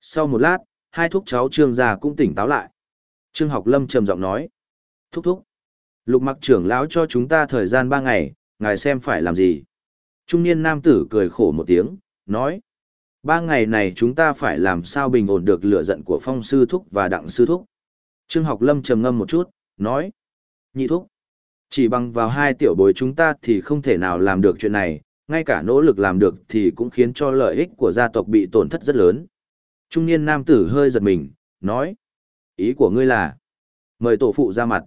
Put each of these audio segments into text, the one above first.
Sau một lát, hai thúc cháu trương già cũng tỉnh táo lại. Trương học lâm trầm giọng nói. Thúc thúc. Lục mặc trưởng lão cho chúng ta thời gian ba ngày, ngài xem phải làm gì. Trung niên nam tử cười khổ một tiếng, nói. Ba ngày này chúng ta phải làm sao bình ổn được lửa giận của phong sư thúc và đặng sư thúc. Trương học lâm trầm ngâm một chút, nói. Nhị thúc. Chỉ bằng vào hai tiểu bối chúng ta thì không thể nào làm được chuyện này, ngay cả nỗ lực làm được thì cũng khiến cho lợi ích của gia tộc bị tổn thất rất lớn. Trung niên nam tử hơi giật mình, nói. Ý của ngươi là, mời tổ phụ ra mặt.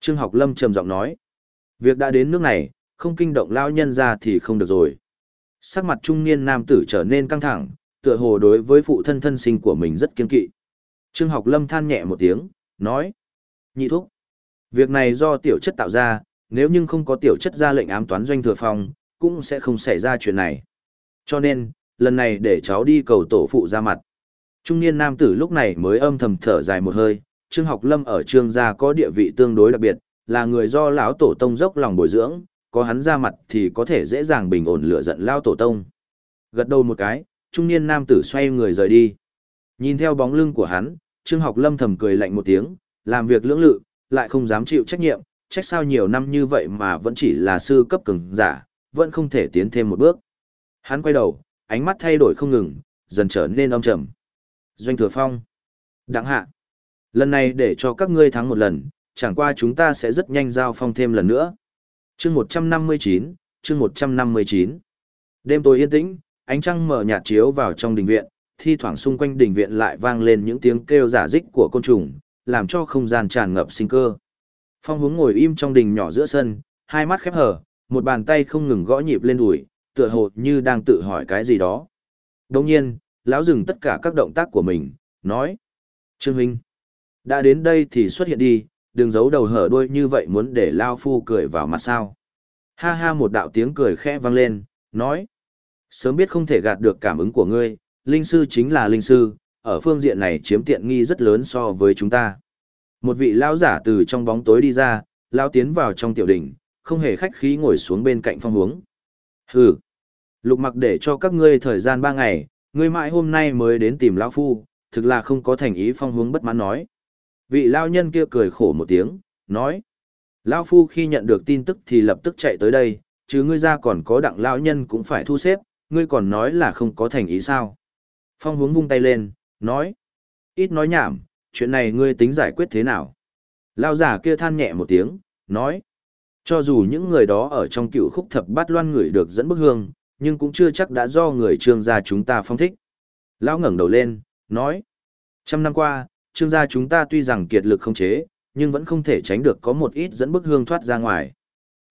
Trương học lâm trầm giọng nói. Việc đã đến nước này, không kinh động lao nhân ra thì không được rồi. Sắc mặt trung niên nam tử trở nên căng thẳng, tựa hồ đối với phụ thân thân sinh của mình rất kiên kỵ. Trương học lâm than nhẹ một tiếng, nói. Nhị thúc. Việc này do tiểu chất tạo ra, nếu như không có tiểu chất ra lệnh ám toán doanh thừa phòng, cũng sẽ không xảy ra chuyện này. Cho nên, lần này để cháu đi cầu tổ phụ ra mặt. Trung niên nam tử lúc này mới âm thầm thở dài một hơi, Trương Học Lâm ở Trương gia có địa vị tương đối đặc biệt, là người do lão tổ tông dốc lòng bồi dưỡng, có hắn ra mặt thì có thể dễ dàng bình ổn lửa giận lão tổ tông. Gật đầu một cái, trung niên nam tử xoay người rời đi. Nhìn theo bóng lưng của hắn, Trương Học Lâm thầm cười lạnh một tiếng, làm việc lưỡng lự, lại không dám chịu trách nhiệm, trách sao nhiều năm như vậy mà vẫn chỉ là sư cấp cường giả, vẫn không thể tiến thêm một bước. Hắn quay đầu, ánh mắt thay đổi không ngừng, dần trở nên âm trầm. Doanh Thừa Phong. Đặng hạ. Lần này để cho các ngươi thắng một lần, chẳng qua chúng ta sẽ rất nhanh giao phong thêm lần nữa. chương 159, chương 159. Đêm tối yên tĩnh, ánh trăng mở nhạt chiếu vào trong đình viện, thi thoảng xung quanh đình viện lại vang lên những tiếng kêu giả dích của côn trùng, làm cho không gian tràn ngập sinh cơ. Phong hướng ngồi im trong đình nhỏ giữa sân, hai mắt khép hờ, một bàn tay không ngừng gõ nhịp lên đùi, tựa hồ như đang tự hỏi cái gì đó. Đồng nhiên, lão dừng tất cả các động tác của mình, nói. Trương Huynh, đã đến đây thì xuất hiện đi, đừng giấu đầu hở đuôi như vậy muốn để Lao Phu cười vào mặt sao. Ha ha một đạo tiếng cười khẽ vang lên, nói. Sớm biết không thể gạt được cảm ứng của ngươi, linh sư chính là linh sư, ở phương diện này chiếm tiện nghi rất lớn so với chúng ta. Một vị lão giả từ trong bóng tối đi ra, lão tiến vào trong tiểu đỉnh, không hề khách khí ngồi xuống bên cạnh phong hướng. Hừ, lục mặc để cho các ngươi thời gian ba ngày, ngươi mãi hôm nay mới đến tìm lão phu, thực là không có thành ý phong hướng bất mãn nói. Vị lao nhân kia cười khổ một tiếng, nói. Lão phu khi nhận được tin tức thì lập tức chạy tới đây, chứ ngươi ra còn có đặng lão nhân cũng phải thu xếp, ngươi còn nói là không có thành ý sao. Phong hướng vung tay lên, nói. Ít nói nhảm, chuyện này ngươi tính giải quyết thế nào? Lao giả kia than nhẹ một tiếng, nói. Cho dù những người đó ở trong cựu khúc thập bát loan người được dẫn bức hương, nhưng cũng chưa chắc đã do người trương gia chúng ta phong thích. Lão ngẩng đầu lên, nói. Trăm năm qua, trương gia chúng ta tuy rằng kiệt lực không chế, nhưng vẫn không thể tránh được có một ít dẫn bức hương thoát ra ngoài.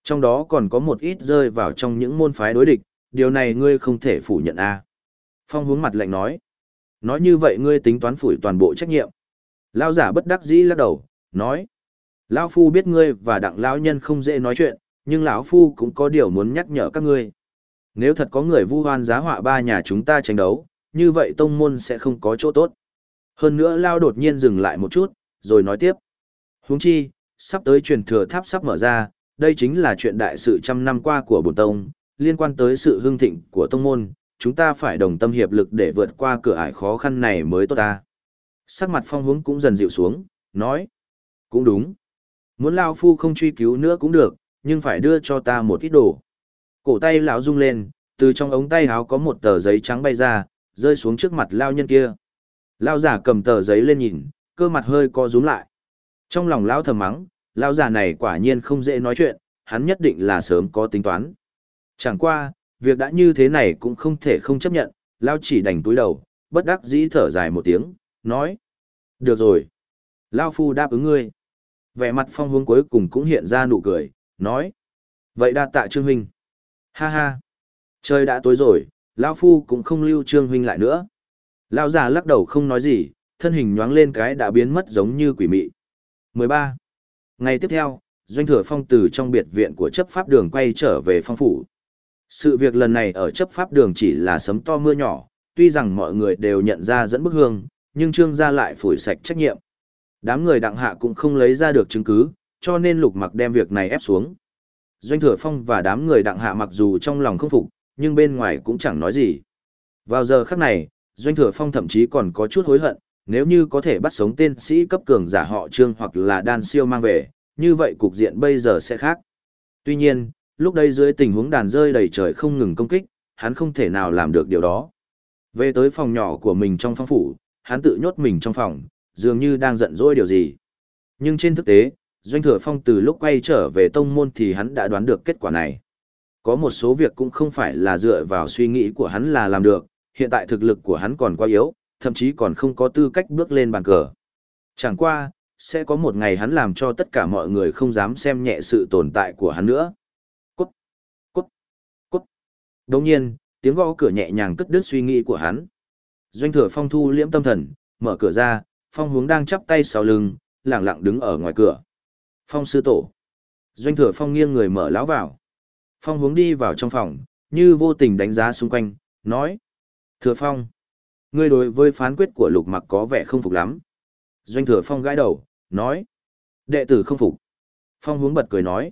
Trong đó còn có một ít rơi vào trong những môn phái đối địch, điều này ngươi không thể phủ nhận a. Phong hướng mặt lạnh nói. Nói như vậy ngươi tính toán phủi toàn bộ trách nhiệm. lão giả bất đắc dĩ lắc đầu, nói. Lão Phu biết ngươi và đặng lão nhân không dễ nói chuyện, nhưng lão Phu cũng có điều muốn nhắc nhở các ngươi. Nếu thật có người vu hoan giá họa ba nhà chúng ta tranh đấu, như vậy tông môn sẽ không có chỗ tốt. Hơn nữa Lao đột nhiên dừng lại một chút, rồi nói tiếp. Huống chi, sắp tới truyền thừa tháp sắp mở ra, đây chính là chuyện đại sự trăm năm qua của bổn tông, liên quan tới sự hưng thịnh của tông môn, chúng ta phải đồng tâm hiệp lực để vượt qua cửa ải khó khăn này mới tốt ta. Sắc mặt phong hướng cũng dần dịu xuống, nói. Cũng đúng. Muốn Lao Phu không truy cứu nữa cũng được, nhưng phải đưa cho ta một ít đồ. Cổ tay lão rung lên, từ trong ống tay áo có một tờ giấy trắng bay ra, rơi xuống trước mặt Lao nhân kia. Lao giả cầm tờ giấy lên nhìn, cơ mặt hơi co rúm lại. Trong lòng lão thầm mắng, Lao giả này quả nhiên không dễ nói chuyện, hắn nhất định là sớm có tính toán. Chẳng qua, việc đã như thế này cũng không thể không chấp nhận, Lao chỉ đành túi đầu, bất đắc dĩ thở dài một tiếng, nói. Được rồi. Lao Phu đáp ứng ngươi. Vẻ mặt phong hướng cuối cùng cũng hiện ra nụ cười, nói. Vậy đa tạ Trương Huynh. Ha ha. Trời đã tối rồi, Lao Phu cũng không lưu Trương Huynh lại nữa. Lao già lắc đầu không nói gì, thân hình nhoáng lên cái đã biến mất giống như quỷ mị. 13. Ngày tiếp theo, Doanh Thừa Phong từ trong biệt viện của chấp pháp đường quay trở về phong phủ. Sự việc lần này ở chấp pháp đường chỉ là sấm to mưa nhỏ, tuy rằng mọi người đều nhận ra dẫn bức hương, nhưng trương gia lại phủi sạch trách nhiệm. Đám người đặng hạ cũng không lấy ra được chứng cứ, cho nên lục mặc đem việc này ép xuống. Doanh thừa phong và đám người đặng hạ mặc dù trong lòng không phục, nhưng bên ngoài cũng chẳng nói gì. Vào giờ khắc này, Doanh Thừa Phong thậm chí còn có chút hối hận, nếu như có thể bắt sống tên sĩ cấp cường giả họ Trương hoặc là đan siêu mang về, như vậy cục diện bây giờ sẽ khác. Tuy nhiên, lúc đây dưới tình huống đàn rơi đầy trời không ngừng công kích, hắn không thể nào làm được điều đó. Về tới phòng nhỏ của mình trong phong phủ, hắn tự nhốt mình trong phòng, dường như đang giận dỗi điều gì. Nhưng trên thực tế, Doanh Thừa Phong từ lúc quay trở về tông môn thì hắn đã đoán được kết quả này. Có một số việc cũng không phải là dựa vào suy nghĩ của hắn là làm được, hiện tại thực lực của hắn còn quá yếu, thậm chí còn không có tư cách bước lên bàn cờ. Chẳng qua, sẽ có một ngày hắn làm cho tất cả mọi người không dám xem nhẹ sự tồn tại của hắn nữa. Cút, cút, cút. Đồng nhiên, tiếng gõ cửa nhẹ nhàng cất đứt suy nghĩ của hắn. Doanh thừa phong thu liễm tâm thần, mở cửa ra, phong hướng đang chắp tay sau lưng, lặng lặng đứng ở ngoài cửa. Phong sư tổ. Doanh thừa phong nghiêng người mở láo vào. Phong hướng đi vào trong phòng, như vô tình đánh giá xung quanh, nói. Thừa phong. Ngươi đối với phán quyết của lục mặc có vẻ không phục lắm. Doanh thừa phong gãi đầu, nói. Đệ tử không phục. Phong hướng bật cười nói.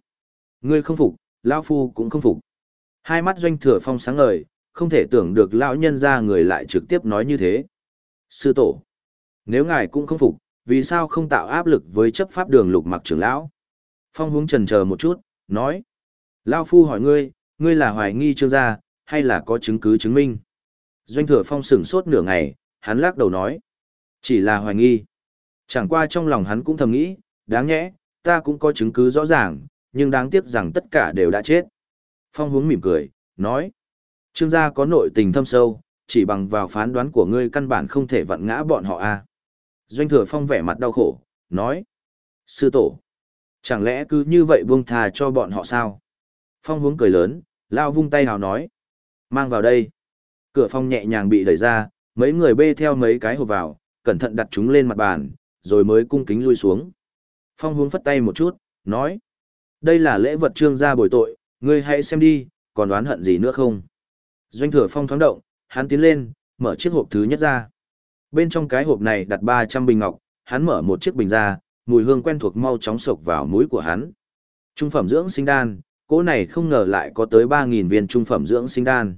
Ngươi không phục, Lao Phu cũng không phục. Hai mắt doanh thừa phong sáng ngời, không thể tưởng được lão nhân ra người lại trực tiếp nói như thế. Sư tổ. Nếu ngài cũng không phục, vì sao không tạo áp lực với chấp pháp đường lục mặc trưởng lão? Phong hướng trần chờ một chút, nói. Lao Phu hỏi ngươi, ngươi là hoài nghi trương gia, hay là có chứng cứ chứng minh? Doanh thừa phong sửng sốt nửa ngày, hắn lắc đầu nói. Chỉ là hoài nghi. Chẳng qua trong lòng hắn cũng thầm nghĩ, đáng nhẽ, ta cũng có chứng cứ rõ ràng, nhưng đáng tiếc rằng tất cả đều đã chết. Phong hướng mỉm cười, nói. Trương gia có nội tình thâm sâu, chỉ bằng vào phán đoán của ngươi căn bản không thể vặn ngã bọn họ a. À. Doanh thừa phong vẻ mặt đau khổ, nói. Sư tổ. Chẳng lẽ cứ như vậy buông thà cho bọn họ sao? Phong hướng cười lớn, lao vung tay hào nói. Mang vào đây. Cửa phong nhẹ nhàng bị đẩy ra, mấy người bê theo mấy cái hộp vào, cẩn thận đặt chúng lên mặt bàn, rồi mới cung kính lui xuống. Phong hướng phất tay một chút, nói. Đây là lễ vật trương gia bồi tội, ngươi hãy xem đi, còn đoán hận gì nữa không? Doanh thừa phong thoáng động, hắn tiến lên, mở chiếc hộp thứ nhất ra. Bên trong cái hộp này đặt 300 bình ngọc, hắn mở một chiếc bình ra, mùi hương quen thuộc mau chóng sộc vào mũi của hắn. Trung phẩm dưỡng sinh đan, cỗ này không ngờ lại có tới 3.000 viên trung phẩm dưỡng sinh đan.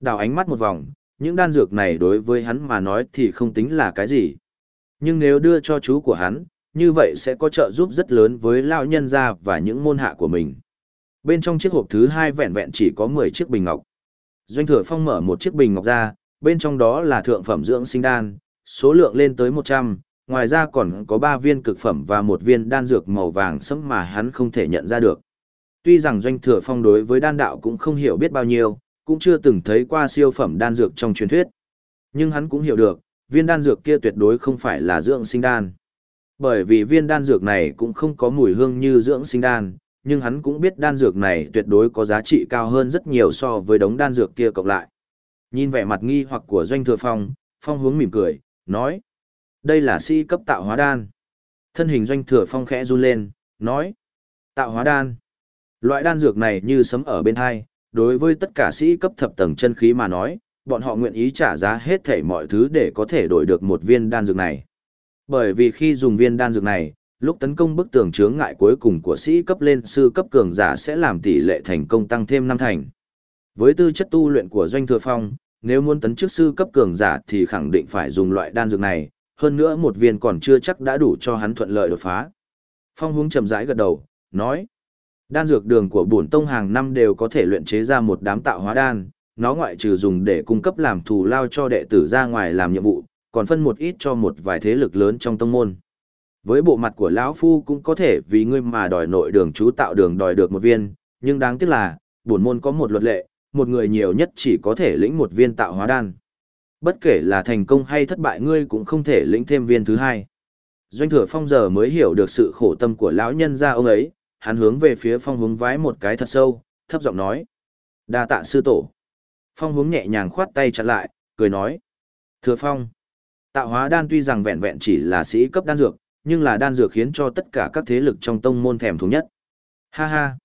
Đào ánh mắt một vòng, những đan dược này đối với hắn mà nói thì không tính là cái gì. Nhưng nếu đưa cho chú của hắn, như vậy sẽ có trợ giúp rất lớn với lão nhân gia và những môn hạ của mình. Bên trong chiếc hộp thứ hai vẹn vẹn chỉ có 10 chiếc bình ngọc. Doanh thừa phong mở một chiếc bình ngọc ra, bên trong đó là thượng phẩm dưỡng sinh đan, số lượng lên tới 100, ngoài ra còn có 3 viên cực phẩm và một viên đan dược màu vàng sẫm mà hắn không thể nhận ra được. Tuy rằng doanh thừa phong đối với đan đạo cũng không hiểu biết bao nhiêu, cũng chưa từng thấy qua siêu phẩm đan dược trong truyền thuyết. Nhưng hắn cũng hiểu được, viên đan dược kia tuyệt đối không phải là dưỡng sinh đan. Bởi vì viên đan dược này cũng không có mùi hương như dưỡng sinh đan, nhưng hắn cũng biết đan dược này tuyệt đối có giá trị cao hơn rất nhiều so với đống đan dược kia cộng lại. Nhìn vẻ mặt nghi hoặc của doanh thừa phong, phong hướng mỉm cười, nói. Đây là si cấp tạo hóa đan. Thân hình doanh thừa phong khẽ run lên, nói. Tạo hóa đan. Loại đan dược này như sấm ở bên hai, đối với tất cả sĩ cấp thập tầng chân khí mà nói, bọn họ nguyện ý trả giá hết thảy mọi thứ để có thể đổi được một viên đan dược này. Bởi vì khi dùng viên đan dược này, lúc tấn công bức tường chướng ngại cuối cùng của sĩ cấp lên sư cấp cường giả sẽ làm tỷ lệ thành công tăng thêm năm thành. Với tư chất tu luyện của Doanh Thừa Phong, nếu muốn tấn chức sư cấp cường giả thì khẳng định phải dùng loại đan dược này, hơn nữa một viên còn chưa chắc đã đủ cho hắn thuận lợi đột phá. Phong hướng chậm rãi gật đầu, nói: Đan dược đường của bổn tông hàng năm đều có thể luyện chế ra một đám tạo hóa đan, nó ngoại trừ dùng để cung cấp làm thù lao cho đệ tử ra ngoài làm nhiệm vụ, còn phân một ít cho một vài thế lực lớn trong tông môn. Với bộ mặt của lão phu cũng có thể vì ngươi mà đòi nội đường chú tạo đường đòi được một viên, nhưng đáng tiếc là, bổn môn có một luật lệ, một người nhiều nhất chỉ có thể lĩnh một viên tạo hóa đan. Bất kể là thành công hay thất bại ngươi cũng không thể lĩnh thêm viên thứ hai. Doanh thừa phong giờ mới hiểu được sự khổ tâm của lão nhân gia ông ấy, hắn hướng về phía phong hướng vái một cái thật sâu, thấp giọng nói. đa tạ sư tổ. Phong hướng nhẹ nhàng khoát tay chặn lại, cười nói. Thừa phong. Tạo hóa đan tuy rằng vẹn vẹn chỉ là sĩ cấp đan dược, nhưng là đan dược khiến cho tất cả các thế lực trong tông môn thèm thuồng nhất. Ha ha.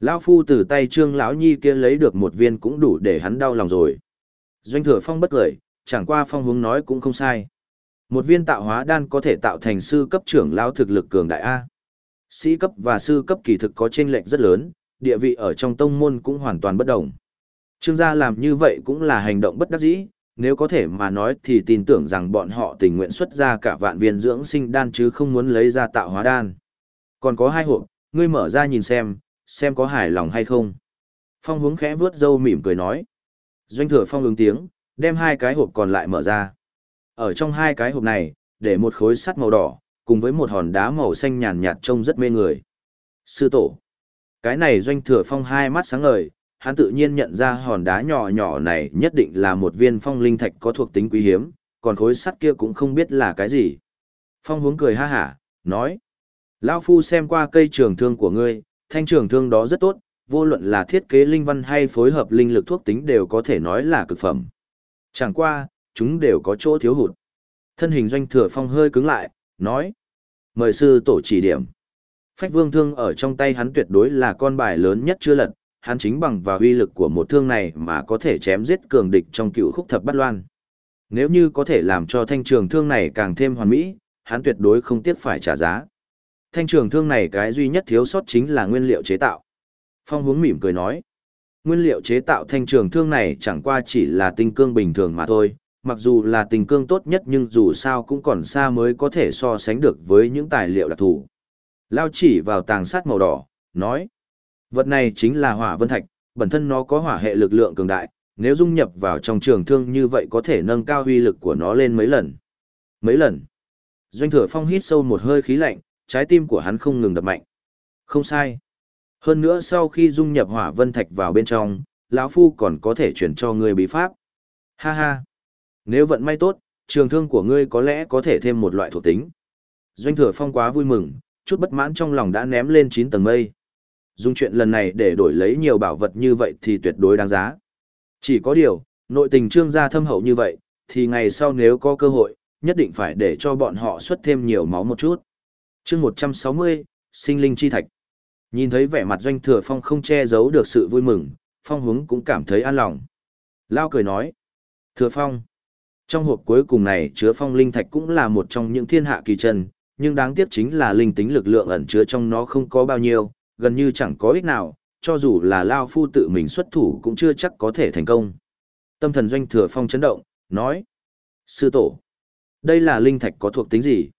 Lão phu từ tay trương lão nhi kia lấy được một viên cũng đủ để hắn đau lòng rồi. Doanh thừa phong bất cười, chẳng qua phong hướng nói cũng không sai. Một viên tạo hóa đan có thể tạo thành sư cấp trưởng lão thực lực cường đại A. Sĩ cấp và sư cấp kỳ thực có chênh lệch rất lớn, địa vị ở trong tông môn cũng hoàn toàn bất đồng. Trương gia làm như vậy cũng là hành động bất đắc dĩ, nếu có thể mà nói thì tin tưởng rằng bọn họ tình nguyện xuất ra cả vạn viên dưỡng sinh đan chứ không muốn lấy ra tạo hóa đan. Còn có hai hộp, ngươi mở ra nhìn xem, xem có hài lòng hay không. Phong hướng khẽ vướt dâu mỉm cười nói. Doanh thừa phong ứng tiếng, đem hai cái hộp còn lại mở ra. Ở trong hai cái hộp này, để một khối sắt màu đỏ, cùng với một hòn đá màu xanh nhàn nhạt trông rất mê người. Sư tổ. Cái này doanh thừa phong hai mắt sáng ngời, hắn tự nhiên nhận ra hòn đá nhỏ nhỏ này nhất định là một viên phong linh thạch có thuộc tính quý hiếm, còn khối sắt kia cũng không biết là cái gì. Phong hướng cười ha hả, nói. Lao Phu xem qua cây trường thương của ngươi, thanh trường thương đó rất tốt, vô luận là thiết kế linh văn hay phối hợp linh lực thuốc tính đều có thể nói là cực phẩm. Chẳng qua, chúng đều có chỗ thiếu hụt. Thân hình doanh thừa phong hơi cứng lại, nói. Mời sư tổ chỉ điểm. Phách vương thương ở trong tay hắn tuyệt đối là con bài lớn nhất chưa lật, hắn chính bằng và uy lực của một thương này mà có thể chém giết cường địch trong cựu khúc thập bát loan. Nếu như có thể làm cho thanh trường thương này càng thêm hoàn mỹ, hắn tuyệt đối không tiếc phải trả giá. Thanh trường thương này cái duy nhất thiếu sót chính là nguyên liệu chế tạo. Phong hướng mỉm cười nói, nguyên liệu chế tạo thanh trường thương này chẳng qua chỉ là tinh cương bình thường mà thôi, mặc dù là tình cương tốt nhất nhưng dù sao cũng còn xa mới có thể so sánh được với những tài liệu đặc thù. Lao chỉ vào tàng sát màu đỏ, nói, vật này chính là hỏa vân thạch, bản thân nó có hỏa hệ lực lượng cường đại, nếu dung nhập vào trong trường thương như vậy có thể nâng cao uy lực của nó lên mấy lần. Mấy lần. Doanh thừa phong hít sâu một hơi khí lạnh, trái tim của hắn không ngừng đập mạnh. Không sai. Hơn nữa sau khi dung nhập hỏa vân thạch vào bên trong, lão phu còn có thể chuyển cho ngươi bí pháp. Ha ha. Nếu vận may tốt, trường thương của ngươi có lẽ có thể thêm một loại thuộc tính. Doanh thừa phong quá vui mừng, chút bất mãn trong lòng đã ném lên 9 tầng mây. Dùng chuyện lần này để đổi lấy nhiều bảo vật như vậy thì tuyệt đối đáng giá. Chỉ có điều, nội tình trương gia thâm hậu như vậy, thì ngày sau nếu có cơ hội, nhất định phải để cho bọn họ xuất thêm nhiều máu một chút chương 160, sinh linh chi thạch. Nhìn thấy vẻ mặt doanh thừa phong không che giấu được sự vui mừng, phong hướng cũng cảm thấy an lòng. Lao cười nói, thừa phong, trong hộp cuối cùng này chứa phong linh thạch cũng là một trong những thiên hạ kỳ chân, nhưng đáng tiếc chính là linh tính lực lượng ẩn chứa trong nó không có bao nhiêu, gần như chẳng có ích nào, cho dù là Lao Phu tự mình xuất thủ cũng chưa chắc có thể thành công. Tâm thần doanh thừa phong chấn động, nói. Sư tổ, đây là linh thạch có thuộc tính gì?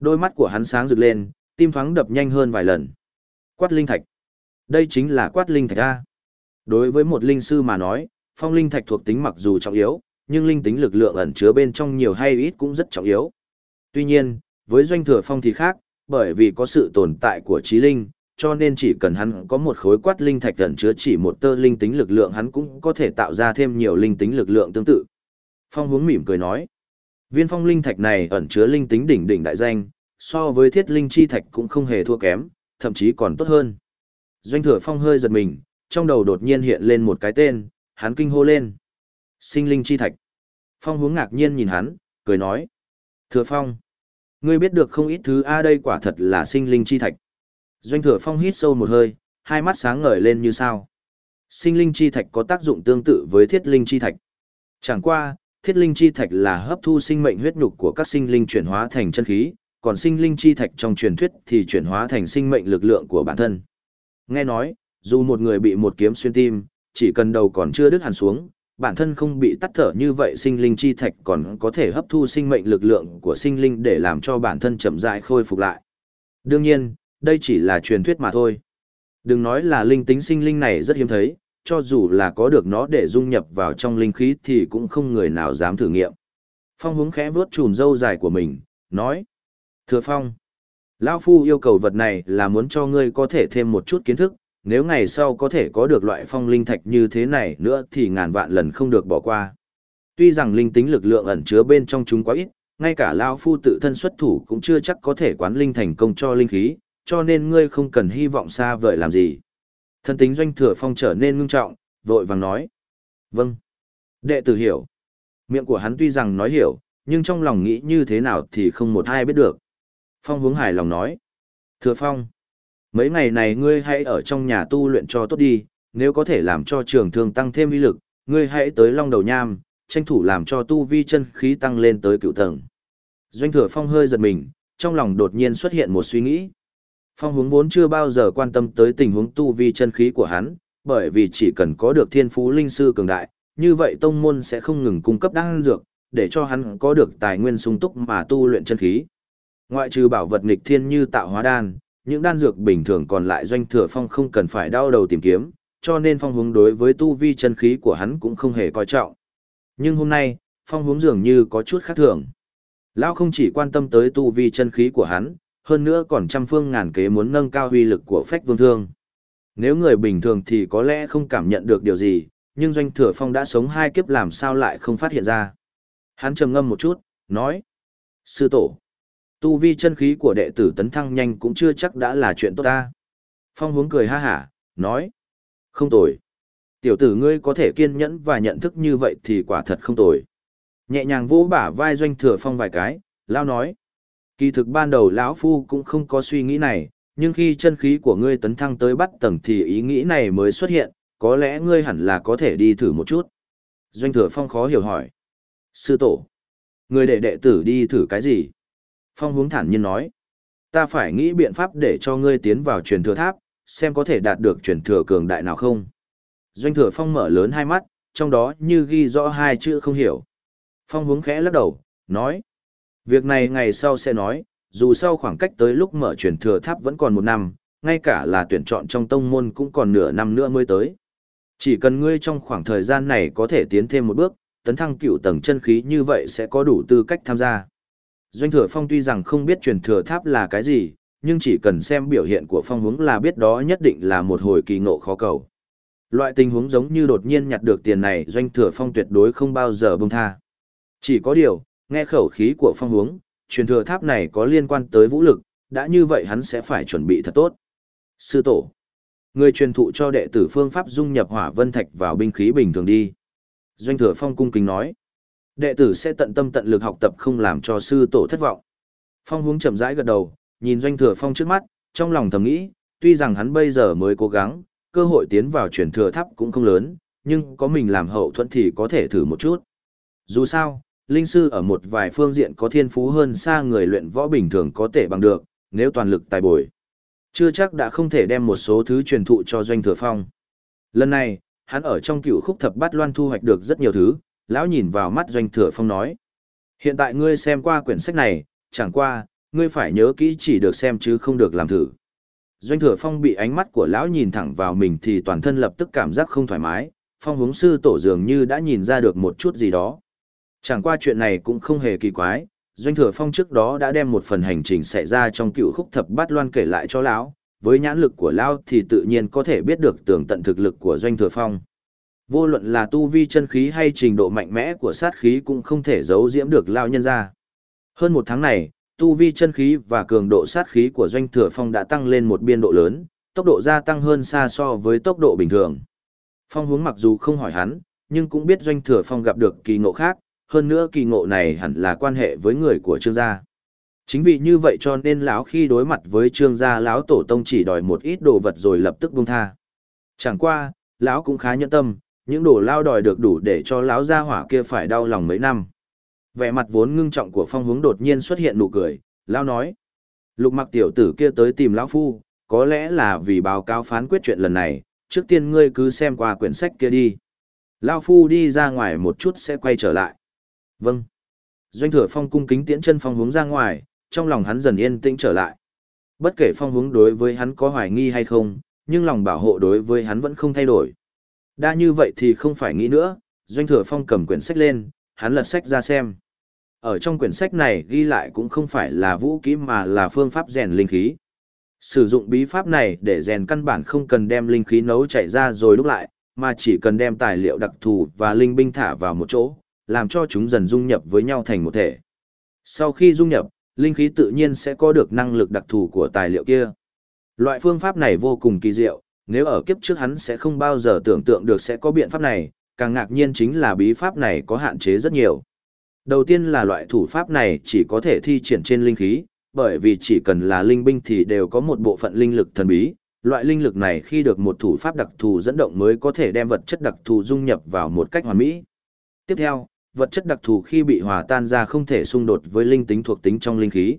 Đôi mắt của hắn sáng rực lên, tim thoáng đập nhanh hơn vài lần. Quát linh thạch. Đây chính là quát linh thạch A. Đối với một linh sư mà nói, phong linh thạch thuộc tính mặc dù trọng yếu, nhưng linh tính lực lượng ẩn chứa bên trong nhiều hay ít cũng rất trọng yếu. Tuy nhiên, với doanh thừa phong thì khác, bởi vì có sự tồn tại của trí linh, cho nên chỉ cần hắn có một khối quát linh thạch ẩn chứa chỉ một tơ linh tính lực lượng hắn cũng có thể tạo ra thêm nhiều linh tính lực lượng tương tự. Phong hướng mỉm cười nói, viên phong linh thạch này ẩn chứa linh tính đỉnh đỉnh đại danh, so với thiết linh chi thạch cũng không hề thua kém, thậm chí còn tốt hơn. Doanh thừa phong hơi giật mình, trong đầu đột nhiên hiện lên một cái tên, hắn kinh hô lên. Sinh linh chi thạch. Phong hướng ngạc nhiên nhìn hắn, cười nói. Thừa Phong. Ngươi biết được không ít thứ A đây quả thật là sinh linh chi thạch. Doanh thừa Phong hít sâu một hơi, hai mắt sáng ngời lên như sao. Sinh linh chi thạch có tác dụng tương tự với thiết linh chi thạch. Chẳng qua, thiết linh chi thạch là hấp thu sinh mệnh huyết nhục của các sinh linh chuyển hóa thành chân khí, còn sinh linh chi thạch trong truyền thuyết thì chuyển hóa thành sinh mệnh lực lượng của bản thân. Nghe nói, dù một người bị một kiếm xuyên tim, chỉ cần đầu còn chưa đứt hẳn xuống, bản thân không bị tắt thở như vậy sinh linh chi thạch còn có thể hấp thu sinh mệnh lực lượng của sinh linh để làm cho bản thân chậm rãi khôi phục lại. Đương nhiên, đây chỉ là truyền thuyết mà thôi. Đừng nói là linh tính sinh linh này rất hiếm thấy, cho dù là có được nó để dung nhập vào trong linh khí thì cũng không người nào dám thử nghiệm. Phong hướng khẽ vuốt chùm râu dài của mình, nói. Thưa Phong, Lão Phu yêu cầu vật này là muốn cho ngươi có thể thêm một chút kiến thức, nếu ngày sau có thể có được loại phong linh thạch như thế này nữa thì ngàn vạn lần không được bỏ qua. Tuy rằng linh tính lực lượng ẩn chứa bên trong chúng quá ít, ngay cả lão Phu tự thân xuất thủ cũng chưa chắc có thể quán linh thành công cho linh khí, cho nên ngươi không cần hy vọng xa vời làm gì. Thân tính doanh thừa phong trở nên ngưng trọng, vội vàng nói. Vâng. Đệ tử hiểu. Miệng của hắn tuy rằng nói hiểu, nhưng trong lòng nghĩ như thế nào thì không một ai biết được. Phong hướng hài lòng nói. Thừa phong. Mấy ngày này ngươi hãy ở trong nhà tu luyện cho tốt đi, nếu có thể làm cho trường thương tăng thêm uy lực, ngươi hãy tới long đầu nham, tranh thủ làm cho tu vi chân khí tăng lên tới cựu tầng. Doanh thừa phong hơi giật mình, trong lòng đột nhiên xuất hiện một suy nghĩ. Phong hướng vốn chưa bao giờ quan tâm tới tình huống tu vi chân khí của hắn, bởi vì chỉ cần có được thiên phú linh sư cường đại, như vậy tông môn sẽ không ngừng cung cấp đan dược, để cho hắn có được tài nguyên sung túc mà tu luyện chân khí. Ngoại trừ bảo vật nghịch thiên như tạo hóa đan, những đan dược bình thường còn lại doanh thừa phong không cần phải đau đầu tìm kiếm, cho nên phong hướng đối với tu vi chân khí của hắn cũng không hề coi trọng. Nhưng hôm nay, phong hướng dường như có chút khác thường. Lão không chỉ quan tâm tới tu vi chân khí của hắn, hơn nữa còn trăm phương ngàn kế muốn nâng cao uy lực của phách vương thương. Nếu người bình thường thì có lẽ không cảm nhận được điều gì, nhưng doanh thừa phong đã sống hai kiếp làm sao lại không phát hiện ra. Hắn trầm ngâm một chút, nói. Sư tổ, tu vi chân khí của đệ tử tấn thăng nhanh cũng chưa chắc đã là chuyện tốt ta. Phong hướng cười ha hả, nói. Không tồi. Tiểu tử ngươi có thể kiên nhẫn và nhận thức như vậy thì quả thật không tồi. Nhẹ nhàng vỗ bả vai doanh thừa phong vài cái, lao nói. Kỳ thực ban đầu lão phu cũng không có suy nghĩ này, nhưng khi chân khí của ngươi tấn thăng tới bắt tầng thì ý nghĩ này mới xuất hiện, có lẽ ngươi hẳn là có thể đi thử một chút. Doanh thừa phong khó hiểu hỏi. Sư tổ. Người đệ đệ tử đi thử cái gì? Phong hướng thản nhiên nói. Ta phải nghĩ biện pháp để cho ngươi tiến vào truyền thừa tháp, xem có thể đạt được truyền thừa cường đại nào không. Doanh thừa phong mở lớn hai mắt, trong đó như ghi rõ hai chữ không hiểu. Phong hướng khẽ lắc đầu, nói. Việc này ngày sau sẽ nói, dù sau khoảng cách tới lúc mở truyền thừa tháp vẫn còn một năm, ngay cả là tuyển chọn trong tông môn cũng còn nửa năm nữa mới tới. Chỉ cần ngươi trong khoảng thời gian này có thể tiến thêm một bước, tấn thăng cựu tầng chân khí như vậy sẽ có đủ tư cách tham gia. Doanh thừa phong tuy rằng không biết truyền thừa tháp là cái gì, nhưng chỉ cần xem biểu hiện của phong hướng là biết đó nhất định là một hồi kỳ ngộ khó cầu. Loại tình huống giống như đột nhiên nhặt được tiền này doanh thừa phong tuyệt đối không bao giờ bông tha. Chỉ có điều, nghe khẩu khí của phong hướng, truyền thừa tháp này có liên quan tới vũ lực, đã như vậy hắn sẽ phải chuẩn bị thật tốt. Sư tổ, người truyền thụ cho đệ tử phương pháp dung nhập hỏa vân thạch vào binh khí bình thường đi. Doanh thừa phong cung kính nói, đệ tử sẽ tận tâm tận lực học tập không làm cho sư tổ thất vọng. Phong hướng chậm rãi gật đầu, nhìn doanh thừa phong trước mắt, trong lòng thầm nghĩ, tuy rằng hắn bây giờ mới cố gắng, cơ hội tiến vào truyền thừa tháp cũng không lớn, nhưng có mình làm hậu thuẫn thì có thể thử một chút. Dù sao, linh sư ở một vài phương diện có thiên phú hơn xa người luyện võ bình thường có thể bằng được, nếu toàn lực tài bồi. Chưa chắc đã không thể đem một số thứ truyền thụ cho doanh thừa phong. Lần này, hắn ở trong cựu khúc thập bát loan thu hoạch được rất nhiều thứ, lão nhìn vào mắt doanh thừa phong nói. Hiện tại ngươi xem qua quyển sách này, chẳng qua, ngươi phải nhớ kỹ chỉ được xem chứ không được làm thử. Doanh thừa phong bị ánh mắt của lão nhìn thẳng vào mình thì toàn thân lập tức cảm giác không thoải mái, phong hướng sư tổ dường như đã nhìn ra được một chút gì đó. Chẳng qua chuyện này cũng không hề kỳ quái, Doanh Thừa Phong trước đó đã đem một phần hành trình xảy ra trong cựu khúc thập bát loan kể lại cho lão, với nhãn lực của lão thì tự nhiên có thể biết được tường tận thực lực của Doanh Thừa Phong. Vô luận là tu vi chân khí hay trình độ mạnh mẽ của sát khí cũng không thể giấu diễm được lão nhân ra. Hơn một tháng này, tu vi chân khí và cường độ sát khí của Doanh Thừa Phong đã tăng lên một biên độ lớn, tốc độ gia tăng hơn xa so với tốc độ bình thường. Phong hướng mặc dù không hỏi hắn, nhưng cũng biết Doanh Thừa Phong gặp được kỳ ngộ khác, hơn nữa kỳ ngộ này hẳn là quan hệ với người của trương gia. Chính vì như vậy cho nên lão khi đối mặt với trương gia lão tổ tông chỉ đòi một ít đồ vật rồi lập tức buông tha. Chẳng qua, lão cũng khá nhẫn tâm, những đồ lao đòi được đủ để cho lão gia hỏa kia phải đau lòng mấy năm. Vẻ mặt vốn ngưng trọng của phong hướng đột nhiên xuất hiện nụ cười, lão nói. Lục mặc tiểu tử kia tới tìm lão phu, có lẽ là vì báo cáo phán quyết chuyện lần này, trước tiên ngươi cứ xem qua quyển sách kia đi. Lão phu đi ra ngoài một chút sẽ quay trở lại. Vâng. Doanh thừa phong cung kính tiễn chân phong hướng ra ngoài, trong lòng hắn dần yên tĩnh trở lại. Bất kể phong hướng đối với hắn có hoài nghi hay không, nhưng lòng bảo hộ đối với hắn vẫn không thay đổi. Đã như vậy thì không phải nghĩ nữa, doanh thừa phong cầm quyển sách lên, hắn lật sách ra xem. Ở trong quyển sách này ghi lại cũng không phải là vũ kỹ mà là phương pháp rèn linh khí. Sử dụng bí pháp này để rèn căn bản không cần đem linh khí nấu chảy ra rồi đúc lại, mà chỉ cần đem tài liệu đặc thù và linh binh thả vào một chỗ, làm cho chúng dần dung nhập với nhau thành một thể. Sau khi dung nhập, linh khí tự nhiên sẽ có được năng lực đặc thù của tài liệu kia. Loại phương pháp này vô cùng kỳ diệu, nếu ở kiếp trước hắn sẽ không bao giờ tưởng tượng được sẽ có biện pháp này, càng ngạc nhiên chính là bí pháp này có hạn chế rất nhiều. Đầu tiên là loại thủ pháp này chỉ có thể thi triển trên linh khí, bởi vì chỉ cần là linh binh thì đều có một bộ phận linh lực thần bí. Loại linh lực này khi được một thủ pháp đặc thù dẫn động mới có thể đem vật chất đặc thù dung nhập vào một cách hoàn mỹ. Tiếp theo, vật chất đặc thù khi bị hòa tan ra không thể xung đột với linh tính thuộc tính trong linh khí.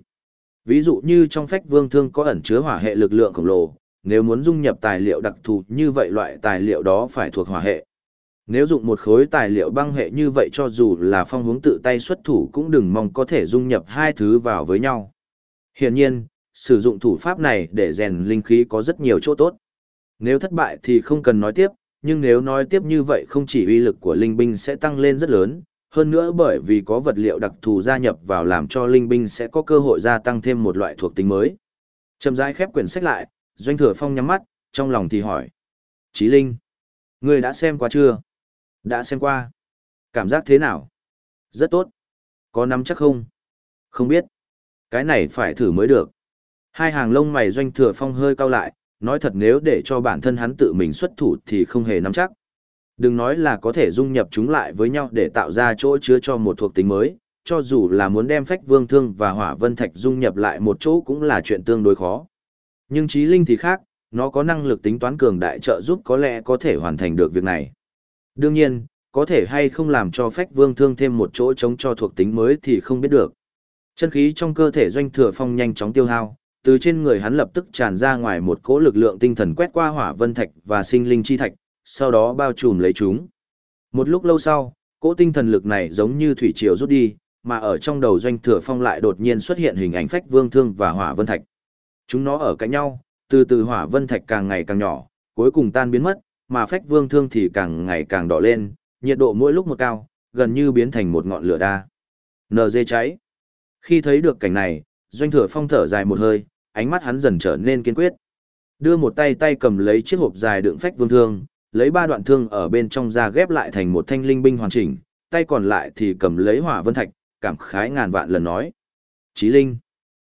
Ví dụ như trong phách vương thương có ẩn chứa hỏa hệ lực lượng khổng lồ, nếu muốn dung nhập tài liệu đặc thù như vậy loại tài liệu đó phải thuộc hỏa hệ. Nếu dụng một khối tài liệu băng hệ như vậy cho dù là phong hướng tự tay xuất thủ cũng đừng mong có thể dung nhập hai thứ vào với nhau. Hiển nhiên, sử dụng thủ pháp này để rèn linh khí có rất nhiều chỗ tốt. Nếu thất bại thì không cần nói tiếp, nhưng nếu nói tiếp như vậy không chỉ uy lực của linh binh sẽ tăng lên rất lớn, hơn nữa bởi vì có vật liệu đặc thù gia nhập vào làm cho linh binh sẽ có cơ hội gia tăng thêm một loại thuộc tính mới. Chậm rãi khép quyển sách lại, Doanh Thừa Phong nhắm mắt, trong lòng thì hỏi. Chí Linh, ngươi đã xem qua chưa? Đã xem qua. Cảm giác thế nào? Rất tốt. Có nắm chắc không? Không biết. Cái này phải thử mới được. Hai hàng lông mày Doanh Thừa Phong hơi cau lại, nói thật nếu để cho bản thân hắn tự mình xuất thủ thì không hề nắm chắc. Đừng nói là có thể dung nhập chúng lại với nhau để tạo ra chỗ chứa cho một thuộc tính mới, cho dù là muốn đem phách vương thương và hỏa vân thạch dung nhập lại một chỗ cũng là chuyện tương đối khó. Nhưng trí linh thì khác, nó có năng lực tính toán cường đại trợ giúp có lẽ có thể hoàn thành được việc này. Đương nhiên, có thể hay không làm cho phách vương thương thêm một chỗ chống cho thuộc tính mới thì không biết được. Chân khí trong cơ thể doanh thừa phong nhanh chóng tiêu hao, từ trên người hắn lập tức tràn ra ngoài một cỗ lực lượng tinh thần quét qua hỏa vân thạch và sinh linh chi thạch, sau đó bao trùm lấy chúng. Một lúc lâu sau, cỗ tinh thần lực này giống như thủy triều rút đi, mà ở trong đầu doanh thừa phong lại đột nhiên xuất hiện hình ảnh phách vương thương và hỏa vân thạch. Chúng nó ở cạnh nhau, từ từ hỏa vân thạch càng ngày càng nhỏ, cuối cùng tan biến mất, mà phách vương thương thì càng ngày càng đỏ lên, nhiệt độ mỗi lúc một cao, gần như biến thành một ngọn lửa đa. NG cháy. Khi thấy được cảnh này, doanh thừa phong thở dài một hơi, ánh mắt hắn dần trở nên kiên quyết. Đưa một tay tay cầm lấy chiếc hộp dài đựng phách vương thương, lấy ba đoạn thương ở bên trong ra ghép lại thành một thanh linh binh hoàn chỉnh, tay còn lại thì cầm lấy hỏa vân thạch, cảm khái ngàn vạn lần nói. Chí linh,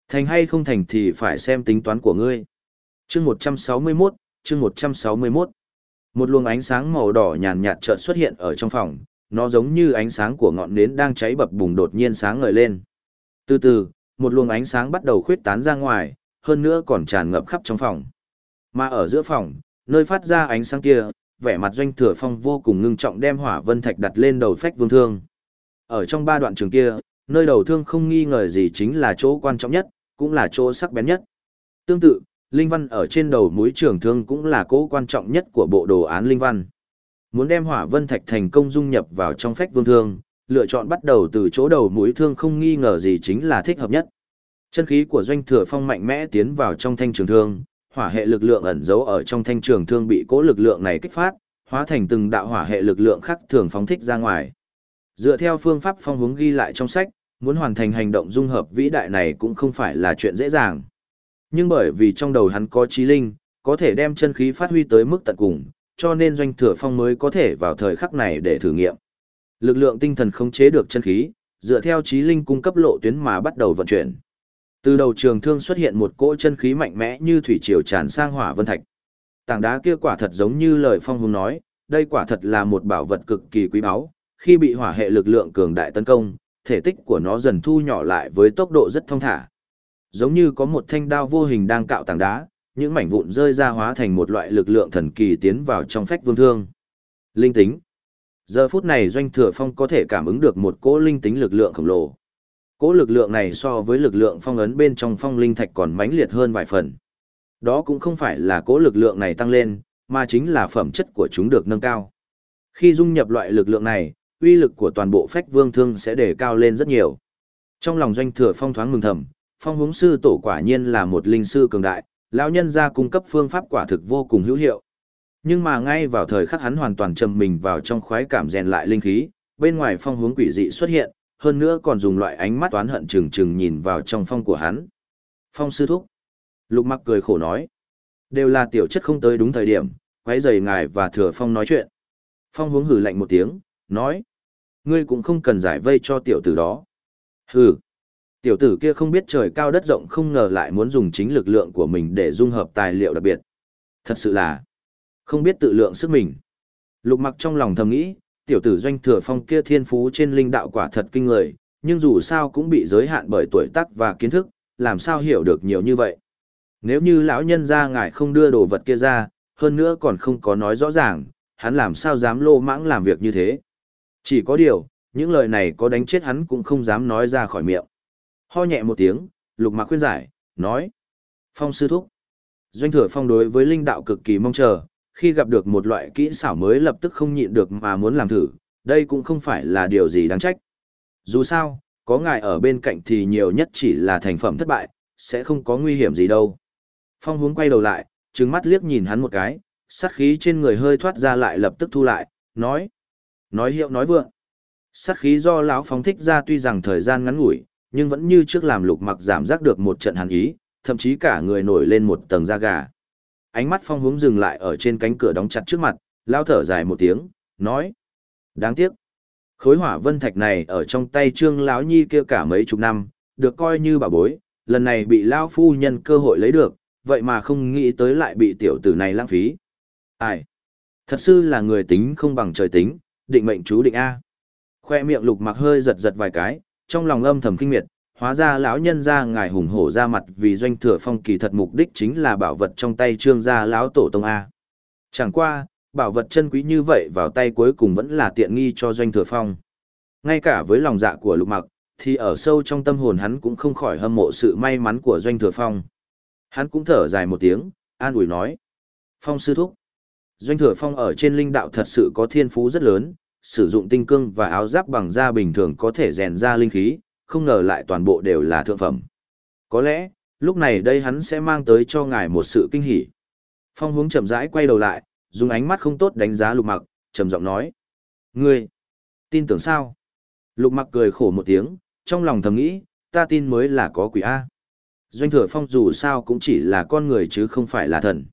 thành hay không thành thì phải xem tính toán của ngươi. Chương 161, chương 161. Một luồng ánh sáng màu đỏ nhàn nhạt chợt xuất hiện ở trong phòng, nó giống như ánh sáng của ngọn nến đang cháy bập bùng đột nhiên sáng ngời lên. Từ từ, một luồng ánh sáng bắt đầu khuyết tán ra ngoài, hơn nữa còn tràn ngập khắp trong phòng. Mà ở giữa phòng, nơi phát ra ánh sáng kia, vẻ mặt doanh thừa phong vô cùng ngưng trọng đem hỏa vân thạch đặt lên đầu phách vương thương. Ở trong ba đoạn trường kia, nơi đầu thương không nghi ngờ gì chính là chỗ quan trọng nhất, cũng là chỗ sắc bén nhất. Tương tự, linh văn ở trên đầu mũi trường thương cũng là cố quan trọng nhất của bộ đồ án linh văn. Muốn đem hỏa vân thạch thành công dung nhập vào trong phách vương thương, lựa chọn bắt đầu từ chỗ đầu mũi thương không nghi ngờ gì chính là thích hợp nhất. Chân khí của doanh thừa phong mạnh mẽ tiến vào trong thanh trường thương, hỏa hệ lực lượng ẩn giấu ở trong thanh trường thương bị cố lực lượng này kích phát, hóa thành từng đạo hỏa hệ lực lượng khác thường phóng thích ra ngoài. Dựa theo phương pháp phong hướng ghi lại trong sách, muốn hoàn thành hành động dung hợp vĩ đại này cũng không phải là chuyện dễ dàng. Nhưng bởi vì trong đầu hắn có trí linh, có thể đem chân khí phát huy tới mức tận cùng, cho nên doanh thừa phong mới có thể vào thời khắc này để thử nghiệm. Lực lượng tinh thần khống chế được chân khí, dựa theo trí linh cung cấp lộ tuyến mà bắt đầu vận chuyển. Từ đầu trường thương xuất hiện một cỗ chân khí mạnh mẽ như thủy triều tràn sang hỏa vân thạch. Tảng đá kia quả thật giống như lời phong hùng nói, đây quả thật là một bảo vật cực kỳ quý báu, khi bị hỏa hệ lực lượng cường đại tấn công, thể tích của nó dần thu nhỏ lại với tốc độ rất thong thả. Giống như có một thanh đao vô hình đang cạo tảng đá, những mảnh vụn rơi ra hóa thành một loại lực lượng thần kỳ tiến vào trong phách vương thương. Linh tính. Giờ phút này Doanh Thừa Phong có thể cảm ứng được một cỗ linh tính lực lượng khổng lồ. Cỗ lực lượng này so với lực lượng phong ấn bên trong phong linh thạch còn mãnh liệt hơn vài phần. Đó cũng không phải là cỗ lực lượng này tăng lên, mà chính là phẩm chất của chúng được nâng cao. Khi dung nhập loại lực lượng này, uy lực của toàn bộ phách vương thương sẽ đề cao lên rất nhiều. Trong lòng doanh thừa phong thoáng mừng thầm, phong hướng sư tổ quả nhiên là một linh sư cường đại, lão nhân gia cung cấp phương pháp quả thực vô cùng hữu hiệu. Nhưng mà ngay vào thời khắc hắn hoàn toàn trầm mình vào trong khoái cảm rèn lại linh khí, bên ngoài phong hướng quỷ dị xuất hiện, hơn nữa còn dùng loại ánh mắt toán hận trừng trừng nhìn vào trong phong của hắn. Phong sư thúc. Lục mặc cười khổ nói. Đều là tiểu chất không tới đúng thời điểm, quấy rầy ngài và thừa phong nói chuyện. Phong hướng hử lạnh một tiếng, nói. Ngươi cũng không cần giải vây cho tiểu tử đó. Hừ. Tiểu tử kia không biết trời cao đất rộng không ngờ lại muốn dùng chính lực lượng của mình để dung hợp tài liệu đặc biệt. Thật sự là không biết tự lượng sức mình. Lục mặc trong lòng thầm nghĩ, tiểu tử doanh thừa phong kia thiên phú trên linh đạo quả thật kinh người, nhưng dù sao cũng bị giới hạn bởi tuổi tác và kiến thức, làm sao hiểu được nhiều như vậy. Nếu như lão nhân ra ngài không đưa đồ vật kia ra, hơn nữa còn không có nói rõ ràng, hắn làm sao dám lô mãng làm việc như thế. Chỉ có điều, những lời này có đánh chết hắn cũng không dám nói ra khỏi miệng. Ho nhẹ một tiếng, lục mạc khuyên giải, nói. Phong sư thúc. Doanh thừa phong đối với linh đạo cực kỳ mong chờ, khi gặp được một loại kỹ xảo mới lập tức không nhịn được mà muốn làm thử, đây cũng không phải là điều gì đáng trách. Dù sao, có ngài ở bên cạnh thì nhiều nhất chỉ là thành phẩm thất bại, sẽ không có nguy hiểm gì đâu. Phong hướng quay đầu lại, trừng mắt liếc nhìn hắn một cái, sát khí trên người hơi thoát ra lại lập tức thu lại, nói. Nói hiệu nói vượng. Sát khí do lão phóng thích ra tuy rằng thời gian ngắn ngủi, nhưng vẫn như trước làm lục mặc giảm giác được một trận hàn ý, thậm chí cả người nổi lên một tầng da gà. Ánh mắt phong hướng dừng lại ở trên cánh cửa đóng chặt trước mặt, lao thở dài một tiếng, nói. Đáng tiếc. Khối hỏa vân thạch này ở trong tay trương lão nhi kia cả mấy chục năm, được coi như bà bối, lần này bị lao phu nhân cơ hội lấy được, vậy mà không nghĩ tới lại bị tiểu tử này lãng phí. Ai? Thật sự là người tính không bằng trời tính, định mệnh chú định A. Khoe miệng lục mặc hơi giật giật vài cái, trong lòng âm thầm kinh miệt, hóa ra lão nhân ra ngài hùng hổ ra mặt vì doanh thừa phong kỳ thật mục đích chính là bảo vật trong tay trương gia lão tổ tông A. Chẳng qua, bảo vật chân quý như vậy vào tay cuối cùng vẫn là tiện nghi cho doanh thừa phong. Ngay cả với lòng dạ của lục mặc, thì ở sâu trong tâm hồn hắn cũng không khỏi hâm mộ sự may mắn của doanh thừa phong. Hắn cũng thở dài một tiếng, an ủi nói. Phong sư thúc. Doanh thừa phong ở trên linh đạo thật sự có thiên phú rất lớn, sử dụng tinh cương và áo giáp bằng da bình thường có thể rèn ra linh khí, không ngờ lại toàn bộ đều là thượng phẩm. Có lẽ, lúc này đây hắn sẽ mang tới cho ngài một sự kinh hỉ. Phong hướng chậm rãi quay đầu lại, dùng ánh mắt không tốt đánh giá lục mặc, trầm giọng nói. Ngươi, tin tưởng sao? Lục mặc cười khổ một tiếng, trong lòng thầm nghĩ, ta tin mới là có quỷ A. Doanh thừa phong dù sao cũng chỉ là con người chứ không phải là thần.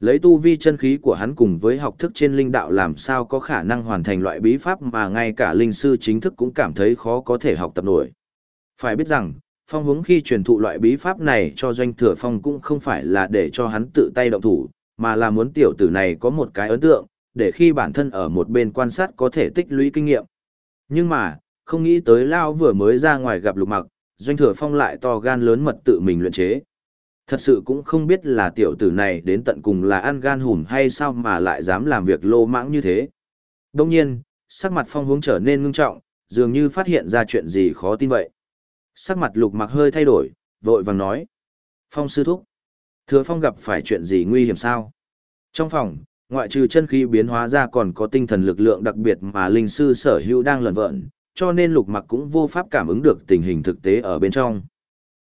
Lấy tu vi chân khí của hắn cùng với học thức trên linh đạo làm sao có khả năng hoàn thành loại bí pháp mà ngay cả linh sư chính thức cũng cảm thấy khó có thể học tập nổi. Phải biết rằng, phong hướng khi truyền thụ loại bí pháp này cho doanh thừa phong cũng không phải là để cho hắn tự tay động thủ, mà là muốn tiểu tử này có một cái ấn tượng, để khi bản thân ở một bên quan sát có thể tích lũy kinh nghiệm. Nhưng mà, không nghĩ tới Lao vừa mới ra ngoài gặp lục mặc, doanh thừa phong lại to gan lớn mật tự mình luyện chế. Thật sự cũng không biết là tiểu tử này đến tận cùng là ăn gan hùm hay sao mà lại dám làm việc lô mãng như thế. Đông nhiên, sắc mặt phong hướng trở nên ngưng trọng, dường như phát hiện ra chuyện gì khó tin vậy. Sắc mặt lục mặc hơi thay đổi, vội vàng nói. Phong sư thúc. Thừa phong gặp phải chuyện gì nguy hiểm sao? Trong phòng, ngoại trừ chân khí biến hóa ra còn có tinh thần lực lượng đặc biệt mà linh sư sở hữu đang lẩn vợn, cho nên lục mặc cũng vô pháp cảm ứng được tình hình thực tế ở bên trong.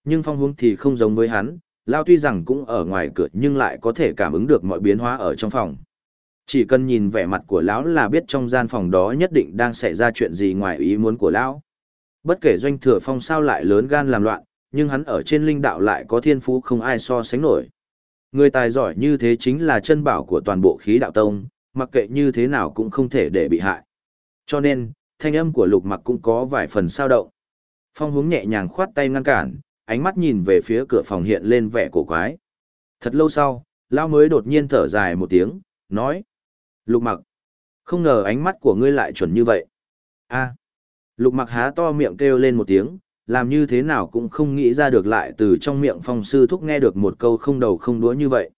Nhưng phong hướng thì không giống với hắn, Lao tuy rằng cũng ở ngoài cửa nhưng lại có thể cảm ứng được mọi biến hóa ở trong phòng. Chỉ cần nhìn vẻ mặt của lão là biết trong gian phòng đó nhất định đang xảy ra chuyện gì ngoài ý muốn của lão. Bất kể doanh thừa phong sao lại lớn gan làm loạn, nhưng hắn ở trên linh đạo lại có thiên phú không ai so sánh nổi. Người tài giỏi như thế chính là chân bảo của toàn bộ khí đạo tông, mặc kệ như thế nào cũng không thể để bị hại. Cho nên, thanh âm của lục mặc cũng có vài phần sao động. Phong hướng nhẹ nhàng khoát tay ngăn cản, ánh mắt nhìn về phía cửa phòng hiện lên vẻ cổ quái. Thật lâu sau, Lão mới đột nhiên thở dài một tiếng, nói. Lục mặc, không ngờ ánh mắt của ngươi lại chuẩn như vậy. a lục mặc há to miệng kêu lên một tiếng, làm như thế nào cũng không nghĩ ra được lại từ trong miệng phong sư thúc nghe được một câu không đầu không đuối như vậy.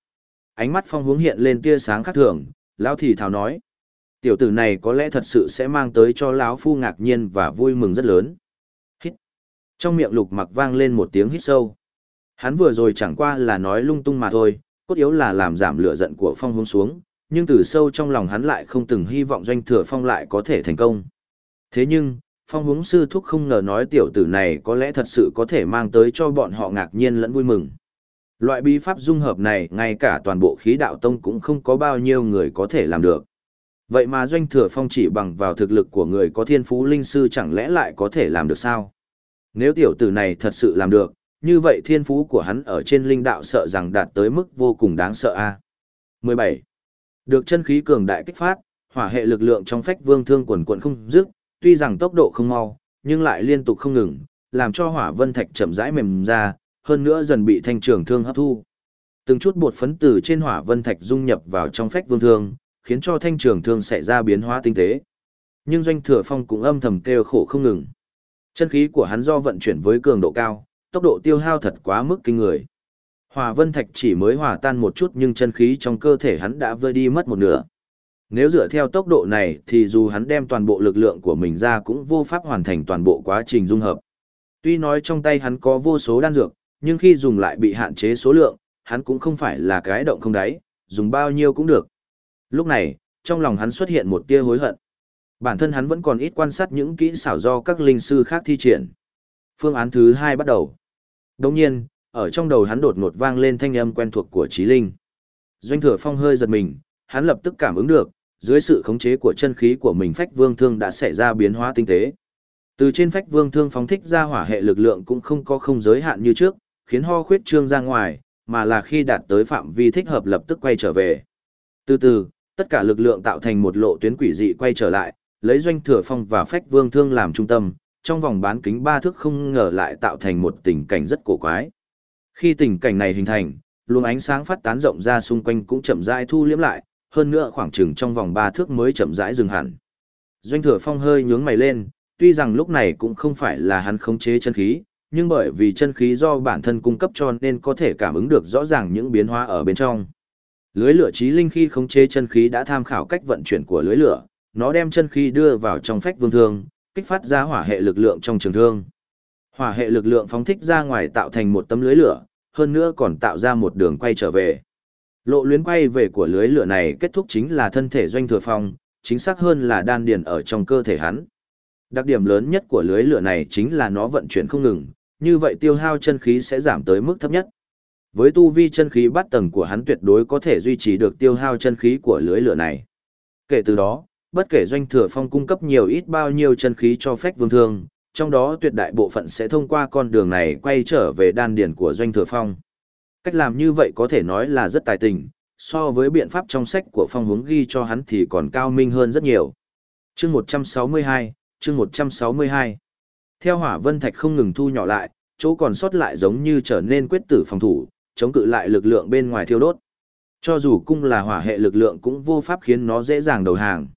Ánh mắt phong hướng hiện lên tia sáng khác thường, lão thì thào nói. Tiểu tử này có lẽ thật sự sẽ mang tới cho lão phu ngạc nhiên và vui mừng rất lớn. Hít. Trong miệng lục mặc vang lên một tiếng hít sâu. Hắn vừa rồi chẳng qua là nói lung tung mà thôi, cốt yếu là làm giảm lửa giận của phong hướng xuống, nhưng từ sâu trong lòng hắn lại không từng hy vọng doanh thừa phong lại có thể thành công. Thế nhưng, phong hướng sư thúc không ngờ nói tiểu tử này có lẽ thật sự có thể mang tới cho bọn họ ngạc nhiên lẫn vui mừng. Loại bí pháp dung hợp này ngay cả toàn bộ khí đạo tông cũng không có bao nhiêu người có thể làm được. Vậy mà doanh thừa phong chỉ bằng vào thực lực của người có thiên phú linh sư chẳng lẽ lại có thể làm được sao? Nếu tiểu tử này thật sự làm được, như vậy thiên phú của hắn ở trên linh đạo sợ rằng đạt tới mức vô cùng đáng sợ a. 17. Được chân khí cường đại kích phát, hỏa hệ lực lượng trong phách vương thương quần quần không dứt, tuy rằng tốc độ không mau, nhưng lại liên tục không ngừng, làm cho hỏa vân thạch chậm rãi mềm ra, hơn nữa dần bị thanh trường thương hấp thu. Từng chút bột phấn từ trên hỏa vân thạch dung nhập vào trong phách vương thương, khiến cho thanh trường thương xảy ra biến hóa tinh tế. Nhưng doanh thừa phong cũng âm thầm kêu khổ không ngừng. Chân khí của hắn do vận chuyển với cường độ cao, tốc độ tiêu hao thật quá mức kinh người. Hỏa vân thạch chỉ mới hòa tan một chút nhưng chân khí trong cơ thể hắn đã vơi đi mất một nửa. Nếu dựa theo tốc độ này thì dù hắn đem toàn bộ lực lượng của mình ra cũng vô pháp hoàn thành toàn bộ quá trình dung hợp. Tuy nói trong tay hắn có vô số đan dược, nhưng khi dùng lại bị hạn chế số lượng, hắn cũng không phải là cái động không đáy, dùng bao nhiêu cũng được. Lúc này, trong lòng hắn xuất hiện một tia hối hận. Bản thân hắn vẫn còn ít quan sát những kỹ xảo do các linh sư khác thi triển. Phương án thứ hai bắt đầu. Đồng nhiên, ở trong đầu hắn đột ngột vang lên thanh âm quen thuộc của trí linh. Doanh thừa phong hơi giật mình, hắn lập tức cảm ứng được, dưới sự khống chế của chân khí của mình phách vương thương đã xảy ra biến hóa tinh tế. Từ trên phách vương thương phóng thích ra hỏa hệ lực lượng cũng không có không giới hạn như trước, khiến ho khuyết trương ra ngoài, mà là khi đạt tới phạm vi thích hợp lập tức quay trở về. Từ từ, tất cả lực lượng tạo thành một lộ tuyến quỷ dị quay trở lại, lấy doanh thừa phong và phách vương thương làm trung tâm, trong vòng bán kính ba thước không ngờ lại tạo thành một tình cảnh rất cổ quái. Khi tình cảnh này hình thành, luồng ánh sáng phát tán rộng ra xung quanh cũng chậm rãi thu liếm lại, hơn nữa khoảng chừng trong vòng ba thước mới chậm rãi dừng hẳn. Doanh thừa phong hơi nhướng mày lên, tuy rằng lúc này cũng không phải là hắn khống chế chân khí, nhưng bởi vì chân khí do bản thân cung cấp cho nên có thể cảm ứng được rõ ràng những biến hóa ở bên trong. Lưới lửa trí linh khi khống chế chân khí đã tham khảo cách vận chuyển của lưới lửa, nó đem chân khí đưa vào trong phách vương thương, kích phát ra hỏa hệ lực lượng trong trường thương. Hỏa hệ lực lượng phóng thích ra ngoài tạo thành một tấm lưới lửa, hơn nữa còn tạo ra một đường quay trở về. Lộ luyến quay về của lưới lửa này kết thúc chính là thân thể doanh thừa phong, chính xác hơn là đan điền ở trong cơ thể hắn. Đặc điểm lớn nhất của lưới lửa này chính là nó vận chuyển không ngừng, như vậy tiêu hao chân khí sẽ giảm tới mức thấp nhất. Với tu vi chân khí bắt tầng của hắn tuyệt đối có thể duy trì được tiêu hao chân khí của lưới lửa này. Kể từ đó, bất kể doanh thừa phong cung cấp nhiều ít bao nhiêu chân khí cho phách vương thương, trong đó tuyệt đại bộ phận sẽ thông qua con đường này quay trở về đan điền của doanh thừa phong. Cách làm như vậy có thể nói là rất tài tình, so với biện pháp trong sách của phong hướng ghi cho hắn thì còn cao minh hơn rất nhiều. Chương 162, chương 162. Theo hỏa vân thạch không ngừng thu nhỏ lại, chỗ còn sót lại giống như trở nên quyết tử phòng thủ, chống cự lại lực lượng bên ngoài thiêu đốt. Cho dù cung là hỏa hệ lực lượng cũng vô pháp khiến nó dễ dàng đầu hàng.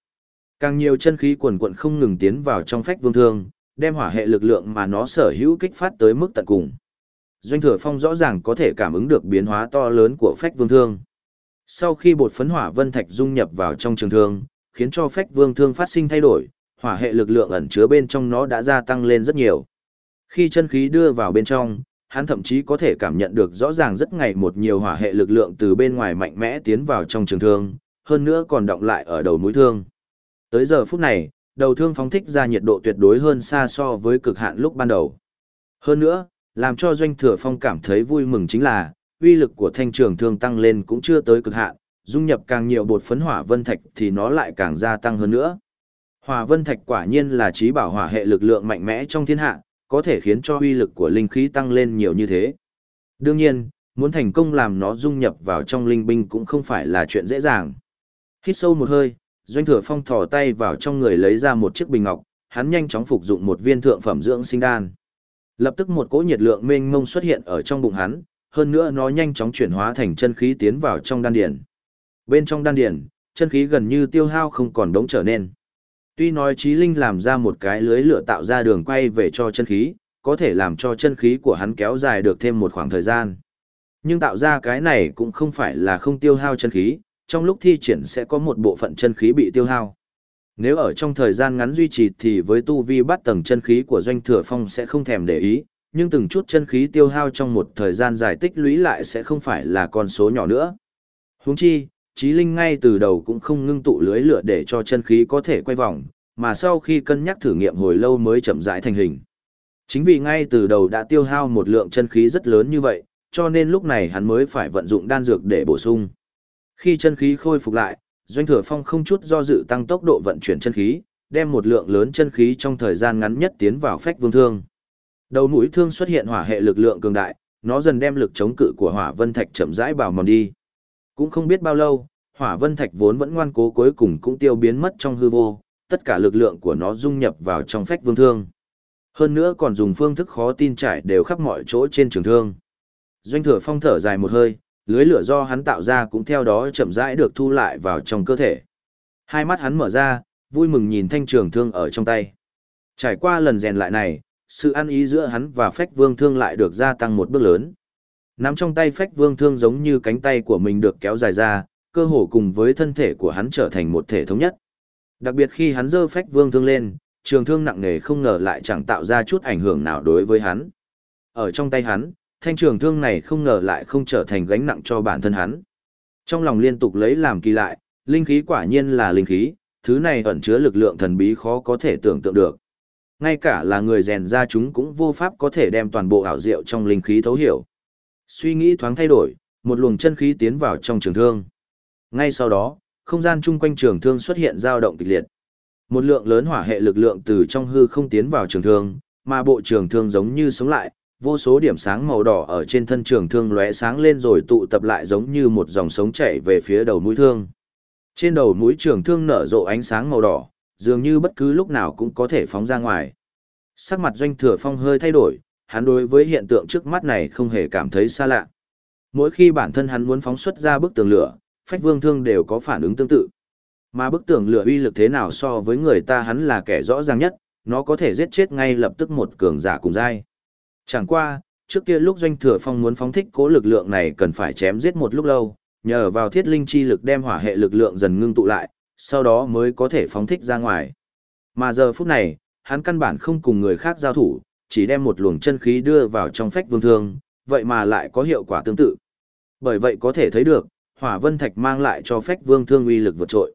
Càng nhiều chân khí quần quận không ngừng tiến vào trong phách vương thương, đem hỏa hệ lực lượng mà nó sở hữu kích phát tới mức tận cùng. Doanh thừa phong rõ ràng có thể cảm ứng được biến hóa to lớn của phách vương thương. Sau khi bột phấn hỏa vân thạch dung nhập vào trong trường thương, khiến cho phách vương thương phát sinh thay đổi, hỏa hệ lực lượng ẩn chứa bên trong nó đã gia tăng lên rất nhiều. Khi chân khí đưa vào bên trong, hắn thậm chí có thể cảm nhận được rõ ràng rất ngày một nhiều hỏa hệ lực lượng từ bên ngoài mạnh mẽ tiến vào trong trường thương, hơn nữa còn động lại ở đầu mũi thương. Tới giờ phút này, đầu thương phóng thích ra nhiệt độ tuyệt đối hơn xa so với cực hạn lúc ban đầu. Hơn nữa, làm cho doanh thừa phong cảm thấy vui mừng chính là, uy lực của thanh trường thương tăng lên cũng chưa tới cực hạn, dung nhập càng nhiều bột phấn hỏa vân thạch thì nó lại càng gia tăng hơn nữa. Hỏa vân thạch quả nhiên là trí bảo hỏa hệ lực lượng mạnh mẽ trong thiên hạ, có thể khiến cho uy lực của linh khí tăng lên nhiều như thế. Đương nhiên, muốn thành công làm nó dung nhập vào trong linh binh cũng không phải là chuyện dễ dàng. Hít sâu một hơi, Doanh Thừa Phong thò tay vào trong người lấy ra một chiếc bình ngọc, hắn nhanh chóng phục dụng một viên thượng phẩm dưỡng sinh đan. Lập tức một cỗ nhiệt lượng mênh mông xuất hiện ở trong bụng hắn, hơn nữa nó nhanh chóng chuyển hóa thành chân khí tiến vào trong đan điền. Bên trong đan điền, chân khí gần như tiêu hao không còn đống trở nên. Tuy nói trí linh làm ra một cái lưới lửa tạo ra đường quay về cho chân khí, có thể làm cho chân khí của hắn kéo dài được thêm một khoảng thời gian. Nhưng tạo ra cái này cũng không phải là không tiêu hao chân khí, trong lúc thi triển sẽ có một bộ phận chân khí bị tiêu hao. Nếu ở trong thời gian ngắn duy trì thì với tu vi bắt tầng chân khí của doanh thừa phong sẽ không thèm để ý, nhưng từng chút chân khí tiêu hao trong một thời gian dài tích lũy lại sẽ không phải là con số nhỏ nữa. Huống chi, Chí Linh ngay từ đầu cũng không ngưng tụ lưới lửa để cho chân khí có thể quay vòng, mà sau khi cân nhắc thử nghiệm hồi lâu mới chậm rãi thành hình. Chính vì ngay từ đầu đã tiêu hao một lượng chân khí rất lớn như vậy, cho nên lúc này hắn mới phải vận dụng đan dược để bổ sung. Khi chân khí khôi phục lại, Doanh Thừa Phong không chút do dự tăng tốc độ vận chuyển chân khí, đem một lượng lớn chân khí trong thời gian ngắn nhất tiến vào phách vương thương. Đầu mũi thương xuất hiện hỏa hệ lực lượng cường đại, nó dần đem lực chống cự của hỏa vân thạch chậm rãi bào mòn đi. Cũng không biết bao lâu, hỏa vân thạch vốn vẫn ngoan cố cuối cùng cũng tiêu biến mất trong hư vô, tất cả lực lượng của nó dung nhập vào trong phách vương thương. Hơn nữa còn dùng phương thức khó tin trải đều khắp mọi chỗ trên trường thương. Doanh thừa phong thở dài một hơi, lưới lửa do hắn tạo ra cũng theo đó chậm rãi được thu lại vào trong cơ thể. Hai mắt hắn mở ra, vui mừng nhìn thanh trường thương ở trong tay. Trải qua lần rèn lại này, sự ăn ý giữa hắn và phách vương thương lại được gia tăng một bước lớn. Nắm trong tay phách vương thương giống như cánh tay của mình được kéo dài ra, cơ hồ cùng với thân thể của hắn trở thành một thể thống nhất. Đặc biệt khi hắn giơ phách vương thương lên, trường thương nặng nề không ngờ lại chẳng tạo ra chút ảnh hưởng nào đối với hắn. Ở trong tay hắn, thanh trường thương này không ngờ lại không trở thành gánh nặng cho bản thân hắn. Trong lòng liên tục lấy làm kỳ lại, linh khí quả nhiên là linh khí, thứ này ẩn chứa lực lượng thần bí khó có thể tưởng tượng được. Ngay cả là người rèn ra chúng cũng vô pháp có thể đem toàn bộ ảo diệu trong linh khí thấu hiểu. Suy nghĩ thoáng thay đổi, một luồng chân khí tiến vào trong trường thương. Ngay sau đó, không gian chung quanh trường thương xuất hiện dao động kịch liệt. Một lượng lớn hỏa hệ lực lượng từ trong hư không tiến vào trường thương, mà bộ trường thương giống như sống lại, vô số điểm sáng màu đỏ ở trên thân trường thương lóe sáng lên rồi tụ tập lại giống như một dòng sống chảy về phía đầu mũi thương. Trên đầu mũi trường thương nở rộ ánh sáng màu đỏ, dường như bất cứ lúc nào cũng có thể phóng ra ngoài. Sắc mặt doanh thừa phong hơi thay đổi, hắn đối với hiện tượng trước mắt này không hề cảm thấy xa lạ. Mỗi khi bản thân hắn muốn phóng xuất ra bức tường lửa, phách vương thương đều có phản ứng tương tự. Mà bức tường lửa uy lực thế nào so với người ta hắn là kẻ rõ ràng nhất, nó có thể giết chết ngay lập tức một cường giả cùng dai. Chẳng qua, trước kia lúc doanh thừa phong muốn phóng thích cố lực lượng này cần phải chém giết một lúc lâu, nhờ vào thiết linh chi lực đem hỏa hệ lực lượng dần ngưng tụ lại, sau đó mới có thể phóng thích ra ngoài. Mà giờ phút này, hắn căn bản không cùng người khác giao thủ, chỉ đem một luồng chân khí đưa vào trong phách vương thương, vậy mà lại có hiệu quả tương tự. Bởi vậy có thể thấy được, hỏa vân thạch mang lại cho phách vương thương uy lực vượt trội.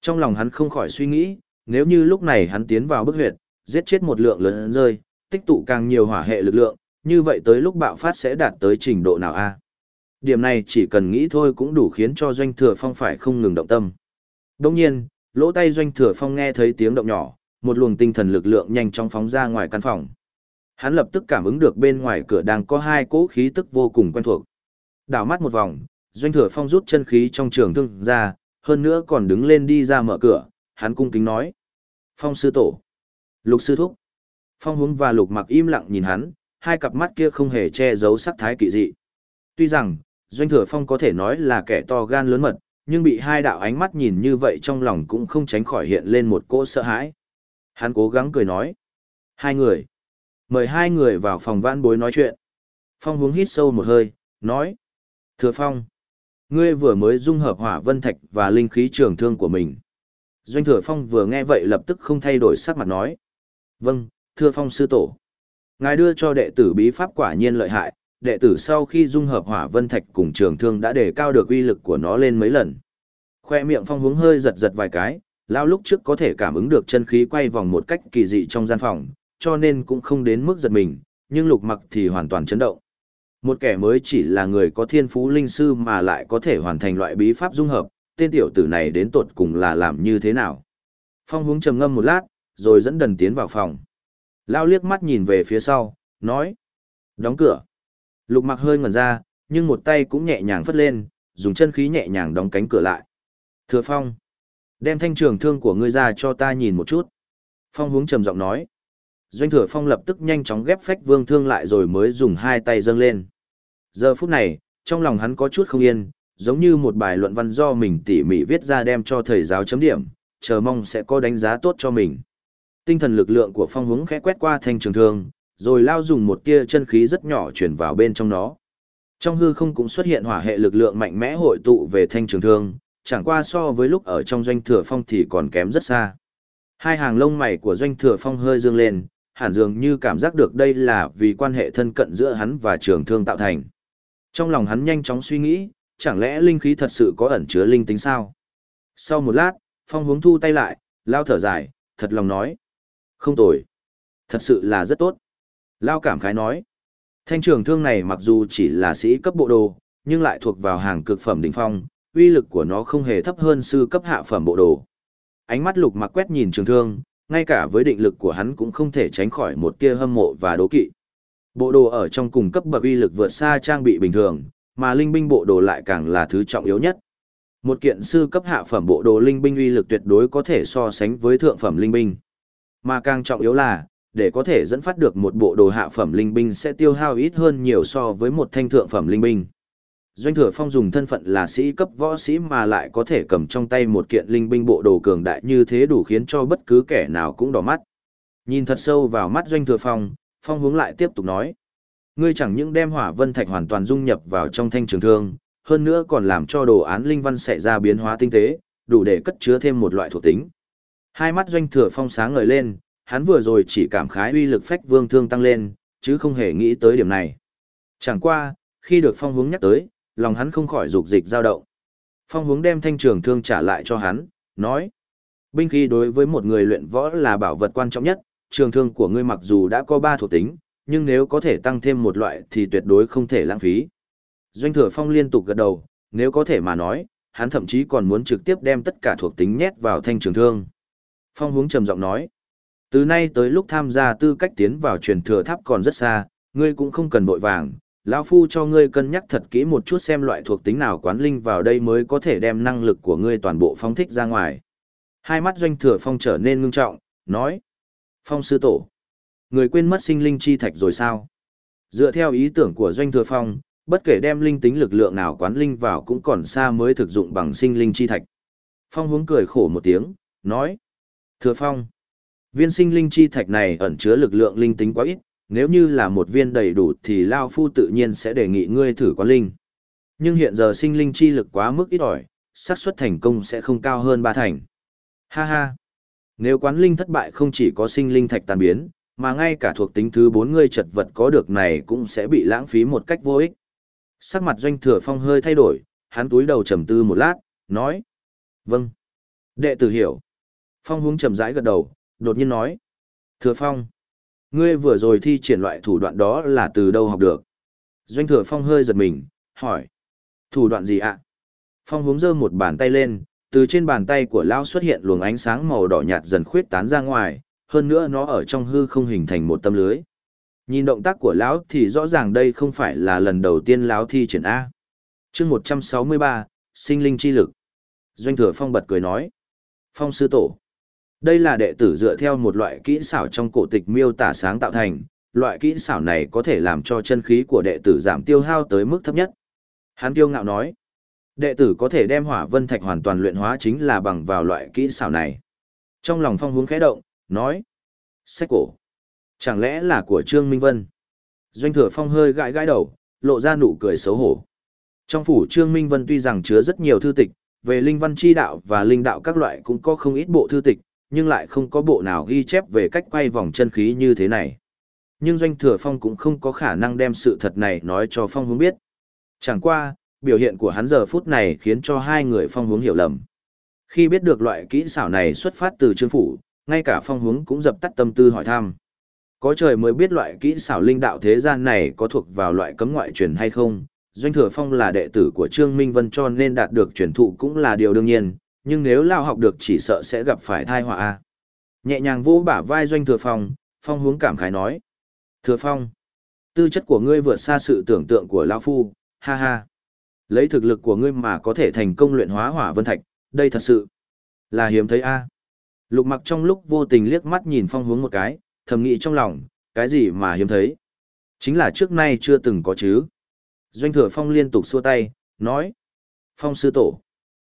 Trong lòng hắn không khỏi suy nghĩ, nếu như lúc này hắn tiến vào bức huyệt, giết chết một lượng lớn rơi, tích tụ càng nhiều hỏa hệ lực lượng, như vậy tới lúc bạo phát sẽ đạt tới trình độ nào a? Điểm này chỉ cần nghĩ thôi cũng đủ khiến cho doanh thừa phong phải không ngừng động tâm. Đồng nhiên, lỗ tay doanh thừa phong nghe thấy tiếng động nhỏ, một luồng tinh thần lực lượng nhanh chóng phóng ra ngoài căn phòng. Hắn lập tức cảm ứng được bên ngoài cửa đang có hai cỗ khí tức vô cùng quen thuộc. Đảo mắt một vòng, doanh thừa phong rút chân khí trong trường thương ra, hơn nữa còn đứng lên đi ra mở cửa, hắn cung kính nói. Phong sư tổ. Lục sư thúc. Phong hướng và lục mặc im lặng nhìn hắn, hai cặp mắt kia không hề che giấu sắc thái kỳ dị. Tuy rằng, doanh thừa phong có thể nói là kẻ to gan lớn mật, nhưng bị hai đạo ánh mắt nhìn như vậy trong lòng cũng không tránh khỏi hiện lên một cỗ sợ hãi. Hắn cố gắng cười nói. Hai người. Mời hai người vào phòng vãn bối nói chuyện. Phong hướng hít sâu một hơi, nói. Thừa Phong. Ngươi vừa mới dung hợp hỏa vân thạch và linh khí trường thương của mình. Doanh Thừa Phong vừa nghe vậy lập tức không thay đổi sắc mặt nói. Vâng, thưa Phong sư tổ. Ngài đưa cho đệ tử bí pháp quả nhiên lợi hại, đệ tử sau khi dung hợp hỏa vân thạch cùng trường thương đã đề cao được uy lực của nó lên mấy lần. Khoe miệng phong hướng hơi giật giật vài cái, lao lúc trước có thể cảm ứng được chân khí quay vòng một cách kỳ dị trong gian phòng, cho nên cũng không đến mức giật mình, nhưng lục mặc thì hoàn toàn chấn động. Một kẻ mới chỉ là người có thiên phú linh sư mà lại có thể hoàn thành loại bí pháp dung hợp, tên tiểu tử này đến tột cùng là làm như thế nào. Phong hướng trầm ngâm một lát, rồi dẫn đần tiến vào phòng. Lao liếc mắt nhìn về phía sau, nói. Đóng cửa. Lục mặc hơi ngẩn ra, nhưng một tay cũng nhẹ nhàng phất lên, dùng chân khí nhẹ nhàng đóng cánh cửa lại. Thừa Phong. Đem thanh trường thương của ngươi ra cho ta nhìn một chút. Phong hướng trầm giọng nói. Doanh thừa phong lập tức nhanh chóng ghép phách vương thương lại rồi mới dùng hai tay dâng lên. Giờ phút này, trong lòng hắn có chút không yên, giống như một bài luận văn do mình tỉ mỉ viết ra đem cho thầy giáo chấm điểm, chờ mong sẽ có đánh giá tốt cho mình. Tinh thần lực lượng của phong hướng khẽ quét qua thanh trường thương, rồi lao dùng một tia chân khí rất nhỏ chuyển vào bên trong nó. Trong hư không cũng xuất hiện hỏa hệ lực lượng mạnh mẽ hội tụ về thanh trường thương, chẳng qua so với lúc ở trong doanh thừa phong thì còn kém rất xa. Hai hàng lông mày của doanh thừa phong hơi dương lên, hẳn dường như cảm giác được đây là vì quan hệ thân cận giữa hắn và trường thương tạo thành. Trong lòng hắn nhanh chóng suy nghĩ, chẳng lẽ linh khí thật sự có ẩn chứa linh tính sao? Sau một lát, phong hướng thu tay lại, lao thở dài, thật lòng nói. Không tồi. Thật sự là rất tốt. Lao cảm khái nói. Thanh trường thương này mặc dù chỉ là sĩ cấp bộ đồ, nhưng lại thuộc vào hàng cực phẩm đỉnh phong, uy lực của nó không hề thấp hơn sư cấp hạ phẩm bộ đồ. Ánh mắt lục mặc quét nhìn trường thương, ngay cả với định lực của hắn cũng không thể tránh khỏi một tia hâm mộ và đố kỵ. Bộ đồ ở trong cùng cấp bậc uy lực vượt xa trang bị bình thường, mà linh binh bộ đồ lại càng là thứ trọng yếu nhất. Một kiện sư cấp hạ phẩm bộ đồ linh binh uy lực tuyệt đối có thể so sánh với thượng phẩm linh binh. Mà càng trọng yếu là, để có thể dẫn phát được một bộ đồ hạ phẩm linh binh sẽ tiêu hao ít hơn nhiều so với một thanh thượng phẩm linh binh. Doanh thừa phong dùng thân phận là sĩ cấp võ sĩ mà lại có thể cầm trong tay một kiện linh binh bộ đồ cường đại như thế đủ khiến cho bất cứ kẻ nào cũng đỏ mắt. Nhìn thật sâu vào mắt doanh thừa phong, phong hướng lại tiếp tục nói. Ngươi chẳng những đem hỏa vân thạch hoàn toàn dung nhập vào trong thanh trường thương, hơn nữa còn làm cho đồ án linh văn xảy ra biến hóa tinh tế, đủ để cất chứa thêm một loại thuộc tính. Hai mắt doanh thừa phong sáng ngời lên, hắn vừa rồi chỉ cảm khái uy lực phách vương thương tăng lên, chứ không hề nghĩ tới điểm này. Chẳng qua, khi được phong hướng nhắc tới, lòng hắn không khỏi dục dịch dao động. Phong hướng đem thanh trường thương trả lại cho hắn, nói. Binh khí đối với một người luyện võ là bảo vật quan trọng nhất, trường thương của ngươi mặc dù đã có ba thuộc tính, nhưng nếu có thể tăng thêm một loại thì tuyệt đối không thể lãng phí. Doanh thừa phong liên tục gật đầu, nếu có thể mà nói, hắn thậm chí còn muốn trực tiếp đem tất cả thuộc tính nhét vào thanh trường thương. Phong hướng trầm giọng nói, từ nay tới lúc tham gia tư cách tiến vào truyền thừa tháp còn rất xa, ngươi cũng không cần vội vàng, lão phu cho ngươi cân nhắc thật kỹ một chút xem loại thuộc tính nào quán linh vào đây mới có thể đem năng lực của ngươi toàn bộ phóng thích ra ngoài. Hai mắt doanh thừa phong trở nên ngưng trọng, nói, phong sư tổ, người quên mất sinh linh chi thạch rồi sao? Dựa theo ý tưởng của doanh thừa phong, bất kể đem linh tính lực lượng nào quán linh vào cũng còn xa mới thực dụng bằng sinh linh chi thạch. Phong hướng cười khổ một tiếng, nói, thừa phong, viên sinh linh chi thạch này ẩn chứa lực lượng linh tính quá ít, nếu như là một viên đầy đủ thì Lao Phu tự nhiên sẽ đề nghị ngươi thử quán linh. Nhưng hiện giờ sinh linh chi lực quá mức ít ỏi, xác suất thành công sẽ không cao hơn ba thành. Ha ha! Nếu quán linh thất bại không chỉ có sinh linh thạch tàn biến, mà ngay cả thuộc tính thứ bốn ngươi chật vật có được này cũng sẽ bị lãng phí một cách vô ích. Sắc mặt doanh thừa phong hơi thay đổi, hắn túi đầu trầm tư một lát, nói. Vâng. Đệ tử hiểu. Phong hướng trầm rãi gật đầu, đột nhiên nói. Thừa phong. Ngươi vừa rồi thi triển loại thủ đoạn đó là từ đâu học được? Doanh thừa phong hơi giật mình, hỏi. Thủ đoạn gì ạ? Phong hướng giơ một bàn tay lên, từ trên bàn tay của lão xuất hiện luồng ánh sáng màu đỏ nhạt dần khuyết tán ra ngoài, hơn nữa nó ở trong hư không hình thành một tâm lưới. Nhìn động tác của lão thì rõ ràng đây không phải là lần đầu tiên lão thi triển A. chương 163, sinh linh chi lực. Doanh thừa phong bật cười nói. Phong sư tổ. Đây là đệ tử dựa theo một loại kỹ xảo trong cổ tịch miêu tả sáng tạo thành, loại kỹ xảo này có thể làm cho chân khí của đệ tử giảm tiêu hao tới mức thấp nhất. Hắn tiêu ngạo nói, đệ tử có thể đem hỏa vân thạch hoàn toàn luyện hóa chính là bằng vào loại kỹ xảo này. Trong lòng phong hướng khẽ động, nói, sách cổ. Chẳng lẽ là của Trương Minh Vân? Doanh thừa phong hơi gãi gãi đầu, lộ ra nụ cười xấu hổ. Trong phủ Trương Minh Vân tuy rằng chứa rất nhiều thư tịch, về linh văn chi đạo và linh đạo các loại cũng có không ít bộ thư tịch, nhưng lại không có bộ nào ghi chép về cách quay vòng chân khí như thế này. Nhưng Doanh Thừa Phong cũng không có khả năng đem sự thật này nói cho Phong Hướng biết. Chẳng qua, biểu hiện của hắn giờ phút này khiến cho hai người Phong Hướng hiểu lầm. Khi biết được loại kỹ xảo này xuất phát từ trương phủ, ngay cả Phong Hướng cũng dập tắt tâm tư hỏi thăm. Có trời mới biết loại kỹ xảo linh đạo thế gian này có thuộc vào loại cấm ngoại truyền hay không. Doanh Thừa Phong là đệ tử của Trương Minh Vân cho nên đạt được truyền thụ cũng là điều đương nhiên, nhưng nếu lao học được chỉ sợ sẽ gặp phải thai họa a. Nhẹ nhàng vỗ bả vai doanh thừa phong phong hướng cảm khái nói. Thừa phong, tư chất của ngươi vượt xa sự tưởng tượng của lão phu, ha ha. Lấy thực lực của ngươi mà có thể thành công luyện hóa hỏa vân thạch, đây thật sự là hiếm thấy a. Lục mặc trong lúc vô tình liếc mắt nhìn phong hướng một cái, thầm nghĩ trong lòng, cái gì mà hiếm thấy? Chính là trước nay chưa từng có chứ. Doanh thừa phong liên tục xua tay, nói, phong sư tổ,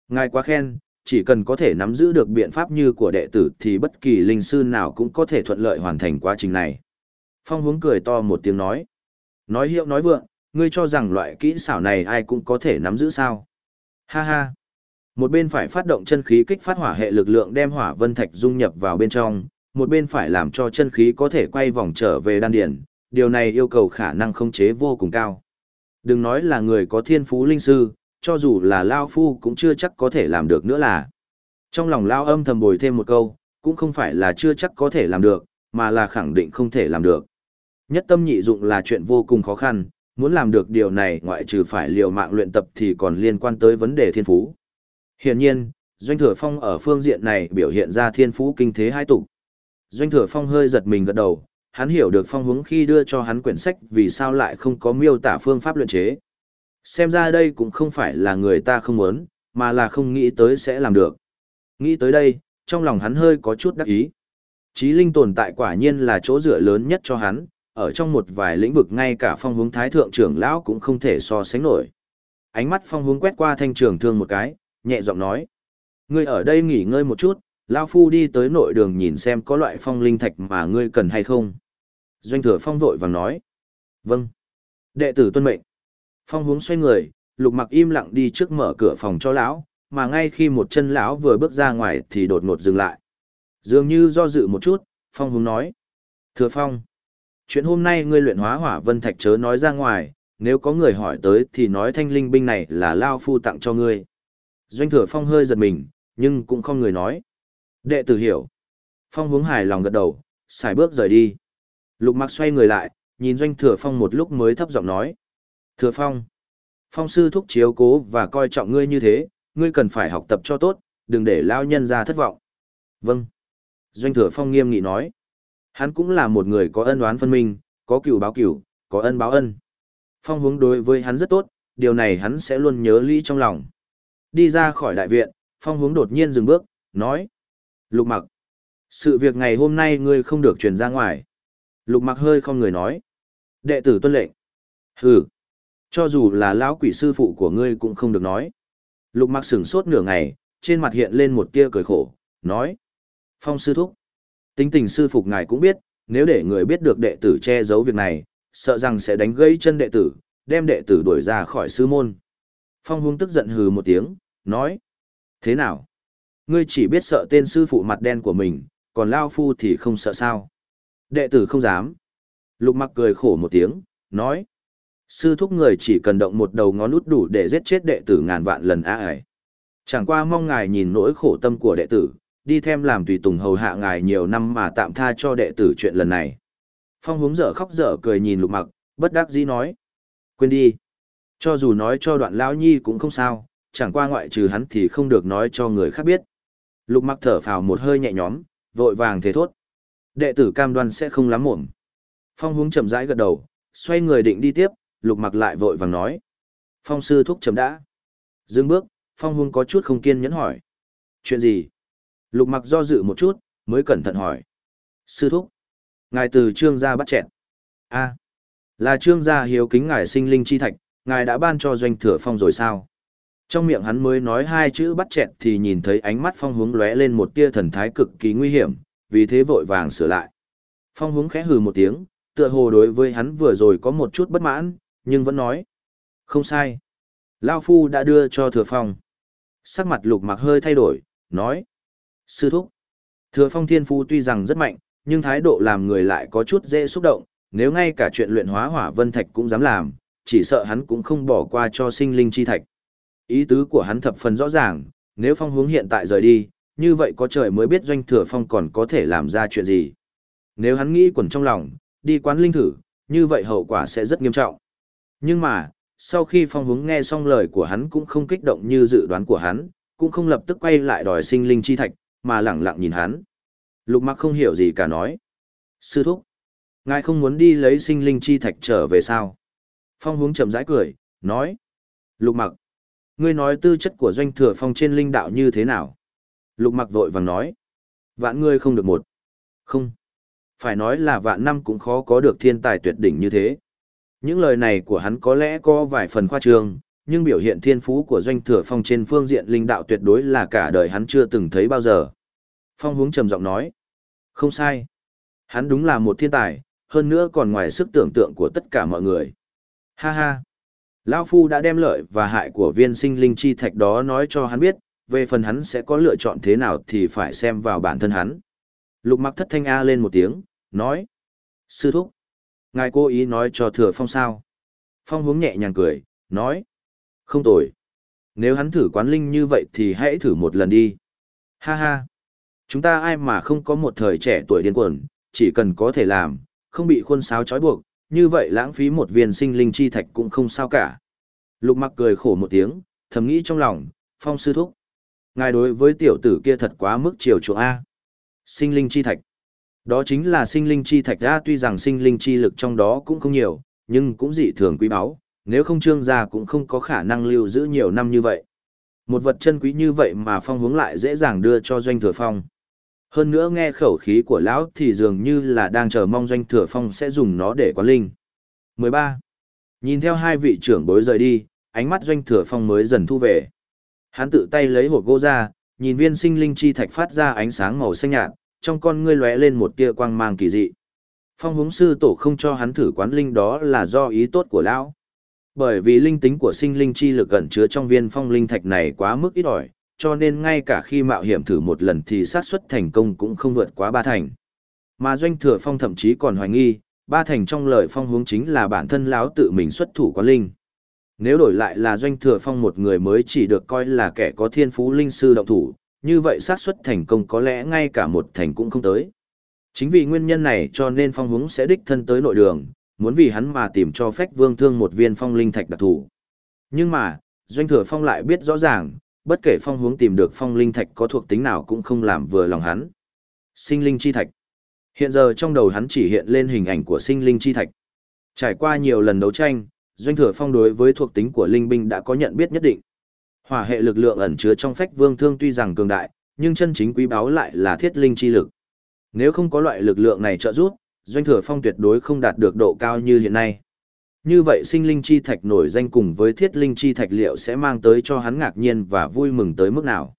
ngài quá khen chỉ cần có thể nắm giữ được biện pháp như của đệ tử thì bất kỳ linh sư nào cũng có thể thuận lợi hoàn thành quá trình này. Phong hướng cười to một tiếng nói. Nói hiệu nói vượng, ngươi cho rằng loại kỹ xảo này ai cũng có thể nắm giữ sao. Ha ha. Một bên phải phát động chân khí kích phát hỏa hệ lực lượng đem hỏa vân thạch dung nhập vào bên trong, một bên phải làm cho chân khí có thể quay vòng trở về đan điển, điều này yêu cầu khả năng không chế vô cùng cao. Đừng nói là người có thiên phú linh sư, cho dù là Lao Phu cũng chưa chắc có thể làm được nữa là. Trong lòng Lao âm thầm bồi thêm một câu, cũng không phải là chưa chắc có thể làm được, mà là khẳng định không thể làm được. Nhất tâm nhị dụng là chuyện vô cùng khó khăn, muốn làm được điều này ngoại trừ phải liều mạng luyện tập thì còn liên quan tới vấn đề thiên phú. Hiển nhiên, Doanh Thừa Phong ở phương diện này biểu hiện ra thiên phú kinh thế hai tục. Doanh Thừa Phong hơi giật mình gật đầu, hắn hiểu được phong hướng khi đưa cho hắn quyển sách vì sao lại không có miêu tả phương pháp luyện chế xem ra đây cũng không phải là người ta không muốn, mà là không nghĩ tới sẽ làm được. Nghĩ tới đây, trong lòng hắn hơi có chút đắc ý. Chí linh tồn tại quả nhiên là chỗ dựa lớn nhất cho hắn, ở trong một vài lĩnh vực ngay cả phong hướng thái thượng trưởng lão cũng không thể so sánh nổi. Ánh mắt phong hướng quét qua thanh trường thương một cái, nhẹ giọng nói. Ngươi ở đây nghỉ ngơi một chút, lão phu đi tới nội đường nhìn xem có loại phong linh thạch mà ngươi cần hay không. Doanh thừa phong vội vàng nói. Vâng. Đệ tử tuân mệnh. Phong hướng xoay người, lục mặc im lặng đi trước mở cửa phòng cho lão, mà ngay khi một chân lão vừa bước ra ngoài thì đột ngột dừng lại. Dường như do dự một chút, Phong hướng nói. Thưa Phong, chuyện hôm nay ngươi luyện hóa hỏa vân thạch chớ nói ra ngoài, nếu có người hỏi tới thì nói thanh linh binh này là Lao Phu tặng cho ngươi. Doanh thừa phong hơi giật mình, nhưng cũng không người nói. Đệ tử hiểu. Phong hướng hài lòng gật đầu, xài bước rời đi. Lục mặc xoay người lại, nhìn doanh thừa phong một lúc mới thấp giọng nói. Thừa phong. Phong sư thúc chiếu cố và coi trọng ngươi như thế, ngươi cần phải học tập cho tốt, đừng để lao nhân ra thất vọng. Vâng. Doanh thừa phong nghiêm nghị nói. Hắn cũng là một người có ân oán phân minh, có cửu báo cửu, có ân báo ân. Phong hướng đối với hắn rất tốt, điều này hắn sẽ luôn nhớ lý trong lòng. Đi ra khỏi đại viện, phong hướng đột nhiên dừng bước, nói. Lục mặc. Sự việc ngày hôm nay ngươi không được truyền ra ngoài. Lục mặc hơi không người nói. Đệ tử tuân lệnh. Hừ. Cho dù là lão quỷ sư phụ của ngươi cũng không được nói. Lục mặc sửng sốt nửa ngày, trên mặt hiện lên một tia cười khổ, nói. Phong sư thúc. Tính tình sư phục ngài cũng biết, nếu để người biết được đệ tử che giấu việc này, sợ rằng sẽ đánh gãy chân đệ tử, đem đệ tử đuổi ra khỏi sư môn. Phong hung tức giận hừ một tiếng, nói. Thế nào? Ngươi chỉ biết sợ tên sư phụ mặt đen của mình, còn Lao Phu thì không sợ sao. Đệ tử không dám. Lục mặc cười khổ một tiếng, nói. Sư thúc người chỉ cần động một đầu ngón út đủ để giết chết đệ tử ngàn vạn lần a ải. Chẳng qua mong ngài nhìn nỗi khổ tâm của đệ tử, đi thêm làm tùy tùng hầu hạ ngài nhiều năm mà tạm tha cho đệ tử chuyện lần này. Phong hướng dở khóc dở cười nhìn lục mặc, bất đắc dĩ nói. Quên đi. Cho dù nói cho đoạn lão nhi cũng không sao, chẳng qua ngoại trừ hắn thì không được nói cho người khác biết. Lục mặc thở phào một hơi nhẹ nhõm, vội vàng thế thốt. Đệ tử cam đoan sẽ không lắm muộn. Phong hướng chậm rãi gật đầu, xoay người định đi tiếp, lục mặc lại vội vàng nói. Phong sư thúc chấm đã. Dừng bước, phong hướng có chút không kiên nhẫn hỏi. Chuyện gì? Lục mặc do dự một chút, mới cẩn thận hỏi. Sư thúc. Ngài từ trương gia bắt chẹn. a là trương gia hiếu kính ngài sinh linh chi thạch, ngài đã ban cho doanh thừa phong rồi sao? Trong miệng hắn mới nói hai chữ bắt chẹn thì nhìn thấy ánh mắt phong hướng lóe lên một tia thần thái cực kỳ nguy hiểm, vì thế vội vàng sửa lại. Phong hướng khẽ hừ một tiếng, tựa hồ đối với hắn vừa rồi có một chút bất mãn, nhưng vẫn nói. Không sai. Lao Phu đã đưa cho thừa phong. Sắc mặt lục mặc hơi thay đổi, nói. Sư thúc. Thừa phong thiên phu tuy rằng rất mạnh, nhưng thái độ làm người lại có chút dễ xúc động, nếu ngay cả chuyện luyện hóa hỏa vân thạch cũng dám làm, chỉ sợ hắn cũng không bỏ qua cho sinh linh chi thạch. Ý tứ của hắn thập phần rõ ràng, nếu phong hướng hiện tại rời đi, như vậy có trời mới biết doanh thừa phong còn có thể làm ra chuyện gì. Nếu hắn nghĩ quẩn trong lòng, đi quán linh thử, như vậy hậu quả sẽ rất nghiêm trọng. Nhưng mà, sau khi phong hướng nghe xong lời của hắn cũng không kích động như dự đoán của hắn, cũng không lập tức quay lại đòi sinh linh chi thạch, mà lẳng lặng nhìn hắn. Lục mặc không hiểu gì cả nói. Sư thúc, ngài không muốn đi lấy sinh linh chi thạch trở về sao? Phong hướng chậm rãi cười, nói. Lục mặc, ngươi nói tư chất của doanh thừa phong trên linh đạo như thế nào? Lục mặc vội vàng nói. Vạn ngươi không được một. Không. Phải nói là vạn năm cũng khó có được thiên tài tuyệt đỉnh như thế. Những lời này của hắn có lẽ có vài phần khoa trương, nhưng biểu hiện thiên phú của doanh thừa phong trên phương diện linh đạo tuyệt đối là cả đời hắn chưa từng thấy bao giờ. Phong hướng trầm giọng nói. Không sai. Hắn đúng là một thiên tài, hơn nữa còn ngoài sức tưởng tượng của tất cả mọi người. Ha ha. Lão Phu đã đem lợi và hại của viên sinh linh chi thạch đó nói cho hắn biết, về phần hắn sẽ có lựa chọn thế nào thì phải xem vào bản thân hắn. Lục mặc thất thanh A lên một tiếng, nói. Sư thúc. Ngài cố ý nói cho thừa phong sao. Phong hướng nhẹ nhàng cười, nói. Không tồi. Nếu hắn thử quán linh như vậy thì hãy thử một lần đi. Ha ha. Chúng ta ai mà không có một thời trẻ tuổi điên cuồng, chỉ cần có thể làm, không bị khuôn sáo trói buộc, như vậy lãng phí một viên sinh linh chi thạch cũng không sao cả. Lục mặc cười khổ một tiếng, thầm nghĩ trong lòng, phong sư thúc. Ngài đối với tiểu tử kia thật quá mức chiều chuộng A. Sinh linh chi thạch. Đó chính là sinh linh chi thạch ra tuy rằng sinh linh chi lực trong đó cũng không nhiều, nhưng cũng dị thường quý báu, nếu không trương gia cũng không có khả năng lưu giữ nhiều năm như vậy. Một vật chân quý như vậy mà phong hướng lại dễ dàng đưa cho doanh thừa phong. Hơn nữa nghe khẩu khí của lão thì dường như là đang chờ mong doanh thừa phong sẽ dùng nó để quán linh. 13. Nhìn theo hai vị trưởng bối rời đi, ánh mắt doanh thừa phong mới dần thu về. Hắn tự tay lấy hộp gỗ ra, nhìn viên sinh linh chi thạch phát ra ánh sáng màu xanh nhạt, trong con ngươi lóe lên một tia quang mang kỳ dị. Phong húng sư tổ không cho hắn thử quán linh đó là do ý tốt của lão. Bởi vì linh tính của sinh linh chi lực ẩn chứa trong viên phong linh thạch này quá mức ít ỏi, cho nên ngay cả khi mạo hiểm thử một lần thì xác suất thành công cũng không vượt quá ba thành. Mà doanh thừa phong thậm chí còn hoài nghi, ba thành trong lời phong hướng chính là bản thân lão tự mình xuất thủ quán linh. Nếu đổi lại là doanh thừa phong một người mới chỉ được coi là kẻ có thiên phú linh sư động thủ, như vậy xác suất thành công có lẽ ngay cả một thành cũng không tới. Chính vì nguyên nhân này cho nên phong hướng sẽ đích thân tới nội đường, muốn vì hắn mà tìm cho phách vương thương một viên phong linh thạch đặc thù. Nhưng mà, doanh thừa phong lại biết rõ ràng, bất kể phong hướng tìm được phong linh thạch có thuộc tính nào cũng không làm vừa lòng hắn. Sinh linh chi thạch. Hiện giờ trong đầu hắn chỉ hiện lên hình ảnh của sinh linh chi thạch. Trải qua nhiều lần đấu tranh, doanh thừa phong đối với thuộc tính của linh binh đã có nhận biết nhất định. Hỏa hệ lực lượng ẩn chứa trong phách vương thương tuy rằng cường đại, nhưng chân chính quý báu lại là thiết linh chi lực. Nếu không có loại lực lượng này trợ giúp, doanh thừa phong tuyệt đối không đạt được độ cao như hiện nay. Như vậy sinh linh chi thạch nổi danh cùng với thiết linh chi thạch liệu sẽ mang tới cho hắn ngạc nhiên và vui mừng tới mức nào.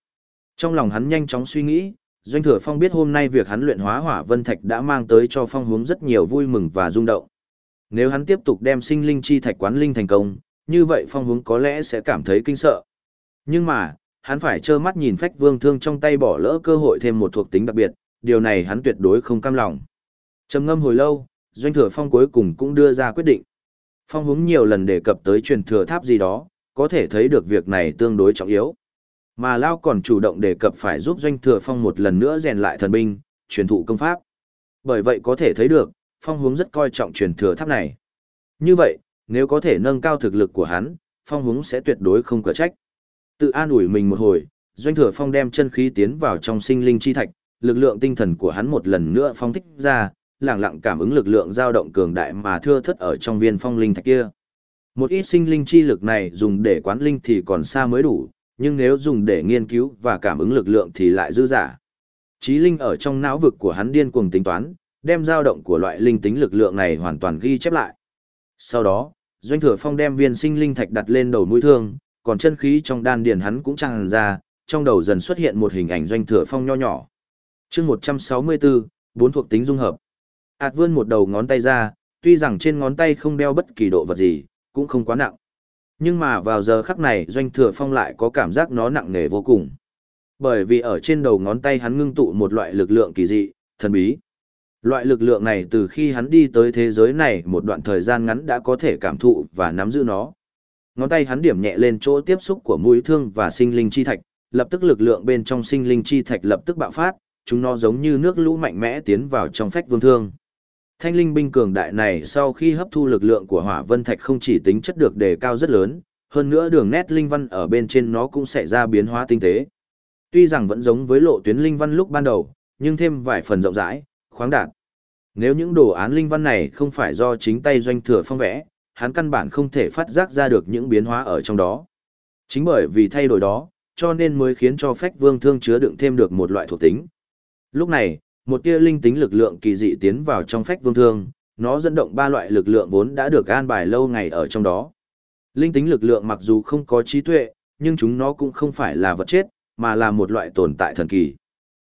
Trong lòng hắn nhanh chóng suy nghĩ, doanh thừa phong biết hôm nay việc hắn luyện hóa hỏa vân thạch đã mang tới cho phong hướng rất nhiều vui mừng và rung động. Nếu hắn tiếp tục đem sinh linh chi thạch quán linh thành công, như vậy phong hướng có lẽ sẽ cảm thấy kinh sợ. Nhưng mà, hắn phải trơ mắt nhìn phách vương thương trong tay bỏ lỡ cơ hội thêm một thuộc tính đặc biệt, điều này hắn tuyệt đối không cam lòng. Trầm ngâm hồi lâu, doanh thừa phong cuối cùng cũng đưa ra quyết định. Phong hướng nhiều lần đề cập tới truyền thừa tháp gì đó, có thể thấy được việc này tương đối trọng yếu. Mà Lao còn chủ động đề cập phải giúp doanh thừa phong một lần nữa rèn lại thần binh, truyền thụ công pháp. Bởi vậy có thể thấy được, phong hướng rất coi trọng truyền thừa tháp này. Như vậy, nếu có thể nâng cao thực lực của hắn, phong hướng sẽ tuyệt đối không cửa trách. Tự an ủi mình một hồi, doanh thừa phong đem chân khí tiến vào trong sinh linh chi thạch, lực lượng tinh thần của hắn một lần nữa phong thích ra, lặng lặng cảm ứng lực lượng dao động cường đại mà thưa thất ở trong viên phong linh thạch kia. Một ít sinh linh chi lực này dùng để quán linh thì còn xa mới đủ, nhưng nếu dùng để nghiên cứu và cảm ứng lực lượng thì lại dư giả. trí linh ở trong não vực của hắn điên cuồng tính toán, đem dao động của loại linh tính lực lượng này hoàn toàn ghi chép lại. Sau đó, Doanh Thừa Phong đem viên sinh linh thạch đặt lên đầu mũi thương, còn chân khí trong đan điền hắn cũng tràn ra, trong đầu dần xuất hiện một hình ảnh Doanh Thừa Phong nho nhỏ. Chương 164, bốn thuộc tính dung hợp. Ảt vươn một đầu ngón tay ra, tuy rằng trên ngón tay không đeo bất kỳ độ vật gì, cũng không quá nặng. Nhưng mà vào giờ khắc này Doanh Thừa Phong lại có cảm giác nó nặng nề vô cùng. Bởi vì ở trên đầu ngón tay hắn ngưng tụ một loại lực lượng kỳ dị, thần bí. Loại lực lượng này từ khi hắn đi tới thế giới này một đoạn thời gian ngắn đã có thể cảm thụ và nắm giữ nó. Ngón tay hắn điểm nhẹ lên chỗ tiếp xúc của mũi thương và sinh linh chi thạch, lập tức lực lượng bên trong sinh linh chi thạch lập tức bạo phát, chúng nó giống như nước lũ mạnh mẽ tiến vào trong phách vương thương. Thanh linh binh cường đại này sau khi hấp thu lực lượng của hỏa vân thạch không chỉ tính chất được đề cao rất lớn, hơn nữa đường nét linh văn ở bên trên nó cũng sẽ ra biến hóa tinh tế. Tuy rằng vẫn giống với lộ tuyến linh văn lúc ban đầu, nhưng thêm vài phần rộng rãi, khoáng đạt. Nếu những đồ án linh văn này không phải do chính tay doanh thừa phong vẽ, hắn căn bản không thể phát giác ra được những biến hóa ở trong đó. Chính bởi vì thay đổi đó, cho nên mới khiến cho phách vương thương chứa đựng thêm được một loại thuộc tính. Lúc này, một tia linh tính lực lượng kỳ dị tiến vào trong phách vương thương, nó dẫn động ba loại lực lượng vốn đã được an bài lâu ngày ở trong đó. Linh tính lực lượng mặc dù không có trí tuệ, nhưng chúng nó cũng không phải là vật chết, mà là một loại tồn tại thần kỳ.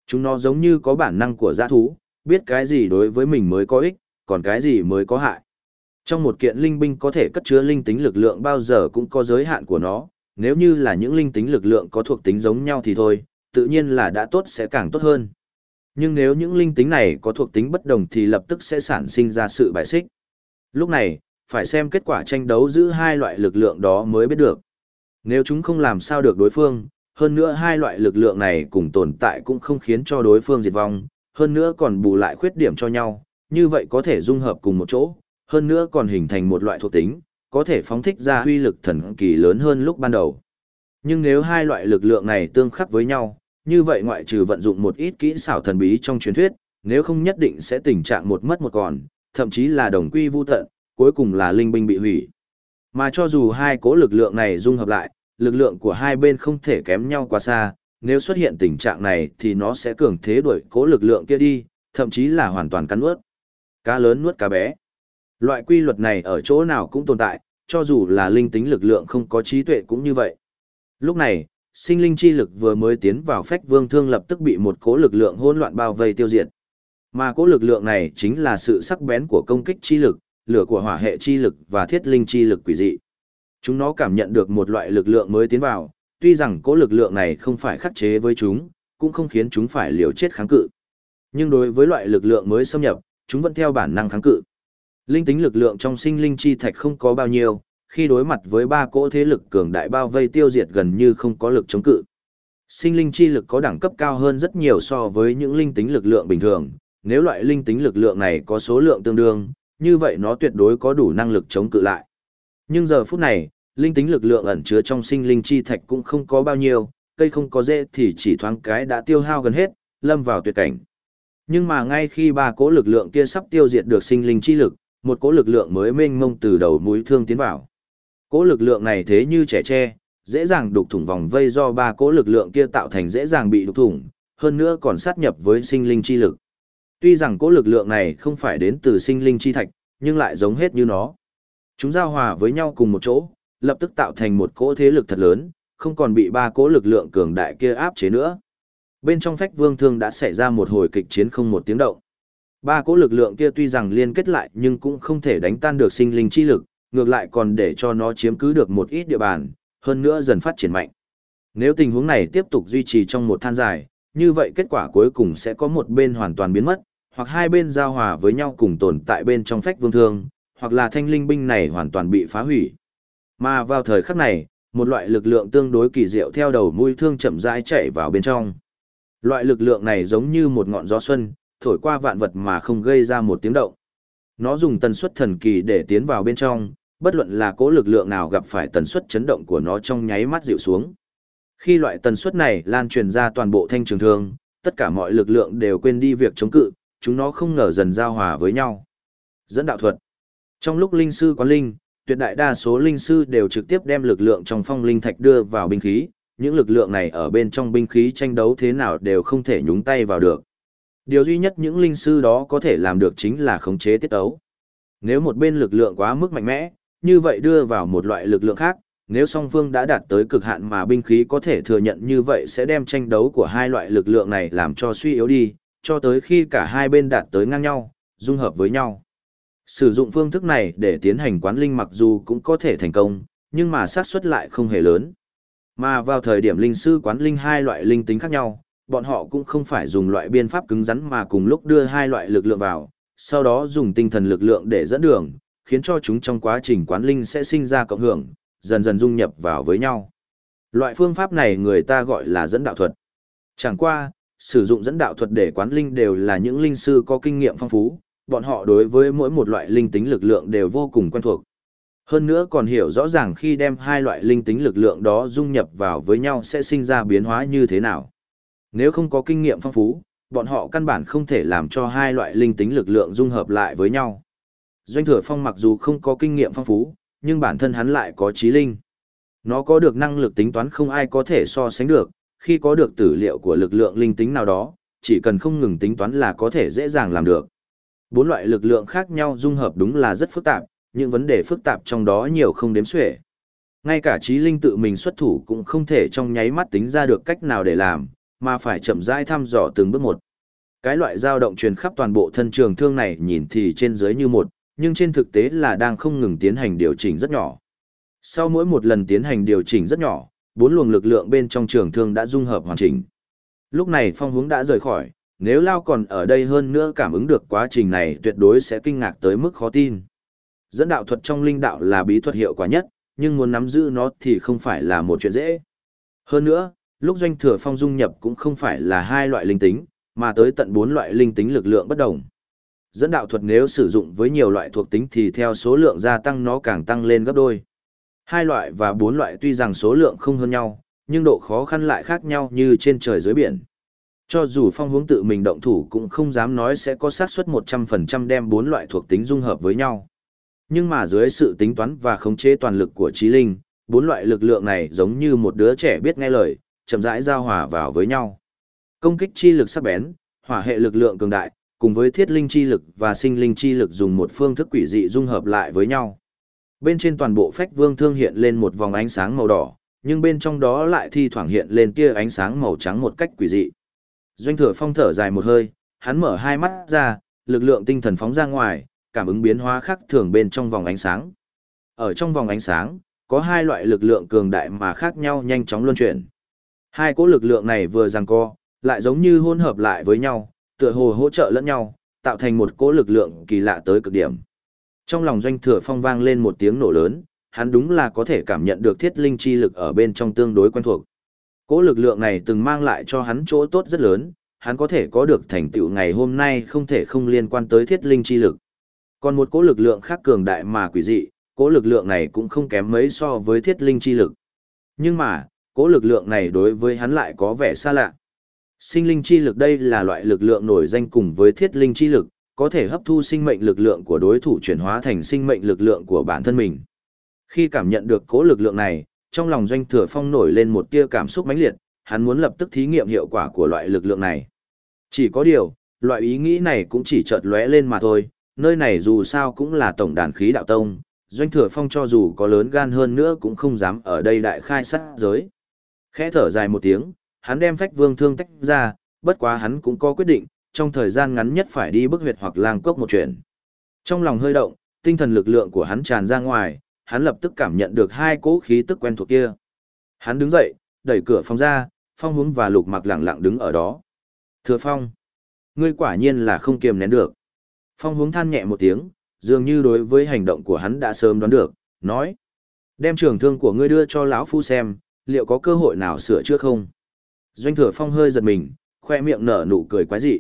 Chúng nó giống như có bản năng của giã thú, biết cái gì đối với mình mới có ích, còn cái gì mới có hại. Trong một kiện linh binh có thể cất chứa linh tính lực lượng bao giờ cũng có giới hạn của nó, nếu như là những linh tính lực lượng có thuộc tính giống nhau thì thôi, tự nhiên là đã tốt sẽ càng tốt hơn. Nhưng nếu những linh tính này có thuộc tính bất đồng thì lập tức sẽ sản sinh ra sự bài xích. Lúc này, phải xem kết quả tranh đấu giữa hai loại lực lượng đó mới biết được. Nếu chúng không làm sao được đối phương, hơn nữa hai loại lực lượng này cùng tồn tại cũng không khiến cho đối phương diệt vong, hơn nữa còn bù lại khuyết điểm cho nhau, như vậy có thể dung hợp cùng một chỗ, hơn nữa còn hình thành một loại thuộc tính, có thể phóng thích ra huy lực thần kỳ lớn hơn lúc ban đầu. Nhưng nếu hai loại lực lượng này tương khắc với nhau, như vậy ngoại trừ vận dụng một ít kỹ xảo thần bí trong truyền thuyết, nếu không nhất định sẽ tình trạng một mất một còn, thậm chí là đồng quy vu tận, cuối cùng là linh binh bị hủy. Mà cho dù hai cố lực lượng này dung hợp lại, lực lượng của hai bên không thể kém nhau quá xa, nếu xuất hiện tình trạng này thì nó sẽ cường thế đuổi cố lực lượng kia đi, thậm chí là hoàn toàn cắn nuốt. Cá lớn nuốt cá bé. Loại quy luật này ở chỗ nào cũng tồn tại, cho dù là linh tính lực lượng không có trí tuệ cũng như vậy. Lúc này, sinh linh chi lực vừa mới tiến vào phách vương thương lập tức bị một cỗ lực lượng hỗn loạn bao vây tiêu diệt. Mà cỗ lực lượng này chính là sự sắc bén của công kích chi lực, lửa của hỏa hệ chi lực và thiết linh chi lực quỷ dị. Chúng nó cảm nhận được một loại lực lượng mới tiến vào, tuy rằng cỗ lực lượng này không phải khắc chế với chúng, cũng không khiến chúng phải liều chết kháng cự. Nhưng đối với loại lực lượng mới xâm nhập, chúng vẫn theo bản năng kháng cự. Linh tính lực lượng trong sinh linh chi thạch không có bao nhiêu, khi đối mặt với ba cỗ thế lực cường đại bao vây tiêu diệt gần như không có lực chống cự. Sinh linh chi lực có đẳng cấp cao hơn rất nhiều so với những linh tính lực lượng bình thường, nếu loại linh tính lực lượng này có số lượng tương đương, như vậy nó tuyệt đối có đủ năng lực chống cự lại. Nhưng giờ phút này, linh tính lực lượng ẩn chứa trong sinh linh chi thạch cũng không có bao nhiêu, cây không có dễ thì chỉ thoáng cái đã tiêu hao gần hết, lâm vào tuyệt cảnh. Nhưng mà ngay khi ba cỗ lực lượng kia sắp tiêu diệt được sinh linh chi lực, một cỗ lực lượng mới mênh mông từ đầu mũi thương tiến vào. Cỗ lực lượng này thế như trẻ tre, dễ dàng đục thủng vòng vây do ba cỗ lực lượng kia tạo thành dễ dàng bị đục thủng, hơn nữa còn sát nhập với sinh linh chi lực. Tuy rằng cỗ lực lượng này không phải đến từ sinh linh chi thạch, nhưng lại giống hết như nó. Chúng giao hòa với nhau cùng một chỗ, lập tức tạo thành một cỗ thế lực thật lớn, không còn bị ba cỗ lực lượng cường đại kia áp chế nữa. Bên trong phách vương thương đã xảy ra một hồi kịch chiến không một tiếng động. Ba cỗ lực lượng kia tuy rằng liên kết lại nhưng cũng không thể đánh tan được sinh linh chi lực, ngược lại còn để cho nó chiếm cứ được một ít địa bàn, hơn nữa dần phát triển mạnh. Nếu tình huống này tiếp tục duy trì trong một than dài, như vậy kết quả cuối cùng sẽ có một bên hoàn toàn biến mất, hoặc hai bên giao hòa với nhau cùng tồn tại bên trong phách vương thương, hoặc là thanh linh binh này hoàn toàn bị phá hủy. Mà vào thời khắc này, một loại lực lượng tương đối kỳ diệu theo đầu mũi thương chậm rãi chạy vào bên trong. Loại lực lượng này giống như một ngọn gió xuân, thổi qua vạn vật mà không gây ra một tiếng động. Nó dùng tần suất thần kỳ để tiến vào bên trong, bất luận là cố lực lượng nào gặp phải tần suất chấn động của nó trong nháy mắt dịu xuống. Khi loại tần suất này lan truyền ra toàn bộ thanh trường thương, tất cả mọi lực lượng đều quên đi việc chống cự, chúng nó không ngờ dần giao hòa với nhau. Dẫn đạo thuật. Trong lúc linh sư có linh, tuyệt đại đa số linh sư đều trực tiếp đem lực lượng trong phong linh thạch đưa vào binh khí, những lực lượng này ở bên trong binh khí tranh đấu thế nào đều không thể nhúng tay vào được. Điều duy nhất những linh sư đó có thể làm được chính là khống chế tiết ấu. Nếu một bên lực lượng quá mức mạnh mẽ, như vậy đưa vào một loại lực lượng khác, nếu song phương đã đạt tới cực hạn mà binh khí có thể thừa nhận như vậy sẽ đem tranh đấu của hai loại lực lượng này làm cho suy yếu đi, cho tới khi cả hai bên đạt tới ngang nhau, dung hợp với nhau. Sử dụng phương thức này để tiến hành quán linh mặc dù cũng có thể thành công, nhưng mà xác suất lại không hề lớn. Mà vào thời điểm linh sư quán linh hai loại linh tính khác nhau, bọn họ cũng không phải dùng loại biên pháp cứng rắn mà cùng lúc đưa hai loại lực lượng vào, sau đó dùng tinh thần lực lượng để dẫn đường, khiến cho chúng trong quá trình quán linh sẽ sinh ra cộng hưởng, dần dần dung nhập vào với nhau. Loại phương pháp này người ta gọi là dẫn đạo thuật. Chẳng qua, sử dụng dẫn đạo thuật để quán linh đều là những linh sư có kinh nghiệm phong phú, bọn họ đối với mỗi một loại linh tính lực lượng đều vô cùng quen thuộc. Hơn nữa còn hiểu rõ ràng khi đem hai loại linh tính lực lượng đó dung nhập vào với nhau sẽ sinh ra biến hóa như thế nào. Nếu không có kinh nghiệm phong phú, bọn họ căn bản không thể làm cho hai loại linh tính lực lượng dung hợp lại với nhau. Doanh thừa phong mặc dù không có kinh nghiệm phong phú, nhưng bản thân hắn lại có trí linh. Nó có được năng lực tính toán không ai có thể so sánh được, khi có được tử liệu của lực lượng linh tính nào đó, chỉ cần không ngừng tính toán là có thể dễ dàng làm được. Bốn loại lực lượng khác nhau dung hợp đúng là rất phức tạp, những vấn đề phức tạp trong đó nhiều không đếm xuể. Ngay cả trí linh tự mình xuất thủ cũng không thể trong nháy mắt tính ra được cách nào để làm, mà phải chậm rãi thăm dò từng bước một. Cái loại dao động truyền khắp toàn bộ thân trường thương này nhìn thì trên dưới như một, nhưng trên thực tế là đang không ngừng tiến hành điều chỉnh rất nhỏ. Sau mỗi một lần tiến hành điều chỉnh rất nhỏ, bốn luồng lực lượng bên trong trường thương đã dung hợp hoàn chỉnh. Lúc này phong hướng đã rời khỏi, nếu Lao còn ở đây hơn nữa cảm ứng được quá trình này tuyệt đối sẽ kinh ngạc tới mức khó tin. Dẫn đạo thuật trong linh đạo là bí thuật hiệu quả nhất, nhưng muốn nắm giữ nó thì không phải là một chuyện dễ. Hơn nữa, lúc doanh thừa phong dung nhập cũng không phải là hai loại linh tính, mà tới tận bốn loại linh tính lực lượng bất đồng. Dẫn đạo thuật nếu sử dụng với nhiều loại thuộc tính thì theo số lượng gia tăng nó càng tăng lên gấp đôi. Hai loại và bốn loại tuy rằng số lượng không hơn nhau, nhưng độ khó khăn lại khác nhau như trên trời dưới biển. Cho dù phong hướng tự mình động thủ cũng không dám nói sẽ có xác suất 100% đem bốn loại thuộc tính dung hợp với nhau. Nhưng mà dưới sự tính toán và khống chế toàn lực của trí linh, bốn loại lực lượng này giống như một đứa trẻ biết nghe lời, chậm rãi giao hòa vào với nhau. Công kích chi lực sắc bén, hỏa hệ lực lượng cường đại, cùng với thiết linh chi lực và sinh linh chi lực dùng một phương thức quỷ dị dung hợp lại với nhau. Bên trên toàn bộ phách vương thương hiện lên một vòng ánh sáng màu đỏ, nhưng bên trong đó lại thi thoảng hiện lên tia ánh sáng màu trắng một cách quỷ dị. Doanh thừa phong thở dài một hơi, hắn mở hai mắt ra, lực lượng tinh thần phóng ra ngoài, cảm ứng biến hóa khác thường bên trong vòng ánh sáng. Ở trong vòng ánh sáng, có hai loại lực lượng cường đại mà khác nhau nhanh chóng luân chuyển. Hai cỗ lực lượng này vừa giằng co, lại giống như hỗn hợp lại với nhau, tựa hồ hỗ trợ lẫn nhau, tạo thành một cỗ lực lượng kỳ lạ tới cực điểm. Trong lòng doanh thừa phong vang lên một tiếng nổ lớn, hắn đúng là có thể cảm nhận được thiết linh chi lực ở bên trong tương đối quen thuộc. Cỗ lực lượng này từng mang lại cho hắn chỗ tốt rất lớn, hắn có thể có được thành tựu ngày hôm nay không thể không liên quan tới thiết linh chi lực. Còn một cỗ lực lượng khác cường đại mà quỷ dị, cỗ lực lượng này cũng không kém mấy so với thiết linh chi lực. Nhưng mà, cỗ lực lượng này đối với hắn lại có vẻ xa lạ. Sinh linh chi lực đây là loại lực lượng nổi danh cùng với thiết linh chi lực, có thể hấp thu sinh mệnh lực lượng của đối thủ chuyển hóa thành sinh mệnh lực lượng của bản thân mình. Khi cảm nhận được cỗ lực lượng này, trong lòng doanh thừa phong nổi lên một tia cảm xúc mãnh liệt, hắn muốn lập tức thí nghiệm hiệu quả của loại lực lượng này. Chỉ có điều, loại ý nghĩ này cũng chỉ chợt lóe lên mà thôi, nơi này dù sao cũng là tổng đàn khí đạo tông, doanh thừa phong cho dù có lớn gan hơn nữa cũng không dám ở đây đại khai sát giới. Khẽ thở dài một tiếng, hắn đem phách vương thương tách ra, bất quá hắn cũng có quyết định, trong thời gian ngắn nhất phải đi bức huyệt hoặc lang cốc một chuyện. Trong lòng hơi động, tinh thần lực lượng của hắn tràn ra ngoài, hắn lập tức cảm nhận được hai cỗ khí tức quen thuộc kia. Hắn đứng dậy, đẩy cửa phòng ra, phong hướng và lục mặc lặng lặng đứng ở đó. Thừa phong, ngươi quả nhiên là không kiềm nén được. Phong hướng than nhẹ một tiếng, dường như đối với hành động của hắn đã sớm đoán được, nói. Đem trường thương của ngươi đưa cho lão phu xem, liệu có cơ hội nào sửa chữa không? Doanh thừa phong hơi giật mình, khoe miệng nở nụ cười quái dị.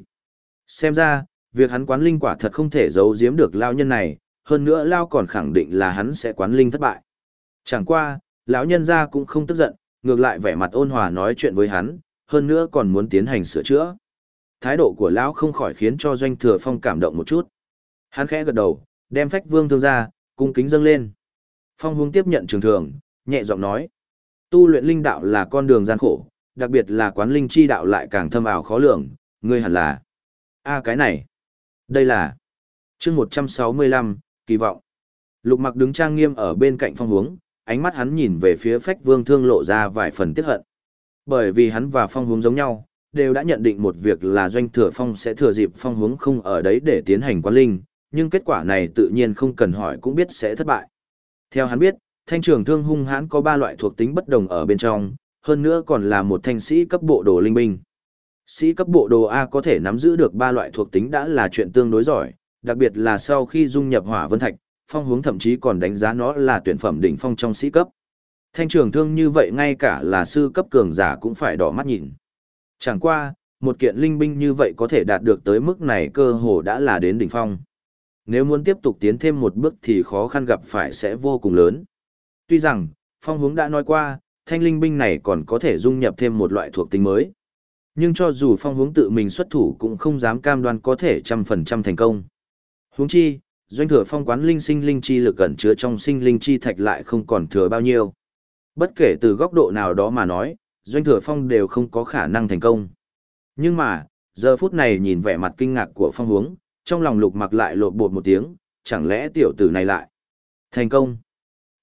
Xem ra, việc hắn quán linh quả thật không thể giấu giếm được lao nhân này, hơn nữa lao còn khẳng định là hắn sẽ quán linh thất bại. Chẳng qua, lão nhân gia cũng không tức giận, ngược lại vẻ mặt ôn hòa nói chuyện với hắn, hơn nữa còn muốn tiến hành sửa chữa. Thái độ của lão không khỏi khiến cho doanh thừa phong cảm động một chút. Hắn khẽ gật đầu, đem phách vương thương ra, cung kính dâng lên. Phong hướng tiếp nhận trường thường, nhẹ giọng nói. Tu luyện linh đạo là con đường gian khổ, đặc biệt là quán linh chi đạo lại càng thâm ảo khó lường, ngươi hẳn là. a cái này. Đây là. chương 165, kỳ vọng. Lục mặc đứng trang nghiêm ở bên cạnh phong hướng, ánh mắt hắn nhìn về phía phách vương thương lộ ra vài phần tiếc hận. Bởi vì hắn và phong hướng giống nhau, đều đã nhận định một việc là doanh thừa phong sẽ thừa dịp phong hướng không ở đấy để tiến hành quán linh, nhưng kết quả này tự nhiên không cần hỏi cũng biết sẽ thất bại. Theo hắn biết, thanh trường thương hung hãn có ba loại thuộc tính bất đồng ở bên trong, hơn nữa còn là một thanh sĩ cấp bộ đồ linh binh. Sĩ cấp bộ đồ A có thể nắm giữ được ba loại thuộc tính đã là chuyện tương đối giỏi, đặc biệt là sau khi dung nhập hỏa vân thạch, phong hướng thậm chí còn đánh giá nó là tuyển phẩm đỉnh phong trong sĩ cấp. Thanh trường thương như vậy ngay cả là sư cấp cường giả cũng phải đỏ mắt nhìn. Chẳng qua, một kiện linh binh như vậy có thể đạt được tới mức này cơ hồ đã là đến đỉnh phong. Nếu muốn tiếp tục tiến thêm một bước thì khó khăn gặp phải sẽ vô cùng lớn. Tuy rằng, phong hướng đã nói qua, thanh linh binh này còn có thể dung nhập thêm một loại thuộc tính mới. Nhưng cho dù phong hướng tự mình xuất thủ cũng không dám cam đoan có thể trăm phần trăm thành công. Hướng chi, doanh thừa phong quán linh sinh linh chi lực ẩn chứa trong sinh linh chi thạch lại không còn thừa bao nhiêu. Bất kể từ góc độ nào đó mà nói, doanh thừa phong đều không có khả năng thành công. Nhưng mà, giờ phút này nhìn vẻ mặt kinh ngạc của phong hướng, trong lòng lục mặc lại lột bột một tiếng, chẳng lẽ tiểu tử này lại thành công.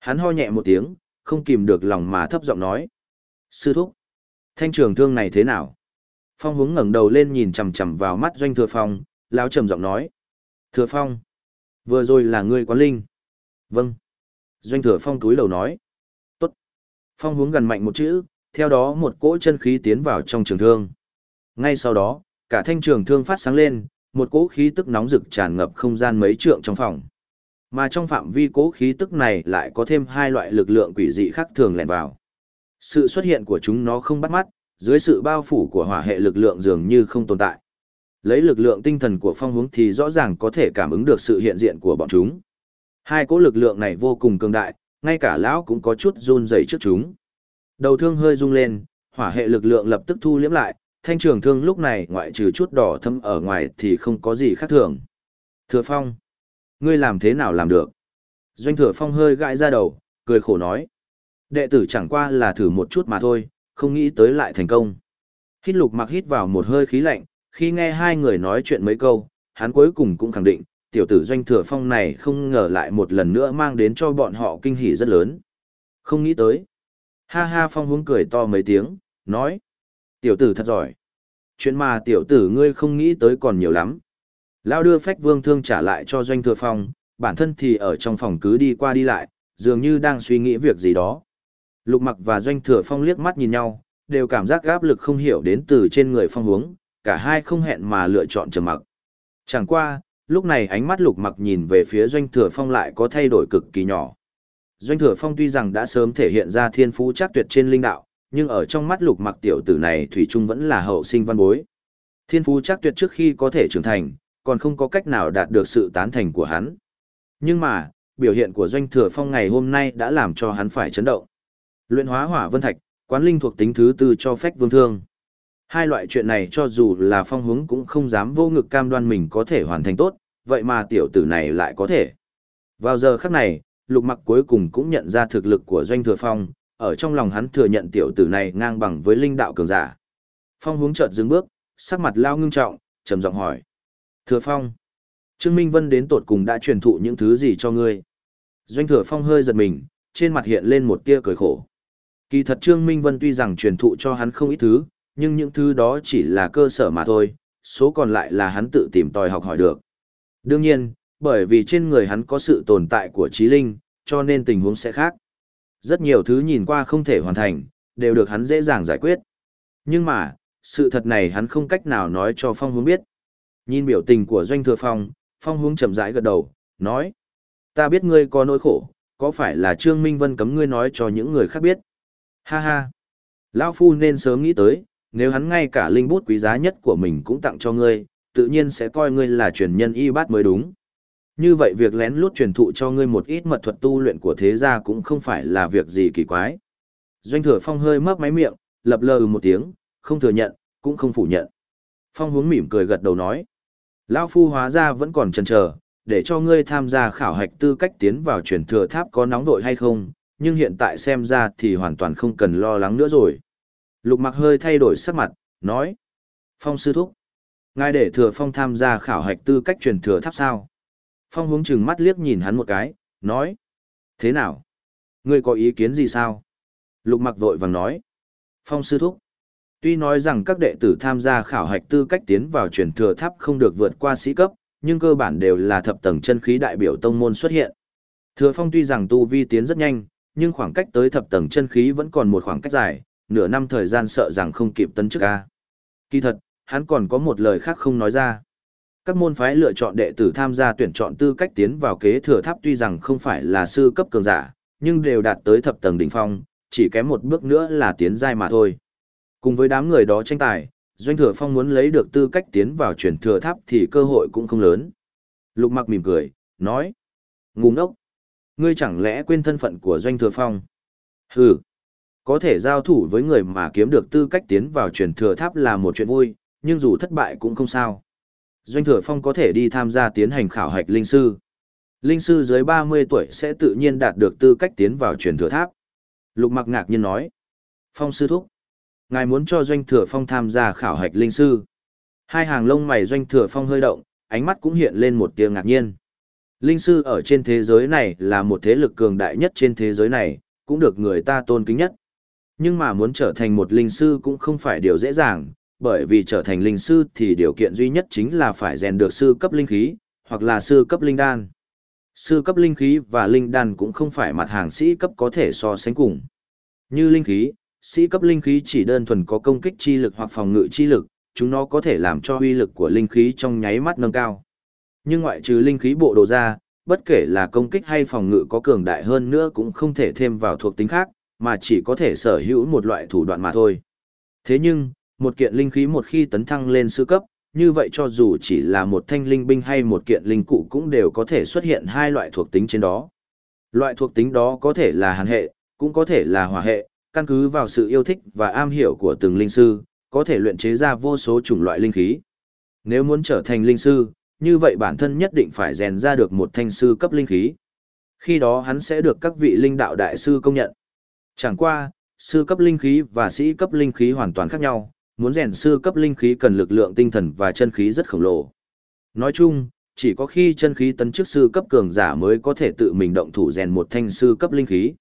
Hắn ho nhẹ một tiếng, không kìm được lòng mà thấp giọng nói. Sư thúc, thanh trường thương này thế nào? Phong hướng ngẩng đầu lên nhìn chằm chằm vào mắt doanh thừa phong, lão trầm giọng nói. Thừa phong, vừa rồi là ngươi quán linh. Vâng. Doanh thừa phong túi lầu nói. Tốt. Phong hướng gần mạnh một chữ, theo đó một cỗ chân khí tiến vào trong trường thương. Ngay sau đó, cả thanh trường thương phát sáng lên, một cỗ khí tức nóng rực tràn ngập không gian mấy trượng trong phòng. Mà trong phạm vi cố khí tức này lại có thêm hai loại lực lượng quỷ dị khác thường lẻn vào. Sự xuất hiện của chúng nó không bắt mắt, dưới sự bao phủ của hỏa hệ lực lượng dường như không tồn tại. Lấy lực lượng tinh thần của phong hướng thì rõ ràng có thể cảm ứng được sự hiện diện của bọn chúng. Hai cỗ lực lượng này vô cùng cường đại, ngay cả lão cũng có chút run rẩy trước chúng. Đầu thương hơi rung lên, hỏa hệ lực lượng lập tức thu liếm lại, thanh trường thương lúc này ngoại trừ chút đỏ thâm ở ngoài thì không có gì khác thường. Thừa Phong, ngươi làm thế nào làm được? Doanh Thừa Phong hơi gãi ra đầu, cười khổ nói. Đệ tử chẳng qua là thử một chút mà thôi, không nghĩ tới lại thành công. Hít lục mặc hít vào một hơi khí lạnh, khi nghe hai người nói chuyện mấy câu, hắn cuối cùng cũng khẳng định, tiểu tử Doanh Thừa Phong này không ngờ lại một lần nữa mang đến cho bọn họ kinh hỉ rất lớn. Không nghĩ tới. Ha ha Phong hướng cười to mấy tiếng, nói. Tiểu tử thật giỏi. Chuyện mà tiểu tử ngươi không nghĩ tới còn nhiều lắm. Lao đưa phách vương thương trả lại cho doanh thừa phong, bản thân thì ở trong phòng cứ đi qua đi lại, dường như đang suy nghĩ việc gì đó. Lục mặc và doanh thừa phong liếc mắt nhìn nhau, đều cảm giác áp lực không hiểu đến từ trên người phong hướng, cả hai không hẹn mà lựa chọn trầm mặc. Chẳng qua, lúc này ánh mắt lục mặc nhìn về phía doanh thừa phong lại có thay đổi cực kỳ nhỏ. Doanh Thừa Phong tuy rằng đã sớm thể hiện ra thiên phú chắc tuyệt trên linh đạo, nhưng ở trong mắt lục mặc tiểu tử này Thủy Trung vẫn là hậu sinh văn bối. Thiên phú chắc tuyệt trước khi có thể trưởng thành, còn không có cách nào đạt được sự tán thành của hắn. Nhưng mà, biểu hiện của Doanh Thừa Phong ngày hôm nay đã làm cho hắn phải chấn động. Luyện hóa hỏa vân thạch, quán linh thuộc tính thứ tư cho phép vương thương. Hai loại chuyện này cho dù là phong hướng cũng không dám vô ngực cam đoan mình có thể hoàn thành tốt, vậy mà tiểu tử này lại có thể. Vào giờ khắc này, lục mặc cuối cùng cũng nhận ra thực lực của doanh thừa phong, ở trong lòng hắn thừa nhận tiểu tử này ngang bằng với linh đạo cường giả. Phong hướng chợt dừng bước, sắc mặt lao ngưng trọng, trầm giọng hỏi. Thừa phong, Trương Minh Vân đến tột cùng đã truyền thụ những thứ gì cho ngươi? Doanh thừa phong hơi giật mình, trên mặt hiện lên một tia cười khổ. Kỳ thật Trương Minh Vân tuy rằng truyền thụ cho hắn không ít thứ, nhưng những thứ đó chỉ là cơ sở mà thôi, số còn lại là hắn tự tìm tòi học hỏi được. Đương nhiên, bởi vì trên người hắn có sự tồn tại của trí linh, cho nên tình huống sẽ khác. Rất nhiều thứ nhìn qua không thể hoàn thành, đều được hắn dễ dàng giải quyết. Nhưng mà, sự thật này hắn không cách nào nói cho Phong Hướng biết. Nhìn biểu tình của Doanh Thừa Phong, Phong Hướng chậm rãi gật đầu, nói: "Ta biết ngươi có nỗi khổ, có phải là Trương Minh Vân cấm ngươi nói cho những người khác biết?" Ha ha. Lão phu nên sớm nghĩ tới, nếu hắn ngay cả linh bút quý giá nhất của mình cũng tặng cho ngươi, tự nhiên sẽ coi ngươi là truyền nhân y bát mới đúng. Như vậy việc lén lút truyền thụ cho ngươi một ít mật thuật tu luyện của thế gia cũng không phải là việc gì kỳ quái. Doanh thừa phong hơi mấp máy miệng, lập lờ một tiếng, không thừa nhận, cũng không phủ nhận. Phong hướng mỉm cười gật đầu nói. Lão phu hóa ra vẫn còn chần chờ, để cho ngươi tham gia khảo hạch tư cách tiến vào truyền thừa tháp có nóng vội hay không, nhưng hiện tại xem ra thì hoàn toàn không cần lo lắng nữa rồi. Lục mặc hơi thay đổi sắc mặt, nói. Phong sư thúc. Ngài để thừa phong tham gia khảo hạch tư cách truyền thừa tháp sao. Phong hướng chừng mắt liếc nhìn hắn một cái, nói. Thế nào? Ngươi có ý kiến gì sao? Lục mặc vội vàng nói. Phong sư thúc. Tuy nói rằng các đệ tử tham gia khảo hạch tư cách tiến vào truyền thừa tháp không được vượt qua sĩ cấp, nhưng cơ bản đều là thập tầng chân khí đại biểu tông môn xuất hiện. Thừa phong tuy rằng tu vi tiến rất nhanh, nhưng khoảng cách tới thập tầng chân khí vẫn còn một khoảng cách dài, nửa năm thời gian sợ rằng không kịp tấn chức a. Kỳ thật, hắn còn có một lời khác không nói ra. Các môn phái lựa chọn đệ tử tham gia tuyển chọn tư cách tiến vào kế thừa tháp tuy rằng không phải là sư cấp cường giả, nhưng đều đạt tới thập tầng đỉnh phong, chỉ kém một bước nữa là tiến giai mà thôi. Cùng với đám người đó tranh tài, Doanh Thừa Phong muốn lấy được tư cách tiến vào truyền thừa tháp thì cơ hội cũng không lớn. Lục mặc mỉm cười, nói. Ngu ngốc. Ngươi chẳng lẽ quên thân phận của Doanh Thừa Phong? Hừ. Có thể giao thủ với người mà kiếm được tư cách tiến vào truyền thừa tháp là một chuyện vui, nhưng dù thất bại cũng không sao. Doanh Thừa Phong có thể đi tham gia tiến hành khảo hạch linh sư. Linh sư dưới 30 tuổi sẽ tự nhiên đạt được tư cách tiến vào truyền thừa tháp. Lục mặc ngạc nhiên nói. Phong sư thúc. Ngài muốn cho Doanh Thừa Phong tham gia khảo hạch linh sư. Hai hàng lông mày Doanh Thừa Phong hơi động, ánh mắt cũng hiện lên một tia ngạc nhiên. Linh sư ở trên thế giới này là một thế lực cường đại nhất trên thế giới này, cũng được người ta tôn kính nhất. Nhưng mà muốn trở thành một linh sư cũng không phải điều dễ dàng, bởi vì trở thành linh sư thì điều kiện duy nhất chính là phải rèn được sư cấp linh khí, hoặc là sư cấp linh đan. Sư cấp linh khí và linh đan cũng không phải mặt hàng sĩ cấp có thể so sánh cùng. Như linh khí, sĩ cấp linh khí chỉ đơn thuần có công kích chi lực hoặc phòng ngự chi lực, chúng nó có thể làm cho uy lực của linh khí trong nháy mắt nâng cao. Nhưng ngoại trừ linh khí bộ đồ ra, bất kể là công kích hay phòng ngự có cường đại hơn nữa cũng không thể thêm vào thuộc tính khác, mà chỉ có thể sở hữu một loại thủ đoạn mà thôi. Thế nhưng, một kiện linh khí một khi tấn thăng lên sư cấp, như vậy cho dù chỉ là một thanh linh binh hay một kiện linh cụ cũng đều có thể xuất hiện hai loại thuộc tính trên đó. Loại thuộc tính đó có thể là hàn hệ, cũng có thể là hỏa hệ, căn cứ vào sự yêu thích và am hiểu của từng linh sư, có thể luyện chế ra vô số chủng loại linh khí. Nếu muốn trở thành linh sư, như vậy bản thân nhất định phải rèn ra được một thanh sư cấp linh khí. Khi đó hắn sẽ được các vị linh đạo đại sư công nhận. Chẳng qua, sư cấp linh khí và sĩ cấp linh khí hoàn toàn khác nhau, muốn rèn sư cấp linh khí cần lực lượng tinh thần và chân khí rất khổng lồ. Nói chung, chỉ có khi chân khí tấn chức sư cấp cường giả mới có thể tự mình động thủ rèn một thanh sư cấp linh khí.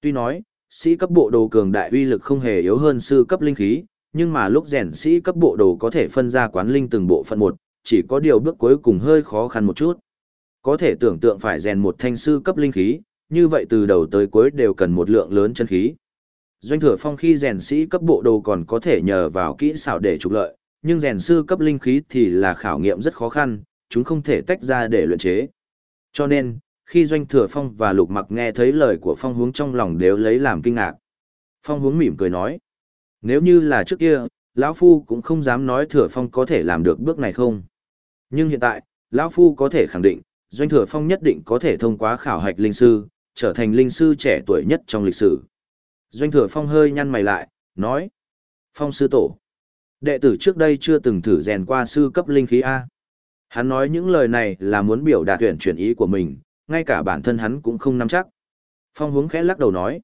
Tuy nói, sĩ cấp bộ đồ cường đại uy lực không hề yếu hơn sư cấp linh khí, nhưng mà lúc rèn sĩ cấp bộ đồ có thể phân ra quán linh từng bộ phận một, chỉ có điều bước cuối cùng hơi khó khăn một chút. Có thể tưởng tượng phải rèn một thanh sư cấp linh khí, như vậy từ đầu tới cuối đều cần một lượng lớn chân khí. Doanh thừa phong khi rèn sĩ cấp bộ đồ còn có thể nhờ vào kỹ xảo để trục lợi, nhưng rèn sư cấp linh khí thì là khảo nghiệm rất khó khăn, chúng không thể tách ra để luyện chế. Cho nên, khi Doanh Thừa Phong và Lục Mặc nghe thấy lời của Phong Hướng trong lòng đều lấy làm kinh ngạc. Phong Hướng mỉm cười nói, nếu như là trước kia, lão phu cũng không dám nói Thừa Phong có thể làm được bước này không. Nhưng hiện tại, lão phu có thể khẳng định, Doanh Thừa Phong nhất định có thể thông qua khảo hạch linh sư, trở thành linh sư trẻ tuổi nhất trong lịch sử. Doanh Thừa Phong hơi nhăn mày lại, nói, Phong sư tổ, đệ tử trước đây chưa từng thử rèn qua sư cấp linh khí A. Hắn nói những lời này là muốn biểu đạt tuyển chuyển ý của mình, ngay cả bản thân hắn cũng không nắm chắc. Phong hướng khẽ lắc đầu nói,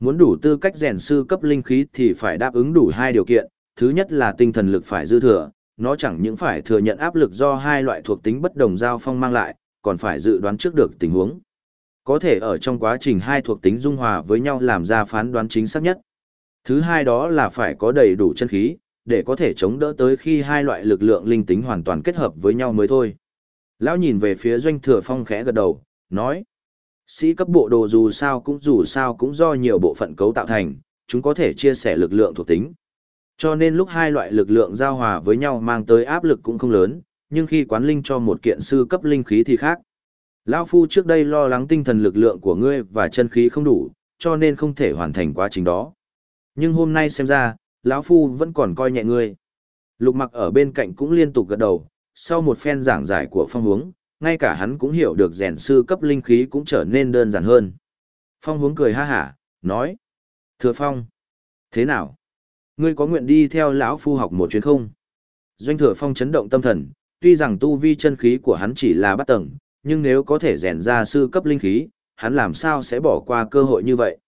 muốn đủ tư cách rèn sư cấp linh khí thì phải đáp ứng đủ hai điều kiện, thứ nhất là tinh thần lực phải dư thừa, nó chẳng những phải thừa nhận áp lực do hai loại thuộc tính bất đồng giao phong mang lại, còn phải dự đoán trước được tình huống. Có thể ở trong quá trình hai thuộc tính dung hòa với nhau làm ra phán đoán chính xác nhất. Thứ hai đó là phải có đầy đủ chân khí, để có thể chống đỡ tới khi hai loại lực lượng linh tính hoàn toàn kết hợp với nhau mới thôi. Lão nhìn về phía doanh thừa phong khẽ gật đầu, nói. Sĩ cấp bộ đồ dù sao cũng dù sao cũng do nhiều bộ phận cấu tạo thành, chúng có thể chia sẻ lực lượng thuộc tính. Cho nên lúc hai loại lực lượng giao hòa với nhau mang tới áp lực cũng không lớn, nhưng khi quán linh cho một kiện sư cấp linh khí thì khác. Lão Phu trước đây lo lắng tinh thần lực lượng của ngươi và chân khí không đủ, cho nên không thể hoàn thành quá trình đó. Nhưng hôm nay xem ra, lão Phu vẫn còn coi nhẹ ngươi. Lục mặc ở bên cạnh cũng liên tục gật đầu, sau một phen giảng giải của phong hướng, ngay cả hắn cũng hiểu được rèn sư cấp linh khí cũng trở nên đơn giản hơn. Phong hướng cười ha hả, nói. Thừa Phong, thế nào? Ngươi có nguyện đi theo lão Phu học một chuyến không? Doanh thừa Phong chấn động tâm thần, tuy rằng tu vi chân khí của hắn chỉ là bắt tầng, nhưng nếu có thể rèn ra sư cấp linh khí, hắn làm sao sẽ bỏ qua cơ hội như vậy.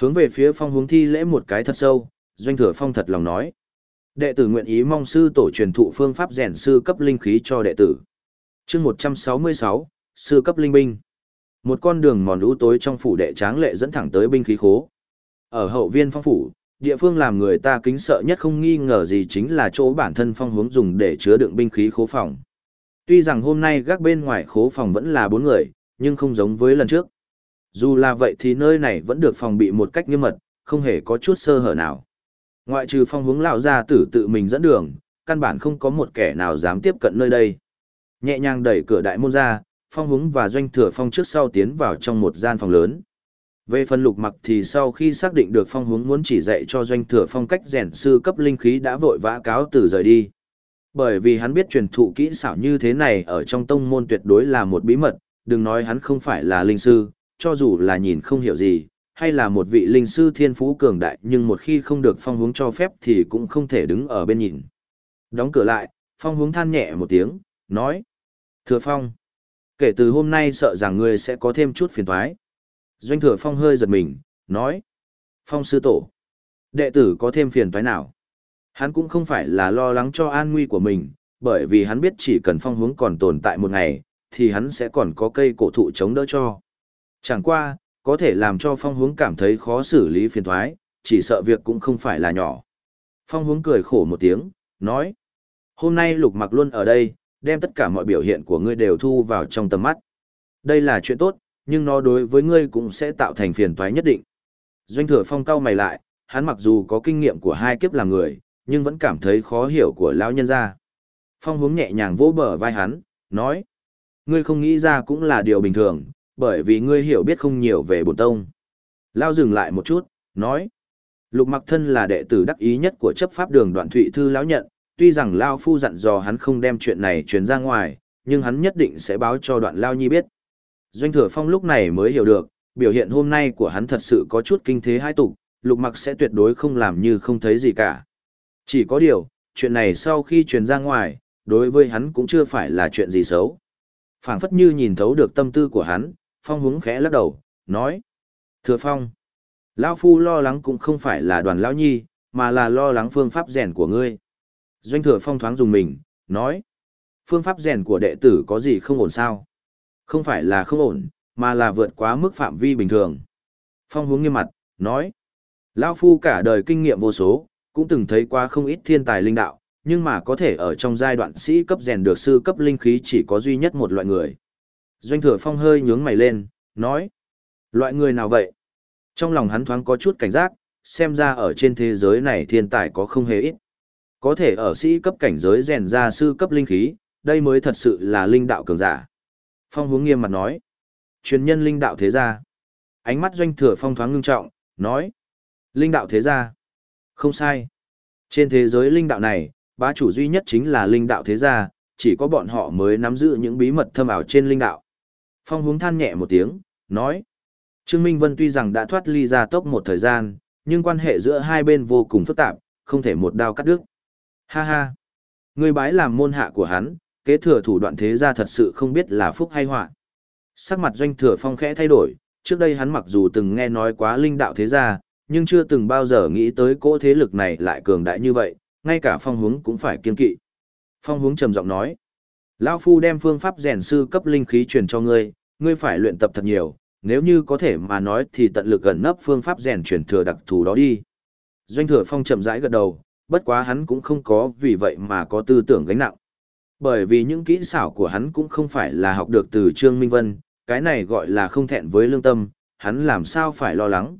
Hướng về phía phong hướng thi lễ một cái thật sâu, doanh thừa phong thật lòng nói. Đệ tử nguyện ý mong sư tổ truyền thụ phương pháp rèn sư cấp linh khí cho đệ tử chương 166, sư cấp linh binh. Một con đường mòn lũ tối trong phủ đệ tráng lệ dẫn thẳng tới binh khí khố. Ở hậu viên phong phủ, địa phương làm người ta kính sợ nhất không nghi ngờ gì chính là chỗ bản thân phong hướng dùng để chứa đựng binh khí khố phòng. Tuy rằng hôm nay gác bên ngoài khố phòng vẫn là bốn người, nhưng không giống với lần trước. Dù là vậy thì nơi này vẫn được phòng bị một cách nghiêm mật, không hề có chút sơ hở nào. Ngoại trừ phong hướng lão gia tử tự mình dẫn đường, căn bản không có một kẻ nào dám tiếp cận nơi đây. Nhẹ nhàng đẩy cửa đại môn ra, phong hướng và doanh thừa phong trước sau tiến vào trong một gian phòng lớn. Về phần lục mặc thì sau khi xác định được phong hướng muốn chỉ dạy cho doanh thừa phong cách rèn sư cấp linh khí đã vội vã cáo từ rời đi. Bởi vì hắn biết truyền thụ kỹ xảo như thế này ở trong tông môn tuyệt đối là một bí mật, đừng nói hắn không phải là linh sư, cho dù là nhìn không hiểu gì, hay là một vị linh sư thiên phú cường đại nhưng một khi không được phong hướng cho phép thì cũng không thể đứng ở bên nhìn. Đóng cửa lại, phong hướng than nhẹ một tiếng, nói. Thừa phong, kể từ hôm nay sợ rằng ngươi sẽ có thêm chút phiền thoái. Doanh thừa phong hơi giật mình, nói. Phong sư tổ, đệ tử có thêm phiền thoái nào? Hắn cũng không phải là lo lắng cho an nguy của mình, bởi vì hắn biết chỉ cần phong hướng còn tồn tại một ngày, thì hắn sẽ còn có cây cổ thụ chống đỡ cho. Chẳng qua, có thể làm cho phong hướng cảm thấy khó xử lý phiền thoái, chỉ sợ việc cũng không phải là nhỏ. Phong hướng cười khổ một tiếng, nói. Hôm nay lục mặc luôn ở đây, đem tất cả mọi biểu hiện của ngươi đều thu vào trong tầm mắt. Đây là chuyện tốt, nhưng nó đối với ngươi cũng sẽ tạo thành phiền toái nhất định. Doanh thừa phong cao mày lại, hắn mặc dù có kinh nghiệm của hai kiếp làm người, nhưng vẫn cảm thấy khó hiểu của lão nhân gia. Phong hướng nhẹ nhàng vỗ bờ vai hắn, nói. Ngươi không nghĩ ra cũng là điều bình thường, bởi vì ngươi hiểu biết không nhiều về bổn tông. Lao dừng lại một chút, nói. Lục mặc thân là đệ tử đắc ý nhất của chấp pháp đường đoạn thụy thư lão nhận, tuy rằng Lao phu dặn dò hắn không đem chuyện này truyền ra ngoài, nhưng hắn nhất định sẽ báo cho đoạn Lao nhi biết. Doanh thừa phong lúc này mới hiểu được, biểu hiện hôm nay của hắn thật sự có chút kinh thế hai tục, lục mặc sẽ tuyệt đối không làm như không thấy gì cả. Chỉ có điều, chuyện này sau khi truyền ra ngoài, đối với hắn cũng chưa phải là chuyện gì xấu. phảng phất như nhìn thấu được tâm tư của hắn, phong húng khẽ lắc đầu, nói. Thừa phong, Lão Phu lo lắng cũng không phải là đoàn Lão Nhi, mà là lo lắng phương pháp rèn của ngươi. Doanh thừa phong thoáng dùng mình, nói. Phương pháp rèn của đệ tử có gì không ổn sao? Không phải là không ổn, mà là vượt quá mức phạm vi bình thường. Phong hướng nghiêm mặt, nói. Lão Phu cả đời kinh nghiệm vô số, cũng từng thấy qua không ít thiên tài linh đạo, nhưng mà có thể ở trong giai đoạn sĩ cấp rèn được sư cấp linh khí chỉ có duy nhất một loại người. Doanh thừa phong hơi nhướng mày lên, nói. Loại người nào vậy? Trong lòng hắn thoáng có chút cảnh giác, xem ra ở trên thế giới này thiên tài có không hề ít. Có thể ở sĩ cấp cảnh giới rèn ra sư cấp linh khí, đây mới thật sự là linh đạo cường giả. Phong hướng nghiêm mặt nói. Truyền nhân linh đạo thế gia. Ánh mắt doanh thừa phong thoáng ngưng trọng, nói. Linh đạo thế gia. Không sai. Trên thế giới linh đạo này, bá chủ duy nhất chính là linh đạo thế gia, chỉ có bọn họ mới nắm giữ những bí mật thâm ảo trên linh đạo. Phong hướng than nhẹ một tiếng, nói. Trương Minh Vân tuy rằng đã thoát ly ra tốc một thời gian, nhưng quan hệ giữa hai bên vô cùng phức tạp, không thể một đao cắt đứt. Ha ha! Người bái làm môn hạ của hắn, kế thừa thủ đoạn thế gia thật sự không biết là phúc hay họa. Sắc mặt doanh thừa phong khẽ thay đổi, trước đây hắn mặc dù từng nghe nói quá linh đạo thế gia, nhưng chưa từng bao giờ nghĩ tới cỗ thế lực này lại cường đại như vậy, ngay cả phong hướng cũng phải kiên kỵ. Phong hướng trầm giọng nói, Lão Phu đem phương pháp rèn sư cấp linh khí truyền cho ngươi, ngươi phải luyện tập thật nhiều, nếu như có thể mà nói thì tận lực gần nấp phương pháp rèn truyền thừa đặc thù đó đi. Doanh thừa phong chậm rãi gật đầu, bất quá hắn cũng không có vì vậy mà có tư tưởng gánh nặng. Bởi vì những kỹ xảo của hắn cũng không phải là học được từ Trương Minh Vân, cái này gọi là không thẹn với lương tâm, hắn làm sao phải lo lắng.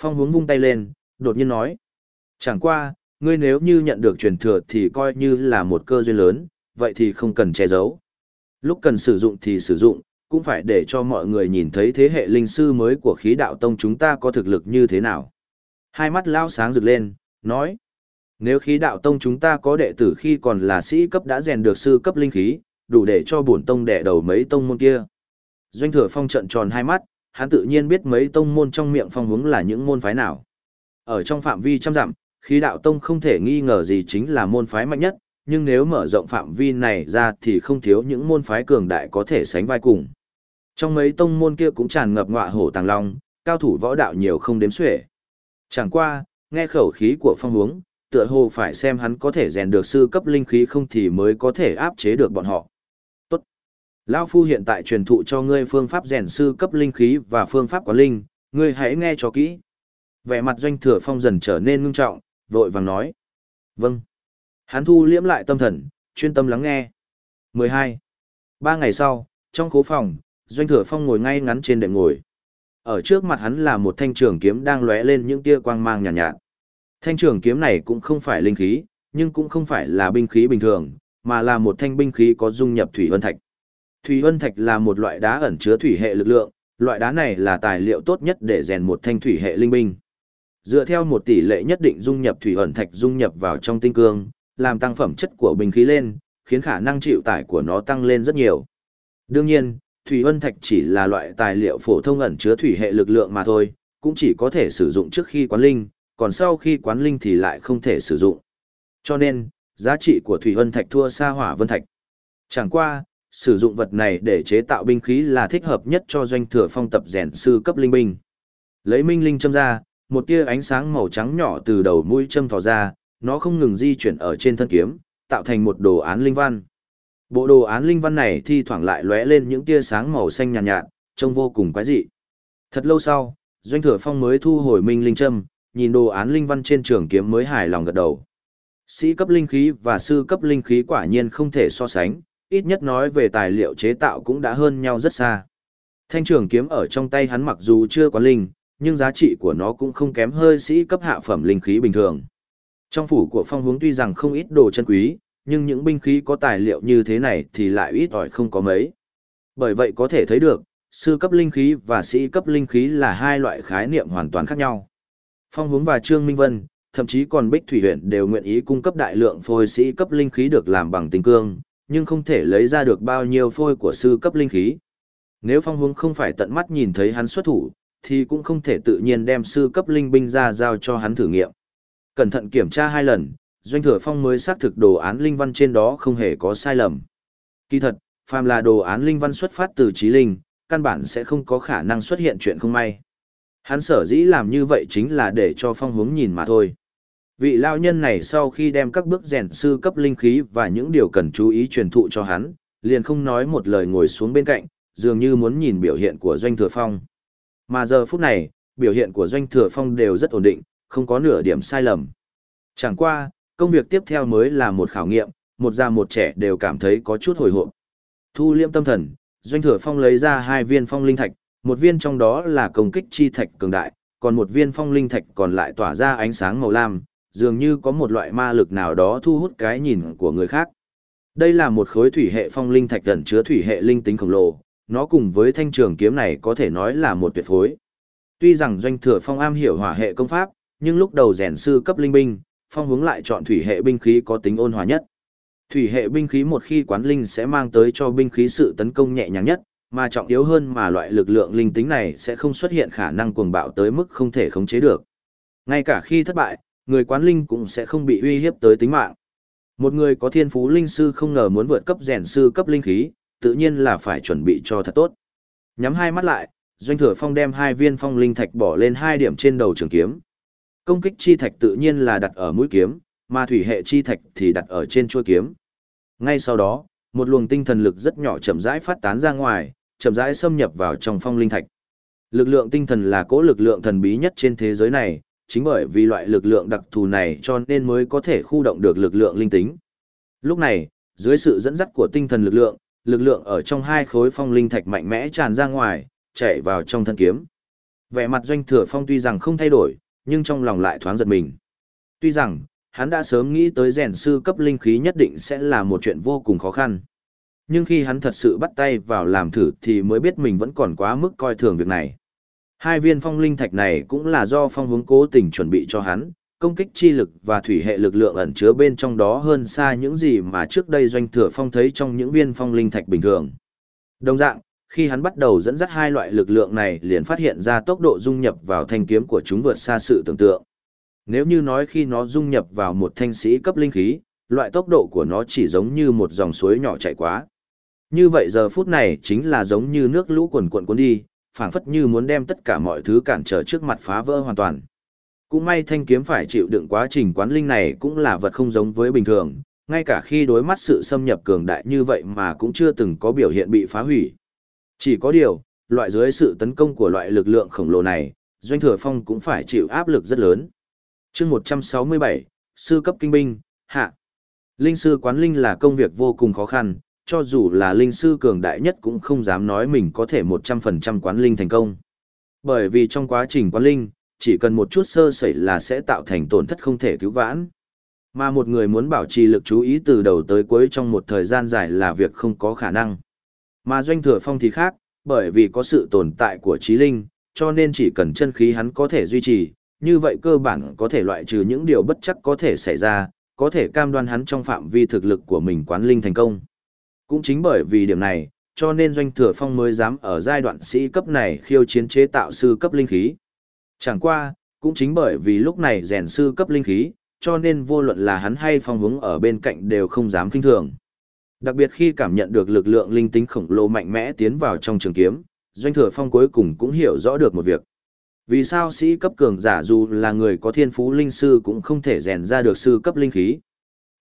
Phong hướng vung tay lên, đột nhiên nói. Chẳng qua, ngươi nếu như nhận được truyền thừa thì coi như là một cơ duyên lớn, vậy thì không cần che giấu. Lúc cần sử dụng thì sử dụng, cũng phải để cho mọi người nhìn thấy thế hệ linh sư mới của khí đạo tông chúng ta có thực lực như thế nào. Hai mắt lao sáng rực lên, nói. Nếu khí đạo tông chúng ta có đệ tử khi còn là sĩ cấp đã rèn được sư cấp linh khí, đủ để cho bổn tông đẻ đầu mấy tông môn kia. Doanh thừa phong trận tròn hai mắt, hắn tự nhiên biết mấy tông môn trong miệng phong hướng là những môn phái nào. Ở trong phạm vi trăm dặm, khí đạo tông không thể nghi ngờ gì chính là môn phái mạnh nhất, nhưng nếu mở rộng phạm vi này ra thì không thiếu những môn phái cường đại có thể sánh vai cùng. Trong mấy tông môn kia cũng tràn ngập ngọa hổ tàng long, cao thủ võ đạo nhiều không đếm xuể. Chẳng qua, nghe khẩu khí của phong hướng, tựa hồ phải xem hắn có thể rèn được sư cấp linh khí không thì mới có thể áp chế được bọn họ. Tốt. Lão Phu hiện tại truyền thụ cho ngươi phương pháp rèn sư cấp linh khí và phương pháp quán linh, ngươi hãy nghe cho kỹ. Vẻ mặt doanh thừa phong dần trở nên ngưng trọng, vội vàng nói. Vâng. Hắn thu liễm lại tâm thần, chuyên tâm lắng nghe. 12. Ba ngày sau, trong khố phòng, doanh thừa phong ngồi ngay ngắn trên đệm ngồi. Ở trước mặt hắn là một thanh trường kiếm đang lóe lên những tia quang mang nhàn nhạt, nhạt. Thanh trường kiếm này cũng không phải linh khí, nhưng cũng không phải là binh khí bình thường, mà là một thanh binh khí có dung nhập thủy vân thạch. Thủy vân thạch là một loại đá ẩn chứa thủy hệ lực lượng, loại đá này là tài liệu tốt nhất để rèn một thanh thủy hệ linh binh. Dựa theo một tỷ lệ nhất định dung nhập thủy ẩn thạch dung nhập vào trong tinh cương, làm tăng phẩm chất của binh khí lên, khiến khả năng chịu tải của nó tăng lên rất nhiều. Đương nhiên, thủy ân thạch chỉ là loại tài liệu phổ thông ẩn chứa thủy hệ lực lượng mà thôi, cũng chỉ có thể sử dụng trước khi quán linh, còn sau khi quán linh thì lại không thể sử dụng. Cho nên, giá trị của thủy vân thạch thua xa hỏa vân thạch. Chẳng qua, sử dụng vật này để chế tạo binh khí là thích hợp nhất cho doanh thừa phong tập rèn sư cấp linh binh. Lấy minh linh châm ra, một tia ánh sáng màu trắng nhỏ từ đầu mũi châm thò ra, nó không ngừng di chuyển ở trên thân kiếm, tạo thành một đồ án linh văn. Bộ đồ án linh văn này thi thoảng lại lóe lên những tia sáng màu xanh nhàn nhạt, nhạt, trông vô cùng quái dị. Thật lâu sau, Doanh Thừa Phong mới thu hồi minh linh châm, nhìn đồ án linh văn trên trường kiếm mới hài lòng gật đầu. Sĩ cấp linh khí và sư cấp linh khí quả nhiên không thể so sánh, ít nhất nói về tài liệu chế tạo cũng đã hơn nhau rất xa. Thanh trường kiếm ở trong tay hắn mặc dù chưa có linh, nhưng giá trị của nó cũng không kém hơi sĩ cấp hạ phẩm linh khí bình thường. Trong phủ của phong hướng tuy rằng không ít đồ chân quý, nhưng những binh khí có tài liệu như thế này thì lại ít ỏi không có mấy. Bởi vậy có thể thấy được, sư cấp linh khí và sĩ cấp linh khí là hai loại khái niệm hoàn toàn khác nhau. Phong hướng và Trương Minh Vân, thậm chí còn Bích Thủy huyện đều nguyện ý cung cấp đại lượng phôi sĩ cấp linh khí được làm bằng tinh cương, nhưng không thể lấy ra được bao nhiêu phôi của sư cấp linh khí. Nếu phong hướng không phải tận mắt nhìn thấy hắn xuất thủ, thì cũng không thể tự nhiên đem sư cấp linh binh ra giao cho hắn thử nghiệm. Cẩn thận kiểm tra hai lần, Doanh Thừa Phong mới xác thực đồ án linh văn trên đó không hề có sai lầm. Kỳ thật, phàm là đồ án linh văn xuất phát từ trí linh, căn bản sẽ không có khả năng xuất hiện chuyện không may. Hắn sở dĩ làm như vậy chính là để cho phong hướng nhìn mà thôi. Vị lao nhân này sau khi đem các bước rèn sư cấp linh khí và những điều cần chú ý truyền thụ cho hắn, liền không nói một lời ngồi xuống bên cạnh, dường như muốn nhìn biểu hiện của Doanh Thừa Phong. Mà giờ phút này, biểu hiện của Doanh Thừa Phong đều rất ổn định, không có nửa điểm sai lầm. Chẳng qua, công việc tiếp theo mới là một khảo nghiệm, một già một trẻ đều cảm thấy có chút hồi hộp. Thu liêm tâm thần, Doanh Thừa Phong lấy ra hai viên phong linh thạch, một viên trong đó là công kích chi thạch cường đại, còn một viên phong linh thạch còn lại tỏa ra ánh sáng màu lam, dường như có một loại ma lực nào đó thu hút cái nhìn của người khác. Đây là một khối thủy hệ phong linh thạch gần chứa thủy hệ linh tính khổng lồ, nó cùng với thanh trường kiếm này có thể nói là một tuyệt phối. Tuy rằng doanh thừa phong am hiểu hỏa hệ công pháp, nhưng lúc đầu rèn sư cấp linh binh, phong hướng lại chọn thủy hệ binh khí có tính ôn hòa nhất. Thủy hệ binh khí một khi quán linh sẽ mang tới cho binh khí sự tấn công nhẹ nhàng nhất, mà trọng yếu hơn mà loại lực lượng linh tính này sẽ không xuất hiện khả năng cuồng bạo tới mức không thể khống chế được. Ngay cả khi thất bại, người quán linh cũng sẽ không bị uy hiếp tới tính mạng. Một người có thiên phú linh sư không ngờ muốn vượt cấp rèn sư cấp linh khí, tự nhiên là phải chuẩn bị cho thật tốt. Nhắm hai mắt lại, Doanh Thừa Phong đem hai viên phong linh thạch bỏ lên hai điểm trên đầu trường kiếm. Công kích chi thạch tự nhiên là đặt ở mũi kiếm, mà thủy hệ chi thạch thì đặt ở trên chuôi kiếm. Ngay sau đó, một luồng tinh thần lực rất nhỏ chậm rãi phát tán ra ngoài, chậm rãi xâm nhập vào trong phong linh thạch. Lực lượng tinh thần là cỗ lực lượng thần bí nhất trên thế giới này, chính bởi vì loại lực lượng đặc thù này cho nên mới có thể khu động được lực lượng linh tính. Lúc này, dưới sự dẫn dắt của tinh thần lực lượng, lực lượng ở trong hai khối phong linh thạch mạnh mẽ tràn ra ngoài, chạy vào trong thân kiếm. Vẻ mặt doanh thừa phong tuy rằng không thay đổi, nhưng trong lòng lại thoáng giật mình. Tuy rằng, hắn đã sớm nghĩ tới rèn sư cấp linh khí nhất định sẽ là một chuyện vô cùng khó khăn. Nhưng khi hắn thật sự bắt tay vào làm thử thì mới biết mình vẫn còn quá mức coi thường việc này. Hai viên phong linh thạch này cũng là do phong hướng cố tình chuẩn bị cho hắn, công kích chi lực và thủy hệ lực lượng ẩn chứa bên trong đó hơn xa những gì mà trước đây doanh thừa phong thấy trong những viên phong linh thạch bình thường. Đồng dạng, khi hắn bắt đầu dẫn dắt hai loại lực lượng này liền phát hiện ra tốc độ dung nhập vào thanh kiếm của chúng vượt xa sự tưởng tượng. Nếu như nói khi nó dung nhập vào một thanh sĩ cấp linh khí, loại tốc độ của nó chỉ giống như một dòng suối nhỏ chảy quá. Như vậy giờ phút này chính là giống như nước lũ quần cuộn cuốn đi, phảng phất như muốn đem tất cả mọi thứ cản trở trước mặt phá vỡ hoàn toàn. Cũng may thanh kiếm phải chịu đựng quá trình quán linh này cũng là vật không giống với bình thường, ngay cả khi đối mắt sự xâm nhập cường đại như vậy mà cũng chưa từng có biểu hiện bị phá hủy. Chỉ có điều, loại dưới sự tấn công của loại lực lượng khổng lồ này, Doanh Thừa Phong cũng phải chịu áp lực rất lớn. chương 167, Sư cấp kinh binh, hạ. Linh sư quán linh là công việc vô cùng khó khăn, cho dù là linh sư cường đại nhất cũng không dám nói mình có thể 100% quán linh thành công. Bởi vì trong quá trình quán linh, chỉ cần một chút sơ sẩy là sẽ tạo thành tổn thất không thể cứu vãn. Mà một người muốn bảo trì lực chú ý từ đầu tới cuối trong một thời gian dài là việc không có khả năng. Mà doanh thừa phong thì khác, bởi vì có sự tồn tại của trí linh, cho nên chỉ cần chân khí hắn có thể duy trì, như vậy cơ bản có thể loại trừ những điều bất chắc có thể xảy ra, có thể cam đoan hắn trong phạm vi thực lực của mình quán linh thành công. Cũng chính bởi vì điểm này, cho nên doanh thừa phong mới dám ở giai đoạn sĩ cấp này khiêu chiến chế tạo sư cấp linh khí. Chẳng qua, cũng chính bởi vì lúc này rèn sư cấp linh khí, cho nên vô luận là hắn hay phong hướng ở bên cạnh đều không dám kinh thường. Đặc biệt khi cảm nhận được lực lượng linh tính khổng lồ mạnh mẽ tiến vào trong trường kiếm, doanh thừa phong cuối cùng cũng hiểu rõ được một việc. Vì sao sĩ cấp cường giả dù là người có thiên phú linh sư cũng không thể rèn ra được sư cấp linh khí?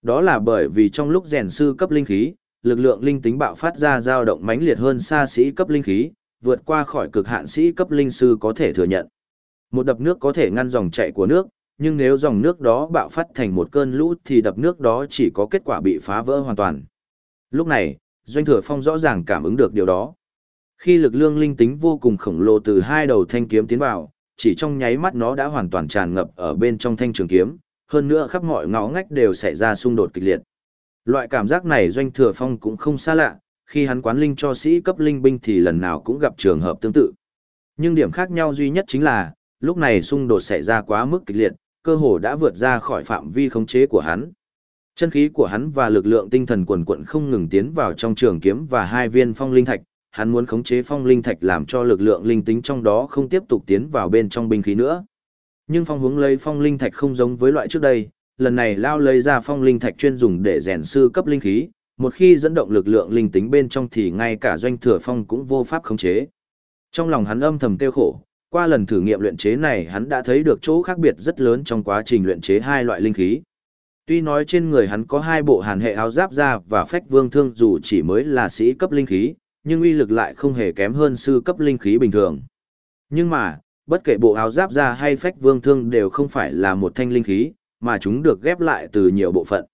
Đó là bởi vì trong lúc rèn sư cấp linh khí, lực lượng linh tính bạo phát ra dao động mãnh liệt hơn xa sĩ cấp linh khí, vượt qua khỏi cực hạn sĩ cấp linh sư có thể thừa nhận. Một đập nước có thể ngăn dòng chảy của nước, nhưng nếu dòng nước đó bạo phát thành một cơn lũ thì đập nước đó chỉ có kết quả bị phá vỡ hoàn toàn. Lúc này, Doanh Thừa Phong rõ ràng cảm ứng được điều đó. Khi lực lượng linh tính vô cùng khổng lồ từ hai đầu thanh kiếm tiến vào, chỉ trong nháy mắt nó đã hoàn toàn tràn ngập ở bên trong thanh trường kiếm, hơn nữa khắp mọi ngõ ngách đều xảy ra xung đột kịch liệt. Loại cảm giác này Doanh Thừa Phong cũng không xa lạ, khi hắn quán linh cho sĩ cấp linh binh thì lần nào cũng gặp trường hợp tương tự. Nhưng điểm khác nhau duy nhất chính là, lúc này xung đột xảy ra quá mức kịch liệt, cơ hồ đã vượt ra khỏi phạm vi khống chế của hắn. Chân khí của hắn và lực lượng tinh thần quần quận không ngừng tiến vào trong trường kiếm và hai viên phong linh thạch, hắn muốn khống chế phong linh thạch làm cho lực lượng linh tính trong đó không tiếp tục tiến vào bên trong binh khí nữa. Nhưng phong hướng lấy phong linh thạch không giống với loại trước đây, lần này lao lấy ra phong linh thạch chuyên dùng để rèn sư cấp linh khí, một khi dẫn động lực lượng linh tính bên trong thì ngay cả doanh thừa phong cũng vô pháp khống chế. Trong lòng hắn âm thầm tiêu khổ, qua lần thử nghiệm luyện chế này hắn đã thấy được chỗ khác biệt rất lớn trong quá trình luyện chế hai loại linh khí. Tuy nói trên người hắn có hai bộ hàn hệ áo giáp ra và phách vương thương dù chỉ mới là sĩ cấp linh khí, nhưng uy lực lại không hề kém hơn sư cấp linh khí bình thường. Nhưng mà, bất kể bộ áo giáp ra hay phách vương thương đều không phải là một thanh linh khí, mà chúng được ghép lại từ nhiều bộ phận.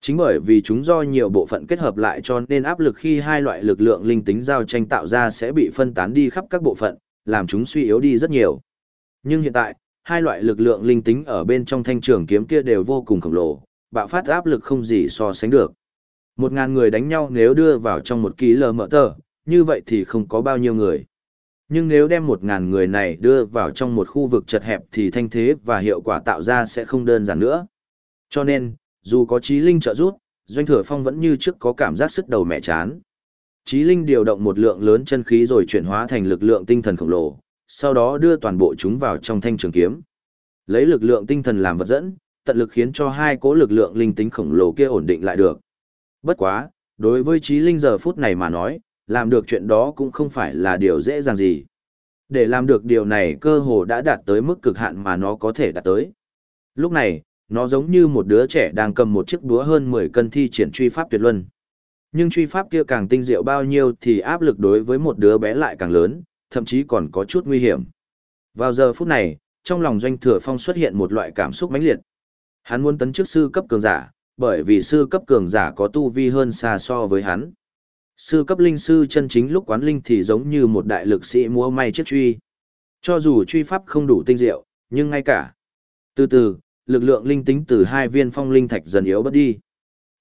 Chính bởi vì chúng do nhiều bộ phận kết hợp lại cho nên áp lực khi hai loại lực lượng linh tính giao tranh tạo ra sẽ bị phân tán đi khắp các bộ phận, làm chúng suy yếu đi rất nhiều. Nhưng hiện tại, hai loại lực lượng linh tính ở bên trong thanh trường kiếm kia đều vô cùng khổng lồ, bạo phát áp lực không gì so sánh được. Một ngàn người đánh nhau nếu đưa vào trong một ký lờ mỡ tờ, như vậy thì không có bao nhiêu người. Nhưng nếu đem một ngàn người này đưa vào trong một khu vực chật hẹp thì thanh thế và hiệu quả tạo ra sẽ không đơn giản nữa. Cho nên, dù có trí linh trợ giúp, Doanh Thừa Phong vẫn như trước có cảm giác sức đầu mẹ chán. Trí linh điều động một lượng lớn chân khí rồi chuyển hóa thành lực lượng tinh thần khổng lồ, sau đó đưa toàn bộ chúng vào trong thanh trường kiếm. Lấy lực lượng tinh thần làm vật dẫn, tận lực khiến cho hai cỗ lực lượng linh tính khổng lồ kia ổn định lại được. Bất quá, đối với trí linh giờ phút này mà nói, làm được chuyện đó cũng không phải là điều dễ dàng gì. Để làm được điều này cơ hồ đã đạt tới mức cực hạn mà nó có thể đạt tới. Lúc này, nó giống như một đứa trẻ đang cầm một chiếc búa hơn 10 cân thi triển truy pháp tuyệt luân. Nhưng truy pháp kia càng tinh diệu bao nhiêu thì áp lực đối với một đứa bé lại càng lớn, thậm chí còn có chút nguy hiểm. Vào giờ phút này, trong lòng doanh thừa phong xuất hiện một loại cảm xúc mãnh liệt. Hắn muốn tấn chức sư cấp cường giả, bởi vì sư cấp cường giả có tu vi hơn xa so với hắn. Sư cấp linh sư chân chính lúc quán linh thì giống như một đại lực sĩ múa may chiếc truy. Cho dù truy pháp không đủ tinh diệu, nhưng ngay cả. Từ từ, lực lượng linh tính từ hai viên phong linh thạch dần yếu bớt đi.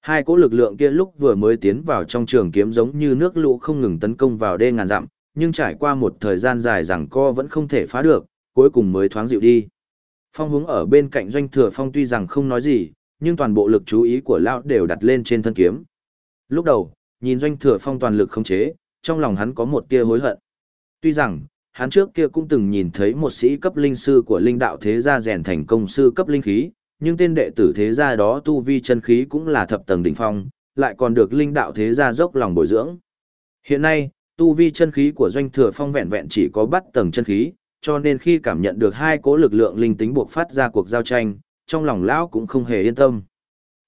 Hai cỗ lực lượng kia lúc vừa mới tiến vào trong trường kiếm giống như nước lũ không ngừng tấn công vào đê ngàn dặm, nhưng trải qua một thời gian dài rằng co vẫn không thể phá được, cuối cùng mới thoáng dịu đi. Phong hướng ở bên cạnh doanh thừa phong tuy rằng không nói gì, nhưng toàn bộ lực chú ý của lão đều đặt lên trên thân kiếm. Lúc đầu, nhìn doanh thừa phong toàn lực không chế, trong lòng hắn có một tia hối hận. Tuy rằng, hắn trước kia cũng từng nhìn thấy một sĩ cấp linh sư của linh đạo thế gia rèn thành công sư cấp linh khí, nhưng tên đệ tử thế gia đó tu vi chân khí cũng là thập tầng đỉnh phong, lại còn được linh đạo thế gia dốc lòng bồi dưỡng. Hiện nay, tu vi chân khí của doanh thừa phong vẹn vẹn chỉ có bắt tầng chân khí, cho nên khi cảm nhận được hai cố lực lượng linh tính buộc phát ra cuộc giao tranh, trong lòng lão cũng không hề yên tâm.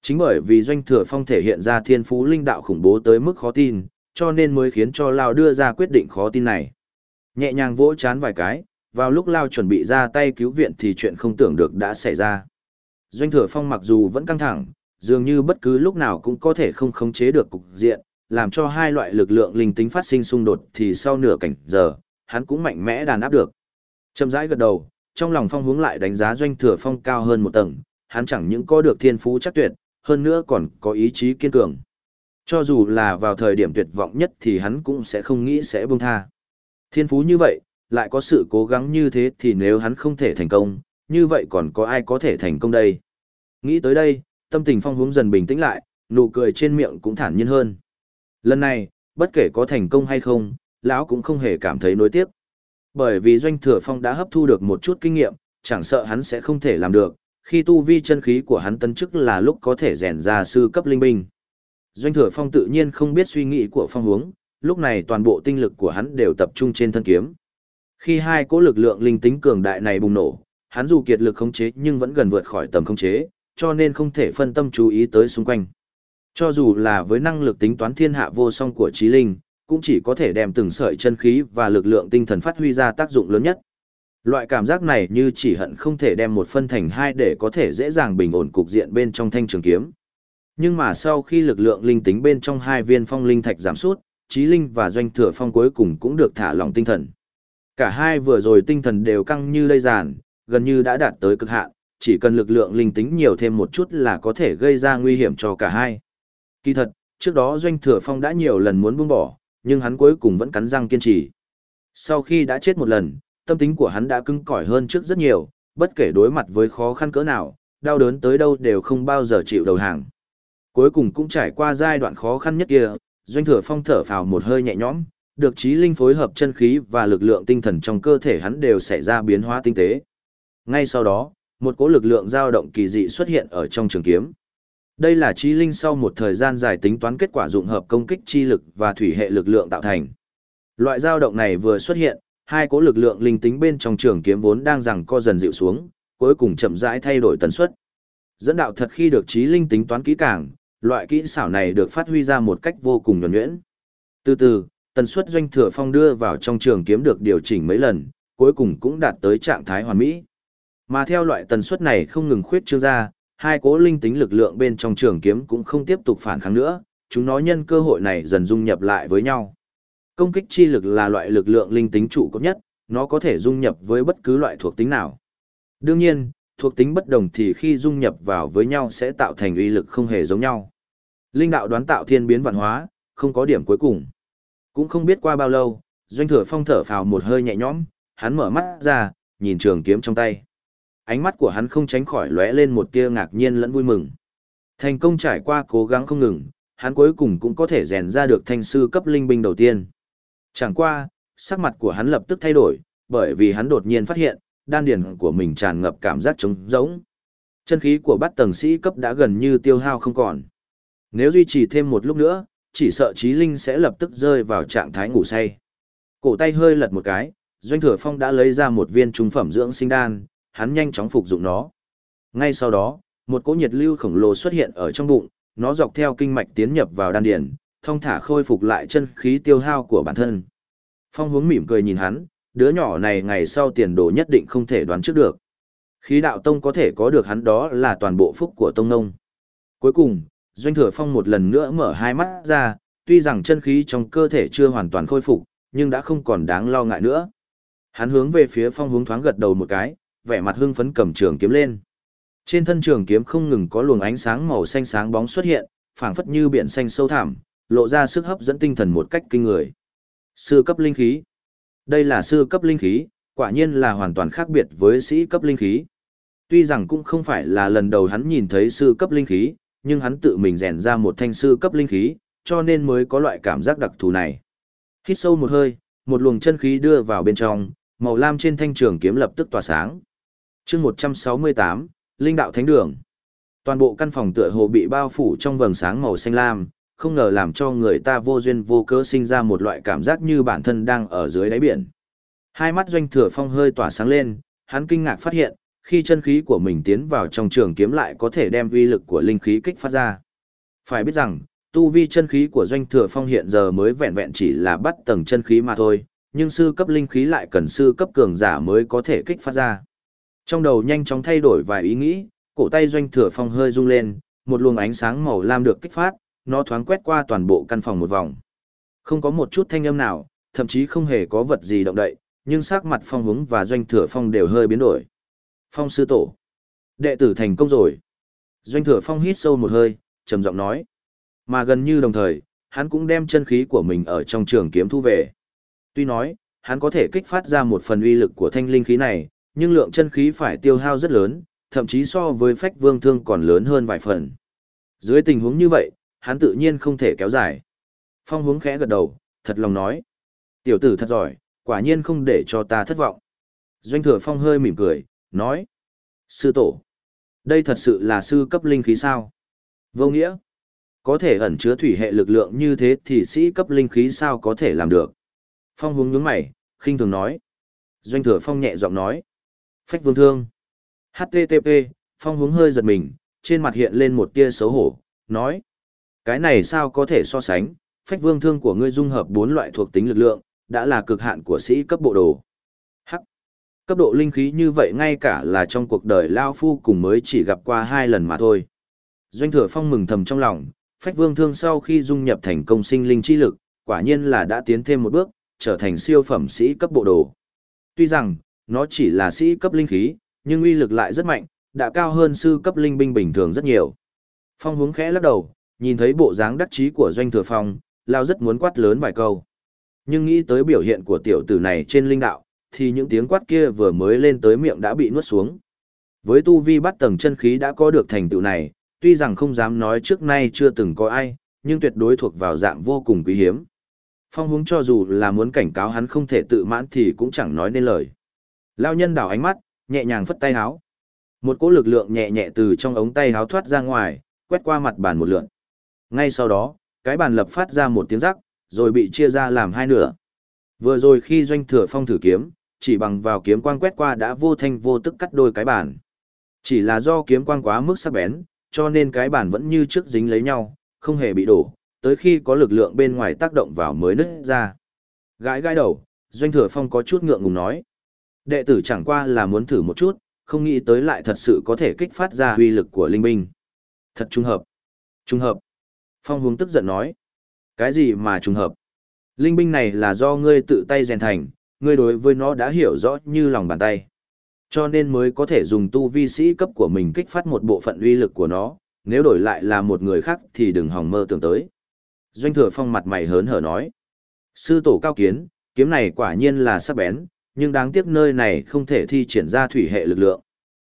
Chính bởi vì doanh thừa phong thể hiện ra thiên phú linh đạo khủng bố tới mức khó tin, cho nên mới khiến cho Lao đưa ra quyết định khó tin này. Nhẹ nhàng vỗ chán vài cái, vào lúc Lao chuẩn bị ra tay cứu viện thì chuyện không tưởng được đã xảy ra. Doanh thừa phong mặc dù vẫn căng thẳng, dường như bất cứ lúc nào cũng có thể không khống chế được cục diện, làm cho hai loại lực lượng linh tính phát sinh xung đột thì sau nửa cảnh giờ, hắn cũng mạnh mẽ đàn áp được. Chậm rãi gật đầu, trong lòng phong hướng lại đánh giá doanh thừa phong cao hơn một tầng, hắn chẳng những có được thiên phú chắc tuyệt, hơn nữa còn có ý chí kiên cường. Cho dù là vào thời điểm tuyệt vọng nhất thì hắn cũng sẽ không nghĩ sẽ buông tha. Thiên phú như vậy, lại có sự cố gắng như thế thì nếu hắn không thể thành công, như vậy còn có ai có thể thành công đây? Nghĩ tới đây, tâm tình phong hướng dần bình tĩnh lại, nụ cười trên miệng cũng thản nhiên hơn. Lần này, bất kể có thành công hay không, lão cũng không hề cảm thấy nối tiếc. Bởi vì doanh thừa phong đã hấp thu được một chút kinh nghiệm, chẳng sợ hắn sẽ không thể làm được, khi tu vi chân khí của hắn tân chức là lúc có thể rèn ra sư cấp linh binh. Doanh thừa phong tự nhiên không biết suy nghĩ của phong hướng, lúc này toàn bộ tinh lực của hắn đều tập trung trên thân kiếm. Khi hai cỗ lực lượng linh tính cường đại này bùng nổ, hắn dù kiệt lực khống chế nhưng vẫn gần vượt khỏi tầm khống chế, cho nên không thể phân tâm chú ý tới xung quanh. Cho dù là với năng lực tính toán thiên hạ vô song của trí linh, cũng chỉ có thể đem từng sợi chân khí và lực lượng tinh thần phát huy ra tác dụng lớn nhất. Loại cảm giác này như chỉ hận không thể đem một phân thành hai để có thể dễ dàng bình ổn cục diện bên trong thanh trường kiếm. Nhưng mà sau khi lực lượng linh tính bên trong hai viên phong linh thạch giảm sút, trí linh và doanh thừa phong cuối cùng cũng được thả lỏng tinh thần. Cả hai vừa rồi tinh thần đều căng như lây giàn, gần như đã đạt tới cực hạn, chỉ cần lực lượng linh tính nhiều thêm một chút là có thể gây ra nguy hiểm cho cả hai. Kỳ thật, trước đó doanh thừa phong đã nhiều lần muốn buông bỏ, nhưng hắn cuối cùng vẫn cắn răng kiên trì. Sau khi đã chết một lần, tâm tính của hắn đã cứng cỏi hơn trước rất nhiều, bất kể đối mặt với khó khăn cỡ nào, đau đớn tới đâu đều không bao giờ chịu đầu hàng. Cuối cùng cũng trải qua giai đoạn khó khăn nhất kia, doanh thừa phong thở phào một hơi nhẹ nhõm, được trí linh phối hợp chân khí và lực lượng tinh thần trong cơ thể hắn đều xảy ra biến hóa tinh tế. Ngay sau đó, một cỗ lực lượng dao động kỳ dị xuất hiện ở trong trường kiếm. Đây là trí linh sau một thời gian dài tính toán kết quả dụng hợp công kích chi lực và thủy hệ lực lượng tạo thành. Loại dao động này vừa xuất hiện, hai cỗ lực lượng linh tính bên trong trường kiếm vốn đang rằng co dần dịu xuống, cuối cùng chậm rãi thay đổi tần suất. Dẫn đạo thật khi được trí linh tính toán kỹ càng, loại kỹ xảo này được phát huy ra một cách vô cùng nhuần nhuyễn. Từ từ, tần suất doanh thừa phong đưa vào trong trường kiếm được điều chỉnh mấy lần, cuối cùng cũng đạt tới trạng thái hoàn mỹ. Mà theo loại tần suất này không ngừng khuyết trương ra, hai cố linh tính lực lượng bên trong trường kiếm cũng không tiếp tục phản kháng nữa, chúng nó nhân cơ hội này dần dung nhập lại với nhau. Công kích chi lực là loại lực lượng linh tính trụ cấp nhất, nó có thể dung nhập với bất cứ loại thuộc tính nào. Đương nhiên, thuộc tính bất đồng thì khi dung nhập vào với nhau sẽ tạo thành uy lực không hề giống nhau. Linh đạo đoán tạo thiên biến vạn hóa, không có điểm cuối cùng. Cũng không biết qua bao lâu, doanh thừa phong thở phào một hơi nhẹ nhõm, hắn mở mắt ra, nhìn trường kiếm trong tay. Ánh mắt của hắn không tránh khỏi lóe lên một tia ngạc nhiên lẫn vui mừng. Thành công trải qua cố gắng không ngừng, hắn cuối cùng cũng có thể rèn ra được thanh sư cấp linh binh đầu tiên. Chẳng qua, sắc mặt của hắn lập tức thay đổi, bởi vì hắn đột nhiên phát hiện, đan điền của mình tràn ngập cảm giác trống rỗng. Chân khí của bát tầng sĩ cấp đã gần như tiêu hao không còn. Nếu duy trì thêm một lúc nữa, chỉ sợ trí linh sẽ lập tức rơi vào trạng thái ngủ say. Cổ tay hơi lật một cái, Doanh Thừa Phong đã lấy ra một viên trung phẩm dưỡng sinh đan, hắn nhanh chóng phục dụng nó. Ngay sau đó, một cỗ nhiệt lưu khổng lồ xuất hiện ở trong bụng, nó dọc theo kinh mạch tiến nhập vào đan điền, thong thả khôi phục lại chân khí tiêu hao của bản thân. Phong hướng mỉm cười nhìn hắn, đứa nhỏ này ngày sau tiền đồ nhất định không thể đoán trước được. Khí đạo tông có thể có được hắn đó là toàn bộ phúc của tông nông. Cuối cùng, Doanh Thừa Phong một lần nữa mở hai mắt ra, tuy rằng chân khí trong cơ thể chưa hoàn toàn khôi phục, nhưng đã không còn đáng lo ngại nữa. Hắn hướng về phía Phong hướng thoáng gật đầu một cái, vẻ mặt hưng phấn cầm trường kiếm lên. Trên thân trường kiếm không ngừng có luồng ánh sáng màu xanh sáng bóng xuất hiện, phảng phất như biển xanh sâu thẳm, lộ ra sức hấp dẫn tinh thần một cách kinh người. Sư cấp linh khí. Đây là sư cấp linh khí, quả nhiên là hoàn toàn khác biệt với sĩ cấp linh khí. Tuy rằng cũng không phải là lần đầu hắn nhìn thấy sư cấp linh khí, nhưng hắn tự mình rèn ra một thanh sư cấp linh khí, cho nên mới có loại cảm giác đặc thù này. Hít sâu một hơi, một luồng chân khí đưa vào bên trong, màu lam trên thanh trường kiếm lập tức tỏa sáng. chương 168, Linh đạo Thánh Đường. Toàn bộ căn phòng tựa hồ bị bao phủ trong vầng sáng màu xanh lam, không ngờ làm cho người ta vô duyên vô cớ sinh ra một loại cảm giác như bản thân đang ở dưới đáy biển. Hai mắt doanh thừa phong hơi tỏa sáng lên, hắn kinh ngạc phát hiện, khi chân khí của mình tiến vào trong trường kiếm lại có thể đem uy lực của linh khí kích phát ra. Phải biết rằng, tu vi chân khí của doanh thừa phong hiện giờ mới vẹn vẹn chỉ là bắt tầng chân khí mà thôi, nhưng sư cấp linh khí lại cần sư cấp cường giả mới có thể kích phát ra. Trong đầu nhanh chóng thay đổi vài ý nghĩ, cổ tay doanh thừa phong hơi rung lên, một luồng ánh sáng màu lam được kích phát, nó thoáng quét qua toàn bộ căn phòng một vòng. Không có một chút thanh âm nào, thậm chí không hề có vật gì động đậy, nhưng sắc mặt phong hướng và doanh thừa phong đều hơi biến đổi. Phong sư tổ. Đệ tử thành công rồi. Doanh thừa phong hít sâu một hơi, trầm giọng nói. Mà gần như đồng thời, hắn cũng đem chân khí của mình ở trong trường kiếm thu về. Tuy nói, hắn có thể kích phát ra một phần uy lực của thanh linh khí này, nhưng lượng chân khí phải tiêu hao rất lớn, thậm chí so với phách vương thương còn lớn hơn vài phần. Dưới tình huống như vậy, hắn tự nhiên không thể kéo dài. Phong hướng khẽ gật đầu, thật lòng nói. Tiểu tử thật giỏi, quả nhiên không để cho ta thất vọng. Doanh thừa phong hơi mỉm cười, nói. Sư tổ. Đây thật sự là sư cấp linh khí sao? Vô nghĩa. Có thể ẩn chứa thủy hệ lực lượng như thế thì sĩ cấp linh khí sao có thể làm được? Phong hướng nhướng mày, khinh thường nói. Doanh thừa phong nhẹ giọng nói. Phách vương thương. HTTP, phong hướng hơi giật mình, trên mặt hiện lên một tia xấu hổ, nói. Cái này sao có thể so sánh, phách vương thương của ngươi dung hợp bốn loại thuộc tính lực lượng, đã là cực hạn của sĩ cấp bộ đồ. Hắc. Cấp độ linh khí như vậy ngay cả là trong cuộc đời Lao Phu cùng mới chỉ gặp qua hai lần mà thôi. Doanh thừa phong mừng thầm trong lòng, phách vương thương sau khi dung nhập thành công sinh linh chi lực, quả nhiên là đã tiến thêm một bước, trở thành siêu phẩm sĩ cấp bộ đồ. Tuy rằng, nó chỉ là sĩ cấp linh khí, nhưng uy lực lại rất mạnh, đã cao hơn sư cấp linh binh bình thường rất nhiều. Phong hướng khẽ lắc đầu, nhìn thấy bộ dáng đắc chí của doanh thừa phong, lao rất muốn quát lớn vài câu. Nhưng nghĩ tới biểu hiện của tiểu tử này trên linh đạo, thì những tiếng quát kia vừa mới lên tới miệng đã bị nuốt xuống. Với tu vi bắt tầng chân khí đã có được thành tựu này, tuy rằng không dám nói trước nay chưa từng có ai, nhưng tuyệt đối thuộc vào dạng vô cùng quý hiếm. Phong hướng cho dù là muốn cảnh cáo hắn không thể tự mãn thì cũng chẳng nói nên lời. Lao nhân đảo ánh mắt, nhẹ nhàng phất tay háo. Một cỗ lực lượng nhẹ nhẹ từ trong ống tay háo thoát ra ngoài, quét qua mặt bàn một lượn. Ngay sau đó, cái bàn lập phát ra một tiếng rắc, rồi bị chia ra làm hai nửa. Vừa rồi khi doanh thừa phong thử kiếm, chỉ bằng vào kiếm quang quét qua đã vô thanh vô tức cắt đôi cái bàn. Chỉ là do kiếm quang quá mức sắc bén, cho nên cái bàn vẫn như trước dính lấy nhau, không hề bị đổ, tới khi có lực lượng bên ngoài tác động vào mới nứt ra. Gãi gãi đầu, doanh thừa phong có chút ngượng ngùng nói. Đệ tử chẳng qua là muốn thử một chút, không nghĩ tới lại thật sự có thể kích phát ra uy lực của linh binh. Thật trùng hợp. Trùng hợp. Phong hướng tức giận nói. Cái gì mà trùng hợp? Linh binh này là do ngươi tự tay rèn thành, ngươi đối với nó đã hiểu rõ như lòng bàn tay. Cho nên mới có thể dùng tu vi sĩ cấp của mình kích phát một bộ phận uy lực của nó, nếu đổi lại là một người khác thì đừng hòng mơ tưởng tới. Doanh thừa phong mặt mày hớn hở nói. Sư tổ cao kiến, kiếm này quả nhiên là sắc bén, nhưng đáng tiếc nơi này không thể thi triển ra thủy hệ lực lượng.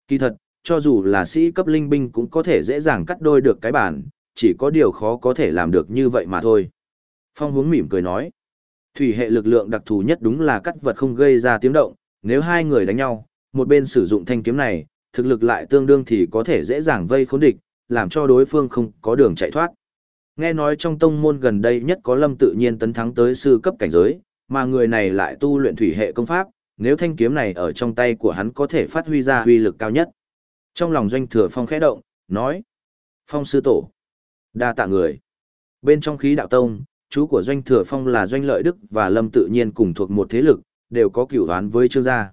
Kỳ thật, cho dù là sĩ cấp linh binh cũng có thể dễ dàng cắt đôi được cái bản, chỉ có điều khó có thể làm được như vậy mà thôi. Phong hướng mỉm cười nói, thủy hệ lực lượng đặc thù nhất đúng là cắt vật không gây ra tiếng động, nếu hai người đánh nhau, một bên sử dụng thanh kiếm này, thực lực lại tương đương thì có thể dễ dàng vây khốn địch, làm cho đối phương không có đường chạy thoát. Nghe nói trong tông môn gần đây nhất có lâm tự nhiên tấn thắng tới sư cấp cảnh giới, mà người này lại tu luyện thủy hệ công pháp, nếu thanh kiếm này ở trong tay của hắn có thể phát huy ra huy lực cao nhất. Trong lòng doanh thừa phong khẽ động, nói, phong sư tổ, đa tạ người. Bên trong khí đạo tông, chú của doanh thừa phong là doanh lợi đức và lâm tự nhiên cùng thuộc một thế lực, đều có cửu đoán với trương gia.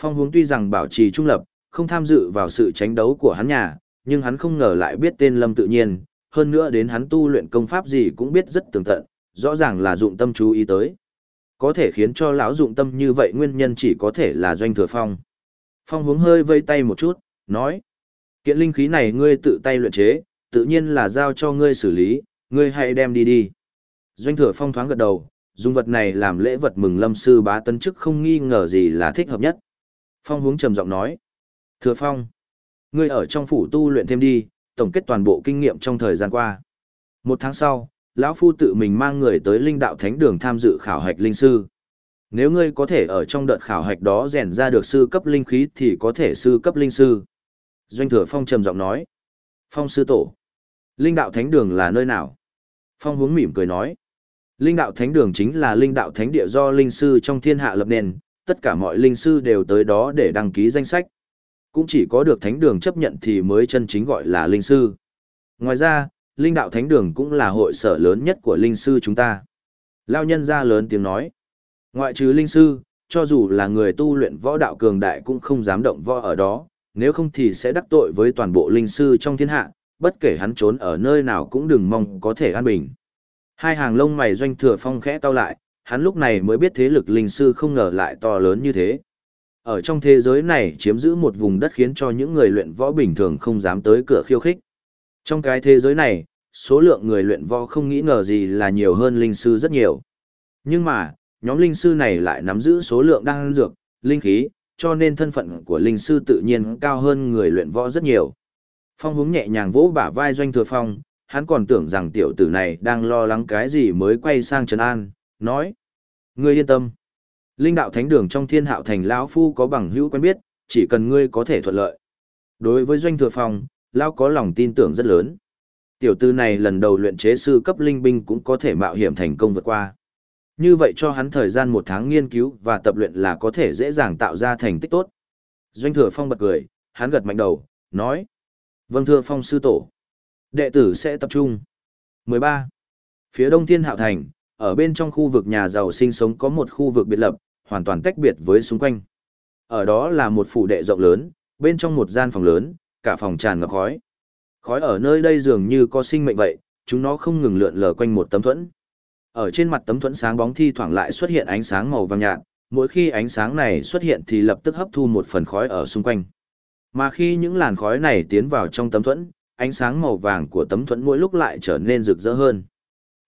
Phong hướng tuy rằng bảo trì trung lập, không tham dự vào sự tranh đấu của hắn nhà, nhưng hắn không ngờ lại biết tên lâm tự nhiên, hơn nữa đến hắn tu luyện công pháp gì cũng biết rất tường tận, rõ ràng là dụng tâm chú ý tới. Có thể khiến cho lão dụng tâm như vậy nguyên nhân chỉ có thể là doanh thừa phong. Phong hướng hơi vây tay một chút, nói. Kiện linh khí này ngươi tự tay luyện chế, tự nhiên là giao cho ngươi xử lý, ngươi hãy đem đi đi. Doanh thừa phong thoáng gật đầu, dùng vật này làm lễ vật mừng lâm sư bá tân chức không nghi ngờ gì là thích hợp nhất. Phong hướng trầm giọng nói. Thừa phong, ngươi ở trong phủ tu luyện thêm đi, tổng kết toàn bộ kinh nghiệm trong thời gian qua. Một tháng sau, lão phu tự mình mang người tới linh đạo thánh đường tham dự khảo hạch linh sư. Nếu ngươi có thể ở trong đợt khảo hạch đó rèn ra được sư cấp linh khí thì có thể sư cấp linh sư. Doanh thừa phong trầm giọng nói. Phong sư tổ. Linh đạo thánh đường là nơi nào? Phong hướng mỉm cười nói. Linh đạo thánh đường chính là linh đạo thánh địa do linh sư trong thiên hạ lập nền, tất cả mọi linh sư đều tới đó để đăng ký danh sách. Cũng chỉ có được thánh đường chấp nhận thì mới chân chính gọi là linh sư. Ngoài ra, linh đạo thánh đường cũng là hội sở lớn nhất của linh sư chúng ta. Lao nhân ra lớn tiếng nói. Ngoại trừ linh sư, cho dù là người tu luyện võ đạo cường đại cũng không dám động võ ở đó, nếu không thì sẽ đắc tội với toàn bộ linh sư trong thiên hạ, bất kể hắn trốn ở nơi nào cũng đừng mong có thể an bình. Hai hàng lông mày doanh thừa phong khẽ cau lại, hắn lúc này mới biết thế lực linh sư không ngờ lại to lớn như thế. Ở trong thế giới này chiếm giữ một vùng đất khiến cho những người luyện võ bình thường không dám tới cửa khiêu khích. Trong cái thế giới này, số lượng người luyện võ không nghĩ ngờ gì là nhiều hơn linh sư rất nhiều. Nhưng mà, nhóm linh sư này lại nắm giữ số lượng đang dược, linh khí, cho nên thân phận của linh sư tự nhiên cao hơn người luyện võ rất nhiều. Phong hướng nhẹ nhàng vỗ bả vai doanh thừa phong, hắn còn tưởng rằng tiểu tử này đang lo lắng cái gì mới quay sang Trần An, nói. Ngươi yên tâm. Linh đạo thánh đường trong thiên hạo thành lão Phu có bằng hữu quen biết, chỉ cần ngươi có thể thuận lợi. Đối với doanh thừa phong, lão có lòng tin tưởng rất lớn. Tiểu tư này lần đầu luyện chế sư cấp linh binh cũng có thể mạo hiểm thành công vượt qua. Như vậy cho hắn thời gian một tháng nghiên cứu và tập luyện là có thể dễ dàng tạo ra thành tích tốt. Doanh thừa phong bật cười, hắn gật mạnh đầu, nói. Vâng thưa phong sư tổ. Đệ tử sẽ tập trung. 13. Phía đông thiên hạo thành, ở bên trong khu vực nhà giàu sinh sống có một khu vực biệt lập, hoàn toàn tách biệt với xung quanh. Ở đó là một phủ đệ rộng lớn, bên trong một gian phòng lớn, cả phòng tràn ngập khói. Khói ở nơi đây dường như có sinh mệnh vậy, chúng nó không ngừng lượn lờ quanh một tấm thuẫn. Ở trên mặt tấm thuẫn sáng bóng thi thoảng lại xuất hiện ánh sáng màu vàng nhạt, mỗi khi ánh sáng này xuất hiện thì lập tức hấp thu một phần khói ở xung quanh. Mà khi những làn khói này tiến vào trong tấm thuẫn, ánh sáng màu vàng của tấm thuẫn mỗi lúc lại trở nên rực rỡ hơn.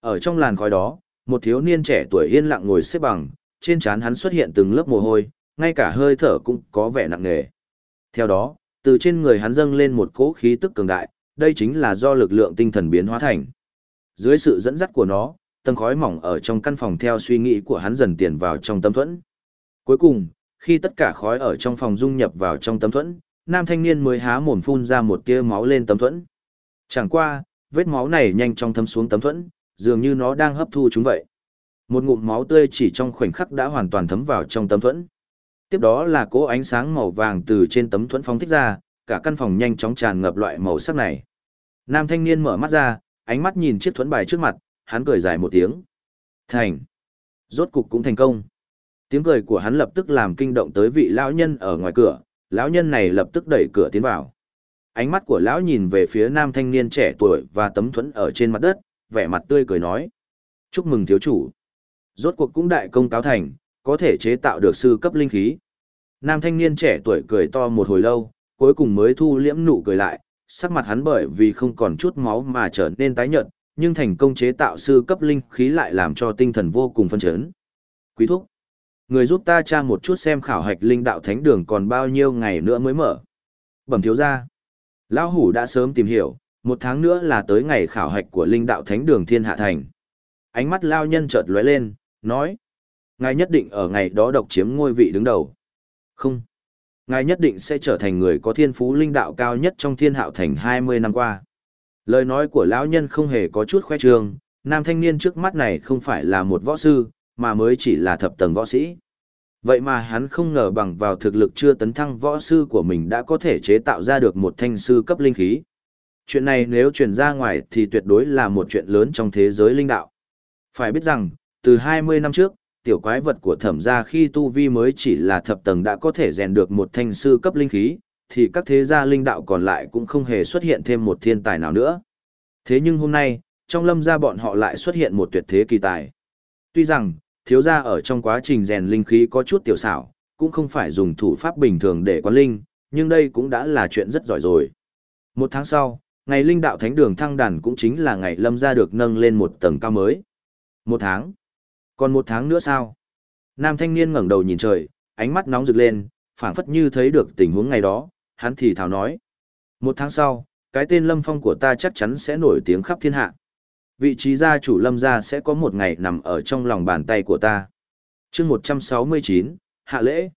Ở trong làn khói đó, một thiếu niên trẻ tuổi yên lặng ngồi xếp bằng, trên trán hắn xuất hiện từng lớp mồ hôi, ngay cả hơi thở cũng có vẻ nặng nề. Theo đó, từ trên người hắn dâng lên một cỗ khí tức cường đại, đây chính là do lực lượng tinh thần biến hóa thành. Dưới sự dẫn dắt của nó, tầng khói mỏng ở trong căn phòng theo suy nghĩ của hắn dần tiền vào trong tấm thuẫn. Cuối cùng, khi tất cả khói ở trong phòng dung nhập vào trong tấm thuẫn, nam thanh niên mới há mồm phun ra một tia máu lên tấm thuẫn. Chẳng qua, vết máu này nhanh chóng thấm xuống tấm thuẫn, dường như nó đang hấp thu chúng vậy. Một ngụm máu tươi chỉ trong khoảnh khắc đã hoàn toàn thấm vào trong tấm thuẫn. Tiếp đó là cỗ ánh sáng màu vàng từ trên tấm thuẫn phóng thích ra, cả căn phòng nhanh chóng tràn ngập loại màu sắc này. Nam thanh niên mở mắt ra, ánh mắt nhìn chiếc thuẫn bài trước mặt, hắn cười dài một tiếng. Thành. Rốt cục cũng thành công. Tiếng cười của hắn lập tức làm kinh động tới vị lão nhân ở ngoài cửa, lão nhân này lập tức đẩy cửa tiến vào. Ánh mắt của lão nhìn về phía nam thanh niên trẻ tuổi và tấm thuẫn ở trên mặt đất, vẻ mặt tươi cười nói. Chúc mừng thiếu chủ. Rốt cuộc cũng đại công cáo thành, có thể chế tạo được sư cấp linh khí. Nam thanh niên trẻ tuổi cười to một hồi lâu, cuối cùng mới thu liễm nụ cười lại, sắc mặt hắn bởi vì không còn chút máu mà trở nên tái nhợt, nhưng thành công chế tạo sư cấp linh khí lại làm cho tinh thần vô cùng phân chấn. Quý thúc, người giúp ta tra một chút xem khảo hạch linh đạo thánh đường còn bao nhiêu ngày nữa mới mở. Bẩm thiếu gia, lão hủ đã sớm tìm hiểu, một tháng nữa là tới ngày khảo hạch của linh đạo thánh đường thiên hạ thành. Ánh mắt lao nhân chợt lóe lên, nói, ngài nhất định ở ngày đó độc chiếm ngôi vị đứng đầu. Không. Ngài nhất định sẽ trở thành người có thiên phú linh đạo cao nhất trong thiên hạo thành 20 năm qua. Lời nói của lão nhân không hề có chút khoe trương, nam thanh niên trước mắt này không phải là một võ sư, mà mới chỉ là thập tầng võ sĩ. Vậy mà hắn không ngờ bằng vào thực lực chưa tấn thăng võ sư của mình đã có thể chế tạo ra được một thanh sư cấp linh khí. Chuyện này nếu truyền ra ngoài thì tuyệt đối là một chuyện lớn trong thế giới linh đạo. Phải biết rằng, từ 20 năm trước, tiểu quái vật của thẩm gia khi tu vi mới chỉ là thập tầng đã có thể rèn được một thanh sư cấp linh khí, thì các thế gia linh đạo còn lại cũng không hề xuất hiện thêm một thiên tài nào nữa. Thế nhưng hôm nay, trong lâm gia bọn họ lại xuất hiện một tuyệt thế kỳ tài. Tuy rằng, thiếu gia ở trong quá trình rèn linh khí có chút tiểu xảo, cũng không phải dùng thủ pháp bình thường để quán linh, nhưng đây cũng đã là chuyện rất giỏi rồi. Một tháng sau, ngày linh đạo thánh đường thăng đàn cũng chính là ngày lâm gia được nâng lên một tầng cao mới. Một tháng. Còn một tháng nữa sao? Nam thanh niên ngẩng đầu nhìn trời, ánh mắt nóng rực lên, phảng phất như thấy được tình huống ngày đó, hắn thì thào nói. Một tháng sau, cái tên Lâm Phong của ta chắc chắn sẽ nổi tiếng khắp thiên hạ. Vị trí gia chủ Lâm gia sẽ có một ngày nằm ở trong lòng bàn tay của ta. chương 169, Hạ lễ.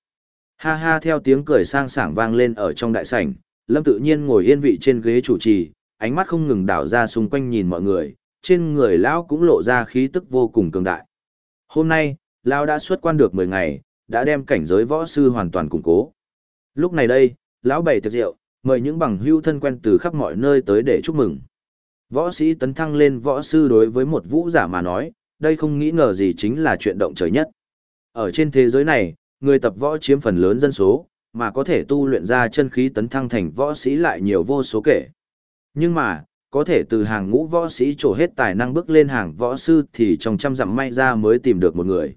Ha ha theo tiếng cười sang sảng vang lên ở trong đại sảnh, Lâm tự nhiên ngồi yên vị trên ghế chủ trì, ánh mắt không ngừng đảo ra xung quanh nhìn mọi người, trên người lão cũng lộ ra khí tức vô cùng cường đại. Hôm nay, Lão đã xuất quan được 10 ngày, đã đem cảnh giới võ sư hoàn toàn củng cố. Lúc này đây, lão bày tiệc rượu, mời những bằng hưu thân quen từ khắp mọi nơi tới để chúc mừng. Võ sĩ tấn thăng lên võ sư đối với một vũ giả mà nói, đây không nghĩ ngờ gì chính là chuyện động trời nhất. Ở trên thế giới này, người tập võ chiếm phần lớn dân số, mà có thể tu luyện ra chân khí tấn thăng thành võ sĩ lại nhiều vô số kể. Nhưng mà, có thể từ hàng ngũ võ sĩ trổ hết tài năng bước lên hàng võ sư thì trong trăm dặm may ra mới tìm được một người.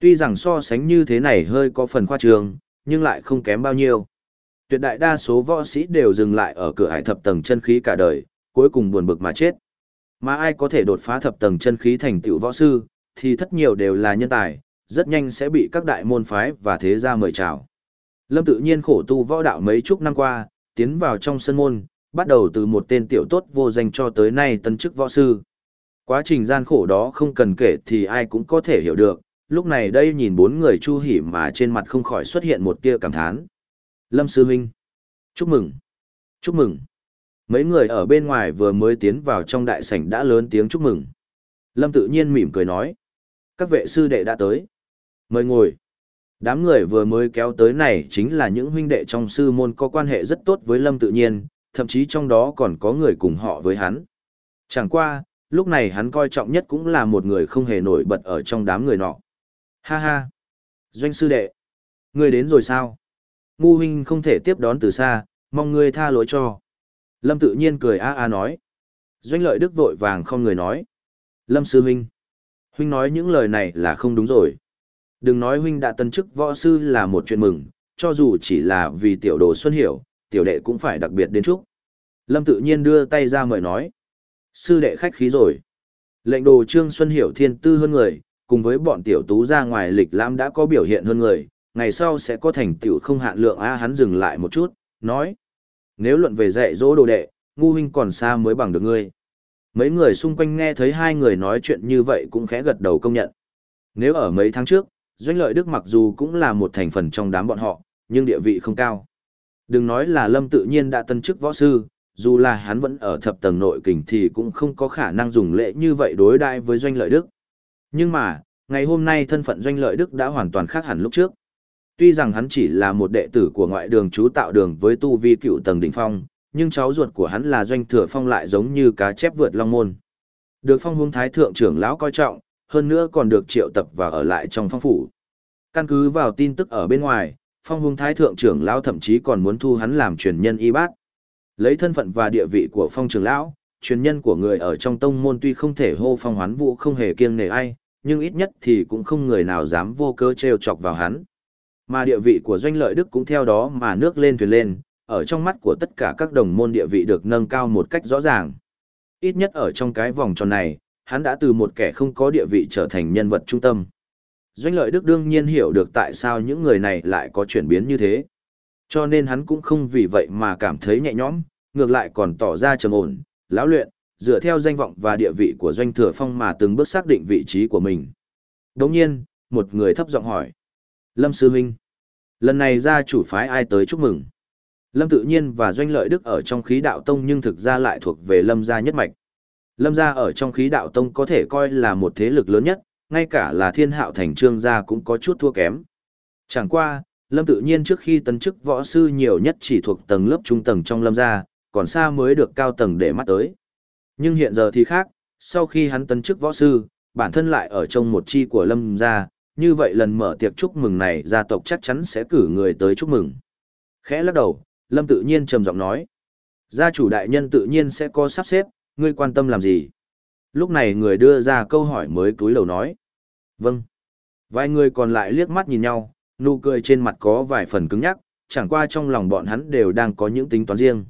Tuy rằng so sánh như thế này hơi có phần khoa trương, nhưng lại không kém bao nhiêu. Tuyệt đại đa số võ sĩ đều dừng lại ở cửa hải thập tầng chân khí cả đời, cuối cùng buồn bực mà chết. Mà ai có thể đột phá thập tầng chân khí thành tựu võ sư, thì thất nhiều đều là nhân tài, rất nhanh sẽ bị các đại môn phái và thế gia mời chào. Lâm tự nhiên khổ tu võ đạo mấy chục năm qua, tiến vào trong sân môn, bắt đầu từ một tên tiểu tốt vô danh cho tới nay tân chức võ sư. Quá trình gian khổ đó không cần kể thì ai cũng có thể hiểu được, lúc này đây nhìn bốn người chu hỉ mà trên mặt không khỏi xuất hiện một tia cảm thán. Lâm Sư Minh. Chúc mừng. Chúc mừng. Mấy người ở bên ngoài vừa mới tiến vào trong đại sảnh đã lớn tiếng chúc mừng. Lâm tự nhiên mỉm cười nói. Các vệ sư đệ đã tới. Mời ngồi. Đám người vừa mới kéo tới này chính là những huynh đệ trong sư môn có quan hệ rất tốt với Lâm tự nhiên, thậm chí trong đó còn có người cùng họ với hắn. Chẳng qua, lúc này hắn coi trọng nhất cũng là một người không hề nổi bật ở trong đám người nọ. Ha ha! Doanh sư đệ! Ngươi đến rồi sao? Ngu huynh không thể tiếp đón từ xa, mong ngươi tha lỗi cho. Lâm tự nhiên cười a a nói. Doanh lợi đức vội vàng không người nói. Lâm sư huynh! Huynh nói những lời này là không đúng rồi. Đừng nói huynh đã tân chức võ sư là một chuyện mừng, cho dù chỉ là vì tiểu đồ xuân hiểu, tiểu đệ cũng phải đặc biệt đến chúc. Lâm tự nhiên đưa tay ra mời nói. Sư đệ khách khí rồi. Lệnh đồ Trương Xuân Hiểu thiên tư hơn người, cùng với bọn tiểu tú ra ngoài lịch lãm đã có biểu hiện hơn người, ngày sau sẽ có thành tựu không hạn lượng a hắn dừng lại một chút, nói. Nếu luận về dạy dỗ đồ đệ, ngu huynh còn xa mới bằng được ngươi. Mấy người xung quanh nghe thấy hai người nói chuyện như vậy cũng khẽ gật đầu công nhận. Nếu ở mấy tháng trước, Doanh Lợi Đức mặc dù cũng là một thành phần trong đám bọn họ, nhưng địa vị không cao. Đừng nói là Lâm tự nhiên đã tân chức võ sư, dù là hắn vẫn ở thập tầng nội kình thì cũng không có khả năng dùng lễ như vậy đối đãi với doanh lợi đức. Nhưng mà, ngày hôm nay thân phận doanh lợi đức đã hoàn toàn khác hẳn lúc trước. Tuy rằng hắn chỉ là một đệ tử của ngoại đường chú tạo đường với tu vi cựu tầng đỉnh phong, nhưng cháu ruột của hắn là doanh thừa phong lại giống như cá chép vượt long môn. Được phong huống thái thượng trưởng lão coi trọng, hơn nữa còn được triệu tập và ở lại trong phong phủ. Căn cứ vào tin tức ở bên ngoài, phong huống thái thượng trưởng lão thậm chí còn muốn thu hắn làm truyền nhân y bát. Lấy thân phận và địa vị của phong trưởng lão, truyền nhân của người ở trong tông môn tuy không thể hô phong hoán vũ không hề kiêng nể ai, nhưng ít nhất thì cũng không người nào dám vô cơ trêu chọc vào hắn. Mà địa vị của doanh lợi đức cũng theo đó mà nước lên thuyền lên, ở trong mắt của tất cả các đồng môn địa vị được nâng cao một cách rõ ràng. Ít nhất ở trong cái vòng tròn này, hắn đã từ một kẻ không có địa vị trở thành nhân vật trung tâm. Doanh lợi Đức đương nhiên hiểu được tại sao những người này lại có chuyển biến như thế. Cho nên hắn cũng không vì vậy mà cảm thấy nhẹ nhõm, ngược lại còn tỏ ra trầm ổn, lão luyện, dựa theo danh vọng và địa vị của doanh thừa phong mà từng bước xác định vị trí của mình. Đồng nhiên, một người thấp giọng hỏi. Lâm Sư Minh. Lần này ra chủ phái ai tới chúc mừng. Lâm tự nhiên và doanh lợi đức ở trong khí đạo tông nhưng thực ra lại thuộc về lâm gia nhất mạch. Lâm gia ở trong khí đạo tông có thể coi là một thế lực lớn nhất, ngay cả là thiên hạo thành trương gia cũng có chút thua kém. Chẳng qua, lâm tự nhiên trước khi tấn chức võ sư nhiều nhất chỉ thuộc tầng lớp trung tầng trong lâm gia, còn xa mới được cao tầng để mắt tới. Nhưng hiện giờ thì khác, sau khi hắn tấn chức võ sư, bản thân lại ở trong một chi của lâm gia, như vậy lần mở tiệc chúc mừng này gia tộc chắc chắn sẽ cử người tới chúc mừng. Khẽ lắc đầu, lâm tự nhiên trầm giọng nói. Gia chủ đại nhân tự nhiên sẽ có sắp xếp, ngươi quan tâm làm gì? Lúc này người đưa ra câu hỏi mới cúi đầu nói. Vâng. Vài người còn lại liếc mắt nhìn nhau, nụ cười trên mặt có vài phần cứng nhắc, chẳng qua trong lòng bọn hắn đều đang có những tính toán riêng.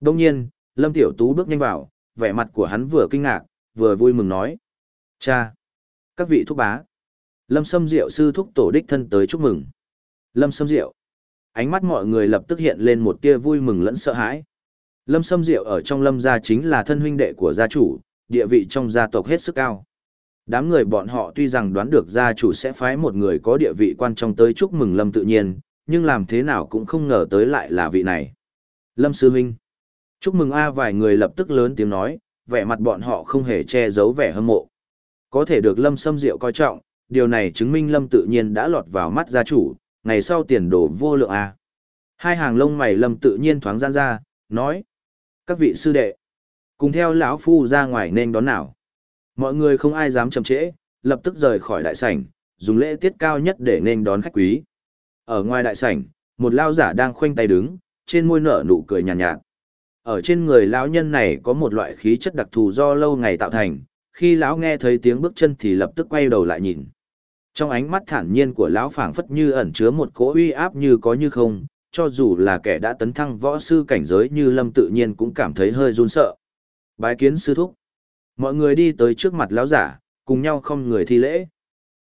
Đông nhiên, Lâm Tiểu Tú bước nhanh vào, vẻ mặt của hắn vừa kinh ngạc, vừa vui mừng nói. Cha! Các vị thúc bá! Lâm Sâm Diệu sư thúc tổ đích thân tới chúc mừng. Lâm Sâm Diệu! Ánh mắt mọi người lập tức hiện lên một tia vui mừng lẫn sợ hãi. Lâm Sâm Diệu ở trong Lâm gia chính là thân huynh đệ của gia chủ, địa vị trong gia tộc hết sức cao. Đám người bọn họ tuy rằng đoán được gia chủ sẽ phái một người có địa vị quan trọng tới chúc mừng Lâm tự nhiên, nhưng làm thế nào cũng không ngờ tới lại là vị này. Lâm Sư Huynh. Chúc mừng A vài người lập tức lớn tiếng nói, vẻ mặt bọn họ không hề che giấu vẻ hâm mộ. Có thể được Lâm Sâm Diệu coi trọng, điều này chứng minh Lâm tự nhiên đã lọt vào mắt gia chủ, ngày sau tiền đồ vô lượng A. Hai hàng lông mày Lâm tự nhiên thoáng gian ra, nói. Các vị sư đệ, cùng theo lão phu ra ngoài nên đón nào. Mọi người không ai dám chậm trễ, lập tức rời khỏi đại sảnh, dùng lễ tiết cao nhất để nên đón khách quý. Ở ngoài đại sảnh, một lao giả đang khoanh tay đứng, trên môi nở nụ cười nhàn nhạt, nhạt. Ở trên người lão nhân này có một loại khí chất đặc thù do lâu ngày tạo thành, khi lão nghe thấy tiếng bước chân thì lập tức quay đầu lại nhìn. Trong ánh mắt thản nhiên của lão phảng phất như ẩn chứa một cỗ uy áp như có như không, cho dù là kẻ đã tấn thăng võ sư cảnh giới như Lâm tự nhiên cũng cảm thấy hơi run sợ. Bái kiến sư thúc. Mọi người đi tới trước mặt lão giả, cùng nhau không người thi lễ.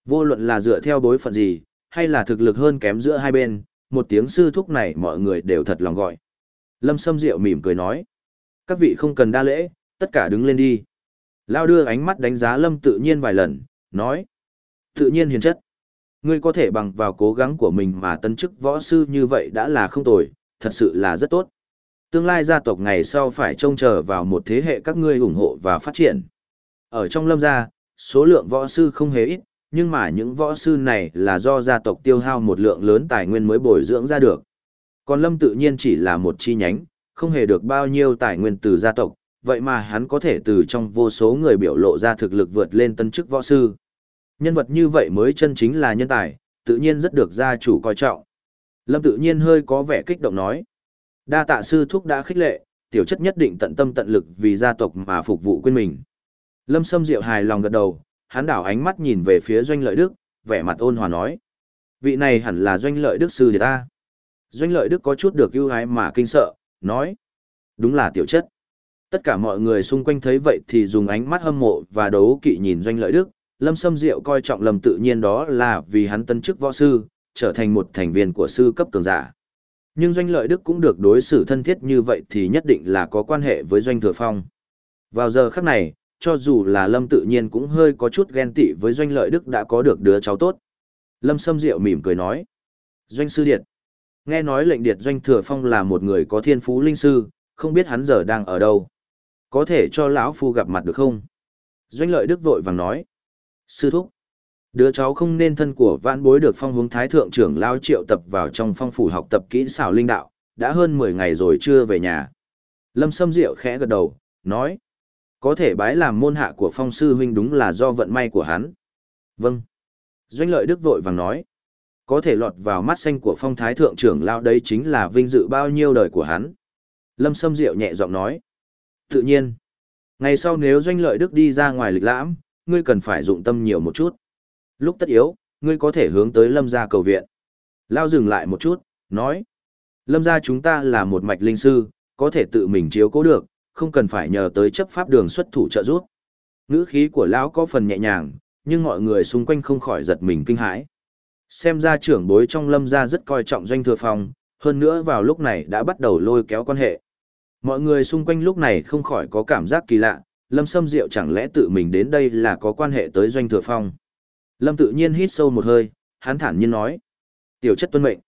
Vô luận là dựa theo bối phận gì, hay là thực lực hơn kém giữa hai bên, một tiếng sư thúc này mọi người đều thật lòng gọi. Lâm Sâm Diệu mỉm cười nói. Các vị không cần đa lễ, tất cả đứng lên đi. Lao đưa ánh mắt đánh giá Lâm tự nhiên vài lần, nói. Tự nhiên hiền chất. Ngươi có thể bằng vào cố gắng của mình mà tấn chức võ sư như vậy đã là không tồi, thật sự là rất tốt. Tương lai gia tộc ngày sau phải trông chờ vào một thế hệ các ngươi ủng hộ và phát triển. Ở trong lâm gia, số lượng võ sư không hề ít, nhưng mà những võ sư này là do gia tộc tiêu hao một lượng lớn tài nguyên mới bồi dưỡng ra được. Còn lâm tự nhiên chỉ là một chi nhánh, không hề được bao nhiêu tài nguyên từ gia tộc, vậy mà hắn có thể từ trong vô số người biểu lộ ra thực lực vượt lên tân chức võ sư. Nhân vật như vậy mới chân chính là nhân tài, tự nhiên rất được gia chủ coi trọng. Lâm tự nhiên hơi có vẻ kích động nói. Đa tạ sư thúc đã khích lệ, tiểu chất nhất định tận tâm tận lực vì gia tộc mà phục vụ quên mình. Lâm Sâm Diệu hài lòng gật đầu, hắn đảo ánh mắt nhìn về phía doanh lợi đức, vẻ mặt ôn hòa nói. Vị này hẳn là doanh lợi đức sư đệ ta. Doanh lợi đức có chút được ưu ái mà kinh sợ, nói. Đúng là tiểu chất. Tất cả mọi người xung quanh thấy vậy thì dùng ánh mắt hâm mộ và đấu kỵ nhìn doanh lợi đức, Lâm Sâm Diệu coi trọng Lâm tự nhiên đó là vì hắn tân chức võ sư, trở thành một thành viên của sư cấp cường giả. Nhưng Doanh Lợi Đức cũng được đối xử thân thiết như vậy thì nhất định là có quan hệ với Doanh Thừa Phong. Vào giờ khắc này, cho dù là Lâm tự nhiên cũng hơi có chút ghen tị với Doanh Lợi Đức đã có được đứa cháu tốt. Lâm Sâm Diệu mỉm cười nói. Doanh Sư Điệt. Nghe nói lệnh Điệt Doanh Thừa Phong là một người có thiên phú linh sư, không biết hắn giờ đang ở đâu. Có thể cho lão Phu gặp mặt được không? Doanh Lợi Đức vội vàng nói. Sư thúc. Đứa cháu không nên thân của vãn bối được phong hướng thái thượng trưởng lao triệu tập vào trong phong phủ học tập kỹ xảo linh đạo, đã hơn 10 ngày rồi chưa về nhà. Lâm Sâm Diệu khẽ gật đầu, nói. Có thể bái làm môn hạ của phong sư huynh đúng là do vận may của hắn. Vâng. Doanh lợi đức vội vàng nói. Có thể lọt vào mắt xanh của phong thái thượng trưởng lao đấy chính là vinh dự bao nhiêu đời của hắn. Lâm Sâm Diệu nhẹ giọng nói. Tự nhiên. Ngày sau nếu doanh lợi đức đi ra ngoài lịch lãm, ngươi cần phải dụng tâm nhiều một chút. Lúc tất yếu, ngươi có thể hướng tới lâm gia cầu viện. Lao dừng lại một chút, nói. Lâm gia chúng ta là một mạch linh sư, có thể tự mình chiếu cố được, không cần phải nhờ tới chấp pháp đường xuất thủ trợ giúp. Ngữ khí của lão có phần nhẹ nhàng, nhưng mọi người xung quanh không khỏi giật mình kinh hãi. Xem ra trưởng bối trong lâm gia rất coi trọng doanh thừa phong, hơn nữa vào lúc này đã bắt đầu lôi kéo quan hệ. Mọi người xung quanh lúc này không khỏi có cảm giác kỳ lạ, lâm sâm diệu chẳng lẽ tự mình đến đây là có quan hệ tới doanh thừa phong. Lâm tự nhiên hít sâu một hơi, hắn thản nhiên nói. Tiểu chất tuân mệnh.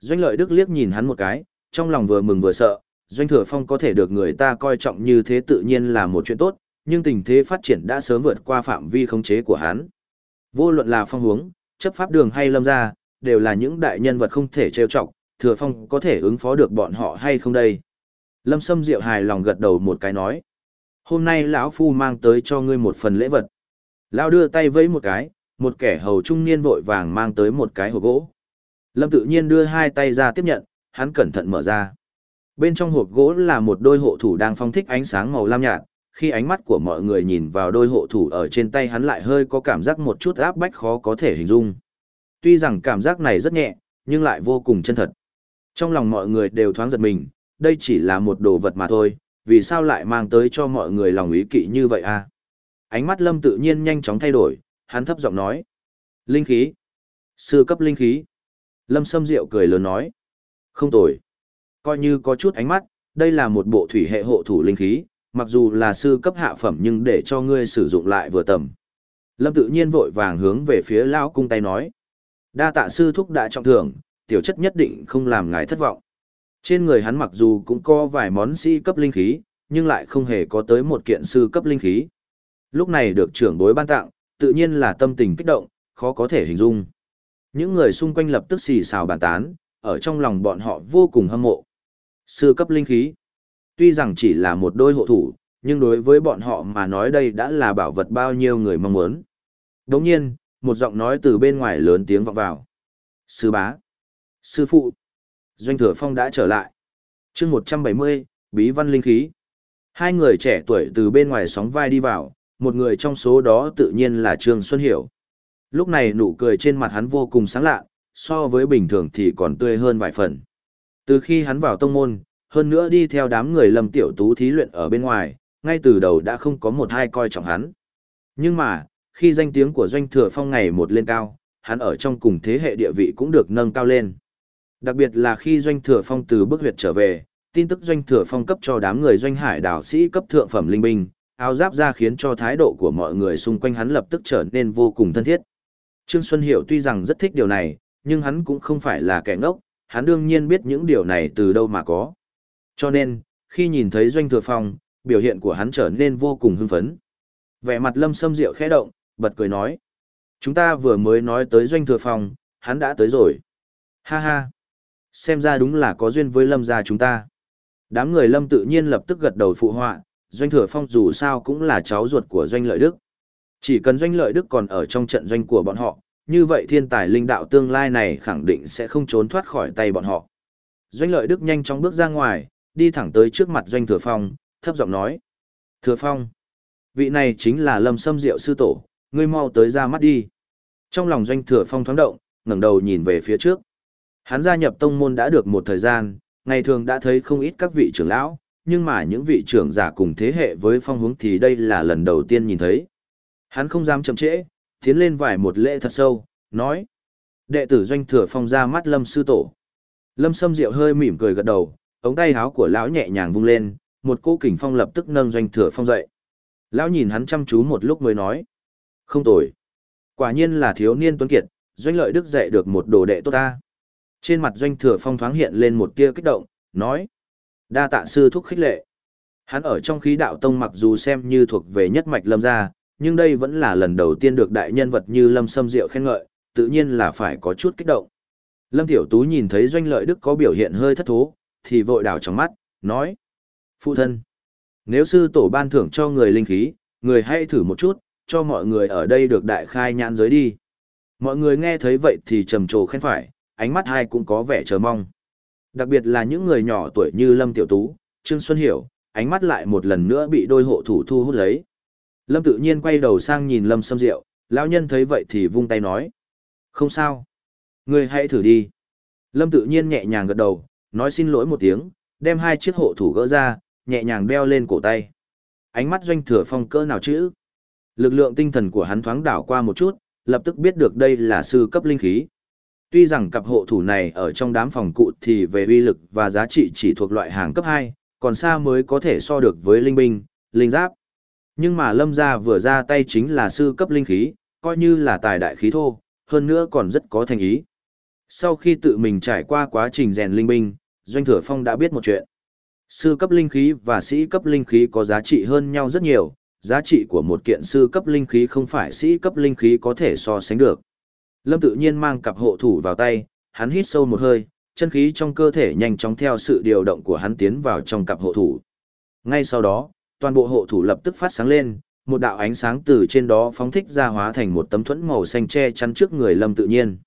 Doanh lợi đức liếc nhìn hắn một cái, trong lòng vừa mừng vừa sợ, doanh thừa phong có thể được người ta coi trọng như thế tự nhiên là một chuyện tốt, nhưng tình thế phát triển đã sớm vượt qua phạm vi khống chế của hắn. Vô luận là phong hướng, chấp pháp đường hay lâm gia, đều là những đại nhân vật không thể trêu chọc, thừa phong có thể ứng phó được bọn họ hay không đây. Lâm Sâm Diệu hài lòng gật đầu một cái nói. Hôm nay lão phu mang tới cho ngươi một phần lễ vật. Lão đưa tay vẫy một cái, một kẻ hầu trung niên vội vàng mang tới một cái hộp gỗ. Lâm tự nhiên đưa hai tay ra tiếp nhận, hắn cẩn thận mở ra. Bên trong hộp gỗ là một đôi hộ thủ đang phong thích ánh sáng màu lam nhạt, khi ánh mắt của mọi người nhìn vào đôi hộ thủ ở trên tay hắn lại hơi có cảm giác một chút áp bách khó có thể hình dung. Tuy rằng cảm giác này rất nhẹ, nhưng lại vô cùng chân thật. Trong lòng mọi người đều thoáng giật mình, đây chỉ là một đồ vật mà thôi, vì sao lại mang tới cho mọi người lòng ý kỵ như vậy à? Ánh mắt Lâm tự nhiên nhanh chóng thay đổi, hắn thấp giọng nói. Linh khí. Sư cấp linh khí. Lâm Sâm Diệu cười lớn nói. Không tồi. Coi như có chút ánh mắt, đây là một bộ thủy hệ hộ thủ linh khí, mặc dù là sư cấp hạ phẩm nhưng để cho ngươi sử dụng lại vừa tầm. Lâm tự nhiên vội vàng hướng về phía Lão cung tay nói. Đa tạ sư thúc đã trọng thưởng, tiểu chất nhất định không làm ngài thất vọng. Trên người hắn mặc dù cũng có vài món sĩ cấp linh khí, nhưng lại không hề có tới một kiện sư cấp linh khí. Lúc này được trưởng bối ban tặng, tự nhiên là tâm tình kích động, khó có thể hình dung. Những người xung quanh lập tức xì xào bàn tán, ở trong lòng bọn họ vô cùng hâm mộ. Sư cấp linh khí. Tuy rằng chỉ là một đôi hộ thủ, nhưng đối với bọn họ mà nói đây đã là bảo vật bao nhiêu người mong muốn. Đồng nhiên, một giọng nói từ bên ngoài lớn tiếng vọng vào. Sư bá. Sư phụ. Doanh thừa phong đã trở lại. chương 170, bí văn linh khí. Hai người trẻ tuổi từ bên ngoài sóng vai đi vào, một người trong số đó tự nhiên là Trương Xuân Hiểu. Lúc này nụ cười trên mặt hắn vô cùng sáng lạ, so với bình thường thì còn tươi hơn vài phần. Từ khi hắn vào tông môn, hơn nữa đi theo đám người lâm tiểu tú thí luyện ở bên ngoài, ngay từ đầu đã không có một hai coi trọng hắn. Nhưng mà, khi danh tiếng của doanh thừa phong ngày một lên cao, hắn ở trong cùng thế hệ địa vị cũng được nâng cao lên. Đặc biệt là khi doanh thừa phong từ bức huyệt trở về, tin tức doanh thừa phong cấp cho đám người doanh hải đảo sĩ cấp thượng phẩm linh binh, áo giáp ra khiến cho thái độ của mọi người xung quanh hắn lập tức trở nên vô cùng thân thiết. Trương Xuân Hiểu tuy rằng rất thích điều này, nhưng hắn cũng không phải là kẻ ngốc, hắn đương nhiên biết những điều này từ đâu mà có. Cho nên, khi nhìn thấy Doanh Thừa Phong, biểu hiện của hắn trở nên vô cùng hưng phấn. Vẻ mặt Lâm Sâm Diệu khẽ động, bật cười nói. Chúng ta vừa mới nói tới Doanh Thừa Phong, hắn đã tới rồi. Ha ha. Xem ra đúng là có duyên với Lâm gia chúng ta. Đám người Lâm tự nhiên lập tức gật đầu phụ họa, Doanh Thừa Phong dù sao cũng là cháu ruột của Doanh Lợi Đức. Chỉ cần Doanh Lợi Đức còn ở trong trận doanh của bọn họ, như vậy thiên tài linh đạo tương lai này khẳng định sẽ không trốn thoát khỏi tay bọn họ. Doanh Lợi Đức nhanh chóng bước ra ngoài, đi thẳng tới trước mặt Doanh Thừa Phong, thấp giọng nói. Thừa Phong, vị này chính là Lâm Sâm Diệu sư tổ, ngươi mau tới ra mắt đi. Trong lòng Doanh Thừa Phong thoáng động, ngẩng đầu nhìn về phía trước. Hắn gia nhập tông môn đã được một thời gian, ngày thường đã thấy không ít các vị trưởng lão, nhưng mà những vị trưởng giả cùng thế hệ với phong hướng thì đây là lần đầu tiên nhìn thấy. Hắn không dám chậm trễ, tiến lên vài một lễ thật sâu, nói. Đệ tử doanh thừa phong ra mắt lâm sư tổ. Lâm sâm diệu hơi mỉm cười gật đầu, ống tay áo của lão nhẹ nhàng vung lên, một cô kình phong lập tức nâng doanh thừa phong dậy. Lão nhìn hắn chăm chú một lúc mới nói. Không tồi. Quả nhiên là thiếu niên tuấn kiệt, doanh lợi đức dạy được một đồ đệ tốt ta. Trên mặt doanh thừa phong thoáng hiện lên một tia kích động, nói. Đa tạ sư thúc khích lệ. Hắn ở trong khí đạo tông mặc dù xem như thuộc về nhất mạch lâm gia, nhưng đây vẫn là lần đầu tiên được đại nhân vật như lâm sâm diệu khen ngợi, tự nhiên là phải có chút kích động. Lâm Tiểu Tú nhìn thấy doanh lợi đức có biểu hiện hơi thất thố, thì vội đảo trong mắt, nói. Phụ thân, nếu sư tổ ban thưởng cho người linh khí, người hãy thử một chút, cho mọi người ở đây được đại khai nhãn giới đi. Mọi người nghe thấy vậy thì trầm trồ khen phải, ánh mắt hai cũng có vẻ chờ mong. Đặc biệt là những người nhỏ tuổi như Lâm Tiểu Tú, Trương Xuân Hiểu, ánh mắt lại một lần nữa bị đôi hộ thủ thu hút lấy. Lâm tự nhiên quay đầu sang nhìn Lâm Sâm Diệu, lão nhân thấy vậy thì vung tay nói. Không sao. Người hãy thử đi. Lâm tự nhiên nhẹ nhàng gật đầu, nói xin lỗi một tiếng, đem hai chiếc hộ thủ gỡ ra, nhẹ nhàng đeo lên cổ tay. Ánh mắt doanh thừa phong cỡ nào chứ? Lực lượng tinh thần của hắn thoáng đảo qua một chút, lập tức biết được đây là sư cấp linh khí. Tuy rằng cặp hộ thủ này ở trong đám phòng cụ thì về uy lực và giá trị chỉ thuộc loại hàng cấp 2, còn xa mới có thể so được với linh binh, linh giáp. Nhưng mà lâm gia vừa ra tay chính là sư cấp linh khí, coi như là tài đại khí thô, hơn nữa còn rất có thành ý. Sau khi tự mình trải qua quá trình rèn linh binh, Doanh Thừa Phong đã biết một chuyện. Sư cấp linh khí và sĩ cấp linh khí có giá trị hơn nhau rất nhiều, giá trị của một kiện sư cấp linh khí không phải sĩ cấp linh khí có thể so sánh được. Lâm tự nhiên mang cặp hộ thủ vào tay, hắn hít sâu một hơi, chân khí trong cơ thể nhanh chóng theo sự điều động của hắn tiến vào trong cặp hộ thủ. Ngay sau đó, toàn bộ hộ thủ lập tức phát sáng lên, một đạo ánh sáng từ trên đó phóng thích ra hóa thành một tấm thuẫn màu xanh che chắn trước người Lâm tự nhiên.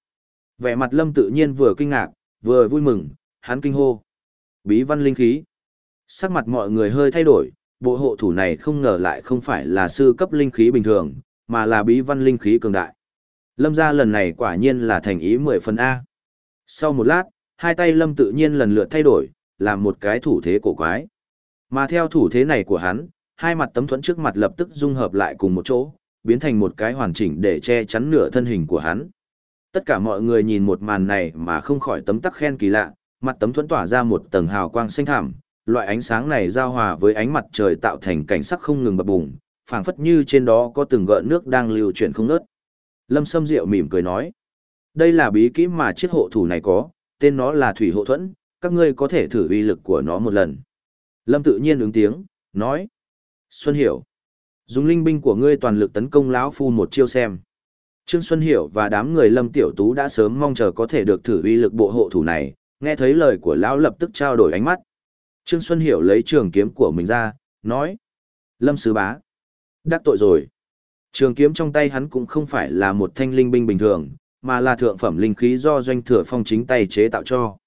Vẻ mặt Lâm tự nhiên vừa kinh ngạc, vừa vui mừng, hắn kinh hô. Bí văn linh khí. Sắc mặt mọi người hơi thay đổi, bộ hộ thủ này không ngờ lại không phải là sư cấp linh khí bình thường, mà là bí văn linh khí cường đại. Lâm ra lần này quả nhiên là thành ý 10 phần A. Sau một lát, hai tay Lâm tự nhiên lần lượt thay đổi, làm một cái thủ thế cổ quái. Mà theo thủ thế này của hắn, hai mặt tấm thuẫn trước mặt lập tức dung hợp lại cùng một chỗ, biến thành một cái hoàn chỉnh để che chắn nửa thân hình của hắn. Tất cả mọi người nhìn một màn này mà không khỏi tấm tắc khen kỳ lạ, mặt tấm thuẫn tỏa ra một tầng hào quang xanh thẳm, loại ánh sáng này giao hòa với ánh mặt trời tạo thành cảnh sắc không ngừng bập bùng, phảng phất như trên đó có từng gợn nước đang lưu chuyển không ngớt. Lâm Sâm Diệu mỉm cười nói, đây là bí kíp mà chiếc hộ thủ này có, tên nó là Thủy Hộ Thuẫn, các ngươi có thể thử uy lực của nó một lần. Lâm tự nhiên ứng tiếng, nói, Xuân Hiểu, dùng linh binh của ngươi toàn lực tấn công lão phu một chiêu xem. Trương Xuân Hiểu và đám người Lâm Tiểu Tú đã sớm mong chờ có thể được thử uy lực bộ hộ thủ này, nghe thấy lời của lão lập tức trao đổi ánh mắt. Trương Xuân Hiểu lấy trường kiếm của mình ra, nói. Lâm Sứ Bá. Đắc tội rồi. Trường kiếm trong tay hắn cũng không phải là một thanh linh binh bình thường, mà là thượng phẩm linh khí do doanh thừa phong chính tay chế tạo cho.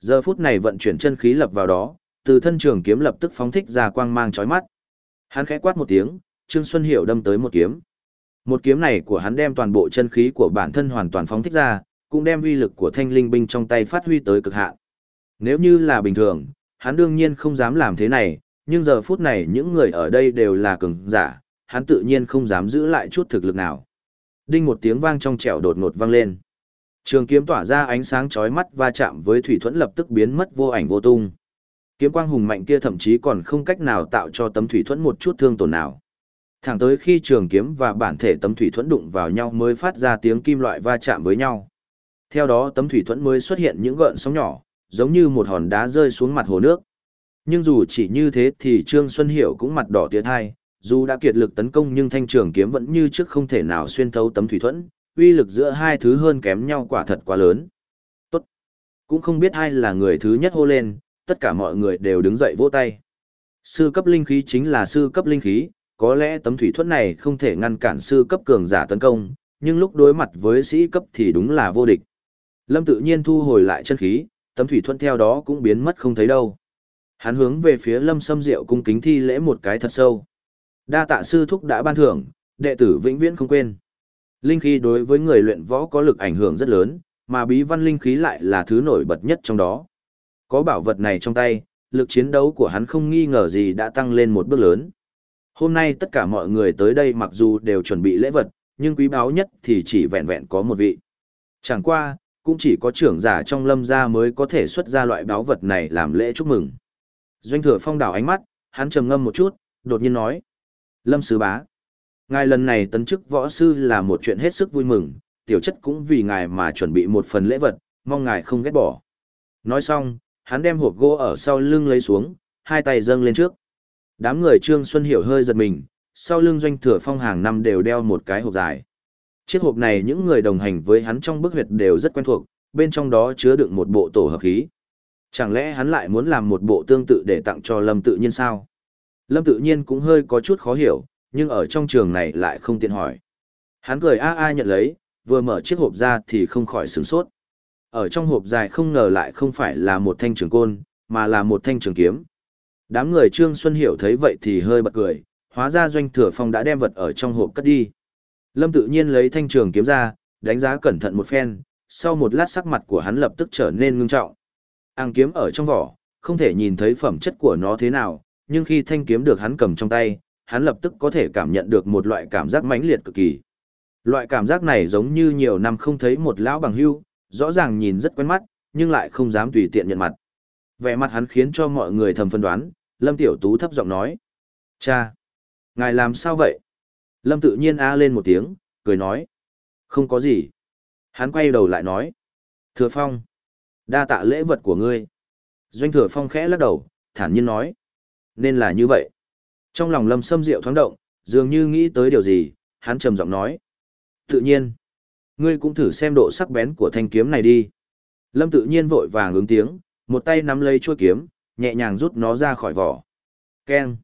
Giờ phút này vận chuyển chân khí lập vào đó, từ thân trường kiếm lập tức phóng thích ra quang mang chói mắt. Hắn khẽ quát một tiếng, Trương Xuân Hiểu đâm tới một kiếm. Một kiếm này của hắn đem toàn bộ chân khí của bản thân hoàn toàn phóng thích ra, cũng đem uy lực của thanh linh binh trong tay phát huy tới cực hạn. Nếu như là bình thường, hắn đương nhiên không dám làm thế này, nhưng giờ phút này những người ở đây đều là cường giả, hắn tự nhiên không dám giữ lại chút thực lực nào. Đinh một tiếng vang trong trẻo đột ngột vang lên. Trường kiếm tỏa ra ánh sáng chói mắt va chạm với thủy thuẫn lập tức biến mất vô ảnh vô tung. Kiếm quang hùng mạnh kia thậm chí còn không cách nào tạo cho tấm thủy thuẫn một chút thương tổn nào. Thẳng tới khi trường kiếm và bản thể tấm thủy thuẫn đụng vào nhau mới phát ra tiếng kim loại va chạm với nhau. Theo đó tấm thủy thuẫn mới xuất hiện những gợn sóng nhỏ, giống như một hòn đá rơi xuống mặt hồ nước. Nhưng dù chỉ như thế thì Trương Xuân Hiểu cũng mặt đỏ tiệt hai, dù đã kiệt lực tấn công nhưng thanh trường kiếm vẫn như trước không thể nào xuyên thấu tấm thủy thuẫn, uy lực giữa hai thứ hơn kém nhau quả thật quá lớn. Tốt. Cũng không biết ai là người thứ nhất hô lên, tất cả mọi người đều đứng dậy vỗ tay. Sư cấp linh khí chính là sư cấp linh khí, có lẽ tấm thủy thuẫn này không thể ngăn cản sư cấp cường giả tấn công, nhưng lúc đối mặt với sĩ cấp thì đúng là vô địch. Lâm tự nhiên thu hồi lại chân khí, tấm thủy thuẫn theo đó cũng biến mất không thấy đâu. Hắn hướng về phía Lâm Sâm Diệu cung kính thi lễ một cái thật sâu. Đa tạ sư thúc đã ban thưởng, đệ tử vĩnh viễn không quên. Linh khí đối với người luyện võ có lực ảnh hưởng rất lớn, mà bí văn linh khí lại là thứ nổi bật nhất trong đó. Có bảo vật này trong tay, lực chiến đấu của hắn không nghi ngờ gì đã tăng lên một bước lớn. Hôm nay tất cả mọi người tới đây mặc dù đều chuẩn bị lễ vật, nhưng quý báu nhất thì chỉ vẹn vẹn có một vị. Chẳng qua, cũng chỉ có trưởng giả trong lâm gia mới có thể xuất ra loại báu vật này làm lễ chúc mừng. Doanh thừa phong đảo ánh mắt, hắn trầm ngâm một chút, đột nhiên nói. Lâm sứ bá. Ngài lần này tấn chức võ sư là một chuyện hết sức vui mừng, tiểu chất cũng vì ngài mà chuẩn bị một phần lễ vật, mong ngài không ghét bỏ. Nói xong, hắn đem hộp gỗ ở sau lưng lấy xuống, hai tay dâng lên trước. Đám người Trương Xuân Hiểu hơi giật mình, sau lưng doanh thừa phong hàng năm đều đeo một cái hộp dài. Chiếc hộp này những người đồng hành với hắn trong bức huyệt đều rất quen thuộc, bên trong đó chứa đựng một bộ tổ hợp khí. Chẳng lẽ hắn lại muốn làm một bộ tương tự để tặng cho Lâm tự nhiên sao? Lâm tự nhiên cũng hơi có chút khó hiểu, nhưng ở trong trường này lại không tiện hỏi. Hắn cười a a nhận lấy, vừa mở chiếc hộp ra thì không khỏi sửng sốt. Ở trong hộp dài không ngờ lại không phải là một thanh trường côn, mà là một thanh trường kiếm. Đám người Trương Xuân Hiểu thấy vậy thì hơi bật cười, hóa ra doanh thừa phong đã đem vật ở trong hộp cất đi. Lâm tự nhiên lấy thanh trường kiếm ra, đánh giá cẩn thận một phen, sau một lát sắc mặt của hắn lập tức trở nên ngưng trọng. Ang kiếm ở trong vỏ, không thể nhìn thấy phẩm chất của nó thế nào, nhưng khi thanh kiếm được hắn cầm trong tay, hắn lập tức có thể cảm nhận được một loại cảm giác mãnh liệt cực kỳ. Loại cảm giác này giống như nhiều năm không thấy một lão bằng hưu, rõ ràng nhìn rất quen mắt, nhưng lại không dám tùy tiện nhận mặt. Vẻ mặt hắn khiến cho mọi người thầm phân đoán, Lâm Tiểu Tú thấp giọng nói. Cha! Ngài làm sao vậy? Lâm tự nhiên a lên một tiếng, cười nói. Không có gì. Hắn quay đầu lại nói. Thừa Phong! Đa tạ lễ vật của ngươi. Doanh Thừa Phong khẽ lắc đầu, thản nhiên nói. Nên là như vậy. Trong lòng Lâm Sâm Diệu thoáng động, dường như nghĩ tới điều gì, hắn trầm giọng nói. Tự nhiên. Ngươi cũng thử xem độ sắc bén của thanh kiếm này đi. Lâm tự nhiên vội vàng ứng tiếng, một tay nắm lấy chuôi kiếm, nhẹ nhàng rút nó ra khỏi vỏ. Keng.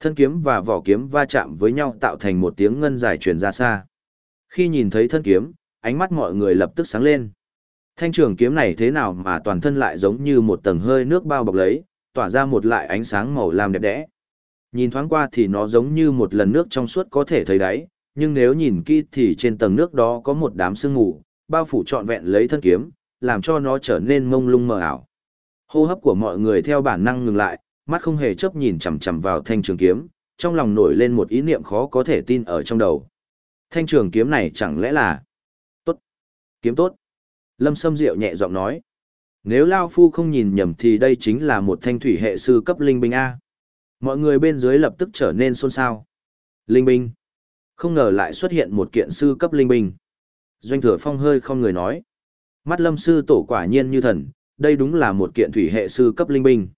Thân kiếm và vỏ kiếm va chạm với nhau tạo thành một tiếng ngân dài truyền ra xa. Khi nhìn thấy thân kiếm, ánh mắt mọi người lập tức sáng lên. Thanh trường kiếm này thế nào mà toàn thân lại giống như một tầng hơi nước bao bọc lấy, tỏa ra một lại ánh sáng màu lam đẹp đẽ. Nhìn thoáng qua thì nó giống như một lần nước trong suốt có thể thấy đáy, nhưng nếu nhìn kỹ thì trên tầng nước đó có một đám sương mù, bao phủ trọn vẹn lấy thân kiếm, làm cho nó trở nên mông lung mờ ảo. Hô hấp của mọi người theo bản năng ngừng lại, mắt không hề chớp nhìn chằm chằm vào thanh trường kiếm, trong lòng nổi lên một ý niệm khó có thể tin ở trong đầu. Thanh trường kiếm này chẳng lẽ là... Tốt! Kiếm tốt! Lâm Sâm Diệu nhẹ giọng nói. Nếu Lao Phu không nhìn nhầm thì đây chính là một thanh thủy hệ sư cấp linh binh A. Mọi người bên dưới lập tức trở nên xôn xao. Linh binh! Không ngờ lại xuất hiện một kiện sư cấp linh binh. Doanh thừa phong hơi không người nói. Mắt lâm sư tổ quả nhiên như thần, đây đúng là một kiện thủy hệ sư cấp linh binh.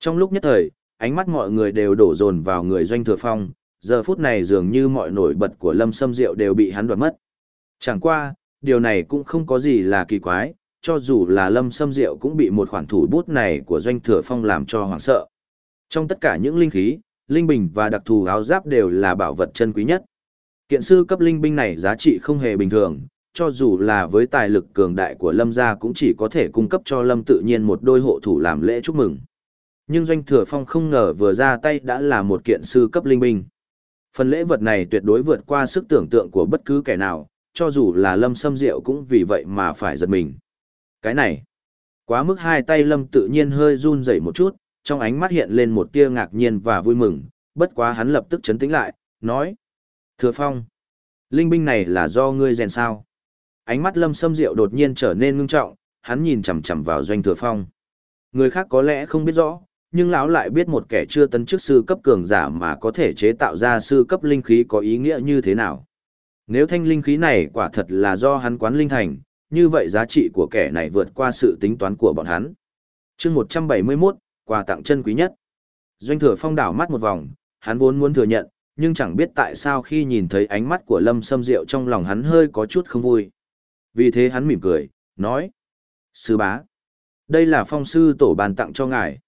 Trong lúc nhất thời, ánh mắt mọi người đều đổ dồn vào người doanh thừa phong, giờ phút này dường như mọi nổi bật của lâm sâm diệu đều bị hắn đoạt mất. Chẳng qua, điều này cũng không có gì là kỳ quái, cho dù là lâm sâm diệu cũng bị một khoản thủ bút này của doanh thừa phong làm cho hoảng sợ. Trong tất cả những linh khí, linh bình và đặc thù áo giáp đều là bảo vật chân quý nhất. Kiện sư cấp linh binh này giá trị không hề bình thường, cho dù là với tài lực cường đại của Lâm gia cũng chỉ có thể cung cấp cho Lâm tự nhiên một đôi hộ thủ làm lễ chúc mừng. Nhưng Doanh Thừa Phong không ngờ vừa ra tay đã là một kiện sư cấp linh binh. Phần lễ vật này tuyệt đối vượt qua sức tưởng tượng của bất cứ kẻ nào, cho dù là Lâm Sâm Diệu cũng vì vậy mà phải giật mình. Cái này, quá mức hai tay Lâm tự nhiên hơi run rẩy một chút, trong ánh mắt hiện lên một tia ngạc nhiên và vui mừng, bất quá hắn lập tức chấn tĩnh lại, nói. Thừa Phong, linh binh này là do ngươi rèn sao? Ánh mắt Lâm Sâm Diệu đột nhiên trở nên ngưng trọng, hắn nhìn chằm chằm vào Doanh Thừa Phong. Người khác có lẽ không biết rõ, nhưng lão lại biết một kẻ chưa tấn chức sư cấp cường giả mà có thể chế tạo ra sư cấp linh khí có ý nghĩa như thế nào. Nếu thanh linh khí này quả thật là do hắn quán linh thành, như vậy giá trị của kẻ này vượt qua sự tính toán của bọn hắn. chương 171, quà tặng chân quý nhất. Doanh thừa phong đảo mắt một vòng, hắn vốn muốn thừa nhận, nhưng chẳng biết tại sao khi nhìn thấy ánh mắt của Lâm Sâm Diệu trong lòng hắn hơi có chút không vui. Vì thế hắn mỉm cười, nói. Sư bá, đây là phong sư tổ bàn tặng cho ngài.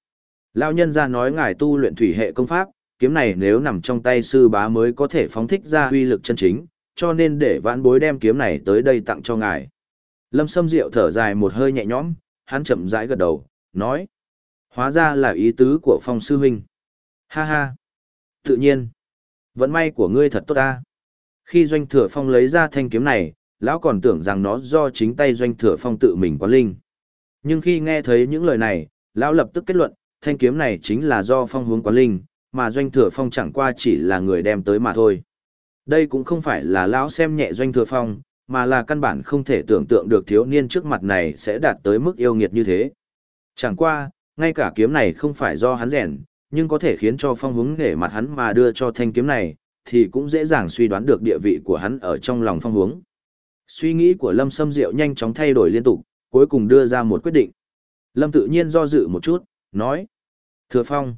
Lão nhân ra nói ngài tu luyện thủy hệ công pháp, kiếm này nếu nằm trong tay sư bá mới có thể phóng thích ra uy lực chân chính, cho nên để vãn bối đem kiếm này tới đây tặng cho ngài. Lâm Sâm Diệu thở dài một hơi nhẹ nhõm, hắn chậm rãi gật đầu, nói. Hóa ra là ý tứ của phong sư huynh. Ha ha. Tự nhiên. Vận may của ngươi thật tốt ta. Khi doanh thừa phong lấy ra thanh kiếm này, lão còn tưởng rằng nó do chính tay doanh thừa phong tự mình quán linh. Nhưng khi nghe thấy những lời này, lão lập tức kết luận, thanh kiếm này chính là do phong hướng quán linh, mà doanh thừa phong chẳng qua chỉ là người đem tới mà thôi. Đây cũng không phải là lão xem nhẹ doanh thừa phong, mà là căn bản không thể tưởng tượng được thiếu niên trước mặt này sẽ đạt tới mức yêu nghiệt như thế. Chẳng qua, ngay cả kiếm này không phải do hắn rèn, nhưng có thể khiến cho phong hướng để mặt hắn mà đưa cho thanh kiếm này, thì cũng dễ dàng suy đoán được địa vị của hắn ở trong lòng phong hướng. Suy nghĩ của Lâm Sâm Diệu nhanh chóng thay đổi liên tục, cuối cùng đưa ra một quyết định. Lâm tự nhiên do dự một chút, nói. Thừa Phong,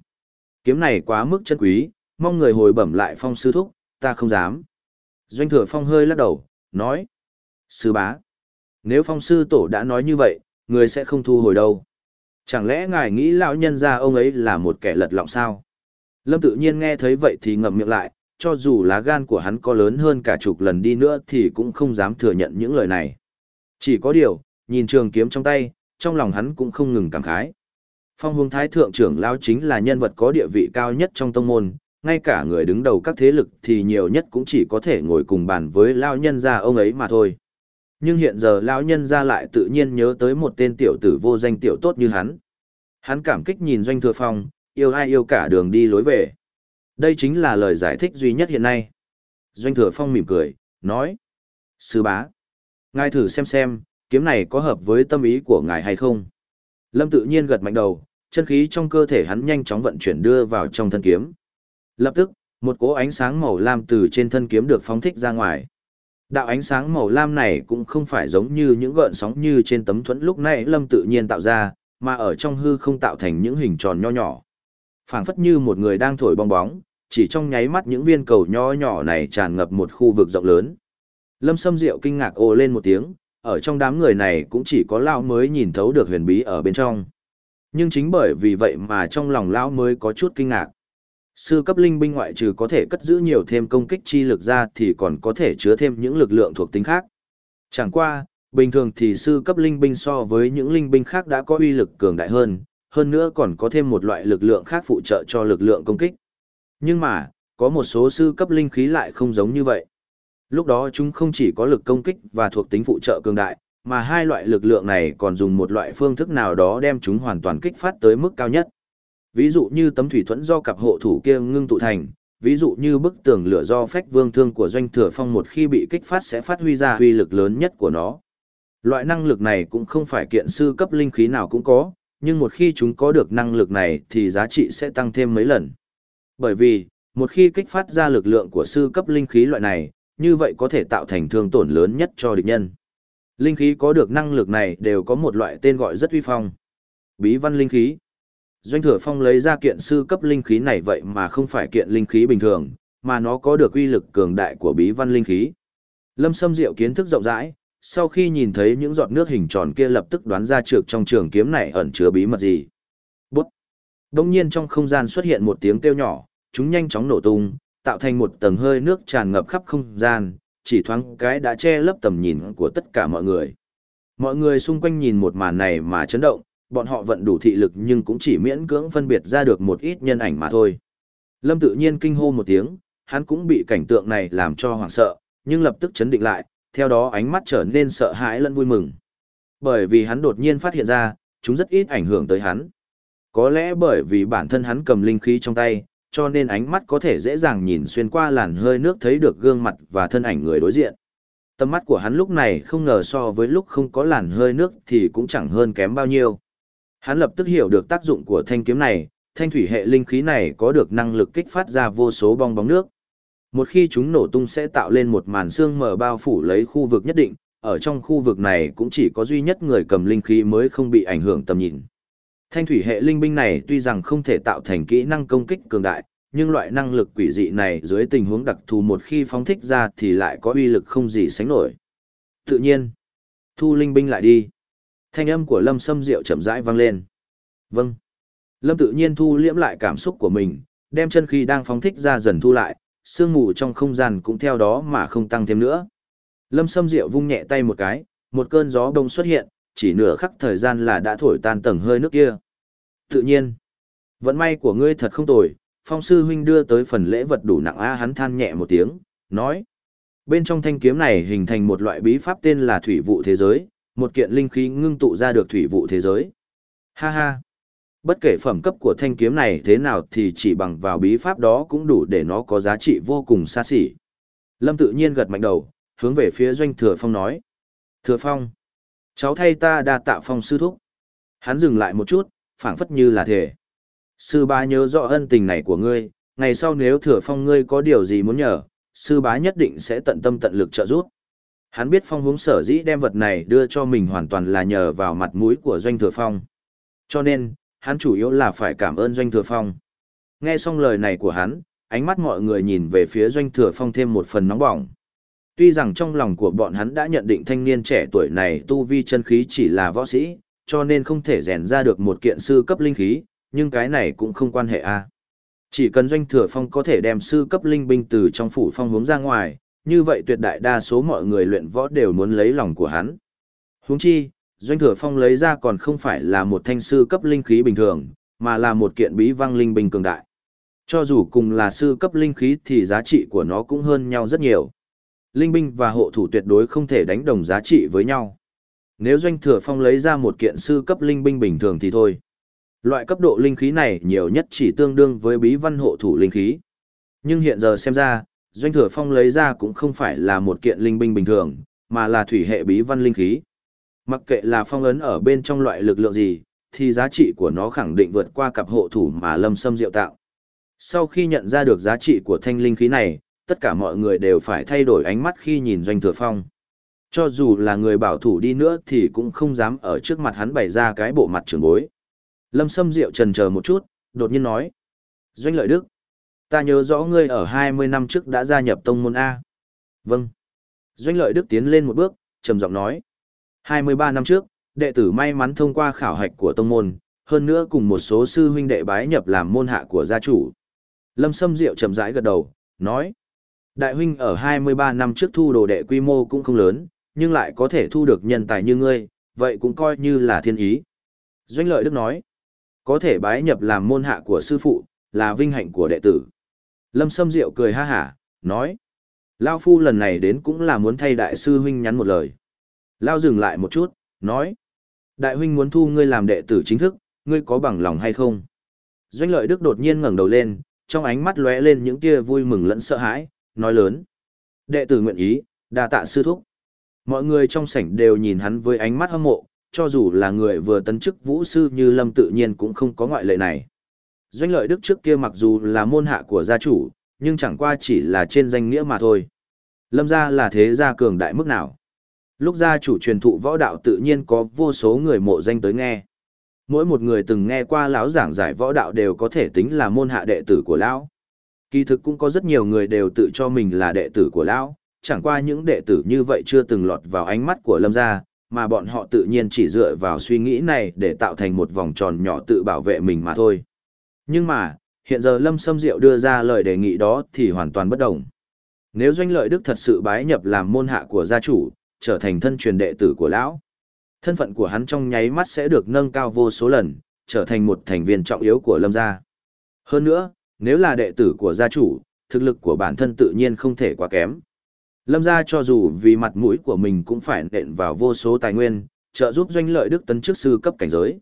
kiếm này quá mức chân quý, mong người hồi bẩm lại Phong sư thúc, ta không dám. Doanh Thừa Phong hơi lắc đầu, nói. Sư bá, nếu Phong sư tổ đã nói như vậy, người sẽ không thu hồi đâu. Chẳng lẽ ngài nghĩ lão nhân gia ông ấy là một kẻ lật lọng sao? Lâm tự nhiên nghe thấy vậy thì ngậm miệng lại, cho dù lá gan của hắn có lớn hơn cả chục lần đi nữa thì cũng không dám thừa nhận những lời này. Chỉ có điều, nhìn trường kiếm trong tay, trong lòng hắn cũng không ngừng cảm khái. Phong Hùng Thái Thượng trưởng lão chính là nhân vật có địa vị cao nhất trong tông môn, ngay cả người đứng đầu các thế lực thì nhiều nhất cũng chỉ có thể ngồi cùng bàn với lão nhân gia ông ấy mà thôi. Nhưng hiện giờ lão nhân ra lại tự nhiên nhớ tới một tên tiểu tử vô danh tiểu tốt như hắn. Hắn cảm kích nhìn Doanh Thừa Phong, yêu ai yêu cả đường đi lối về. Đây chính là lời giải thích duy nhất hiện nay. Doanh thừa phong mỉm cười, nói. Sư bá. Ngài thử xem xem, kiếm này có hợp với tâm ý của ngài hay không. Lâm tự nhiên gật mạnh đầu, chân khí trong cơ thể hắn nhanh chóng vận chuyển đưa vào trong thân kiếm. Lập tức, một cỗ ánh sáng màu lam từ trên thân kiếm được phóng thích ra ngoài. Đạo ánh sáng màu lam này cũng không phải giống như những gợn sóng như trên tấm thuẫn lúc nãy Lâm tự nhiên tạo ra, mà ở trong hư không tạo thành những hình tròn nho nhỏ. phảng phất như một người đang thổi bong bóng, chỉ trong nháy mắt những viên cầu nho nhỏ này tràn ngập một khu vực rộng lớn. Lâm Sâm Diệu kinh ngạc ồ lên một tiếng, ở trong đám người này cũng chỉ có Lão mới nhìn thấu được huyền bí ở bên trong. Nhưng chính bởi vì vậy mà trong lòng Lão mới có chút kinh ngạc. Sư cấp linh binh ngoại trừ có thể cất giữ nhiều thêm công kích chi lực ra thì còn có thể chứa thêm những lực lượng thuộc tính khác. Chẳng qua, bình thường thì sư cấp linh binh so với những linh binh khác đã có uy lực cường đại hơn, hơn nữa còn có thêm một loại lực lượng khác phụ trợ cho lực lượng công kích. Nhưng mà, có một số sư cấp linh khí lại không giống như vậy. Lúc đó chúng không chỉ có lực công kích và thuộc tính phụ trợ cường đại, mà hai loại lực lượng này còn dùng một loại phương thức nào đó đem chúng hoàn toàn kích phát tới mức cao nhất. Ví dụ như tấm thủy thuẫn do cặp hộ thủ kia ngưng tụ thành, ví dụ như bức tường lửa do phách vương thương của doanh thừa phong một khi bị kích phát sẽ phát huy ra uy lực lớn nhất của nó. Loại năng lực này cũng không phải kiện sư cấp linh khí nào cũng có, nhưng một khi chúng có được năng lực này thì giá trị sẽ tăng thêm mấy lần. Bởi vì, một khi kích phát ra lực lượng của sư cấp linh khí loại này, như vậy có thể tạo thành thương tổn lớn nhất cho địch nhân. Linh khí có được năng lực này đều có một loại tên gọi rất uy phong. Bí văn linh khí. Doanh thừa phong lấy ra kiện sư cấp linh khí này vậy mà không phải kiện linh khí bình thường, mà nó có được uy lực cường đại của bí văn linh khí. Lâm Sâm Diệu kiến thức rộng rãi, sau khi nhìn thấy những giọt nước hình tròn kia lập tức đoán ra trược trong trường kiếm này ẩn chứa bí mật gì. Bút. Đông nhiên trong không gian xuất hiện một tiếng kêu nhỏ, chúng nhanh chóng nổ tung, tạo thành một tầng hơi nước tràn ngập khắp không gian, chỉ thoáng cái đã che lấp tầm nhìn của tất cả mọi người. Mọi người xung quanh nhìn một màn này mà chấn động, bọn họ vận đủ thị lực nhưng cũng chỉ miễn cưỡng phân biệt ra được một ít nhân ảnh mà thôi. Lâm tự nhiên kinh hô một tiếng, hắn cũng bị cảnh tượng này làm cho hoảng sợ, nhưng lập tức chấn định lại, theo đó ánh mắt trở nên sợ hãi lẫn vui mừng. Bởi vì hắn đột nhiên phát hiện ra, chúng rất ít ảnh hưởng tới hắn. Có lẽ bởi vì bản thân hắn cầm linh khí trong tay, cho nên ánh mắt có thể dễ dàng nhìn xuyên qua làn hơi nước thấy được gương mặt và thân ảnh người đối diện. Tầm mắt của hắn lúc này không ngờ so với lúc không có làn hơi nước thì cũng chẳng hơn kém bao nhiêu. Hắn lập tức hiểu được tác dụng của thanh kiếm này, thanh thủy hệ linh khí này có được năng lực kích phát ra vô số bong bóng nước. Một khi chúng nổ tung sẽ tạo lên một màn xương mờ bao phủ lấy khu vực nhất định, ở trong khu vực này cũng chỉ có duy nhất người cầm linh khí mới không bị ảnh hưởng tầm nhìn. Thanh thủy hệ linh binh này tuy rằng không thể tạo thành kỹ năng công kích cường đại, nhưng loại năng lực quỷ dị này dưới tình huống đặc thù một khi phóng thích ra thì lại có uy lực không gì sánh nổi. Tự nhiên, thu linh binh lại đi. Thanh âm của Lâm Sâm Diệu chậm rãi vang lên. Vâng. Lâm tự nhiên thu liễm lại cảm xúc của mình, đem chân khí đang phóng thích ra dần thu lại, sương mù trong không gian cũng theo đó mà không tăng thêm nữa. Lâm Sâm Diệu vung nhẹ tay một cái, một cơn gió đông xuất hiện, chỉ nửa khắc thời gian là đã thổi tan tầng hơi nước kia. Tự nhiên, vận may của ngươi thật không tồi, phong sư huynh đưa tới phần lễ vật đủ nặng a hắn than nhẹ một tiếng, nói. Bên trong thanh kiếm này hình thành một loại bí pháp tên là thủy vụ thế giới, một kiện linh khí ngưng tụ ra được thủy vụ thế giới. Ha ha! Bất kể phẩm cấp của thanh kiếm này thế nào thì chỉ bằng vào bí pháp đó cũng đủ để nó có giá trị vô cùng xa xỉ. Lâm tự nhiên gật mạnh đầu, hướng về phía doanh thừa phong nói. Thừa phong! cháu thay ta đa tạ phong sư thúc. Hắn dừng lại một chút, phảng phất như là thể. Sư bá nhớ rõ ân tình này của ngươi, ngày sau nếu thừa phong ngươi có điều gì muốn nhờ, sư bá nhất định sẽ tận tâm tận lực trợ giúp. Hắn biết phong hướng sở dĩ đem vật này đưa cho mình hoàn toàn là nhờ vào mặt mũi của doanh thừa phong. Cho nên, hắn chủ yếu là phải cảm ơn doanh thừa phong. Nghe xong lời này của hắn, ánh mắt mọi người nhìn về phía doanh thừa phong thêm một phần nóng bỏng. Tuy rằng trong lòng của bọn hắn đã nhận định thanh niên trẻ tuổi này tu vi chân khí chỉ là võ sĩ, cho nên không thể rèn ra được một kiện sư cấp linh khí, nhưng cái này cũng không quan hệ a. Chỉ cần doanh thừa phong có thể đem sư cấp linh binh từ trong phủ phong hướng ra ngoài, như vậy tuyệt đại đa số mọi người luyện võ đều muốn lấy lòng của hắn. Huống chi, doanh thừa phong lấy ra còn không phải là một thanh sư cấp linh khí bình thường, mà là một kiện bí văng linh binh cường đại. Cho dù cùng là sư cấp linh khí thì giá trị của nó cũng hơn nhau rất nhiều. Linh binh và hộ thủ tuyệt đối không thể đánh đồng giá trị với nhau. Nếu doanh thừa phong lấy ra một kiện sư cấp linh binh bình thường thì thôi. Loại cấp độ linh khí này nhiều nhất chỉ tương đương với bí văn hộ thủ linh khí. Nhưng hiện giờ xem ra, Doanh Thừa Phong lấy ra cũng không phải là một kiện linh binh bình thường, mà là thủy hệ bí văn linh khí. Mặc kệ là phong ấn ở bên trong loại lực lượng gì, thì giá trị của nó khẳng định vượt qua cặp hộ thủ mà Lâm Sâm Diệu tạo. Sau khi nhận ra được giá trị của thanh linh khí này, tất cả mọi người đều phải thay đổi ánh mắt khi nhìn Doanh Thừa Phong. Cho dù là người bảo thủ đi nữa thì cũng không dám ở trước mặt hắn bày ra cái bộ mặt trưởng bối. Lâm Sâm Diệu trần chờ một chút, đột nhiên nói. Doanh lợi đức, ta nhớ rõ ngươi ở 20 năm trước đã gia nhập tông môn A. Vâng. Doanh lợi đức tiến lên một bước, trầm giọng nói. 23 năm trước, đệ tử may mắn thông qua khảo hạch của tông môn, hơn nữa cùng một số sư huynh đệ bái nhập làm môn hạ của gia chủ. Lâm Sâm Diệu chậm rãi gật đầu, nói. Đại huynh ở 23 năm trước thu đồ đệ quy mô cũng không lớn, nhưng lại có thể thu được nhân tài như ngươi, vậy cũng coi như là thiên ý. Doanh lợi đức nói. Có thể bái nhập làm môn hạ của sư phụ, là vinh hạnh của đệ tử. Lâm Sâm Diệu cười ha hả, nói. Lao Phu lần này đến cũng là muốn thay đại sư huynh nhắn một lời. Lao dừng lại một chút, nói. Đại huynh muốn thu ngươi làm đệ tử chính thức, ngươi có bằng lòng hay không? Doanh lợi đức đột nhiên ngẩng đầu lên, trong ánh mắt lóe lên những tia vui mừng lẫn sợ hãi, nói lớn. Đệ tử nguyện ý, đa tạ sư thúc. Mọi người trong sảnh đều nhìn hắn với ánh mắt hâm mộ, cho dù là người vừa tấn chức vũ sư như Lâm tự nhiên cũng không có ngoại lệ này. Doanh lợi đức trước kia mặc dù là môn hạ của gia chủ, nhưng chẳng qua chỉ là trên danh nghĩa mà thôi. Lâm gia là thế gia cường đại mức nào. Lúc gia chủ truyền thụ võ đạo tự nhiên có vô số người mộ danh tới nghe. Mỗi một người từng nghe qua lão giảng giải võ đạo đều có thể tính là môn hạ đệ tử của lão. Kỳ thực cũng có rất nhiều người đều tự cho mình là đệ tử của lão, chẳng qua những đệ tử như vậy chưa từng lọt vào ánh mắt của Lâm gia, mà bọn họ tự nhiên chỉ dựa vào suy nghĩ này để tạo thành một vòng tròn nhỏ tự bảo vệ mình mà thôi. Nhưng mà, hiện giờ Lâm Sâm Diệu đưa ra lời đề nghị đó thì hoàn toàn bất đồng. Nếu doanh lợi đức thật sự bái nhập làm môn hạ của gia chủ, trở thành thân truyền đệ tử của lão, thân phận của hắn trong nháy mắt sẽ được nâng cao vô số lần, trở thành một thành viên trọng yếu của Lâm gia. Hơn nữa, nếu là đệ tử của gia chủ, thực lực của bản thân tự nhiên không thể quá kém. Lâm gia cho dù vì mặt mũi của mình cũng phải nện vào vô số tài nguyên, trợ giúp doanh lợi đức tấn chức sư cấp cảnh giới.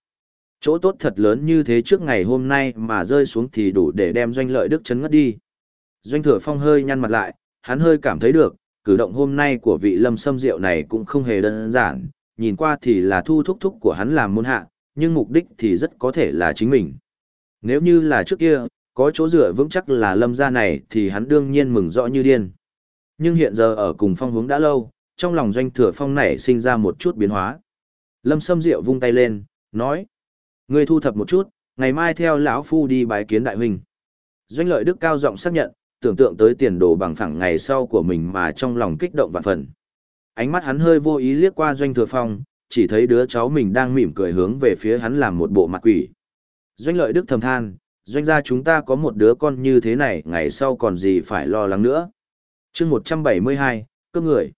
Chỗ tốt thật lớn như thế trước ngày hôm nay mà rơi xuống thì đủ để đem doanh lợi đức chấn ngất đi. Doanh thừa phong hơi nhăn mặt lại, hắn hơi cảm thấy được, cử động hôm nay của vị lâm sâm diệu này cũng không hề đơn giản, nhìn qua thì là thu thúc thúc của hắn làm môn hạ, nhưng mục đích thì rất có thể là chính mình. Nếu như là trước kia, có chỗ dựa vững chắc là lâm gia này thì hắn đương nhiên mừng rõ như điên. Nhưng hiện giờ ở cùng phong hướng đã lâu, trong lòng doanh thừa phong này sinh ra một chút biến hóa. Lâm Sâm Diệu vung tay lên, nói. Ngươi thu thập một chút, ngày mai theo lão phu đi bái kiến đại huynh. Doanh lợi đức cao giọng xác nhận, tưởng tượng tới tiền đồ bằng phẳng ngày sau của mình mà trong lòng kích động vạn phần. Ánh mắt hắn hơi vô ý liếc qua doanh thừa phong, chỉ thấy đứa cháu mình đang mỉm cười hướng về phía hắn làm một bộ mặt quỷ. Doanh lợi đức thầm than, doanh gia chúng ta có một đứa con như thế này ngày sau còn gì phải lo lắng nữa chương một trăm bảy mươi hai cướp người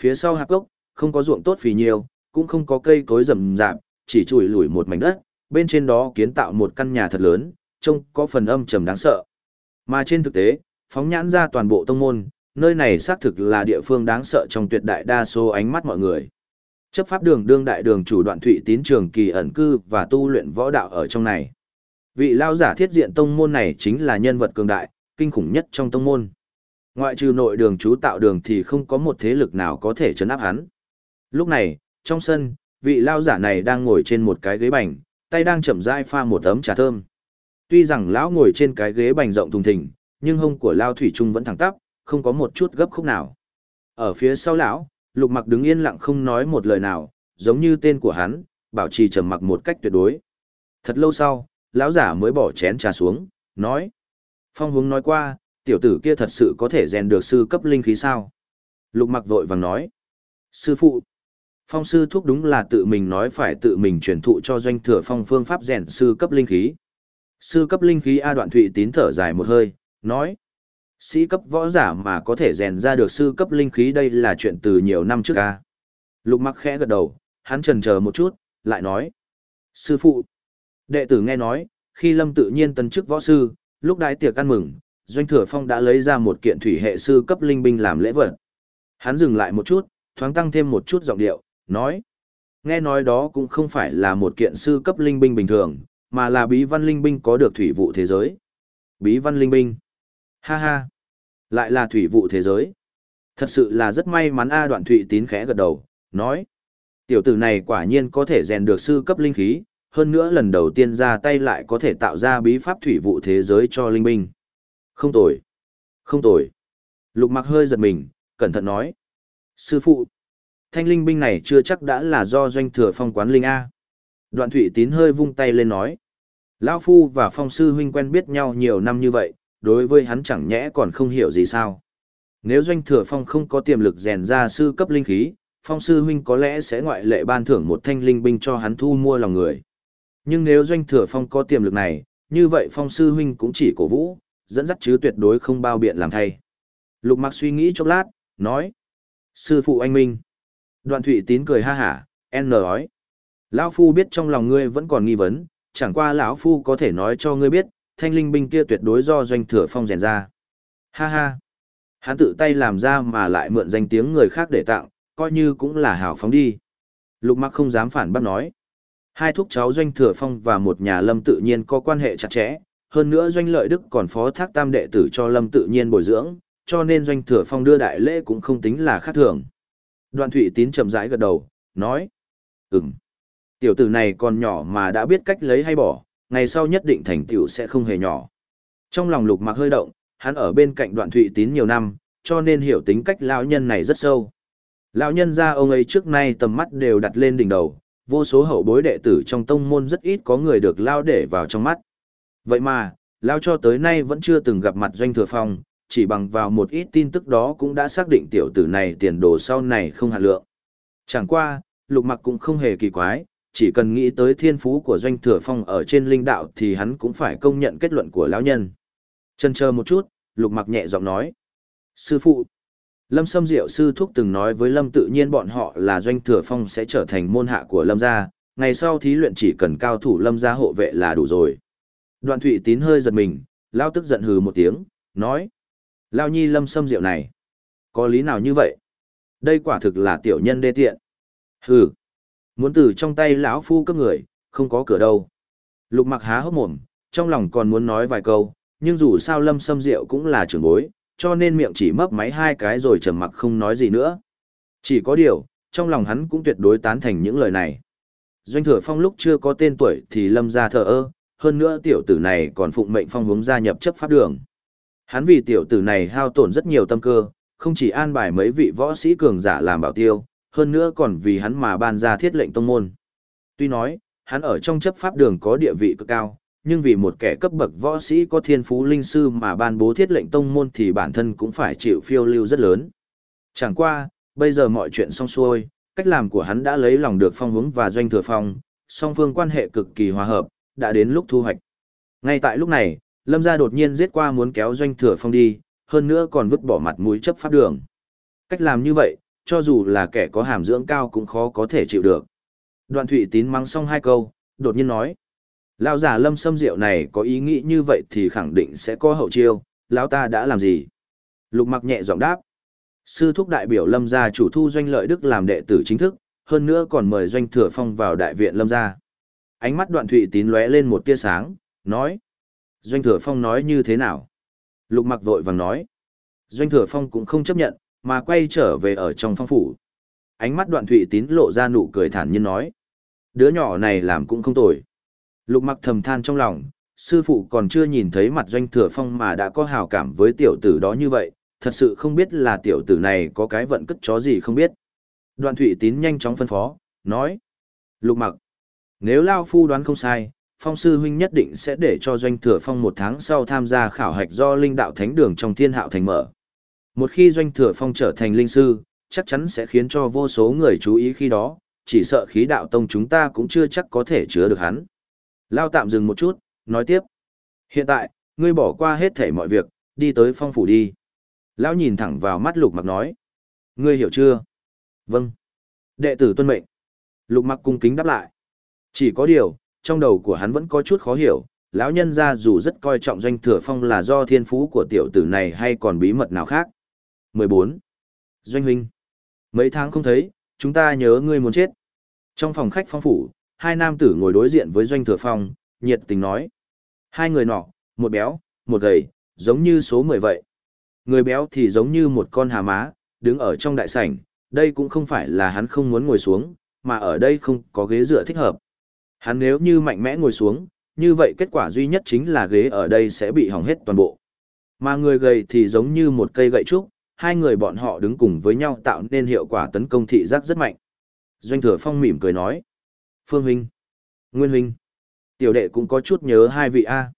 phía sau hạp gốc không có ruộng tốt phì nhiều cũng không có cây cối rậm rạp chỉ chùi lủi một mảnh đất bên trên đó kiến tạo một căn nhà thật lớn trông có phần âm trầm đáng sợ. Mà trên thực tế phóng nhãn ra toàn bộ tông môn nơi này xác thực là địa phương đáng sợ trong tuyệt đại đa số ánh mắt mọi người. Chấp pháp đường đương đại đường chủ đoạn thụy tín trường kỳ ẩn cư và tu luyện võ đạo ở trong này. Vị lao giả thiết diện tông môn này chính là nhân vật cường đại kinh khủng nhất trong tông môn. Ngoại trừ nội đường chú tạo đường thì không có một thế lực nào có thể chấn áp hắn. Lúc này, trong sân, vị lao giả này đang ngồi trên một cái ghế bành, tay đang chậm rãi pha một tấm trà thơm. Tuy rằng lão ngồi trên cái ghế bành rộng thùng thình, nhưng hông của lão thủy trung vẫn thẳng tắp, không có một chút gấp khúc nào. Ở phía sau lão, Lục Mặc đứng yên lặng không nói một lời nào, giống như tên của hắn, bảo trì trầm mặc một cách tuyệt đối. Thật lâu sau, lão giả mới bỏ chén trà xuống, nói: "Phong Hướng nói qua, tiểu tử kia thật sự có thể rèn được sư cấp linh khí sao? Lục mặc vội vàng nói. Sư phụ. Phong sư thuốc đúng là tự mình nói phải tự mình truyền thụ cho doanh thừa phong phương pháp rèn sư cấp linh khí. Sư cấp linh khí A đoạn thụy tín thở dài một hơi, nói. Sĩ cấp võ giả mà có thể rèn ra được sư cấp linh khí đây là chuyện từ nhiều năm trước A. Lục mặc khẽ gật đầu, hắn trần chờ một chút, lại nói. Sư phụ. Đệ tử nghe nói, khi lâm tự nhiên tân chức võ sư, lúc đái tiệc ăn mừng, Doanh Thừa Phong đã lấy ra một kiện thủy hệ sư cấp linh binh làm lễ vật. Hắn dừng lại một chút, thoáng tăng thêm một chút giọng điệu, nói. Nghe nói đó cũng không phải là một kiện sư cấp linh binh bình thường, mà là bí văn linh binh có được thủy vụ thế giới. Bí văn linh binh. Ha ha. Lại là thủy vụ thế giới. Thật sự là rất may mắn A đoạn thụy tín khẽ gật đầu, nói. Tiểu tử này quả nhiên có thể rèn được sư cấp linh khí, hơn nữa lần đầu tiên ra tay lại có thể tạo ra bí pháp thủy vụ thế giới cho linh binh. Không tồi. Không tồi. Lục mặc hơi giật mình, cẩn thận nói. Sư phụ, thanh linh binh này chưa chắc đã là do doanh thừa phong quán linh A. Đoạn Thụy tín hơi vung tay lên nói. Lão Phu và phong sư huynh quen biết nhau nhiều năm như vậy, đối với hắn chẳng nhẽ còn không hiểu gì sao. Nếu doanh thừa phong không có tiềm lực rèn ra sư cấp linh khí, phong sư huynh có lẽ sẽ ngoại lệ ban thưởng một thanh linh binh cho hắn thu mua lòng người. Nhưng nếu doanh thừa phong có tiềm lực này, như vậy phong sư huynh cũng chỉ cổ vũ, dẫn dắt chứ tuyệt đối không bao biện làm thay. Lục mặc suy nghĩ chốc lát, nói. Sư phụ anh Minh. Đoạn thụy tín cười ha hả, n nói. Lão Phu biết trong lòng ngươi vẫn còn nghi vấn, chẳng qua lão Phu có thể nói cho ngươi biết, thanh linh binh kia tuyệt đối do doanh thừa phong rèn ra. Ha ha. Hắn tự tay làm ra mà lại mượn danh tiếng người khác để tặng, coi như cũng là hào phóng đi. Lục mặc không dám phản bác nói. Hai thúc cháu doanh thừa phong và một nhà lâm tự nhiên có quan hệ chặt chẽ, hơn nữa doanh lợi đức còn phó thác tam đệ tử cho lâm tự nhiên bồi dưỡng, cho nên doanh thừa phong đưa đại lễ cũng không tính là khác thường. Đoạn thụy tín chậm rãi gật đầu, nói. Ừm. Tiểu tử này còn nhỏ mà đã biết cách lấy hay bỏ, ngày sau nhất định thành tựu sẽ không hề nhỏ. Trong lòng lục mặc hơi động, hắn ở bên cạnh đoạn thụy tín nhiều năm, cho nên hiểu tính cách lão nhân này rất sâu. Lão nhân ra ông ấy trước nay tầm mắt đều đặt lên đỉnh đầu, vô số hậu bối đệ tử trong tông môn rất ít có người được lao để vào trong mắt. Vậy mà, lao cho tới nay vẫn chưa từng gặp mặt doanh thừa phong, chỉ bằng vào một ít tin tức đó cũng đã xác định tiểu tử này tiền đồ sau này không hạt lượng. Chẳng qua, lục mặc cũng không hề kỳ quái, chỉ cần nghĩ tới thiên phú của doanh thừa phong ở trên linh đạo thì hắn cũng phải công nhận kết luận của lão nhân. Chân chờ một chút, lục mặc nhẹ giọng nói. Sư phụ, Lâm Sâm Diệu sư thúc từng nói với Lâm tự nhiên bọn họ là doanh thừa phong sẽ trở thành môn hạ của Lâm gia, ngày sau thí luyện chỉ cần cao thủ Lâm gia hộ vệ là đủ rồi. Đoạn Thụy Tín hơi giật mình, lao tức giận hừ một tiếng, nói: "Lao nhi Lâm Sâm Diệu này, có lý nào như vậy? Đây quả thực là tiểu nhân đê tiện." Hừ, muốn từ trong tay lão phu cấp người, không có cửa đâu. Lục Mặc há hốc mồm, trong lòng còn muốn nói vài câu, nhưng dù sao Lâm Sâm Diệu cũng là trưởng bối, cho nên miệng chỉ mấp máy hai cái rồi trầm mặc không nói gì nữa. Chỉ có điều, trong lòng hắn cũng tuyệt đối tán thành những lời này. Doanh thừa phong lúc chưa có tên tuổi thì lâm ra thờ ơ, hơn nữa tiểu tử này còn phụng mệnh phong hướng gia nhập chấp pháp đường. Hắn vì tiểu tử này hao tổn rất nhiều tâm cơ, không chỉ an bài mấy vị võ sĩ cường giả làm bảo tiêu, hơn nữa còn vì hắn mà ban ra thiết lệnh tông môn. Tuy nói, hắn ở trong chấp pháp đường có địa vị cực cao, nhưng vì một kẻ cấp bậc võ sĩ có thiên phú linh sư mà ban bố thiết lệnh tông môn thì bản thân cũng phải chịu phiêu lưu rất lớn. Chẳng qua, bây giờ mọi chuyện xong xuôi, cách làm của hắn đã lấy lòng được phong hướng và doanh thừa phong, song phương quan hệ cực kỳ hòa hợp, đã đến lúc thu hoạch. Ngay tại lúc này, Lâm gia đột nhiên giết qua muốn kéo doanh thừa phong đi, hơn nữa còn vứt bỏ mặt mũi chấp pháp đường. Cách làm như vậy, cho dù là kẻ có hàm dưỡng cao cũng khó có thể chịu được. Đoạn thủy tín mắng xong hai câu, đột nhiên nói. Lão giả lâm sâm diệu này có ý nghĩ như vậy thì khẳng định sẽ có hậu chiêu, lão ta đã làm gì? Lục mặc nhẹ giọng đáp. Sư thúc đại biểu lâm gia chủ thu doanh lợi đức làm đệ tử chính thức, hơn nữa còn mời doanh thừa phong vào đại viện lâm gia. Ánh mắt đoạn thụy tín lóe lên một tia sáng, nói. Doanh thừa phong nói như thế nào? Lục mặc vội vàng nói. Doanh thừa phong cũng không chấp nhận, mà quay trở về ở trong phong phủ. Ánh mắt đoạn thụy tín lộ ra nụ cười thản nhiên nói. Đứa nhỏ này làm cũng không tồi. Lục mặc thầm than trong lòng, sư phụ còn chưa nhìn thấy mặt doanh thừa phong mà đã có hào cảm với tiểu tử đó như vậy, thật sự không biết là tiểu tử này có cái vận cất chó gì không biết. Đoạn thủy tín nhanh chóng phân phó, nói. Lục mặc, nếu Lao Phu đoán không sai, phong sư huynh nhất định sẽ để cho doanh thừa phong một tháng sau tham gia khảo hạch do linh đạo thánh đường trong thiên hạo thành mở. Một khi doanh thừa phong trở thành linh sư, chắc chắn sẽ khiến cho vô số người chú ý khi đó, chỉ sợ khí đạo tông chúng ta cũng chưa chắc có thể chứa được hắn. Lao tạm dừng một chút, nói tiếp. Hiện tại, ngươi bỏ qua hết thể mọi việc, đi tới phong phủ đi. Lão nhìn thẳng vào mắt lục mặc nói. Ngươi hiểu chưa? Vâng. Đệ tử tuân mệnh. Lục mặc cung kính đáp lại. Chỉ có điều, trong đầu của hắn vẫn có chút khó hiểu, lão nhân ra dù rất coi trọng doanh thừa phong là do thiên phú của tiểu tử này hay còn bí mật nào khác. 14. Doanh huynh. Mấy tháng không thấy, chúng ta nhớ ngươi muốn chết. Trong phòng khách phong phủ, hai nam tử ngồi đối diện với doanh thừa phong, nhiệt tình nói. Hai người nọ, một béo, một gầy, giống như số 10 vậy. Người béo thì giống như một con hà má, đứng ở trong đại sảnh, đây cũng không phải là hắn không muốn ngồi xuống, mà ở đây không có ghế dựa thích hợp. Hắn nếu như mạnh mẽ ngồi xuống, như vậy kết quả duy nhất chính là ghế ở đây sẽ bị hỏng hết toàn bộ. Mà người gầy thì giống như một cây gậy trúc, hai người bọn họ đứng cùng với nhau tạo nên hiệu quả tấn công thị giác rất mạnh. Doanh thừa phong mỉm cười nói. Phương Huynh, Nguyên Huynh, tiểu đệ cũng có chút nhớ hai vị A.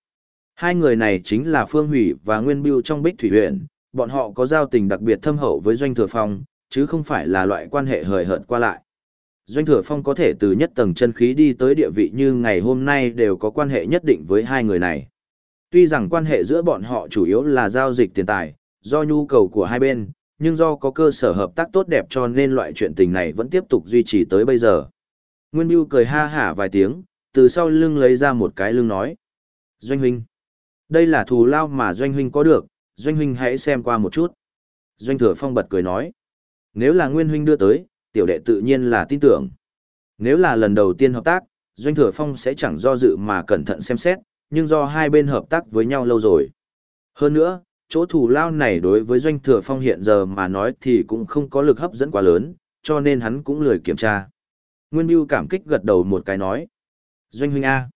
Hai người này chính là Phương Hủy và Nguyên Biêu trong Bích Thủy huyện, bọn họ có giao tình đặc biệt thâm hậu với Doanh Thừa Phong, chứ không phải là loại quan hệ hời hợt qua lại. Doanh Thừa Phong có thể từ nhất tầng chân khí đi tới địa vị như ngày hôm nay đều có quan hệ nhất định với hai người này. Tuy rằng quan hệ giữa bọn họ chủ yếu là giao dịch tiền tài, do nhu cầu của hai bên, nhưng do có cơ sở hợp tác tốt đẹp cho nên loại chuyện tình này vẫn tiếp tục duy trì tới bây giờ. Nguyên Biêu cười ha hả vài tiếng, từ sau lưng lấy ra một cái lưng nói. Doanh huynh, đây là thù lao mà Doanh huynh có được, Doanh huynh hãy xem qua một chút. Doanh thừa phong bật cười nói. Nếu là Nguyên huynh đưa tới, tiểu đệ tự nhiên là tin tưởng. Nếu là lần đầu tiên hợp tác, Doanh thừa phong sẽ chẳng do dự mà cẩn thận xem xét, nhưng do hai bên hợp tác với nhau lâu rồi. Hơn nữa, chỗ thủ lao này đối với Doanh thừa phong hiện giờ mà nói thì cũng không có lực hấp dẫn quá lớn, cho nên hắn cũng lười kiểm tra. Nguyên Biêu cảm kích gật đầu một cái nói. Doanh huynh A.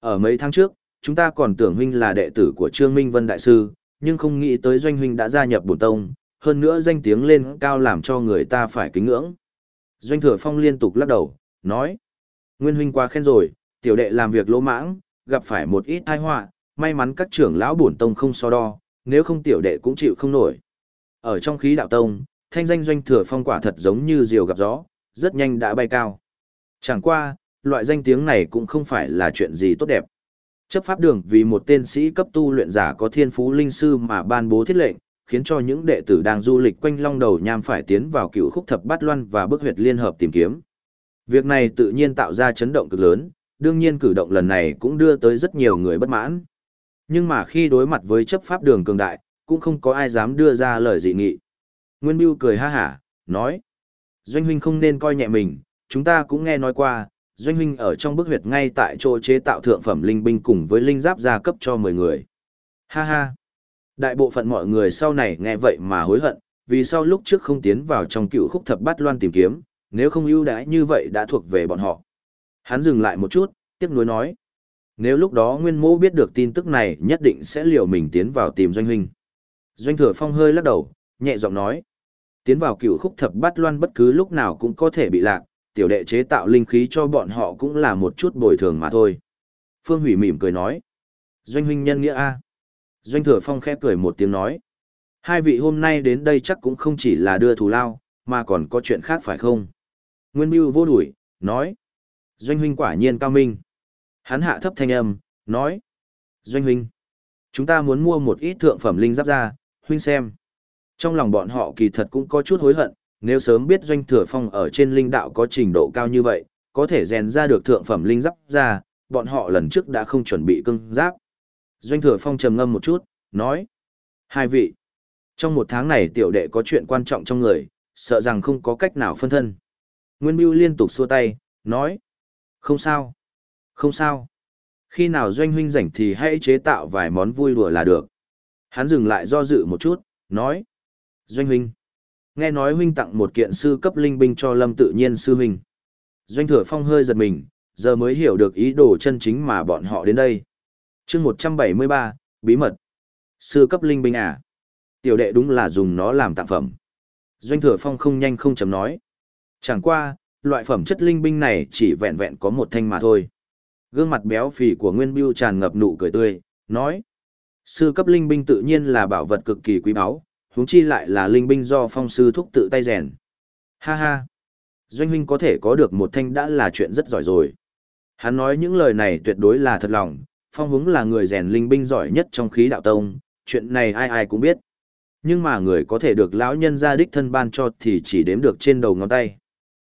Ở mấy tháng trước, chúng ta còn tưởng huynh là đệ tử của Trương Minh Vân Đại Sư, nhưng không nghĩ tới Doanh huynh đã gia nhập bổn tông, hơn nữa danh tiếng lên cao làm cho người ta phải kính ngưỡng. Doanh thừa phong liên tục lắc đầu, nói. Nguyên huynh quá khen rồi, tiểu đệ làm việc lỗ mãng, gặp phải một ít tai họa, may mắn các trưởng lão bổn tông không so đo, nếu không tiểu đệ cũng chịu không nổi. Ở trong khí đạo tông, thanh danh doanh thừa phong quả thật giống như diều gặp gió, rất nhanh đã bay cao. Chẳng qua, loại danh tiếng này cũng không phải là chuyện gì tốt đẹp. Chấp pháp đường vì một tên sĩ cấp tu luyện giả có thiên phú linh sư mà ban bố thiết lệnh, khiến cho những đệ tử đang du lịch quanh long đầu nham phải tiến vào cựu khúc thập bát loan và bức huyệt liên hợp tìm kiếm. Việc này tự nhiên tạo ra chấn động cực lớn, đương nhiên cử động lần này cũng đưa tới rất nhiều người bất mãn. Nhưng mà khi đối mặt với chấp pháp đường cường đại, cũng không có ai dám đưa ra lời dị nghị. Nguyên Biêu cười ha hả, nói. Doanh huynh không nên coi nhẹ mình, chúng ta cũng nghe nói qua, doanh huynh ở trong bức huyệt ngay tại chỗ chế tạo thượng phẩm linh binh cùng với linh giáp gia cấp cho 10 người. Ha ha. Đại bộ phận mọi người sau này nghe vậy mà hối hận, vì sau lúc trước không tiến vào trong cựu khúc thập bát loan tìm kiếm, nếu không ưu đãi như vậy đã thuộc về bọn họ. Hắn dừng lại một chút, tiếc nuối nói. Nếu lúc đó Nguyên Mô biết được tin tức này nhất định sẽ liều mình tiến vào tìm doanh huynh. Doanh thừa phong hơi lắc đầu, nhẹ giọng nói. Tiến vào cựu khúc thập bát loan bất cứ lúc nào cũng có thể bị lạc, tiểu đệ chế tạo linh khí cho bọn họ cũng là một chút bồi thường mà thôi. Phương Hủy mỉm cười nói. Doanh huynh nhân nghĩa A. Doanh thừa phong khẽ cười một tiếng nói. Hai vị hôm nay đến đây chắc cũng không chỉ là đưa thù lao, mà còn có chuyện khác phải không? Nguyên Biêu vô đuổi, nói. Doanh huynh quả nhiên cao minh. Hắn hạ thấp thanh âm, nói. Doanh huynh, chúng ta muốn mua một ít thượng phẩm linh giáp ra, huynh xem. Trong lòng bọn họ kỳ thật cũng có chút hối hận, nếu sớm biết doanh thừa phong ở trên linh đạo có trình độ cao như vậy, có thể rèn ra được thượng phẩm linh giáp ra, bọn họ lần trước đã không chuẩn bị cưng giáp. Doanh thừa phong trầm ngâm một chút, nói. Hai vị, trong một tháng này tiểu đệ có chuyện quan trọng trong người, sợ rằng không có cách nào phân thân. Nguyên Biêu liên tục xua tay, nói. Không sao. Không sao. Khi nào doanh huynh rảnh thì hãy chế tạo vài món vui đùa là được. Hắn dừng lại do dự một chút, nói. Doanh huynh. Nghe nói huynh tặng một kiện sư cấp linh binh cho lâm tự nhiên sư huynh. Doanh thừa phong hơi giật mình, giờ mới hiểu được ý đồ chân chính mà bọn họ đến đây chương 173, bí mật. Sư cấp linh binh à? Tiểu đệ đúng là dùng nó làm tặng phẩm. Doanh thừa phong không nhanh không chấm nói. Chẳng qua, loại phẩm chất linh binh này chỉ vẹn vẹn có một thanh mà thôi. Gương mặt béo phì của Nguyên Biêu tràn ngập nụ cười tươi, nói. Sư cấp linh binh tự nhiên là bảo vật cực kỳ quý báu, huống chi lại là linh binh do phong sư thúc tự tay rèn. Ha ha! Doanh huynh có thể có được một thanh đã là chuyện rất giỏi rồi. Hắn nói những lời này tuyệt đối là thật lòng, phong hướng là người rèn linh binh giỏi nhất trong khí đạo tông, chuyện này ai ai cũng biết. Nhưng mà người có thể được lão nhân gia đích thân ban cho thì chỉ đếm được trên đầu ngón tay.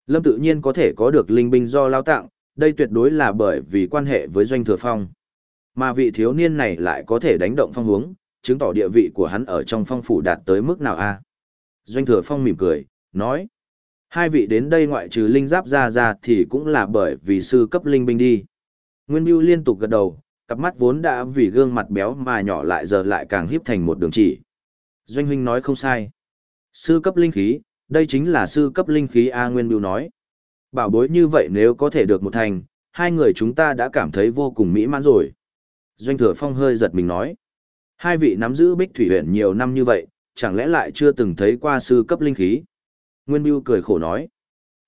Lâm tự nhiên có thể có được linh binh do lao tặng, đây tuyệt đối là bởi vì quan hệ với doanh thừa phong. Mà vị thiếu niên này lại có thể đánh động phong hướng, chứng tỏ địa vị của hắn ở trong phong phủ đạt tới mức nào a Doanh thừa phong mỉm cười, nói. Hai vị đến đây ngoại trừ linh giáp ra ra thì cũng là bởi vì sư cấp linh binh đi. Nguyên Biêu liên tục gật đầu, cặp mắt vốn đã vì gương mặt béo mà nhỏ lại giờ lại càng híp thành một đường chỉ. Doanh huynh nói không sai. Sư cấp linh khí, đây chính là sư cấp linh khí A Nguyên Biêu nói. Bảo bối như vậy nếu có thể được một thành, hai người chúng ta đã cảm thấy vô cùng mỹ mãn rồi. Doanh thừa phong hơi giật mình nói. Hai vị nắm giữ bích thủy huyện nhiều năm như vậy, chẳng lẽ lại chưa từng thấy qua sư cấp linh khí? Nguyên Biêu cười khổ nói.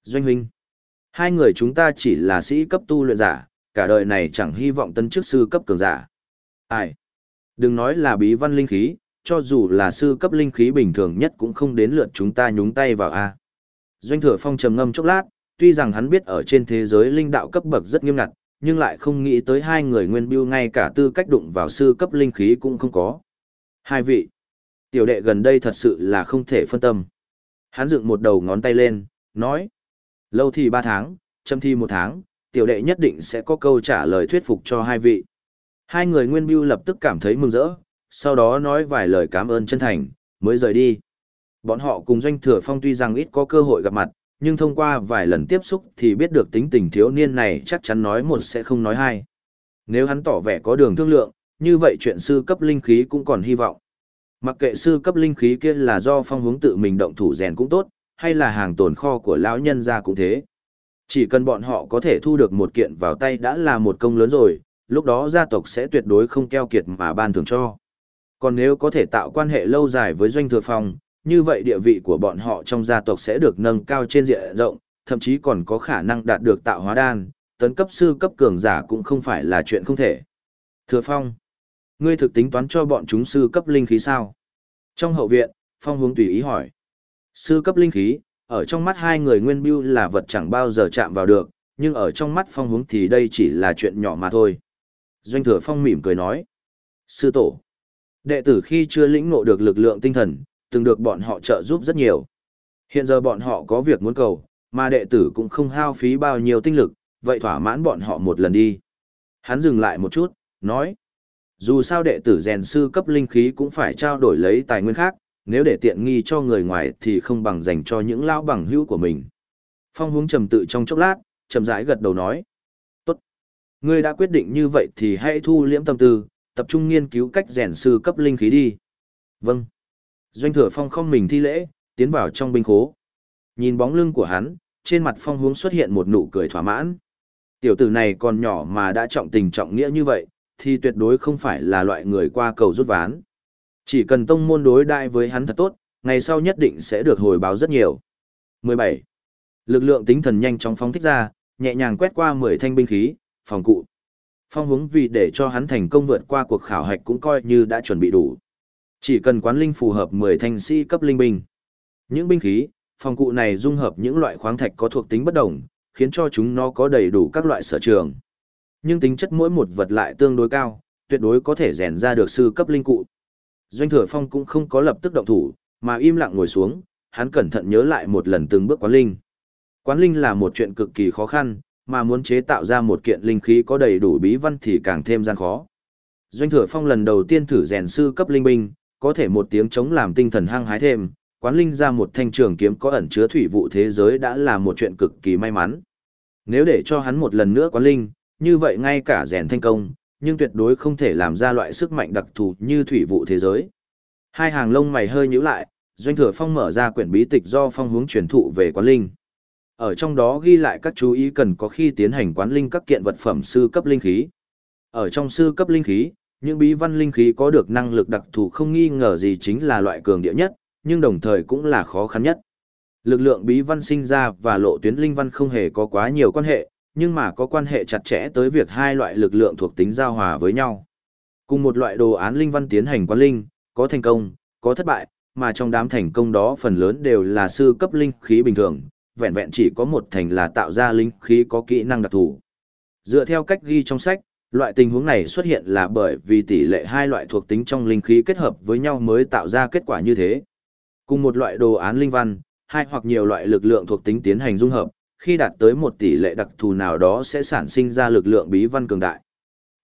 Doanh huynh, hai người chúng ta chỉ là sĩ cấp tu luyện giả, cả đời này chẳng hy vọng tân chức sư cấp cường giả. Ai? Đừng nói là bí văn linh khí, cho dù là sư cấp linh khí bình thường nhất cũng không đến lượt chúng ta nhúng tay vào a. Doanh Thừa Phong trầm ngâm chốc lát, tuy rằng hắn biết ở trên thế giới linh đạo cấp bậc rất nghiêm ngặt, nhưng lại không nghĩ tới hai người nguyên biêu ngay cả tư cách đụng vào sư cấp linh khí cũng không có. Hai vị, tiểu đệ gần đây thật sự là không thể phân tâm. Hắn dựng một đầu ngón tay lên, nói, lâu thì ba tháng, châm thi một tháng, tiểu đệ nhất định sẽ có câu trả lời thuyết phục cho hai vị. Hai người nguyên biêu lập tức cảm thấy mừng rỡ, sau đó nói vài lời cảm ơn chân thành, mới rời đi. Bọn họ cùng doanh thừa phong tuy rằng ít có cơ hội gặp mặt, nhưng thông qua vài lần tiếp xúc thì biết được tính tình thiếu niên này chắc chắn nói một sẽ không nói hai. Nếu hắn tỏ vẻ có đường thương lượng, như vậy chuyện sư cấp linh khí cũng còn hy vọng. Mặc kệ sư cấp linh khí kia là do phong hướng tự mình động thủ rèn cũng tốt, hay là hàng tồn kho của lão nhân ra cũng thế. Chỉ cần bọn họ có thể thu được một kiện vào tay đã là một công lớn rồi, lúc đó gia tộc sẽ tuyệt đối không keo kiệt mà ban thưởng cho. Còn nếu có thể tạo quan hệ lâu dài với doanh thừa phong, như vậy địa vị của bọn họ trong gia tộc sẽ được nâng cao trên diện rộng, thậm chí còn có khả năng đạt được tạo hóa đan, tấn cấp sư cấp cường giả cũng không phải là chuyện không thể. Thừa Phong, ngươi thực tính toán cho bọn chúng sư cấp linh khí sao? Trong hậu viện, Phong hướng tùy ý hỏi. Sư cấp linh khí, ở trong mắt hai người nguyên bưu là vật chẳng bao giờ chạm vào được, nhưng ở trong mắt Phong hướng thì đây chỉ là chuyện nhỏ mà thôi. Doanh thừa Phong mỉm cười nói. Sư tổ, đệ tử khi chưa lĩnh ngộ được lực lượng tinh thần, từng được bọn họ trợ giúp rất nhiều. Hiện giờ bọn họ có việc muốn cầu, mà đệ tử cũng không hao phí bao nhiêu tinh lực, vậy thỏa mãn bọn họ một lần đi. Hắn dừng lại một chút, nói. Dù sao đệ tử rèn sư cấp linh khí cũng phải trao đổi lấy tài nguyên khác, nếu để tiện nghi cho người ngoài thì không bằng dành cho những lão bằng hữu của mình. Phong hướng trầm tự trong chốc lát, trầm rãi gật đầu nói. Tốt. Ngươi đã quyết định như vậy thì hãy thu liễm tâm tư, tập trung nghiên cứu cách rèn sư cấp linh khí đi. Vâng. Doanh thừa phong không mình thi lễ, tiến vào trong binh khố. Nhìn bóng lưng của hắn, trên mặt phong hướng xuất hiện một nụ cười thỏa mãn. Tiểu tử này còn nhỏ mà đã trọng tình trọng nghĩa như vậy, thì tuyệt đối không phải là loại người qua cầu rút ván. Chỉ cần tông môn đối đại với hắn thật tốt, ngày sau nhất định sẽ được hồi báo rất nhiều. 17. Lực lượng tinh thần nhanh chóng phóng thích ra, nhẹ nhàng quét qua 10 thanh binh khí, phòng cụ. Phong hướng vì để cho hắn thành công vượt qua cuộc khảo hạch cũng coi như đã chuẩn bị đủ. Chỉ cần quán linh phù hợp 10 thanh sĩ cấp linh binh. Những binh khí, phòng cụ này dung hợp những loại khoáng thạch có thuộc tính bất đồng, khiến cho chúng nó có đầy đủ các loại sở trường. Nhưng tính chất mỗi một vật lại tương đối cao, tuyệt đối có thể rèn ra được sư cấp linh cụ. Doanh Thừa Phong cũng không có lập tức động thủ, mà im lặng ngồi xuống, hắn cẩn thận nhớ lại một lần từng bước quán linh. Quán linh là một chuyện cực kỳ khó khăn, mà muốn chế tạo ra một kiện linh khí có đầy đủ bí văn thì càng thêm gian khó. Doanh Thừa Phong lần đầu tiên thử rèn sư cấp linh binh, có thể một tiếng chống làm tinh thần hăng hái thêm, quán linh ra một thanh trường kiếm có ẩn chứa thủy vụ thế giới đã là một chuyện cực kỳ may mắn. Nếu để cho hắn một lần nữa quán linh, như vậy ngay cả rèn thanh công, nhưng tuyệt đối không thể làm ra loại sức mạnh đặc thù như thủy vụ thế giới. Hai hàng lông mày hơi nhíu lại, Doanh Thừa Phong mở ra quyển bí tịch do phong hướng truyền thụ về quán linh. Ở trong đó ghi lại các chú ý cần có khi tiến hành quán linh các kiện vật phẩm sư cấp linh khí. Ở trong sư cấp linh khí, những bí văn linh khí có được năng lực đặc thù không nghi ngờ gì chính là loại cường địa nhất, nhưng đồng thời cũng là khó khăn nhất. Lực lượng bí văn sinh ra và lộ tuyến linh văn không hề có quá nhiều quan hệ, nhưng mà có quan hệ chặt chẽ tới việc hai loại lực lượng thuộc tính giao hòa với nhau. Cùng một loại đồ án linh văn tiến hành quan linh, có thành công, có thất bại, mà trong đám thành công đó phần lớn đều là sư cấp linh khí bình thường, vẹn vẹn chỉ có một thành là tạo ra linh khí có kỹ năng đặc thù. Dựa theo cách ghi trong sách, Loại tình huống này xuất hiện là bởi vì tỷ lệ hai loại thuộc tính trong linh khí kết hợp với nhau mới tạo ra kết quả như thế. Cùng một loại đồ án linh văn, hai hoặc nhiều loại lực lượng thuộc tính tiến hành dung hợp, khi đạt tới một tỷ lệ đặc thù nào đó sẽ sản sinh ra lực lượng bí văn cường đại.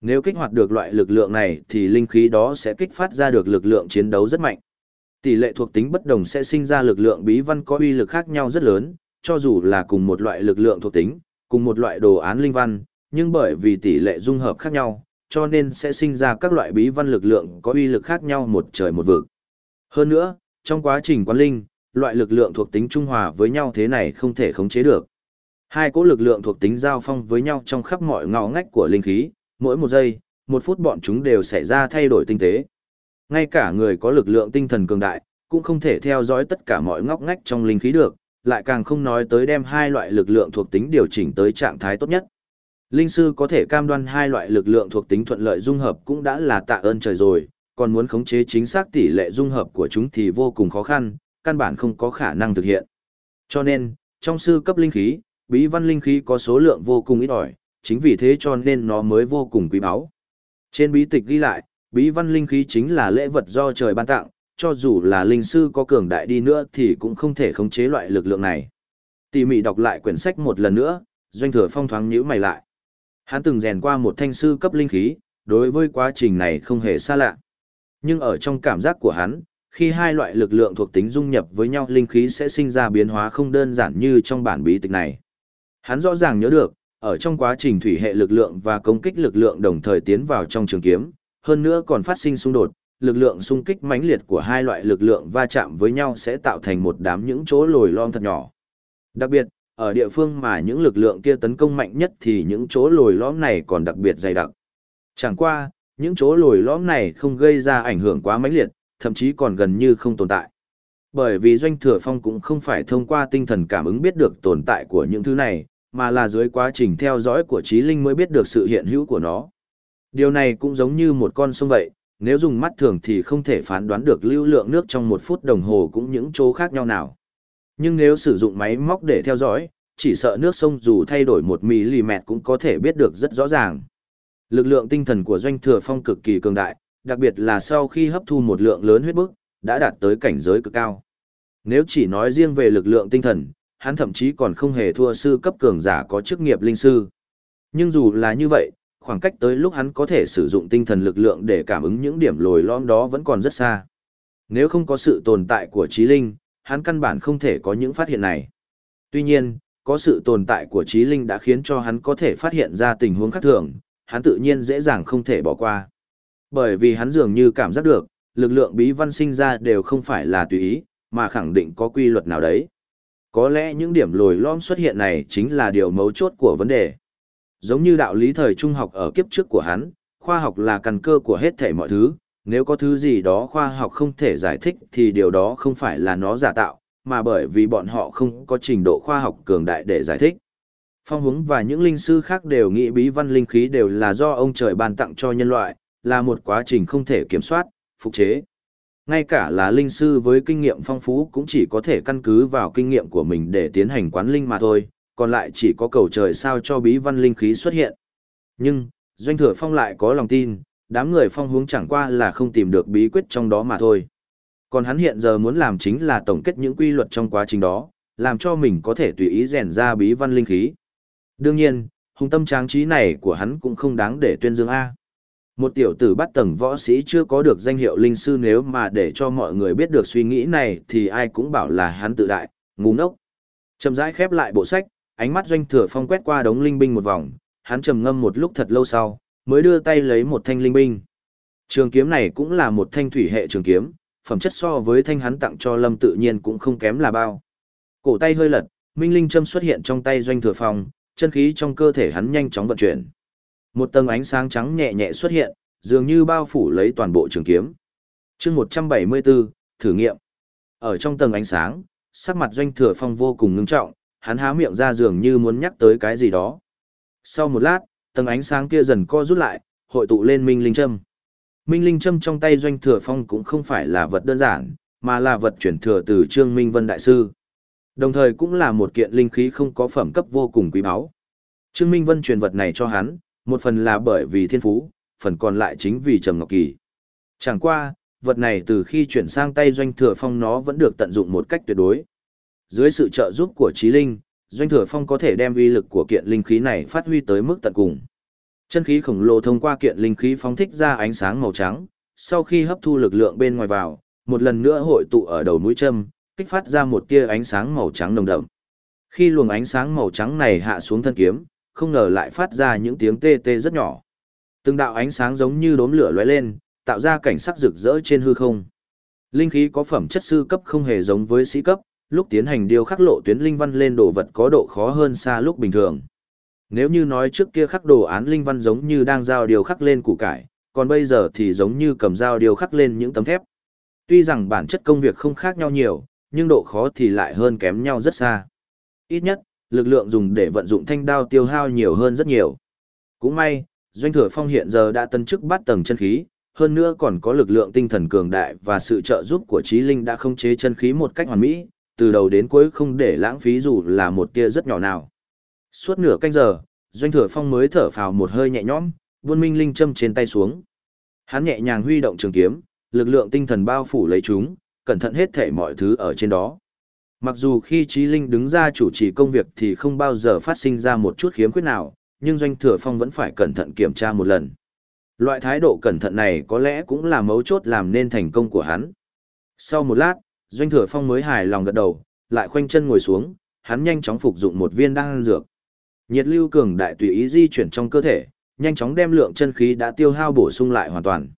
Nếu kích hoạt được loại lực lượng này thì linh khí đó sẽ kích phát ra được lực lượng chiến đấu rất mạnh. Tỷ lệ thuộc tính bất đồng sẽ sinh ra lực lượng bí văn có uy lực khác nhau rất lớn, cho dù là cùng một loại lực lượng thuộc tính, cùng một loại đồ án linh văn, nhưng bởi vì tỷ lệ dung hợp khác nhau, cho nên sẽ sinh ra các loại bí văn lực lượng có uy lực khác nhau một trời một vực. Hơn nữa, trong quá trình quán linh, loại lực lượng thuộc tính trung hòa với nhau thế này không thể khống chế được. Hai cỗ lực lượng thuộc tính giao phong với nhau trong khắp mọi ngõ ngách của linh khí, mỗi một giây, một phút bọn chúng đều xảy ra thay đổi tinh tế. Ngay cả người có lực lượng tinh thần cường đại, cũng không thể theo dõi tất cả mọi ngóc ngách trong linh khí được, lại càng không nói tới đem hai loại lực lượng thuộc tính điều chỉnh tới trạng thái tốt nhất. Linh sư có thể cam đoan hai loại lực lượng thuộc tính thuận lợi dung hợp cũng đã là tạ ơn trời rồi, còn muốn khống chế chính xác tỷ lệ dung hợp của chúng thì vô cùng khó khăn, căn bản không có khả năng thực hiện. Cho nên, trong sư cấp linh khí, bí văn linh khí có số lượng vô cùng ít ỏi, chính vì thế cho nên nó mới vô cùng quý báu. Trên bí tịch ghi lại, bí văn linh khí chính là lễ vật do trời ban tặng, cho dù là linh sư có cường đại đi nữa thì cũng không thể khống chế loại lực lượng này. Tỉ mỉ đọc lại quyển sách một lần nữa, doanh thừa phong thoáng nhíu mày lại. Hắn từng rèn qua một thanh sư cấp linh khí, đối với quá trình này không hề xa lạ. Nhưng ở trong cảm giác của hắn, khi hai loại lực lượng thuộc tính dung nhập với nhau linh khí sẽ sinh ra biến hóa không đơn giản như trong bản bí tịch này. Hắn rõ ràng nhớ được, ở trong quá trình thủy hệ lực lượng và công kích lực lượng đồng thời tiến vào trong trường kiếm, hơn nữa còn phát sinh xung đột, lực lượng xung kích mãnh liệt của hai loại lực lượng va chạm với nhau sẽ tạo thành một đám những chỗ lồi lõm thật nhỏ. Đặc biệt, ở địa phương mà những lực lượng kia tấn công mạnh nhất thì những chỗ lồi lõm này còn đặc biệt dày đặc. Chẳng qua, những chỗ lồi lõm này không gây ra ảnh hưởng quá mãnh liệt, thậm chí còn gần như không tồn tại. Bởi vì doanh thừa phong cũng không phải thông qua tinh thần cảm ứng biết được tồn tại của những thứ này, mà là dưới quá trình theo dõi của trí linh mới biết được sự hiện hữu của nó. Điều này cũng giống như một con sông vậy, nếu dùng mắt thường thì không thể phán đoán được lưu lượng nước trong một phút đồng hồ cũng những chỗ khác nhau nào. Nhưng nếu sử dụng máy móc để theo dõi, chỉ sợ nước sông dù thay đổi một mm cũng có thể biết được rất rõ ràng. Lực lượng tinh thần của doanh thừa phong cực kỳ cường đại, đặc biệt là sau khi hấp thu một lượng lớn huyết bức, đã đạt tới cảnh giới cực cao. Nếu chỉ nói riêng về lực lượng tinh thần, hắn thậm chí còn không hề thua sư cấp cường giả có chức nghiệp linh sư. Nhưng dù là như vậy, khoảng cách tới lúc hắn có thể sử dụng tinh thần lực lượng để cảm ứng những điểm lồi lõm đó vẫn còn rất xa. Nếu không có sự tồn tại của trí linh, hắn căn bản không thể có những phát hiện này. Tuy nhiên, có sự tồn tại của trí linh đã khiến cho hắn có thể phát hiện ra tình huống khác thường, hắn tự nhiên dễ dàng không thể bỏ qua. Bởi vì hắn dường như cảm giác được, lực lượng bí văn sinh ra đều không phải là tùy ý, mà khẳng định có quy luật nào đấy. Có lẽ những điểm lồi lõm xuất hiện này chính là điều mấu chốt của vấn đề. Giống như đạo lý thời trung học ở kiếp trước của hắn, khoa học là căn cơ của hết thảy mọi thứ, nếu có thứ gì đó khoa học không thể giải thích thì điều đó không phải là nó giả tạo, mà bởi vì bọn họ không có trình độ khoa học cường đại để giải thích. Phong hướng và những linh sư khác đều nghĩ bí văn linh khí đều là do ông trời ban tặng cho nhân loại, là một quá trình không thể kiểm soát, phục chế. Ngay cả là linh sư với kinh nghiệm phong phú cũng chỉ có thể căn cứ vào kinh nghiệm của mình để tiến hành quán linh mà thôi, còn lại chỉ có cầu trời sao cho bí văn linh khí xuất hiện. Nhưng, Doanh Thừa Phong lại có lòng tin, đám người phong hướng chẳng qua là không tìm được bí quyết trong đó mà thôi. Còn hắn hiện giờ muốn làm chính là tổng kết những quy luật trong quá trình đó, làm cho mình có thể tùy ý rèn ra bí văn linh khí. Đương nhiên, hùng tâm tráng trí này của hắn cũng không đáng để tuyên dương A. Một tiểu tử bắt tầng võ sĩ chưa có được danh hiệu linh sư nếu mà để cho mọi người biết được suy nghĩ này thì ai cũng bảo là hắn tự đại, ngu ngốc. Chậm rãi khép lại bộ sách, ánh mắt doanh thừa phong quét qua đống linh binh một vòng, hắn trầm ngâm một lúc thật lâu sau, mới đưa tay lấy một thanh linh binh. Trường kiếm này cũng là một thanh thủy hệ trường kiếm, phẩm chất so với thanh hắn tặng cho Lâm tự nhiên cũng không kém là bao. Cổ tay hơi lật, minh linh châm xuất hiện trong tay doanh thừa phong, chân khí trong cơ thể hắn nhanh chóng vận chuyển. Một tầng ánh sáng trắng nhẹ nhẹ xuất hiện, dường như bao phủ lấy toàn bộ trường kiếm. chương 174, thử nghiệm. Ở trong tầng ánh sáng, sắc mặt doanh thừa phong vô cùng ngưng trọng, hắn há miệng ra dường như muốn nhắc tới cái gì đó. Sau một lát, tầng ánh sáng kia dần co rút lại, hội tụ lên minh linh trâm. Minh linh trâm trong tay doanh thừa phong cũng không phải là vật đơn giản, mà là vật chuyển thừa từ Trương Minh Vân Đại Sư. Đồng thời cũng là một kiện linh khí không có phẩm cấp vô cùng quý báu. Trương Minh Vân truyền vật này cho hắn, một phần là bởi vì thiên phú, phần còn lại chính vì Trầm Ngọc Kỳ. Chẳng qua, vật này từ khi chuyển sang tay doanh thừa phong nó vẫn được tận dụng một cách tuyệt đối. Dưới sự trợ giúp của trí linh, doanh thừa phong có thể đem uy lực của kiện linh khí này phát huy tới mức tận cùng. Chân khí khổng lồ thông qua kiện linh khí phóng thích ra ánh sáng màu trắng, sau khi hấp thu lực lượng bên ngoài vào, một lần nữa hội tụ ở đầu mũi châm, kích phát ra một tia ánh sáng màu trắng nồng đậm. Khi luồng ánh sáng màu trắng này hạ xuống thân kiếm, không ngờ lại phát ra những tiếng tê tê rất nhỏ. Từng đạo ánh sáng giống như đốm lửa lóe lên, tạo ra cảnh sắc rực rỡ trên hư không. Linh khí có phẩm chất sư cấp không hề giống với sĩ cấp, lúc tiến hành điều khắc lộ tuyến linh văn lên đồ vật có độ khó hơn xa lúc bình thường. Nếu như nói trước kia khắc đồ án linh văn giống như đang giao điều khắc lên củ cải, còn bây giờ thì giống như cầm dao điều khắc lên những tấm thép. Tuy rằng bản chất công việc không khác nhau nhiều, nhưng độ khó thì lại hơn kém nhau rất xa. Ít nhất, lực lượng dùng để vận dụng thanh đao tiêu hao nhiều hơn rất nhiều. Cũng may, Doanh Thừa Phong hiện giờ đã tân chức bắt tầng chân khí, hơn nữa còn có lực lượng tinh thần cường đại và sự trợ giúp của trí linh đã khống chế chân khí một cách hoàn mỹ, từ đầu đến cuối không để lãng phí dù là một tia rất nhỏ nào. Suốt nửa canh giờ, Doanh Thừa Phong mới thở phào một hơi nhẹ nhõm, buôn minh linh châm trên tay xuống. Hắn nhẹ nhàng huy động trường kiếm, lực lượng tinh thần bao phủ lấy chúng, cẩn thận hết thể mọi thứ ở trên đó. Mặc dù khi Trí Linh đứng ra chủ trì công việc thì không bao giờ phát sinh ra một chút khiếm khuyết nào, nhưng Doanh Thừa Phong vẫn phải cẩn thận kiểm tra một lần. Loại thái độ cẩn thận này có lẽ cũng là mấu chốt làm nên thành công của hắn. Sau một lát, Doanh Thừa Phong mới hài lòng gật đầu, lại khoanh chân ngồi xuống, hắn nhanh chóng phục dụng một viên đan dược. Nhiệt lưu cường đại tùy ý di chuyển trong cơ thể, nhanh chóng đem lượng chân khí đã tiêu hao bổ sung lại hoàn toàn.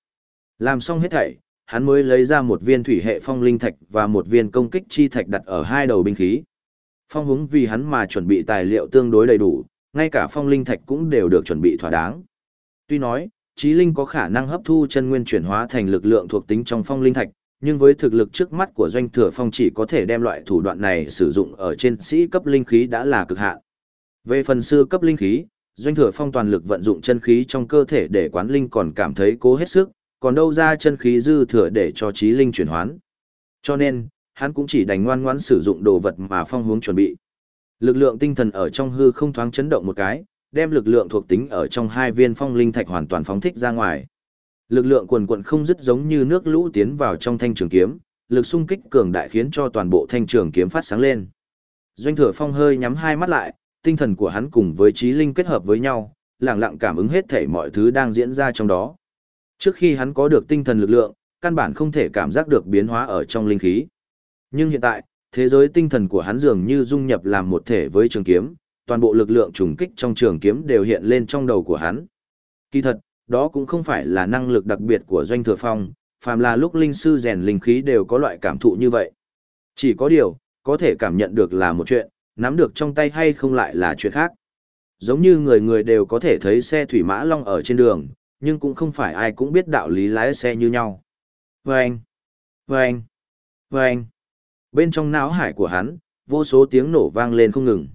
Làm xong hết thảy, hắn mới lấy ra một viên thủy hệ phong linh thạch và một viên công kích chi thạch đặt ở hai đầu binh khí. Phong húng vì hắn mà chuẩn bị tài liệu tương đối đầy đủ, ngay cả phong linh thạch cũng đều được chuẩn bị thỏa đáng. Tuy nói, trí linh có khả năng hấp thu chân nguyên chuyển hóa thành lực lượng thuộc tính trong phong linh thạch, nhưng với thực lực trước mắt của doanh thừa phong chỉ có thể đem loại thủ đoạn này sử dụng ở trên sĩ cấp linh khí đã là cực hạn. Về phần sư cấp linh khí, doanh thừa phong toàn lực vận dụng chân khí trong cơ thể để quán linh còn cảm thấy cố hết sức, còn đâu ra chân khí dư thừa để cho trí linh chuyển hoán. Cho nên, hắn cũng chỉ đành ngoan ngoãn sử dụng đồ vật mà phong hướng chuẩn bị. Lực lượng tinh thần ở trong hư không thoáng chấn động một cái, đem lực lượng thuộc tính ở trong hai viên phong linh thạch hoàn toàn phóng thích ra ngoài. Lực lượng quần quận không dứt giống như nước lũ tiến vào trong thanh trường kiếm, lực xung kích cường đại khiến cho toàn bộ thanh trường kiếm phát sáng lên. Doanh thừa phong hơi nhắm hai mắt lại, tinh thần của hắn cùng với trí linh kết hợp với nhau, lặng lặng cảm ứng hết thảy mọi thứ đang diễn ra trong đó. Trước khi hắn có được tinh thần lực lượng, căn bản không thể cảm giác được biến hóa ở trong linh khí. Nhưng hiện tại, thế giới tinh thần của hắn dường như dung nhập làm một thể với trường kiếm, toàn bộ lực lượng trùng kích trong trường kiếm đều hiện lên trong đầu của hắn. Kỳ thật, đó cũng không phải là năng lực đặc biệt của doanh thừa phong, phàm là lúc linh sư rèn linh khí đều có loại cảm thụ như vậy. Chỉ có điều, có thể cảm nhận được là một chuyện, nắm được trong tay hay không lại là chuyện khác. Giống như người người đều có thể thấy xe thủy mã long ở trên đường, nhưng cũng không phải ai cũng biết đạo lý lái xe như nhau. Vâng! Vâng! Vâng! Bên trong não hải của hắn, vô số tiếng nổ vang lên không ngừng.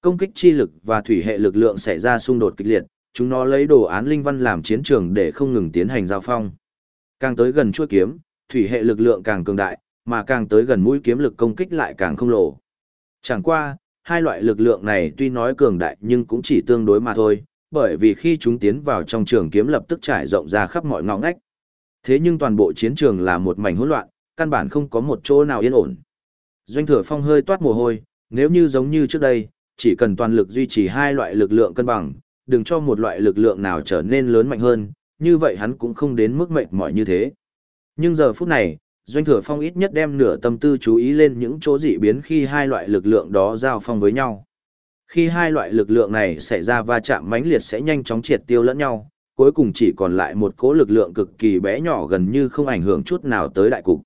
Công kích chi lực và thủy hệ lực lượng xảy ra xung đột kịch liệt, chúng nó lấy đồ án linh văn làm chiến trường để không ngừng tiến hành giao phong. Càng tới gần chuôi kiếm, thủy hệ lực lượng càng cường đại, mà càng tới gần mũi kiếm lực công kích lại càng không lộ. Chẳng qua, hai loại lực lượng này tuy nói cường đại nhưng cũng chỉ tương đối mà thôi, bởi vì khi chúng tiến vào trong trường kiếm lập tức trải rộng ra khắp mọi ngõ ngách. Thế nhưng toàn bộ chiến trường là một mảnh hỗn loạn, căn bản không có một chỗ nào yên ổn. Doanh thừa phong hơi toát mồ hôi, nếu như giống như trước đây, chỉ cần toàn lực duy trì hai loại lực lượng cân bằng, đừng cho một loại lực lượng nào trở nên lớn mạnh hơn, như vậy hắn cũng không đến mức mệt mỏi như thế. Nhưng giờ phút này, Doanh Thừa Phong ít nhất đem nửa tâm tư chú ý lên những chỗ dị biến khi hai loại lực lượng đó giao phong với nhau. Khi hai loại lực lượng này xảy ra va chạm mãnh liệt sẽ nhanh chóng triệt tiêu lẫn nhau, cuối cùng chỉ còn lại một cỗ lực lượng cực kỳ bé nhỏ gần như không ảnh hưởng chút nào tới đại cục.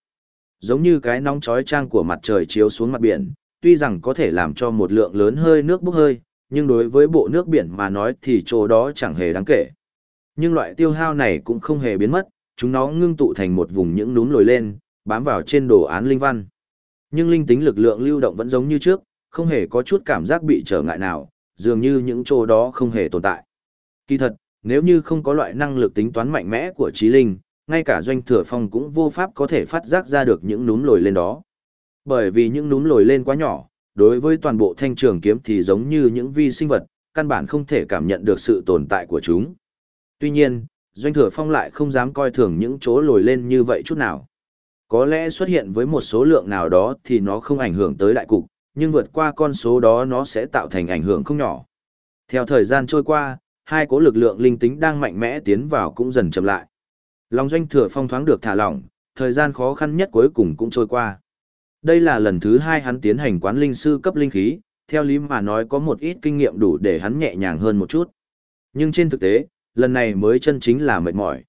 Giống như cái nóng chói trang của mặt trời chiếu xuống mặt biển, tuy rằng có thể làm cho một lượng lớn hơi nước bốc hơi, nhưng đối với bộ nước biển mà nói thì chỗ đó chẳng hề đáng kể. Nhưng loại tiêu hao này cũng không hề biến mất, chúng nó ngưng tụ thành một vùng những núm lồi lên, bám vào trên đồ án linh văn. Nhưng linh tính lực lượng lưu động vẫn giống như trước, không hề có chút cảm giác bị trở ngại nào, dường như những chỗ đó không hề tồn tại. Kỳ thật, nếu như không có loại năng lực tính toán mạnh mẽ của trí linh, ngay cả doanh thừa phong cũng vô pháp có thể phát giác ra được những núm lồi lên đó. Bởi vì những núm lồi lên quá nhỏ, đối với toàn bộ thanh trường kiếm thì giống như những vi sinh vật, căn bản không thể cảm nhận được sự tồn tại của chúng. Tuy nhiên, doanh thừa phong lại không dám coi thường những chỗ lồi lên như vậy chút nào. Có lẽ xuất hiện với một số lượng nào đó thì nó không ảnh hưởng tới đại cục, nhưng vượt qua con số đó nó sẽ tạo thành ảnh hưởng không nhỏ. Theo thời gian trôi qua, hai cố lực lượng linh tính đang mạnh mẽ tiến vào cũng dần chậm lại. Long doanh thừa phong thoáng được thả lỏng, thời gian khó khăn nhất cuối cùng cũng trôi qua. Đây là lần thứ hai hắn tiến hành quán linh sư cấp linh khí, theo lý mà nói có một ít kinh nghiệm đủ để hắn nhẹ nhàng hơn một chút. Nhưng trên thực tế, lần này mới chân chính là mệt mỏi.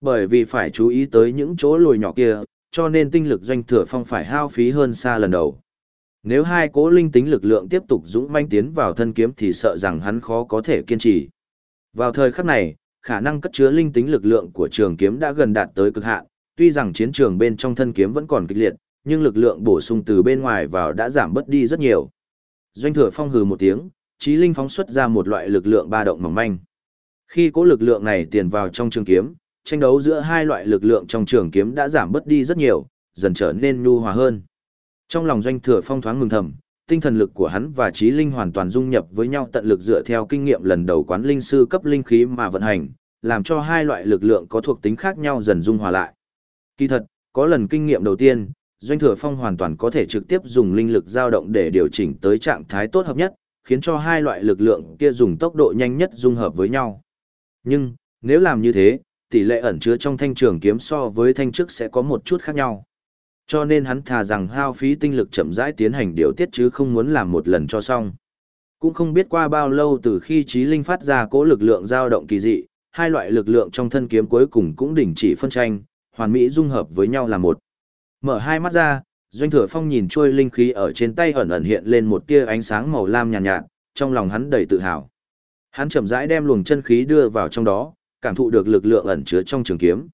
Bởi vì phải chú ý tới những chỗ lồi nhỏ kia, cho nên tinh lực doanh thừa phong phải hao phí hơn xa lần đầu. Nếu hai cố linh tính lực lượng tiếp tục dũng manh tiến vào thân kiếm thì sợ rằng hắn khó có thể kiên trì. Vào thời khắc này, khả năng cất chứa linh tính lực lượng của trường kiếm đã gần đạt tới cực hạn, tuy rằng chiến trường bên trong thân kiếm vẫn còn kịch liệt, nhưng lực lượng bổ sung từ bên ngoài vào đã giảm bớt đi rất nhiều. Doanh thừa phong hừ một tiếng, trí linh phóng xuất ra một loại lực lượng ba động mỏng manh. Khi cố lực lượng này tiền vào trong trường kiếm, tranh đấu giữa hai loại lực lượng trong trường kiếm đã giảm bớt đi rất nhiều, dần trở nên nhu hòa hơn. Trong lòng doanh thừa phong thoáng mừng thầm, tinh thần lực của hắn và trí linh hoàn toàn dung nhập với nhau tận lực dựa theo kinh nghiệm lần đầu quán linh sư cấp linh khí mà vận hành, làm cho hai loại lực lượng có thuộc tính khác nhau dần dung hòa lại. Kỳ thật, có lần kinh nghiệm đầu tiên, doanh thừa phong hoàn toàn có thể trực tiếp dùng linh lực dao động để điều chỉnh tới trạng thái tốt hợp nhất, khiến cho hai loại lực lượng kia dùng tốc độ nhanh nhất dung hợp với nhau. Nhưng, nếu làm như thế, tỷ lệ ẩn chứa trong thanh trường kiếm so với thanh trước sẽ có một chút khác nhau. Cho nên hắn thà rằng hao phí tinh lực chậm rãi tiến hành điều tiết chứ không muốn làm một lần cho xong. Cũng không biết qua bao lâu từ khi trí linh phát ra cố lực lượng dao động kỳ dị, hai loại lực lượng trong thân kiếm cuối cùng cũng đình chỉ phân tranh, hoàn mỹ dung hợp với nhau là một. Mở hai mắt ra, Doanh Thừa Phong nhìn trôi linh khí ở trên tay ẩn ẩn hiện lên một tia ánh sáng màu lam nhàn nhạt, nhạt, trong lòng hắn đầy tự hào. Hắn chậm rãi đem luồng chân khí đưa vào trong đó, cảm thụ được lực lượng ẩn chứa trong trường kiếm.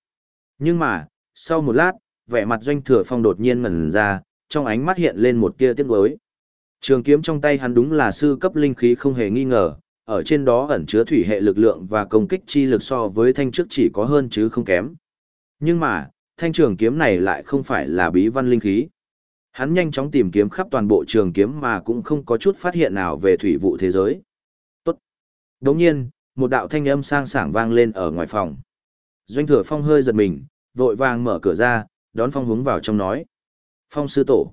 Nhưng mà, sau một lát, vẻ mặt Doanh Thừa Phong đột nhiên ngẩn ra, trong ánh mắt hiện lên một tia tiếc nuối. Trường kiếm trong tay hắn đúng là sư cấp linh khí không hề nghi ngờ, ở trên đó ẩn chứa thủy hệ lực lượng và công kích chi lực so với thanh trước chỉ có hơn chứ không kém. Nhưng mà, thanh trường kiếm này lại không phải là bí văn linh khí. Hắn nhanh chóng tìm kiếm khắp toàn bộ trường kiếm mà cũng không có chút phát hiện nào về thủy vụ thế giới. Tốt. Đồng nhiên, một đạo thanh âm sang sảng vang lên ở ngoài phòng. Doanh thừa phong hơi giật mình, vội vàng mở cửa ra, đón phong hướng vào trong nói. Phong sư tổ.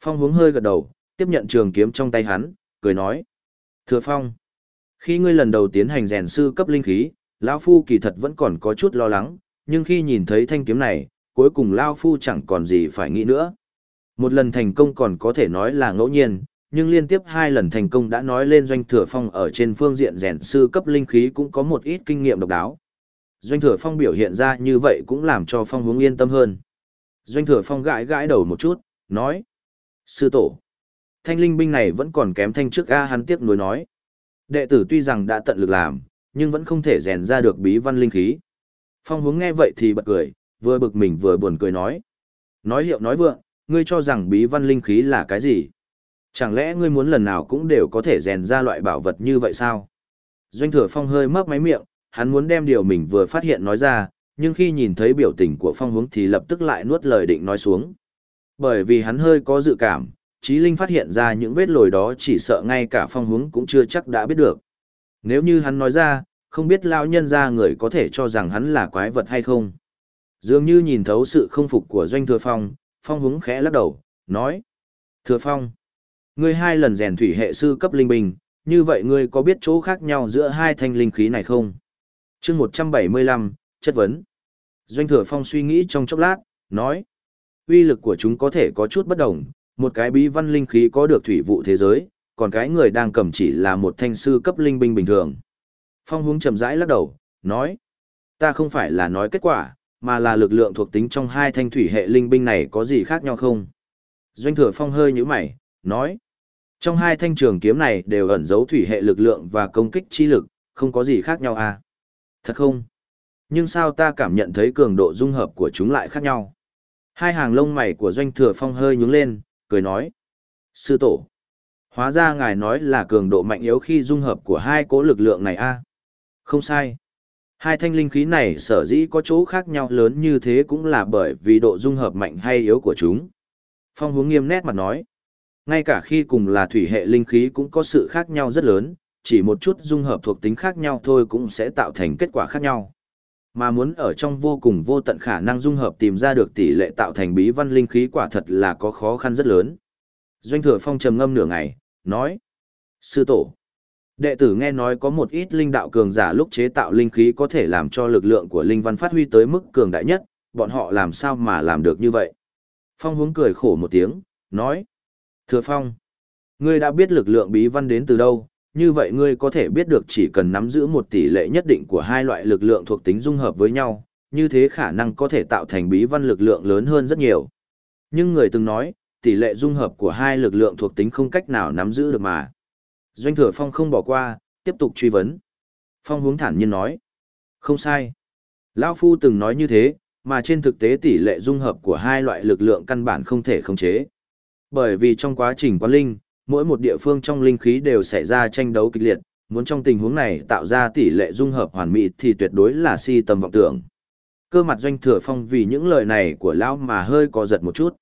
Phong hướng hơi gật đầu, tiếp nhận trường kiếm trong tay hắn, cười nói. Thừa phong. Khi ngươi lần đầu tiến hành rèn sư cấp linh khí, lão Phu kỳ thật vẫn còn có chút lo lắng, nhưng khi nhìn thấy thanh kiếm này, cuối cùng Lao Phu chẳng còn gì phải nghĩ nữa. Một lần thành công còn có thể nói là ngẫu nhiên, nhưng liên tiếp hai lần thành công đã nói lên Doanh Thừa Phong ở trên phương diện rèn sư cấp linh khí cũng có một ít kinh nghiệm độc đáo. Doanh Thừa Phong biểu hiện ra như vậy cũng làm cho Phong hướng yên tâm hơn. Doanh Thừa Phong gãi gãi đầu một chút, nói. Sư tổ, thanh linh binh này vẫn còn kém thanh trước A hắn tiếc nuối nói. Đệ tử tuy rằng đã tận lực làm, nhưng vẫn không thể rèn ra được bí văn linh khí. Phong hướng nghe vậy thì bật cười, vừa bực mình vừa buồn cười nói. Nói hiệu nói vượng, ngươi cho rằng bí văn linh khí là cái gì? Chẳng lẽ ngươi muốn lần nào cũng đều có thể rèn ra loại bảo vật như vậy sao? Doanh thừa phong hơi mấp máy miệng, hắn muốn đem điều mình vừa phát hiện nói ra, nhưng khi nhìn thấy biểu tình của phong hướng thì lập tức lại nuốt lời định nói xuống. Bởi vì hắn hơi có dự cảm, Chí Linh phát hiện ra những vết lồi đó chỉ sợ ngay cả phong hướng cũng chưa chắc đã biết được. Nếu như hắn nói ra, không biết lão nhân ra người có thể cho rằng hắn là quái vật hay không. Dường như nhìn thấu sự không phục của doanh thừa phong, phong hướng khẽ lắc đầu, nói. Thừa phong, ngươi hai lần rèn thủy hệ sư cấp linh bình, như vậy ngươi có biết chỗ khác nhau giữa hai thanh linh khí này không? chương 175, chất vấn. Doanh thừa phong suy nghĩ trong chốc lát, nói. uy lực của chúng có thể có chút bất đồng, một cái bí văn linh khí có được thủy vụ thế giới, còn cái người đang cầm chỉ là một thanh sư cấp linh binh bình thường. Phong hướng chậm rãi lắc đầu, nói. Ta không phải là nói kết quả, mà là lực lượng thuộc tính trong hai thanh thủy hệ linh binh này có gì khác nhau không? Doanh thừa phong hơi như mày, nói. Trong hai thanh trường kiếm này đều ẩn giấu thủy hệ lực lượng và công kích chi lực, không có gì khác nhau à? Thật không? Nhưng sao ta cảm nhận thấy cường độ dung hợp của chúng lại khác nhau? Hai hàng lông mày của doanh thừa phong hơi nhướng lên, cười nói. Sư tổ. Hóa ra ngài nói là cường độ mạnh yếu khi dung hợp của hai cố lực lượng này a Không sai. Hai thanh linh khí này sở dĩ có chỗ khác nhau lớn như thế cũng là bởi vì độ dung hợp mạnh hay yếu của chúng. Phong hướng nghiêm nét mặt nói. Ngay cả khi cùng là thủy hệ linh khí cũng có sự khác nhau rất lớn, chỉ một chút dung hợp thuộc tính khác nhau thôi cũng sẽ tạo thành kết quả khác nhau. Mà muốn ở trong vô cùng vô tận khả năng dung hợp tìm ra được tỷ lệ tạo thành bí văn linh khí quả thật là có khó khăn rất lớn. Doanh thừa phong trầm ngâm nửa ngày, nói. Sư tổ. Đệ tử nghe nói có một ít linh đạo cường giả lúc chế tạo linh khí có thể làm cho lực lượng của linh văn phát huy tới mức cường đại nhất, bọn họ làm sao mà làm được như vậy? Phong hướng cười khổ một tiếng, nói. Thừa Phong. Ngươi đã biết lực lượng bí văn đến từ đâu, như vậy ngươi có thể biết được chỉ cần nắm giữ một tỷ lệ nhất định của hai loại lực lượng thuộc tính dung hợp với nhau, như thế khả năng có thể tạo thành bí văn lực lượng lớn hơn rất nhiều. Nhưng người từng nói, tỷ lệ dung hợp của hai lực lượng thuộc tính không cách nào nắm giữ được mà. Doanh thừa phong không bỏ qua, tiếp tục truy vấn. Phong hướng thản nhiên nói. Không sai. Lao Phu từng nói như thế, mà trên thực tế tỷ lệ dung hợp của hai loại lực lượng căn bản không thể khống chế. Bởi vì trong quá trình quan linh, mỗi một địa phương trong linh khí đều xảy ra tranh đấu kịch liệt, muốn trong tình huống này tạo ra tỷ lệ dung hợp hoàn mỹ thì tuyệt đối là si tầm vọng tưởng. Cơ mặt doanh thừa phong vì những lời này của lão mà hơi có giật một chút.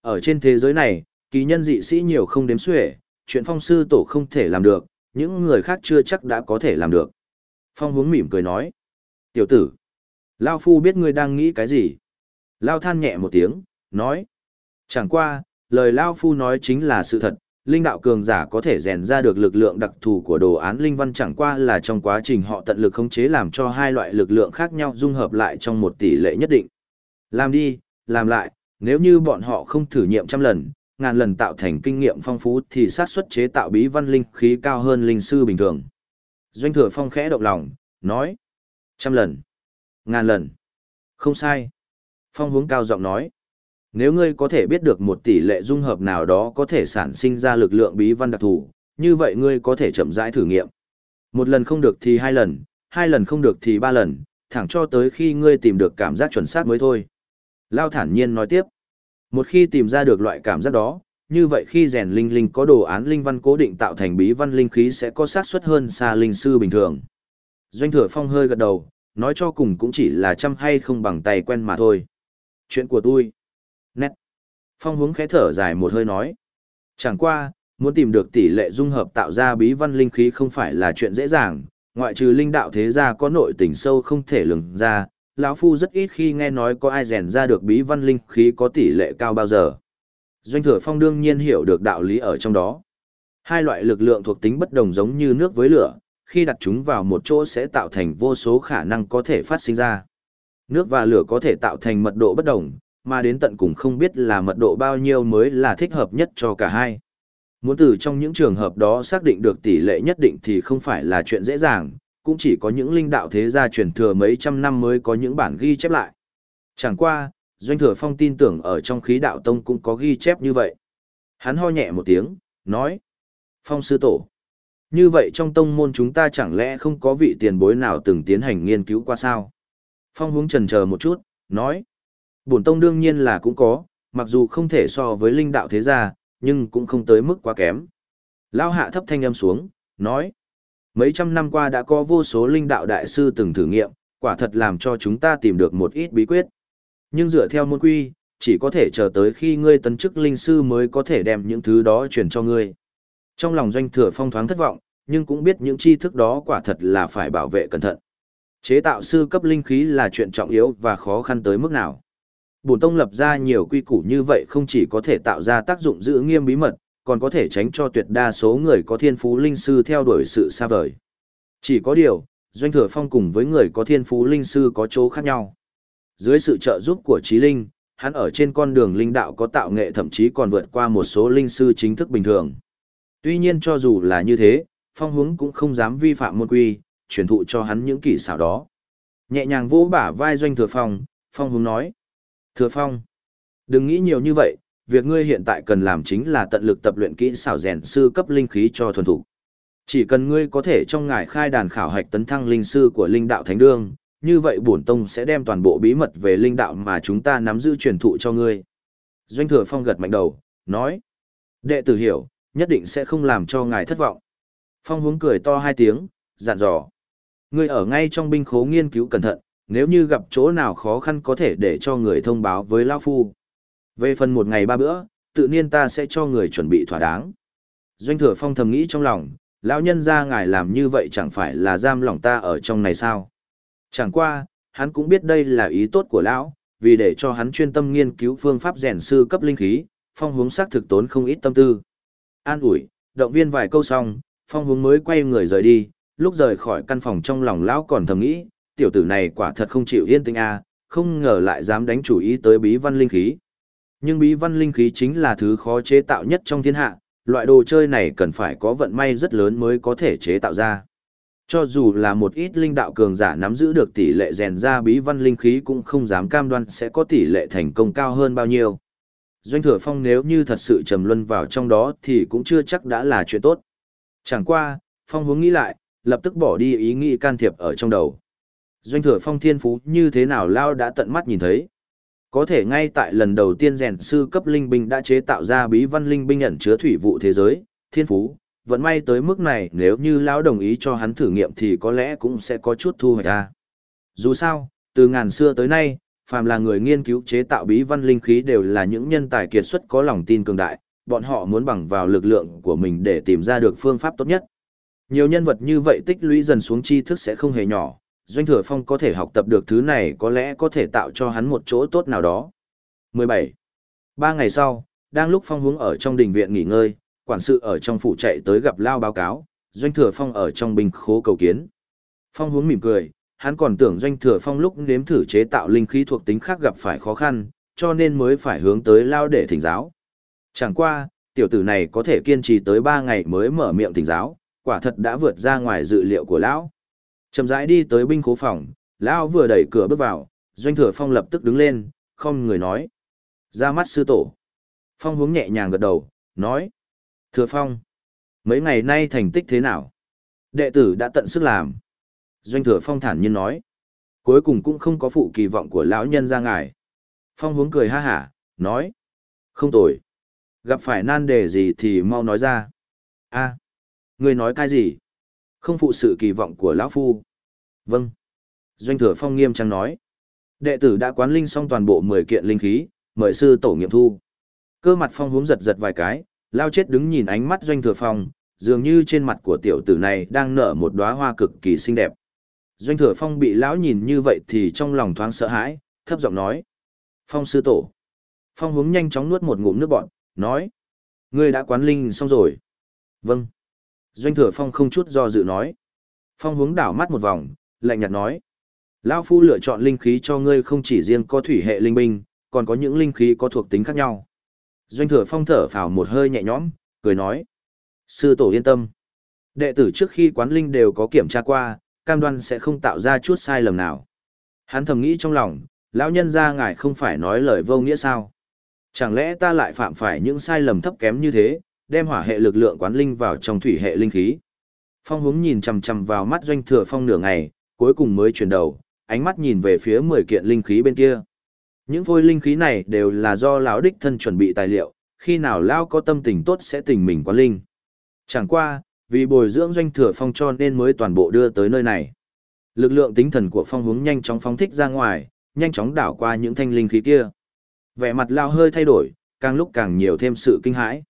Ở trên thế giới này, kỳ nhân dị sĩ nhiều không đếm xuể, chuyện phong sư tổ không thể làm được, những người khác chưa chắc đã có thể làm được. Phong hướng mỉm cười nói. Tiểu tử, Lao Phu biết ngươi đang nghĩ cái gì. Lao than nhẹ một tiếng, nói. Chẳng qua, lời Lao Phu nói chính là sự thật, linh đạo cường giả có thể rèn ra được lực lượng đặc thù của đồ án linh văn chẳng qua là trong quá trình họ tận lực khống chế làm cho hai loại lực lượng khác nhau dung hợp lại trong một tỷ lệ nhất định. Làm đi, làm lại, nếu như bọn họ không thử nghiệm trăm lần, ngàn lần tạo thành kinh nghiệm phong phú thì xác suất chế tạo bí văn linh khí cao hơn linh sư bình thường. Doanh thừa phong khẽ động lòng, nói. Trăm lần. Ngàn lần. Không sai. Phong hướng cao giọng nói. Nếu ngươi có thể biết được một tỷ lệ dung hợp nào đó có thể sản sinh ra lực lượng bí văn đặc thù, như vậy ngươi có thể chậm rãi thử nghiệm. Một lần không được thì hai lần, hai lần không được thì ba lần, thẳng cho tới khi ngươi tìm được cảm giác chuẩn xác mới thôi. Lao thản nhiên nói tiếp. Một khi tìm ra được loại cảm giác đó, như vậy khi rèn linh linh có đồ án linh văn cố định tạo thành bí văn linh khí sẽ có xác suất hơn xa linh sư bình thường. Doanh thừa phong hơi gật đầu, nói cho cùng cũng chỉ là chăm hay không bằng tay quen mà thôi. Chuyện của tôi. Nét. Phong hướng khẽ thở dài một hơi nói. Chẳng qua, muốn tìm được tỷ lệ dung hợp tạo ra bí văn linh khí không phải là chuyện dễ dàng, ngoại trừ linh đạo thế gia có nội tình sâu không thể lường ra, lão phu rất ít khi nghe nói có ai rèn ra được bí văn linh khí có tỷ lệ cao bao giờ. Doanh thừa phong đương nhiên hiểu được đạo lý ở trong đó. Hai loại lực lượng thuộc tính bất đồng giống như nước với lửa, khi đặt chúng vào một chỗ sẽ tạo thành vô số khả năng có thể phát sinh ra. Nước và lửa có thể tạo thành mật độ bất đồng, mà đến tận cùng không biết là mật độ bao nhiêu mới là thích hợp nhất cho cả hai. Muốn từ trong những trường hợp đó xác định được tỷ lệ nhất định thì không phải là chuyện dễ dàng, cũng chỉ có những linh đạo thế gia truyền thừa mấy trăm năm mới có những bản ghi chép lại. Chẳng qua, Doanh Thừa Phong tin tưởng ở trong khí đạo tông cũng có ghi chép như vậy. Hắn ho nhẹ một tiếng, nói. Phong sư tổ. Như vậy trong tông môn chúng ta chẳng lẽ không có vị tiền bối nào từng tiến hành nghiên cứu qua sao? Phong hướng trần chờ một chút, nói. Bổn tông đương nhiên là cũng có, mặc dù không thể so với linh đạo thế gia, nhưng cũng không tới mức quá kém. Lao hạ thấp thanh âm xuống, nói. Mấy trăm năm qua đã có vô số linh đạo đại sư từng thử nghiệm, quả thật làm cho chúng ta tìm được một ít bí quyết. Nhưng dựa theo môn quy, chỉ có thể chờ tới khi ngươi tấn chức linh sư mới có thể đem những thứ đó truyền cho ngươi. Trong lòng doanh thừa phong thoáng thất vọng, nhưng cũng biết những tri thức đó quả thật là phải bảo vệ cẩn thận. Chế tạo sư cấp linh khí là chuyện trọng yếu và khó khăn tới mức nào. Bổn tông lập ra nhiều quy củ như vậy không chỉ có thể tạo ra tác dụng giữ nghiêm bí mật, còn có thể tránh cho tuyệt đa số người có thiên phú linh sư theo đuổi sự xa vời. Chỉ có điều, Doanh Thừa Phong cùng với người có thiên phú linh sư có chỗ khác nhau. Dưới sự trợ giúp của trí linh, hắn ở trên con đường linh đạo có tạo nghệ thậm chí còn vượt qua một số linh sư chính thức bình thường. Tuy nhiên cho dù là như thế, Phong Hướng cũng không dám vi phạm môn quy, truyền thụ cho hắn những kỹ xảo đó. Nhẹ nhàng vỗ bả vai Doanh Thừa Phong, Phong Hướng nói. Thừa Phong, đừng nghĩ nhiều như vậy, việc ngươi hiện tại cần làm chính là tận lực tập luyện kỹ xảo rèn sư cấp linh khí cho thuần thủ. Chỉ cần ngươi có thể trong ngài khai đàn khảo hạch tấn thăng linh sư của linh đạo thánh đương, như vậy bổn tông sẽ đem toàn bộ bí mật về linh đạo mà chúng ta nắm giữ truyền thụ cho ngươi. Doanh thừa phong gật mạnh đầu, nói. Đệ tử hiểu, nhất định sẽ không làm cho ngài thất vọng. Phong hướng cười to hai tiếng, dặn dò. Ngươi ở ngay trong binh khố nghiên cứu cẩn thận, nếu như gặp chỗ nào khó khăn có thể để cho người thông báo với Lao Phu. Về phần một ngày ba bữa, tự nhiên ta sẽ cho người chuẩn bị thỏa đáng. Doanh thừa phong thầm nghĩ trong lòng, lão nhân ra ngài làm như vậy chẳng phải là giam lòng ta ở trong này sao. Chẳng qua, hắn cũng biết đây là ý tốt của lão, vì để cho hắn chuyên tâm nghiên cứu phương pháp rèn sư cấp linh khí, phong hướng sắc thực tốn không ít tâm tư. An ủi, động viên vài câu xong, phong hướng mới quay người rời đi, lúc rời khỏi căn phòng trong lòng lão còn thầm nghĩ, tiểu tử này quả thật không chịu yên tĩnh a, không ngờ lại dám đánh chủ ý tới bí văn linh khí. Nhưng bí văn linh khí chính là thứ khó chế tạo nhất trong thiên hạ, loại đồ chơi này cần phải có vận may rất lớn mới có thể chế tạo ra. Cho dù là một ít linh đạo cường giả nắm giữ được tỷ lệ rèn ra bí văn linh khí cũng không dám cam đoan sẽ có tỷ lệ thành công cao hơn bao nhiêu. Doanh thừa phong nếu như thật sự trầm luân vào trong đó thì cũng chưa chắc đã là chuyện tốt. Chẳng qua, phong hướng nghĩ lại, lập tức bỏ đi ý nghĩ can thiệp ở trong đầu. Doanh thừa phong thiên phú như thế nào lao đã tận mắt nhìn thấy. Có thể ngay tại lần đầu tiên rèn sư cấp linh binh đã chế tạo ra bí văn linh binh ẩn chứa thủy vụ thế giới, thiên phú, vẫn may tới mức này nếu như lão đồng ý cho hắn thử nghiệm thì có lẽ cũng sẽ có chút thu hoạch ra. Dù sao, từ ngàn xưa tới nay, phàm là người nghiên cứu chế tạo bí văn linh khí đều là những nhân tài kiệt xuất có lòng tin cường đại, bọn họ muốn bằng vào lực lượng của mình để tìm ra được phương pháp tốt nhất. Nhiều nhân vật như vậy tích lũy dần xuống tri thức sẽ không hề nhỏ, Doanh Thừa Phong có thể học tập được thứ này có lẽ có thể tạo cho hắn một chỗ tốt nào đó. 17. Ba ngày sau, đang lúc Phong hướng ở trong đình viện nghỉ ngơi, quản sự ở trong phủ chạy tới gặp Lao báo cáo, Doanh Thừa Phong ở trong bình khố cầu kiến. Phong hướng mỉm cười, hắn còn tưởng Doanh Thừa Phong lúc nếm thử chế tạo linh khí thuộc tính khác gặp phải khó khăn, cho nên mới phải hướng tới Lao để thỉnh giáo. Chẳng qua, tiểu tử này có thể kiên trì tới 3 ngày mới mở miệng thỉnh giáo, quả thật đã vượt ra ngoài dự liệu của lão. Chậm rãi đi tới binh khố phòng, lão vừa đẩy cửa bước vào, Doanh Thừa Phong lập tức đứng lên, không người nói: "Ra mắt sư tổ." Phong hướng nhẹ nhàng gật đầu, nói: "Thừa Phong, mấy ngày nay thành tích thế nào?" Đệ tử đã tận sức làm. Doanh Thừa Phong thản nhiên nói: "Cuối cùng cũng không có phụ kỳ vọng của lão nhân ra ngài." Phong hướng cười ha hả, nói: "Không tồi." Gặp phải nan đề gì thì mau nói ra. a người nói cái gì? Không phụ sự kỳ vọng của lão phu. Vâng. Doanh thừa phong nghiêm trang nói. Đệ tử đã quán linh xong toàn bộ mười kiện linh khí, mời sư tổ nghiệm thu. Cơ mặt phong hướng giật giật vài cái, lao chết đứng nhìn ánh mắt doanh thừa phong, dường như trên mặt của tiểu tử này đang nở một đóa hoa cực kỳ xinh đẹp. Doanh thừa phong bị lão nhìn như vậy thì trong lòng thoáng sợ hãi, thấp giọng nói. Phong sư tổ. Phong hướng nhanh chóng nuốt một ngụm nước bọt, nói. Ngươi đã quán linh xong rồi. Vâng. Doanh thừa phong không chút do dự nói. Phong hướng đảo mắt một vòng, lạnh nhạt nói. Lao phu lựa chọn linh khí cho ngươi không chỉ riêng có thủy hệ linh binh, còn có những linh khí có thuộc tính khác nhau. Doanh thừa phong thở phào một hơi nhẹ nhõm, cười nói. Sư tổ yên tâm. Đệ tử trước khi quán linh đều có kiểm tra qua, cam đoan sẽ không tạo ra chút sai lầm nào. Hắn thầm nghĩ trong lòng, lão nhân ra ngài không phải nói lời vô nghĩa sao. Chẳng lẽ ta lại phạm phải những sai lầm thấp kém như thế, đem hỏa hệ lực lượng quán linh vào trong thủy hệ linh khí. Phong hướng nhìn chằm chằm vào mắt doanh thừa phong nửa ngày, cuối cùng mới chuyển đầu, ánh mắt nhìn về phía 10 kiện linh khí bên kia. Những phôi linh khí này đều là do lão đích thân chuẩn bị tài liệu, khi nào lão có tâm tình tốt sẽ tình mình quán linh. Chẳng qua, vì bồi dưỡng doanh thừa phong cho nên mới toàn bộ đưa tới nơi này. Lực lượng tinh thần của phong hướng nhanh chóng phóng thích ra ngoài, nhanh chóng đảo qua những thanh linh khí kia. Vẻ mặt lao hơi thay đổi, càng lúc càng nhiều thêm sự kinh hãi.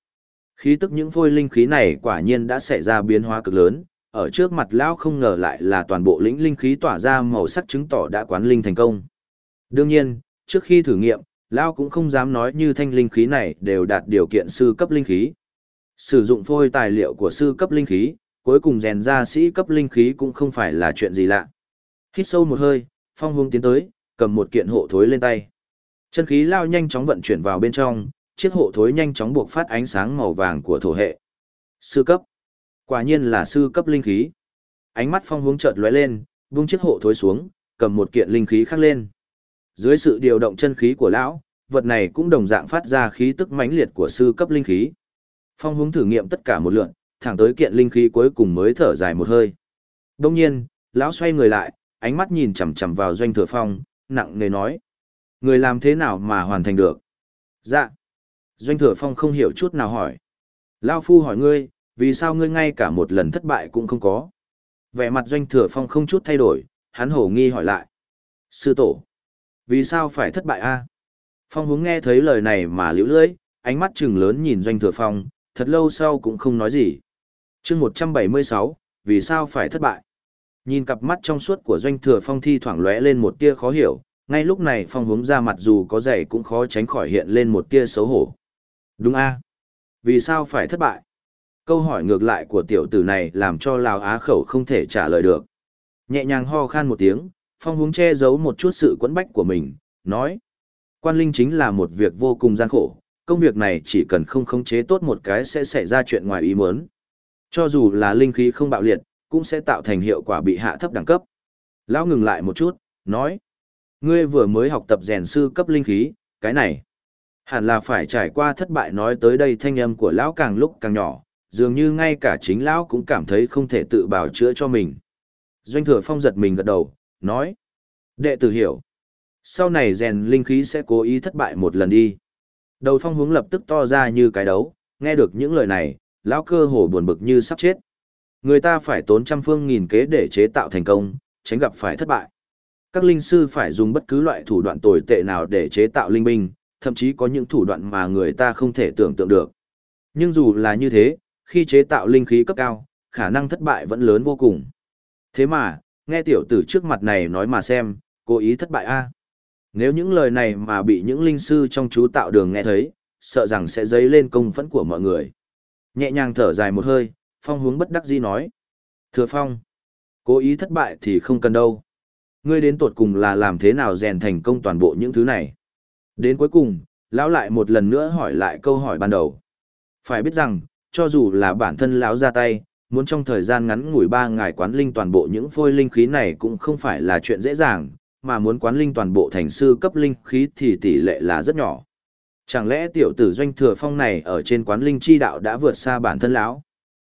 Khí tức những phôi linh khí này quả nhiên đã xảy ra biến hóa cực lớn, ở trước mặt lão không ngờ lại là toàn bộ lĩnh linh khí tỏa ra màu sắc chứng tỏ đã quán linh thành công. Đương nhiên, trước khi thử nghiệm, lão cũng không dám nói như thanh linh khí này đều đạt điều kiện sư cấp linh khí. Sử dụng phôi tài liệu của sư cấp linh khí, cuối cùng rèn ra sĩ cấp linh khí cũng không phải là chuyện gì lạ. Hít sâu một hơi, phong hương tiến tới, cầm một kiện hộ thối lên tay. Chân khí lao nhanh chóng vận chuyển vào bên trong, chiếc hộ thối nhanh chóng buộc phát ánh sáng màu vàng của thổ hệ. Sư cấp. Quả nhiên là sư cấp linh khí. Ánh mắt phong hướng chợt lóe lên, vung chiếc hộ thối xuống, cầm một kiện linh khí khác lên. Dưới sự điều động chân khí của lão, vật này cũng đồng dạng phát ra khí tức mãnh liệt của sư cấp linh khí. Phong hướng thử nghiệm tất cả một lượt, thẳng tới kiện linh khí cuối cùng mới thở dài một hơi. Đông nhiên, lão xoay người lại, ánh mắt nhìn chằm chằm vào doanh thừa phong, nặng nề nói. Người làm thế nào mà hoàn thành được? Dạ. Doanh thừa phong không hiểu chút nào hỏi. Lao phu hỏi ngươi, vì sao ngươi ngay cả một lần thất bại cũng không có? Vẻ mặt doanh thừa phong không chút thay đổi, hắn hổ nghi hỏi lại. Sư tổ, vì sao phải thất bại a? Phong hướng nghe thấy lời này mà liễu lưỡi, ánh mắt trừng lớn nhìn doanh thừa phong, thật lâu sau cũng không nói gì. chương 176, vì sao phải thất bại? Nhìn cặp mắt trong suốt của doanh thừa phong thi thoảng lóe lên một tia khó hiểu, ngay lúc này phong hướng ra mặt dù có dày cũng khó tránh khỏi hiện lên một tia xấu hổ. Đúng a Vì sao phải thất bại? Câu hỏi ngược lại của tiểu tử này làm cho Lào Á khẩu không thể trả lời được. Nhẹ nhàng ho khan một tiếng, phong hướng che giấu một chút sự quẫn bách của mình, nói. Quan linh chính là một việc vô cùng gian khổ, công việc này chỉ cần không khống chế tốt một cái sẽ xảy ra chuyện ngoài ý muốn. Cho dù là linh khí không bạo liệt, cũng sẽ tạo thành hiệu quả bị hạ thấp đẳng cấp. Lão ngừng lại một chút, nói. Ngươi vừa mới học tập rèn sư cấp linh khí, cái này. Hẳn là phải trải qua thất bại nói tới đây thanh âm của lão càng lúc càng nhỏ, dường như ngay cả chính lão cũng cảm thấy không thể tự bào chữa cho mình. Doanh thừa phong giật mình gật đầu, nói. Đệ tử hiểu. Sau này rèn linh khí sẽ cố ý thất bại một lần đi. Đầu phong hướng lập tức to ra như cái đấu, nghe được những lời này, lão cơ hồ buồn bực như sắp chết. Người ta phải tốn trăm phương nghìn kế để chế tạo thành công, tránh gặp phải thất bại. Các linh sư phải dùng bất cứ loại thủ đoạn tồi tệ nào để chế tạo linh binh, thậm chí có những thủ đoạn mà người ta không thể tưởng tượng được. Nhưng dù là như thế, khi chế tạo linh khí cấp cao, khả năng thất bại vẫn lớn vô cùng. Thế mà, nghe tiểu tử trước mặt này nói mà xem, cố ý thất bại a. Nếu những lời này mà bị những linh sư trong chú tạo đường nghe thấy, sợ rằng sẽ dấy lên công phẫn của mọi người. Nhẹ nhàng thở dài một hơi, Phong hướng bất đắc dĩ nói. Thừa Phong, cố ý thất bại thì không cần đâu. Ngươi đến tột cùng là làm thế nào rèn thành công toàn bộ những thứ này. Đến cuối cùng, lão lại một lần nữa hỏi lại câu hỏi ban đầu. Phải biết rằng, cho dù là bản thân lão ra tay, muốn trong thời gian ngắn ngủi ba ngày quán linh toàn bộ những phôi linh khí này cũng không phải là chuyện dễ dàng, mà muốn quán linh toàn bộ thành sư cấp linh khí thì tỷ lệ là rất nhỏ. Chẳng lẽ tiểu tử doanh thừa phong này ở trên quán linh chi đạo đã vượt xa bản thân lão?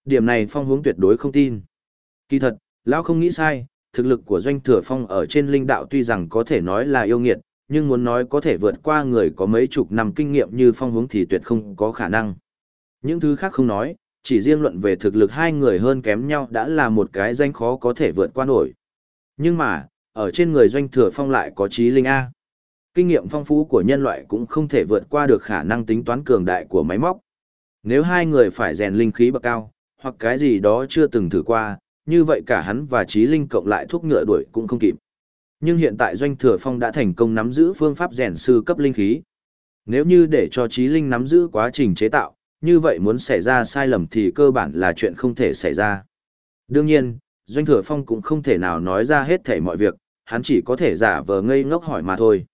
Điểm này phong hướng tuyệt đối không tin. Kỳ thật, lão không nghĩ sai, thực lực của doanh thừa phong ở trên linh đạo tuy rằng có thể nói là yêu nghiệt, nhưng muốn nói có thể vượt qua người có mấy chục năm kinh nghiệm như phong hướng thì tuyệt không có khả năng. Những thứ khác không nói, chỉ riêng luận về thực lực hai người hơn kém nhau đã là một cái danh khó có thể vượt qua nổi. Nhưng mà, ở trên người doanh thừa phong lại có trí linh A. Kinh nghiệm phong phú của nhân loại cũng không thể vượt qua được khả năng tính toán cường đại của máy móc. Nếu hai người phải rèn linh khí bậc cao, hoặc cái gì đó chưa từng thử qua, như vậy cả hắn và trí linh cộng lại thuốc ngựa đuổi cũng không kịp. Nhưng hiện tại doanh thừa phong đã thành công nắm giữ phương pháp rèn sư cấp linh khí. Nếu như để cho trí linh nắm giữ quá trình chế tạo, như vậy muốn xảy ra sai lầm thì cơ bản là chuyện không thể xảy ra. Đương nhiên, Doanh Thừa Phong cũng không thể nào nói ra hết thể mọi việc, hắn chỉ có thể giả vờ ngây ngốc hỏi mà thôi.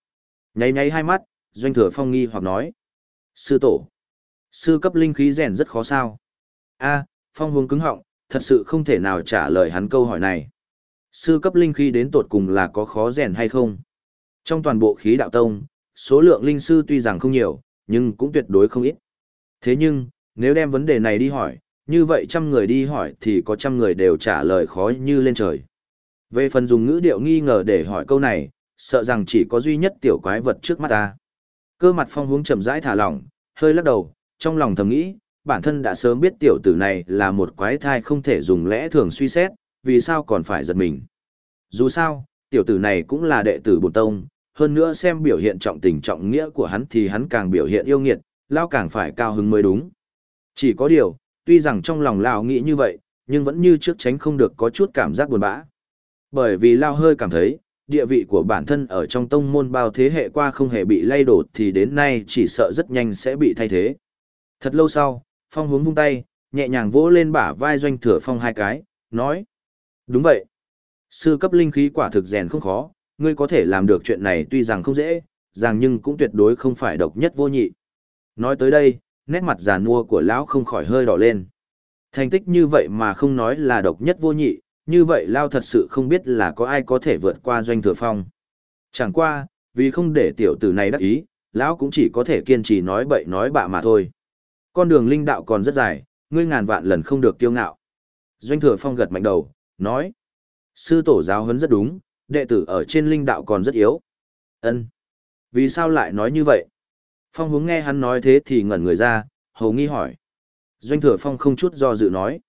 Nháy nháy hai mắt, Doanh Thừa Phong nghi hoặc nói. Sư tổ. Sư cấp linh khí rèn rất khó sao. a Phong hướng cứng họng, thật sự không thể nào trả lời hắn câu hỏi này. Sư cấp linh khí đến tột cùng là có khó rèn hay không? Trong toàn bộ khí đạo tông, số lượng linh sư tuy rằng không nhiều, nhưng cũng tuyệt đối không ít. Thế nhưng, nếu đem vấn đề này đi hỏi, như vậy trăm người đi hỏi thì có trăm người đều trả lời khó như lên trời. Về phần dùng ngữ điệu nghi ngờ để hỏi câu này, sợ rằng chỉ có duy nhất tiểu quái vật trước mắt ta. Cơ mặt phong hướng chậm rãi thả lỏng, hơi lắc đầu, trong lòng thầm nghĩ, bản thân đã sớm biết tiểu tử này là một quái thai không thể dùng lẽ thường suy xét, vì sao còn phải giật mình. Dù sao, tiểu tử này cũng là đệ tử bổn tông, hơn nữa xem biểu hiện trọng tình trọng nghĩa của hắn thì hắn càng biểu hiện yêu nghiệt, lao càng phải cao hứng mới đúng. Chỉ có điều, tuy rằng trong lòng lao nghĩ như vậy, nhưng vẫn như trước tránh không được có chút cảm giác buồn bã. Bởi vì lao hơi cảm thấy, địa vị của bản thân ở trong tông môn bao thế hệ qua không hề bị lay đổ thì đến nay chỉ sợ rất nhanh sẽ bị thay thế. Thật lâu sau, phong hướng vung tay, nhẹ nhàng vỗ lên bả vai doanh thừa phong hai cái, nói. Đúng vậy. Sư cấp linh khí quả thực rèn không khó, ngươi có thể làm được chuyện này tuy rằng không dễ, rằng nhưng cũng tuyệt đối không phải độc nhất vô nhị. Nói tới đây, nét mặt già nua của lão không khỏi hơi đỏ lên. Thành tích như vậy mà không nói là độc nhất vô nhị, như vậy Lao thật sự không biết là có ai có thể vượt qua doanh thừa phong. Chẳng qua, vì không để tiểu tử này đắc ý, lão cũng chỉ có thể kiên trì nói bậy nói bạ mà thôi. Con đường linh đạo còn rất dài, ngươi ngàn vạn lần không được kiêu ngạo. Doanh thừa phong gật mạnh đầu, nói. Sư tổ giáo huấn rất đúng, đệ tử ở trên linh đạo còn rất yếu. ân Vì sao lại nói như vậy? Phong hướng nghe hắn nói thế thì ngẩn người ra, hầu nghi hỏi. Doanh thừa phong không chút do dự nói.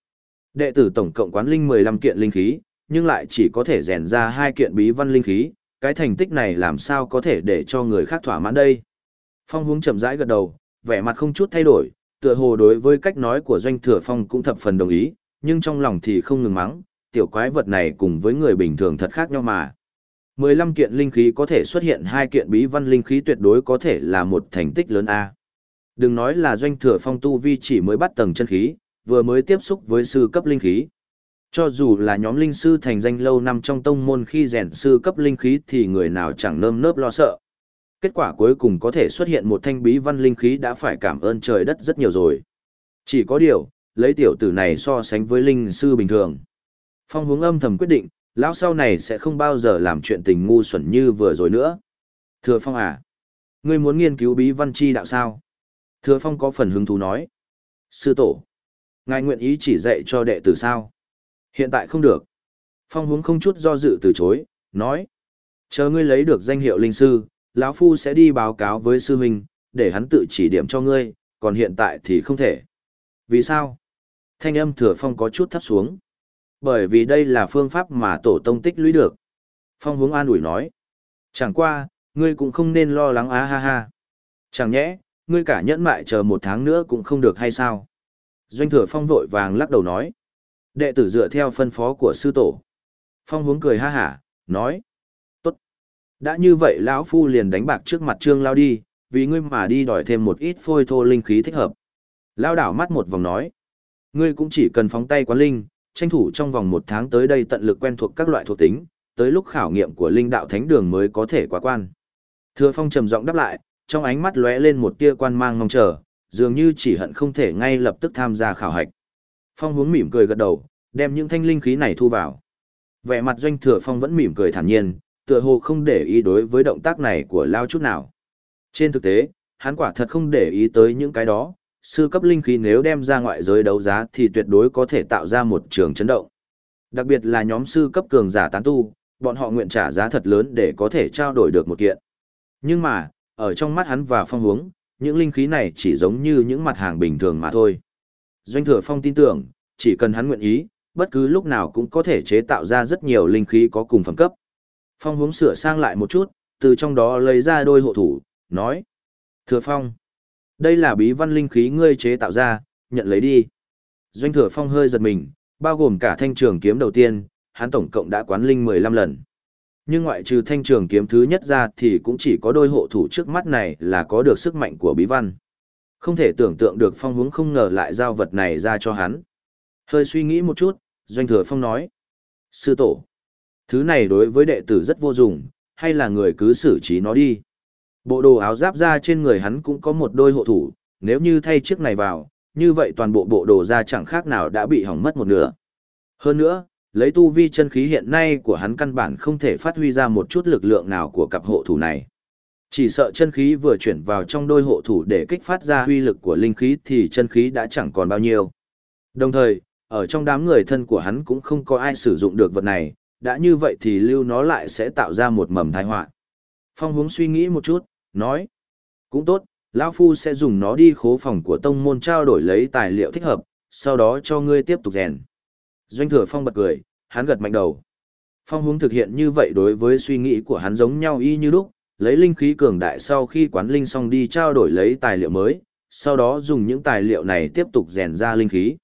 Đệ tử tổng cộng quán linh 15 kiện linh khí, nhưng lại chỉ có thể rèn ra hai kiện bí văn linh khí, cái thành tích này làm sao có thể để cho người khác thỏa mãn đây. Phong hướng chậm rãi gật đầu, vẻ mặt không chút thay đổi, tựa hồ đối với cách nói của doanh thừa phong cũng thập phần đồng ý, nhưng trong lòng thì không ngừng mắng, tiểu quái vật này cùng với người bình thường thật khác nhau mà. 15 kiện linh khí có thể xuất hiện hai kiện bí văn linh khí tuyệt đối có thể là một thành tích lớn A. Đừng nói là doanh thừa phong tu vi chỉ mới bắt tầng chân khí, vừa mới tiếp xúc với sư cấp linh khí. Cho dù là nhóm linh sư thành danh lâu năm trong tông môn khi rèn sư cấp linh khí thì người nào chẳng nơm nớp lo sợ. Kết quả cuối cùng có thể xuất hiện một thanh bí văn linh khí đã phải cảm ơn trời đất rất nhiều rồi. Chỉ có điều, lấy tiểu tử này so sánh với linh sư bình thường. Phong hướng âm thầm quyết định, lão sau này sẽ không bao giờ làm chuyện tình ngu xuẩn như vừa rồi nữa. Thừa Phong à, ngươi muốn nghiên cứu bí văn chi đạo sao? Thừa Phong có phần hứng thú nói. Sư tổ, ngài nguyện ý chỉ dạy cho đệ tử sao? Hiện tại không được. Phong hướng không chút do dự từ chối, nói. Chờ ngươi lấy được danh hiệu linh sư, lão phu sẽ đi báo cáo với sư huynh, để hắn tự chỉ điểm cho ngươi, còn hiện tại thì không thể. Vì sao? Thanh âm thừa phong có chút thấp xuống. Bởi vì đây là phương pháp mà tổ tông tích lũy được. Phong hướng an ủi nói. Chẳng qua, ngươi cũng không nên lo lắng á ha ha. Chẳng nhẽ, ngươi cả nhẫn mại chờ một tháng nữa cũng không được hay sao? Doanh thừa phong vội vàng lắc đầu nói. Đệ tử dựa theo phân phó của sư tổ. Phong hướng cười ha hả, nói. Tốt. Đã như vậy lão phu liền đánh bạc trước mặt trương lao đi, vì ngươi mà đi đòi thêm một ít phôi thô linh khí thích hợp. Lao đảo mắt một vòng nói. Ngươi cũng chỉ cần phóng tay quán linh, tranh thủ trong vòng một tháng tới đây tận lực quen thuộc các loại thuộc tính, tới lúc khảo nghiệm của linh đạo thánh đường mới có thể quá quan. Thừa Phong trầm giọng đáp lại, trong ánh mắt lóe lên một tia quan mang mong chờ, dường như chỉ hận không thể ngay lập tức tham gia khảo hạch. Phong hướng mỉm cười gật đầu, đem những thanh linh khí này thu vào. Vẻ mặt doanh thừa phong vẫn mỉm cười thản nhiên, tựa hồ không để ý đối với động tác này của Lao chút nào. Trên thực tế, hắn quả thật không để ý tới những cái đó, sư cấp linh khí nếu đem ra ngoại giới đấu giá thì tuyệt đối có thể tạo ra một trường chấn động. Đặc biệt là nhóm sư cấp cường giả tán tu, bọn họ nguyện trả giá thật lớn để có thể trao đổi được một kiện. Nhưng mà, ở trong mắt hắn và phong hướng, những linh khí này chỉ giống như những mặt hàng bình thường mà thôi. Doanh thừa phong tin tưởng, chỉ cần hắn nguyện ý, bất cứ lúc nào cũng có thể chế tạo ra rất nhiều linh khí có cùng phẩm cấp. Phong hướng sửa sang lại một chút, từ trong đó lấy ra đôi hộ thủ, nói. Thừa phong, đây là bí văn linh khí ngươi chế tạo ra, nhận lấy đi. Doanh thừa phong hơi giật mình, bao gồm cả thanh trường kiếm đầu tiên, hắn tổng cộng đã quán linh 15 lần. Nhưng ngoại trừ thanh trường kiếm thứ nhất ra thì cũng chỉ có đôi hộ thủ trước mắt này là có được sức mạnh của bí văn. Không thể tưởng tượng được phong hướng không ngờ lại giao vật này ra cho hắn. Hơi suy nghĩ một chút, Doanh Thừa Phong nói. Sư tổ, thứ này đối với đệ tử rất vô dụng, hay là người cứ xử trí nó đi. Bộ đồ áo giáp da trên người hắn cũng có một đôi hộ thủ, nếu như thay chiếc này vào, như vậy toàn bộ bộ đồ da chẳng khác nào đã bị hỏng mất một nửa. Hơn nữa, lấy tu vi chân khí hiện nay của hắn căn bản không thể phát huy ra một chút lực lượng nào của cặp hộ thủ này. Chỉ sợ chân khí vừa chuyển vào trong đôi hộ thủ để kích phát ra huy lực của linh khí thì chân khí đã chẳng còn bao nhiêu. Đồng thời, ở trong đám người thân của hắn cũng không có ai sử dụng được vật này, đã như vậy thì lưu nó lại sẽ tạo ra một mầm tai họa. Phong hướng suy nghĩ một chút, nói, cũng tốt, Lão Phu sẽ dùng nó đi khố phòng của tông môn trao đổi lấy tài liệu thích hợp, sau đó cho ngươi tiếp tục rèn. Doanh thừa Phong bật cười, hắn gật mạnh đầu. Phong hướng thực hiện như vậy đối với suy nghĩ của hắn giống nhau y như lúc, lấy linh khí cường đại sau khi quán linh xong đi trao đổi lấy tài liệu mới, sau đó dùng những tài liệu này tiếp tục rèn ra linh khí.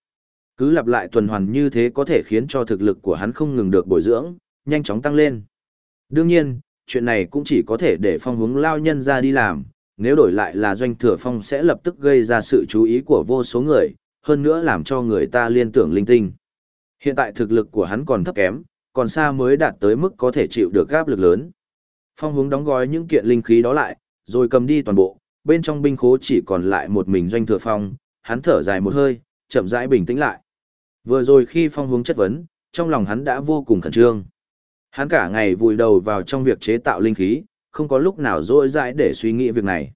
Cứ lặp lại tuần hoàn như thế có thể khiến cho thực lực của hắn không ngừng được bồi dưỡng, nhanh chóng tăng lên. Đương nhiên, chuyện này cũng chỉ có thể để phong hướng lao nhân ra đi làm, nếu đổi lại là doanh thừa phong sẽ lập tức gây ra sự chú ý của vô số người, hơn nữa làm cho người ta liên tưởng linh tinh. Hiện tại thực lực của hắn còn thấp kém, còn xa mới đạt tới mức có thể chịu được áp lực lớn. Phong hướng đóng gói những kiện linh khí đó lại, rồi cầm đi toàn bộ, bên trong binh khố chỉ còn lại một mình doanh thừa phong, hắn thở dài một hơi, chậm rãi bình tĩnh lại. Vừa rồi khi phong hướng chất vấn, trong lòng hắn đã vô cùng khẩn trương. Hắn cả ngày vùi đầu vào trong việc chế tạo linh khí, không có lúc nào rỗi rãi để suy nghĩ việc này.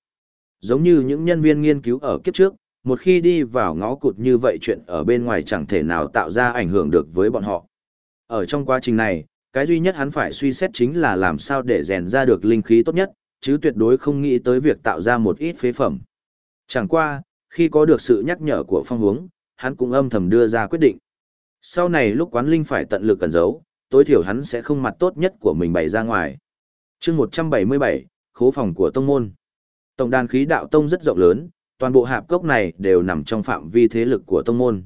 Giống như những nhân viên nghiên cứu ở kiếp trước, một khi đi vào ngõ cụt như vậy chuyện ở bên ngoài chẳng thể nào tạo ra ảnh hưởng được với bọn họ. Ở trong quá trình này, cái duy nhất hắn phải suy xét chính là làm sao để rèn ra được linh khí tốt nhất, chứ tuyệt đối không nghĩ tới việc tạo ra một ít phế phẩm. Chẳng qua, khi có được sự nhắc nhở của phong hướng, hắn cũng âm thầm đưa ra quyết định. Sau này lúc quán linh phải tận lực cẩn giấu, tối thiểu hắn sẽ không mặt tốt nhất của mình bày ra ngoài. chương 177, khố phòng của tông môn. Tổng đàn khí đạo tông rất rộng lớn, toàn bộ hạp cốc này đều nằm trong phạm vi thế lực của tông môn.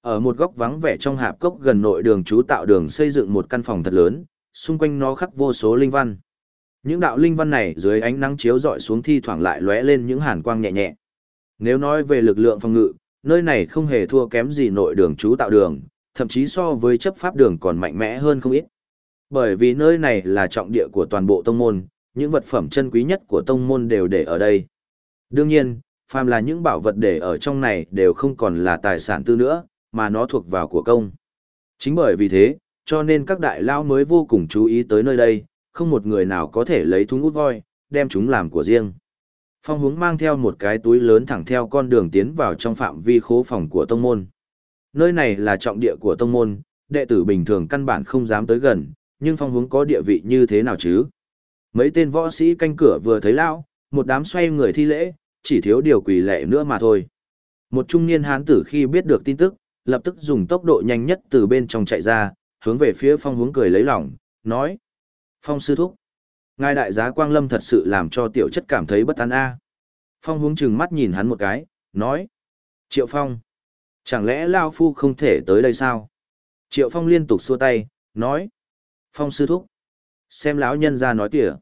Ở một góc vắng vẻ trong hạp cốc gần nội đường chú tạo đường xây dựng một căn phòng thật lớn, xung quanh nó khắc vô số linh văn. Những đạo linh văn này dưới ánh nắng chiếu rọi xuống thi thoảng lại lóe lên những hàn quang nhẹ nhẹ. Nếu nói về lực lượng phòng ngự, nơi này không hề thua kém gì nội đường chú tạo đường, thậm chí so với chấp pháp đường còn mạnh mẽ hơn không ít. Bởi vì nơi này là trọng địa của toàn bộ tông môn, những vật phẩm chân quý nhất của tông môn đều để ở đây. Đương nhiên, phàm là những bảo vật để ở trong này đều không còn là tài sản tư nữa, mà nó thuộc vào của công. Chính bởi vì thế, cho nên các đại lao mới vô cùng chú ý tới nơi đây, không một người nào có thể lấy thú út voi, đem chúng làm của riêng. Phong hướng mang theo một cái túi lớn thẳng theo con đường tiến vào trong phạm vi khố phòng của tông môn. Nơi này là trọng địa của tông môn, đệ tử bình thường căn bản không dám tới gần, nhưng phong hướng có địa vị như thế nào chứ? Mấy tên võ sĩ canh cửa vừa thấy lão, một đám xoay người thi lễ, chỉ thiếu điều quỳ lệ nữa mà thôi. Một trung niên hán tử khi biết được tin tức, lập tức dùng tốc độ nhanh nhất từ bên trong chạy ra, hướng về phía phong hướng cười lấy lòng, nói. Phong sư thúc. Ngài đại giá Quang Lâm thật sự làm cho tiểu chất cảm thấy bất an a. Phong hướng chừng mắt nhìn hắn một cái, nói. Triệu Phong. Chẳng lẽ Lao Phu không thể tới đây sao? Triệu Phong liên tục xua tay, nói. Phong sư thúc. Xem lão nhân ra nói tỉa.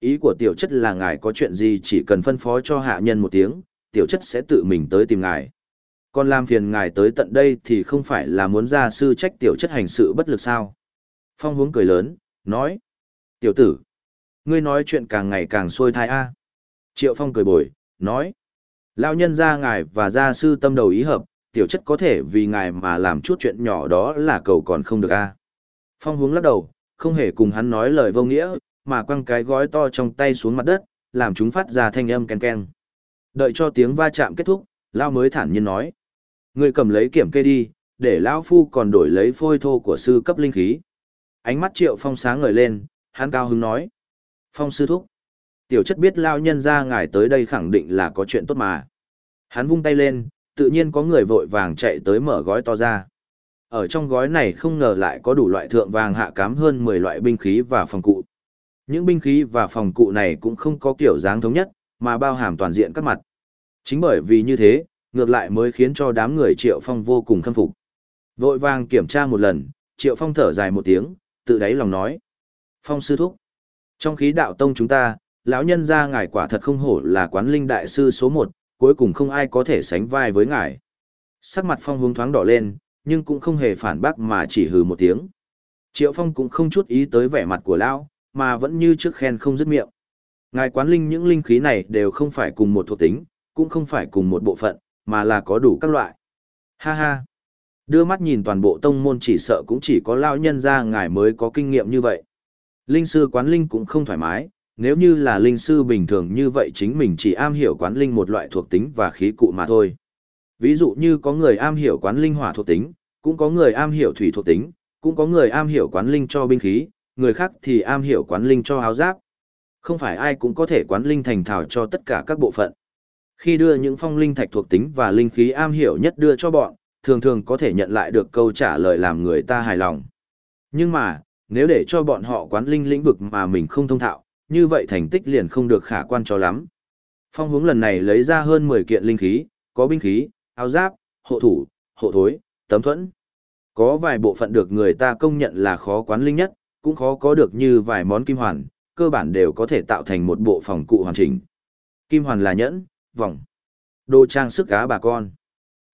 Ý của tiểu chất là ngài có chuyện gì chỉ cần phân phó cho hạ nhân một tiếng, tiểu chất sẽ tự mình tới tìm ngài. Còn làm phiền ngài tới tận đây thì không phải là muốn ra sư trách tiểu chất hành sự bất lực sao. Phong hướng cười lớn, nói. Tiểu tử, ngươi nói chuyện càng ngày càng xuôi thai a. Triệu Phong cười bồi, nói. Lão nhân ra ngài và gia sư tâm đầu ý hợp, tiểu chất có thể vì ngài mà làm chút chuyện nhỏ đó là cầu còn không được a. Phong hướng lắc đầu, không hề cùng hắn nói lời vô nghĩa, mà quăng cái gói to trong tay xuống mặt đất, làm chúng phát ra thanh âm ken ken. Đợi cho tiếng va chạm kết thúc, Lao mới thản nhiên nói. Ngươi cầm lấy kiểm kê đi, để Lão Phu còn đổi lấy phôi thô của sư cấp linh khí. Ánh mắt Triệu Phong sáng ngời lên, hắn cao hứng nói. Phong sư thúc. Tiểu chất biết Lao nhân ra ngài tới đây khẳng định là có chuyện tốt mà. Hắn vung tay lên, tự nhiên có người vội vàng chạy tới mở gói to ra. Ở trong gói này không ngờ lại có đủ loại thượng vàng hạ cám hơn 10 loại binh khí và phòng cụ. Những binh khí và phòng cụ này cũng không có kiểu dáng thống nhất, mà bao hàm toàn diện các mặt. Chính bởi vì như thế, ngược lại mới khiến cho đám người Triệu Phong vô cùng khâm phục. Vội vàng kiểm tra một lần, Triệu Phong thở dài một tiếng, tự đáy lòng nói. Phong sư thúc. Trong khí đạo tông chúng ta, lão nhân gia ngài quả thật không hổ là quán linh đại sư số một, cuối cùng không ai có thể sánh vai với ngài. Sắc mặt Phong hướng thoáng đỏ lên, nhưng cũng không hề phản bác mà chỉ hừ một tiếng. Triệu Phong cũng không chút ý tới vẻ mặt của lão, mà vẫn như trước khen không dứt miệng. Ngài quán linh những linh khí này đều không phải cùng một thuộc tính, cũng không phải cùng một bộ phận, mà là có đủ các loại. Ha ha. Đưa mắt nhìn toàn bộ tông môn chỉ sợ cũng chỉ có lão nhân gia ngài mới có kinh nghiệm như vậy. Linh sư quán linh cũng không thoải mái, nếu như là linh sư bình thường như vậy chính mình chỉ am hiểu quán linh một loại thuộc tính và khí cụ mà thôi. Ví dụ như có người am hiểu quán linh hỏa thuộc tính, cũng có người am hiểu thủy thuộc tính, cũng có người am hiểu quán linh cho binh khí, người khác thì am hiểu quán linh cho áo giáp. Không phải ai cũng có thể quán linh thành thảo cho tất cả các bộ phận. Khi đưa những phong linh thạch thuộc tính và linh khí am hiểu nhất đưa cho bọn, thường thường có thể nhận lại được câu trả lời làm người ta hài lòng. Nhưng mà, nếu để cho bọn họ quán linh lĩnh vực mà mình không thông thạo, như vậy thành tích liền không được khả quan cho lắm. Phong hướng lần này lấy ra hơn 10 kiện linh khí, có binh khí, áo giáp, hộ thủ, hộ thối, tấm thuẫn. Có vài bộ phận được người ta công nhận là khó quán linh nhất, cũng khó có được như vài món kim hoàn, cơ bản đều có thể tạo thành một bộ phòng cụ hoàn chỉnh. Kim hoàn là nhẫn, vòng, đồ trang sức cá bà con.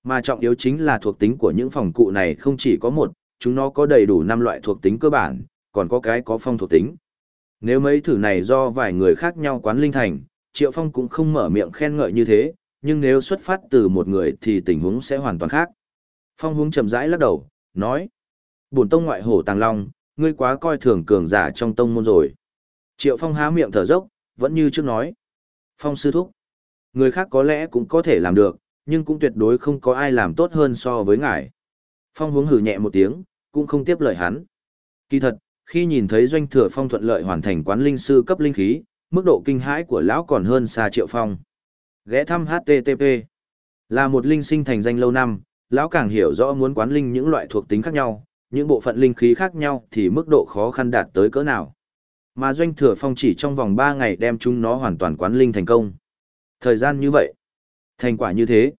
Mà trọng yếu chính là thuộc tính của những phòng cụ này không chỉ có một, chúng nó có đầy đủ 5 loại thuộc tính cơ bản, còn có cái có phong thuộc tính. Nếu mấy thử này do vài người khác nhau quán linh thành, Triệu Phong cũng không mở miệng khen ngợi như thế, nhưng nếu xuất phát từ một người thì tình huống sẽ hoàn toàn khác. Phong hướng chậm rãi lắc đầu, nói. Bổn tông ngoại hổ tàng long, ngươi quá coi thường cường giả trong tông môn rồi. Triệu Phong há miệng thở dốc, vẫn như trước nói. Phong sư thúc. Người khác có lẽ cũng có thể làm được, nhưng cũng tuyệt đối không có ai làm tốt hơn so với ngài. Phong hướng hử nhẹ một tiếng, cũng không tiếp lời hắn. Kỳ thật, khi nhìn thấy doanh thừa phong thuận lợi hoàn thành quán linh sư cấp linh khí, mức độ kinh hãi của lão còn hơn xa triệu phong. Ghé thăm HTTP. Là một linh sinh thành danh lâu năm, lão càng hiểu rõ muốn quán linh những loại thuộc tính khác nhau, những bộ phận linh khí khác nhau thì mức độ khó khăn đạt tới cỡ nào. Mà doanh thừa phong chỉ trong vòng ba ngày đem chúng nó hoàn toàn quán linh thành công. Thời gian như vậy, thành quả như thế.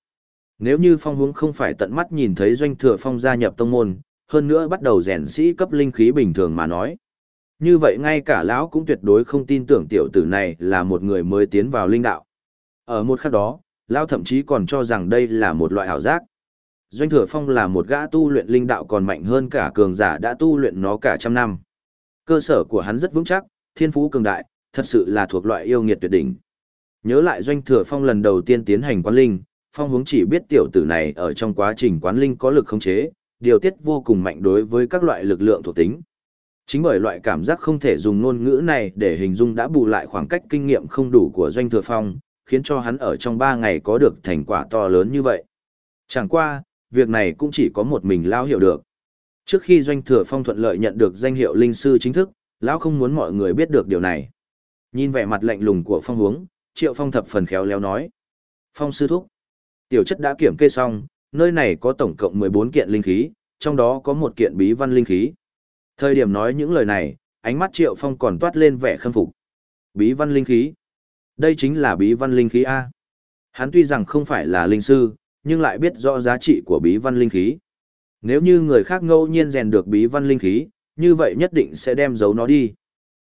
Nếu như phong hướng không phải tận mắt nhìn thấy doanh thừa phong gia nhập tông môn, hơn nữa bắt đầu rèn sĩ cấp linh khí bình thường mà nói. Như vậy ngay cả lão cũng tuyệt đối không tin tưởng tiểu tử này là một người mới tiến vào linh đạo. Ở một khắc đó, lão thậm chí còn cho rằng đây là một loại ảo giác. Doanh Thừa Phong là một gã tu luyện linh đạo còn mạnh hơn cả cường giả đã tu luyện nó cả trăm năm. Cơ sở của hắn rất vững chắc, thiên phú cường đại, thật sự là thuộc loại yêu nghiệt tuyệt đỉnh. Nhớ lại doanh thừa phong lần đầu tiên tiến hành quán linh, phong hướng chỉ biết tiểu tử này ở trong quá trình quán linh có lực khống chế, điều tiết vô cùng mạnh đối với các loại lực lượng thuộc tính. Chính bởi loại cảm giác không thể dùng ngôn ngữ này để hình dung đã bù lại khoảng cách kinh nghiệm không đủ của doanh thừa phong, khiến cho hắn ở trong 3 ngày có được thành quả to lớn như vậy. Chẳng qua, việc này cũng chỉ có một mình Lao hiểu được. Trước khi doanh thừa phong thuận lợi nhận được danh hiệu linh sư chính thức, Lão không muốn mọi người biết được điều này. Nhìn vẻ mặt lạnh lùng của phong hướng, triệu phong thập phần khéo léo nói. Phong sư thúc. Tiểu chất đã kiểm kê xong, nơi này có tổng cộng 14 kiện linh khí, trong đó có một kiện bí văn linh khí. Thời điểm nói những lời này, ánh mắt triệu phong còn toát lên vẻ khâm phục. Bí văn linh khí. Đây chính là bí văn linh khí A. Hắn tuy rằng không phải là linh sư, nhưng lại biết rõ giá trị của bí văn linh khí. Nếu như người khác ngẫu nhiên rèn được bí văn linh khí, như vậy nhất định sẽ đem giấu nó đi.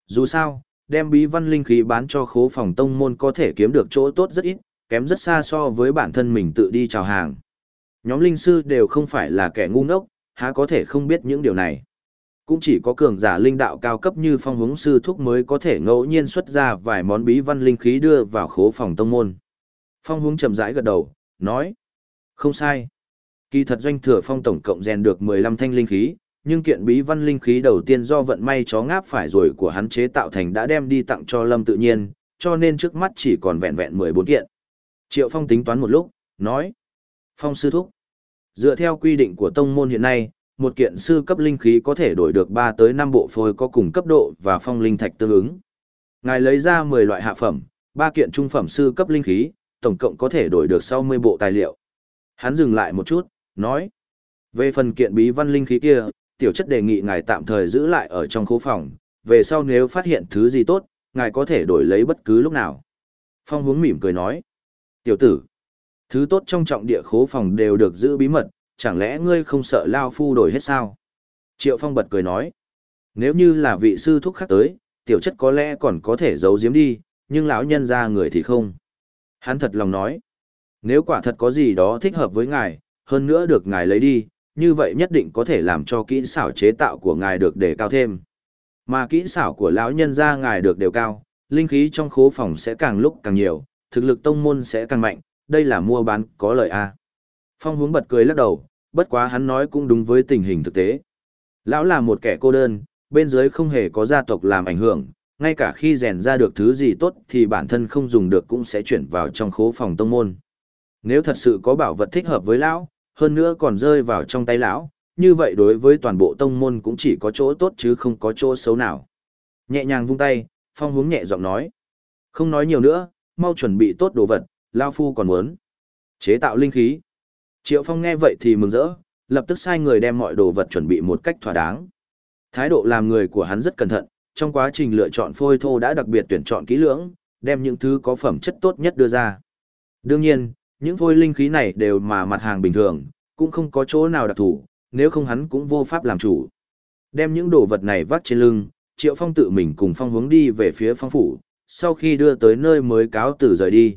Dù sao, đem bí văn linh khí bán cho khố phòng tông môn có thể kiếm được chỗ tốt rất ít, kém rất xa so với bản thân mình tự đi chào hàng. Nhóm linh sư đều không phải là kẻ ngu ngốc, há có thể không biết những điều này. Cũng chỉ có cường giả linh đạo cao cấp như phong hướng sư thúc mới có thể ngẫu nhiên xuất ra vài món bí văn linh khí đưa vào khố phòng tông môn. Phong hướng chậm rãi gật đầu, nói. Không sai. Kỳ thật doanh thừa phong tổng cộng rèn được 15 thanh linh khí, nhưng kiện bí văn linh khí đầu tiên do vận may chó ngáp phải rồi của hắn chế tạo thành đã đem đi tặng cho Lâm tự nhiên, cho nên trước mắt chỉ còn vẹn vẹn 14 kiện. Triệu Phong tính toán một lúc, nói. Phong sư thúc. Dựa theo quy định của tông môn hiện nay, một kiện sư cấp linh khí có thể đổi được 3 tới 5 bộ phôi có cùng cấp độ và phong linh thạch tương ứng. Ngài lấy ra 10 loại hạ phẩm, 3 kiện trung phẩm sư cấp linh khí, tổng cộng có thể đổi được 60 bộ tài liệu. Hắn dừng lại một chút, nói. Về phần kiện bí văn linh khí kia, tiểu chất đề nghị ngài tạm thời giữ lại ở trong khố phòng, về sau nếu phát hiện thứ gì tốt, ngài có thể đổi lấy bất cứ lúc nào. Phong hướng mỉm cười nói. Tiểu tử, thứ tốt trong trọng địa khố phòng đều được giữ bí mật, chẳng lẽ ngươi không sợ Lao Phu đổi hết sao? Triệu Phong bật cười nói. Nếu như là vị sư thúc khác tới, tiểu chất có lẽ còn có thể giấu giếm đi, nhưng lão nhân ra người thì không. Hắn thật lòng nói. Nếu quả thật có gì đó thích hợp với ngài, hơn nữa được ngài lấy đi, như vậy nhất định có thể làm cho kỹ xảo chế tạo của ngài được đề cao thêm. Mà kỹ xảo của lão nhân gia ngài được đều cao, linh khí trong khố phòng sẽ càng lúc càng nhiều, thực lực tông môn sẽ càng mạnh, đây là mua bán có lợi a. Phong hướng bật cười lắc đầu, bất quá hắn nói cũng đúng với tình hình thực tế. Lão là một kẻ cô đơn, bên dưới không hề có gia tộc làm ảnh hưởng, ngay cả khi rèn ra được thứ gì tốt thì bản thân không dùng được cũng sẽ chuyển vào trong khố phòng tông môn. Nếu thật sự có bảo vật thích hợp với lão, hơn nữa còn rơi vào trong tay lão, như vậy đối với toàn bộ tông môn cũng chỉ có chỗ tốt chứ không có chỗ xấu nào. Nhẹ nhàng vung tay, phong hướng nhẹ giọng nói. Không nói nhiều nữa, mau chuẩn bị tốt đồ vật, Lao Phu còn muốn. Chế tạo linh khí. Triệu Phong nghe vậy thì mừng rỡ, lập tức sai người đem mọi đồ vật chuẩn bị một cách thỏa đáng. Thái độ làm người của hắn rất cẩn thận, trong quá trình lựa chọn phôi thô đã đặc biệt tuyển chọn kỹ lưỡng, đem những thứ có phẩm chất tốt nhất đưa ra. Đương nhiên, những phôi linh khí này đều mà mặt hàng bình thường, cũng không có chỗ nào đặc thù, nếu không hắn cũng vô pháp làm chủ. Đem những đồ vật này vác trên lưng, Triệu Phong tự mình cùng Phong hướng đi về phía Phong phủ, sau khi đưa tới nơi mới cáo từ rời đi.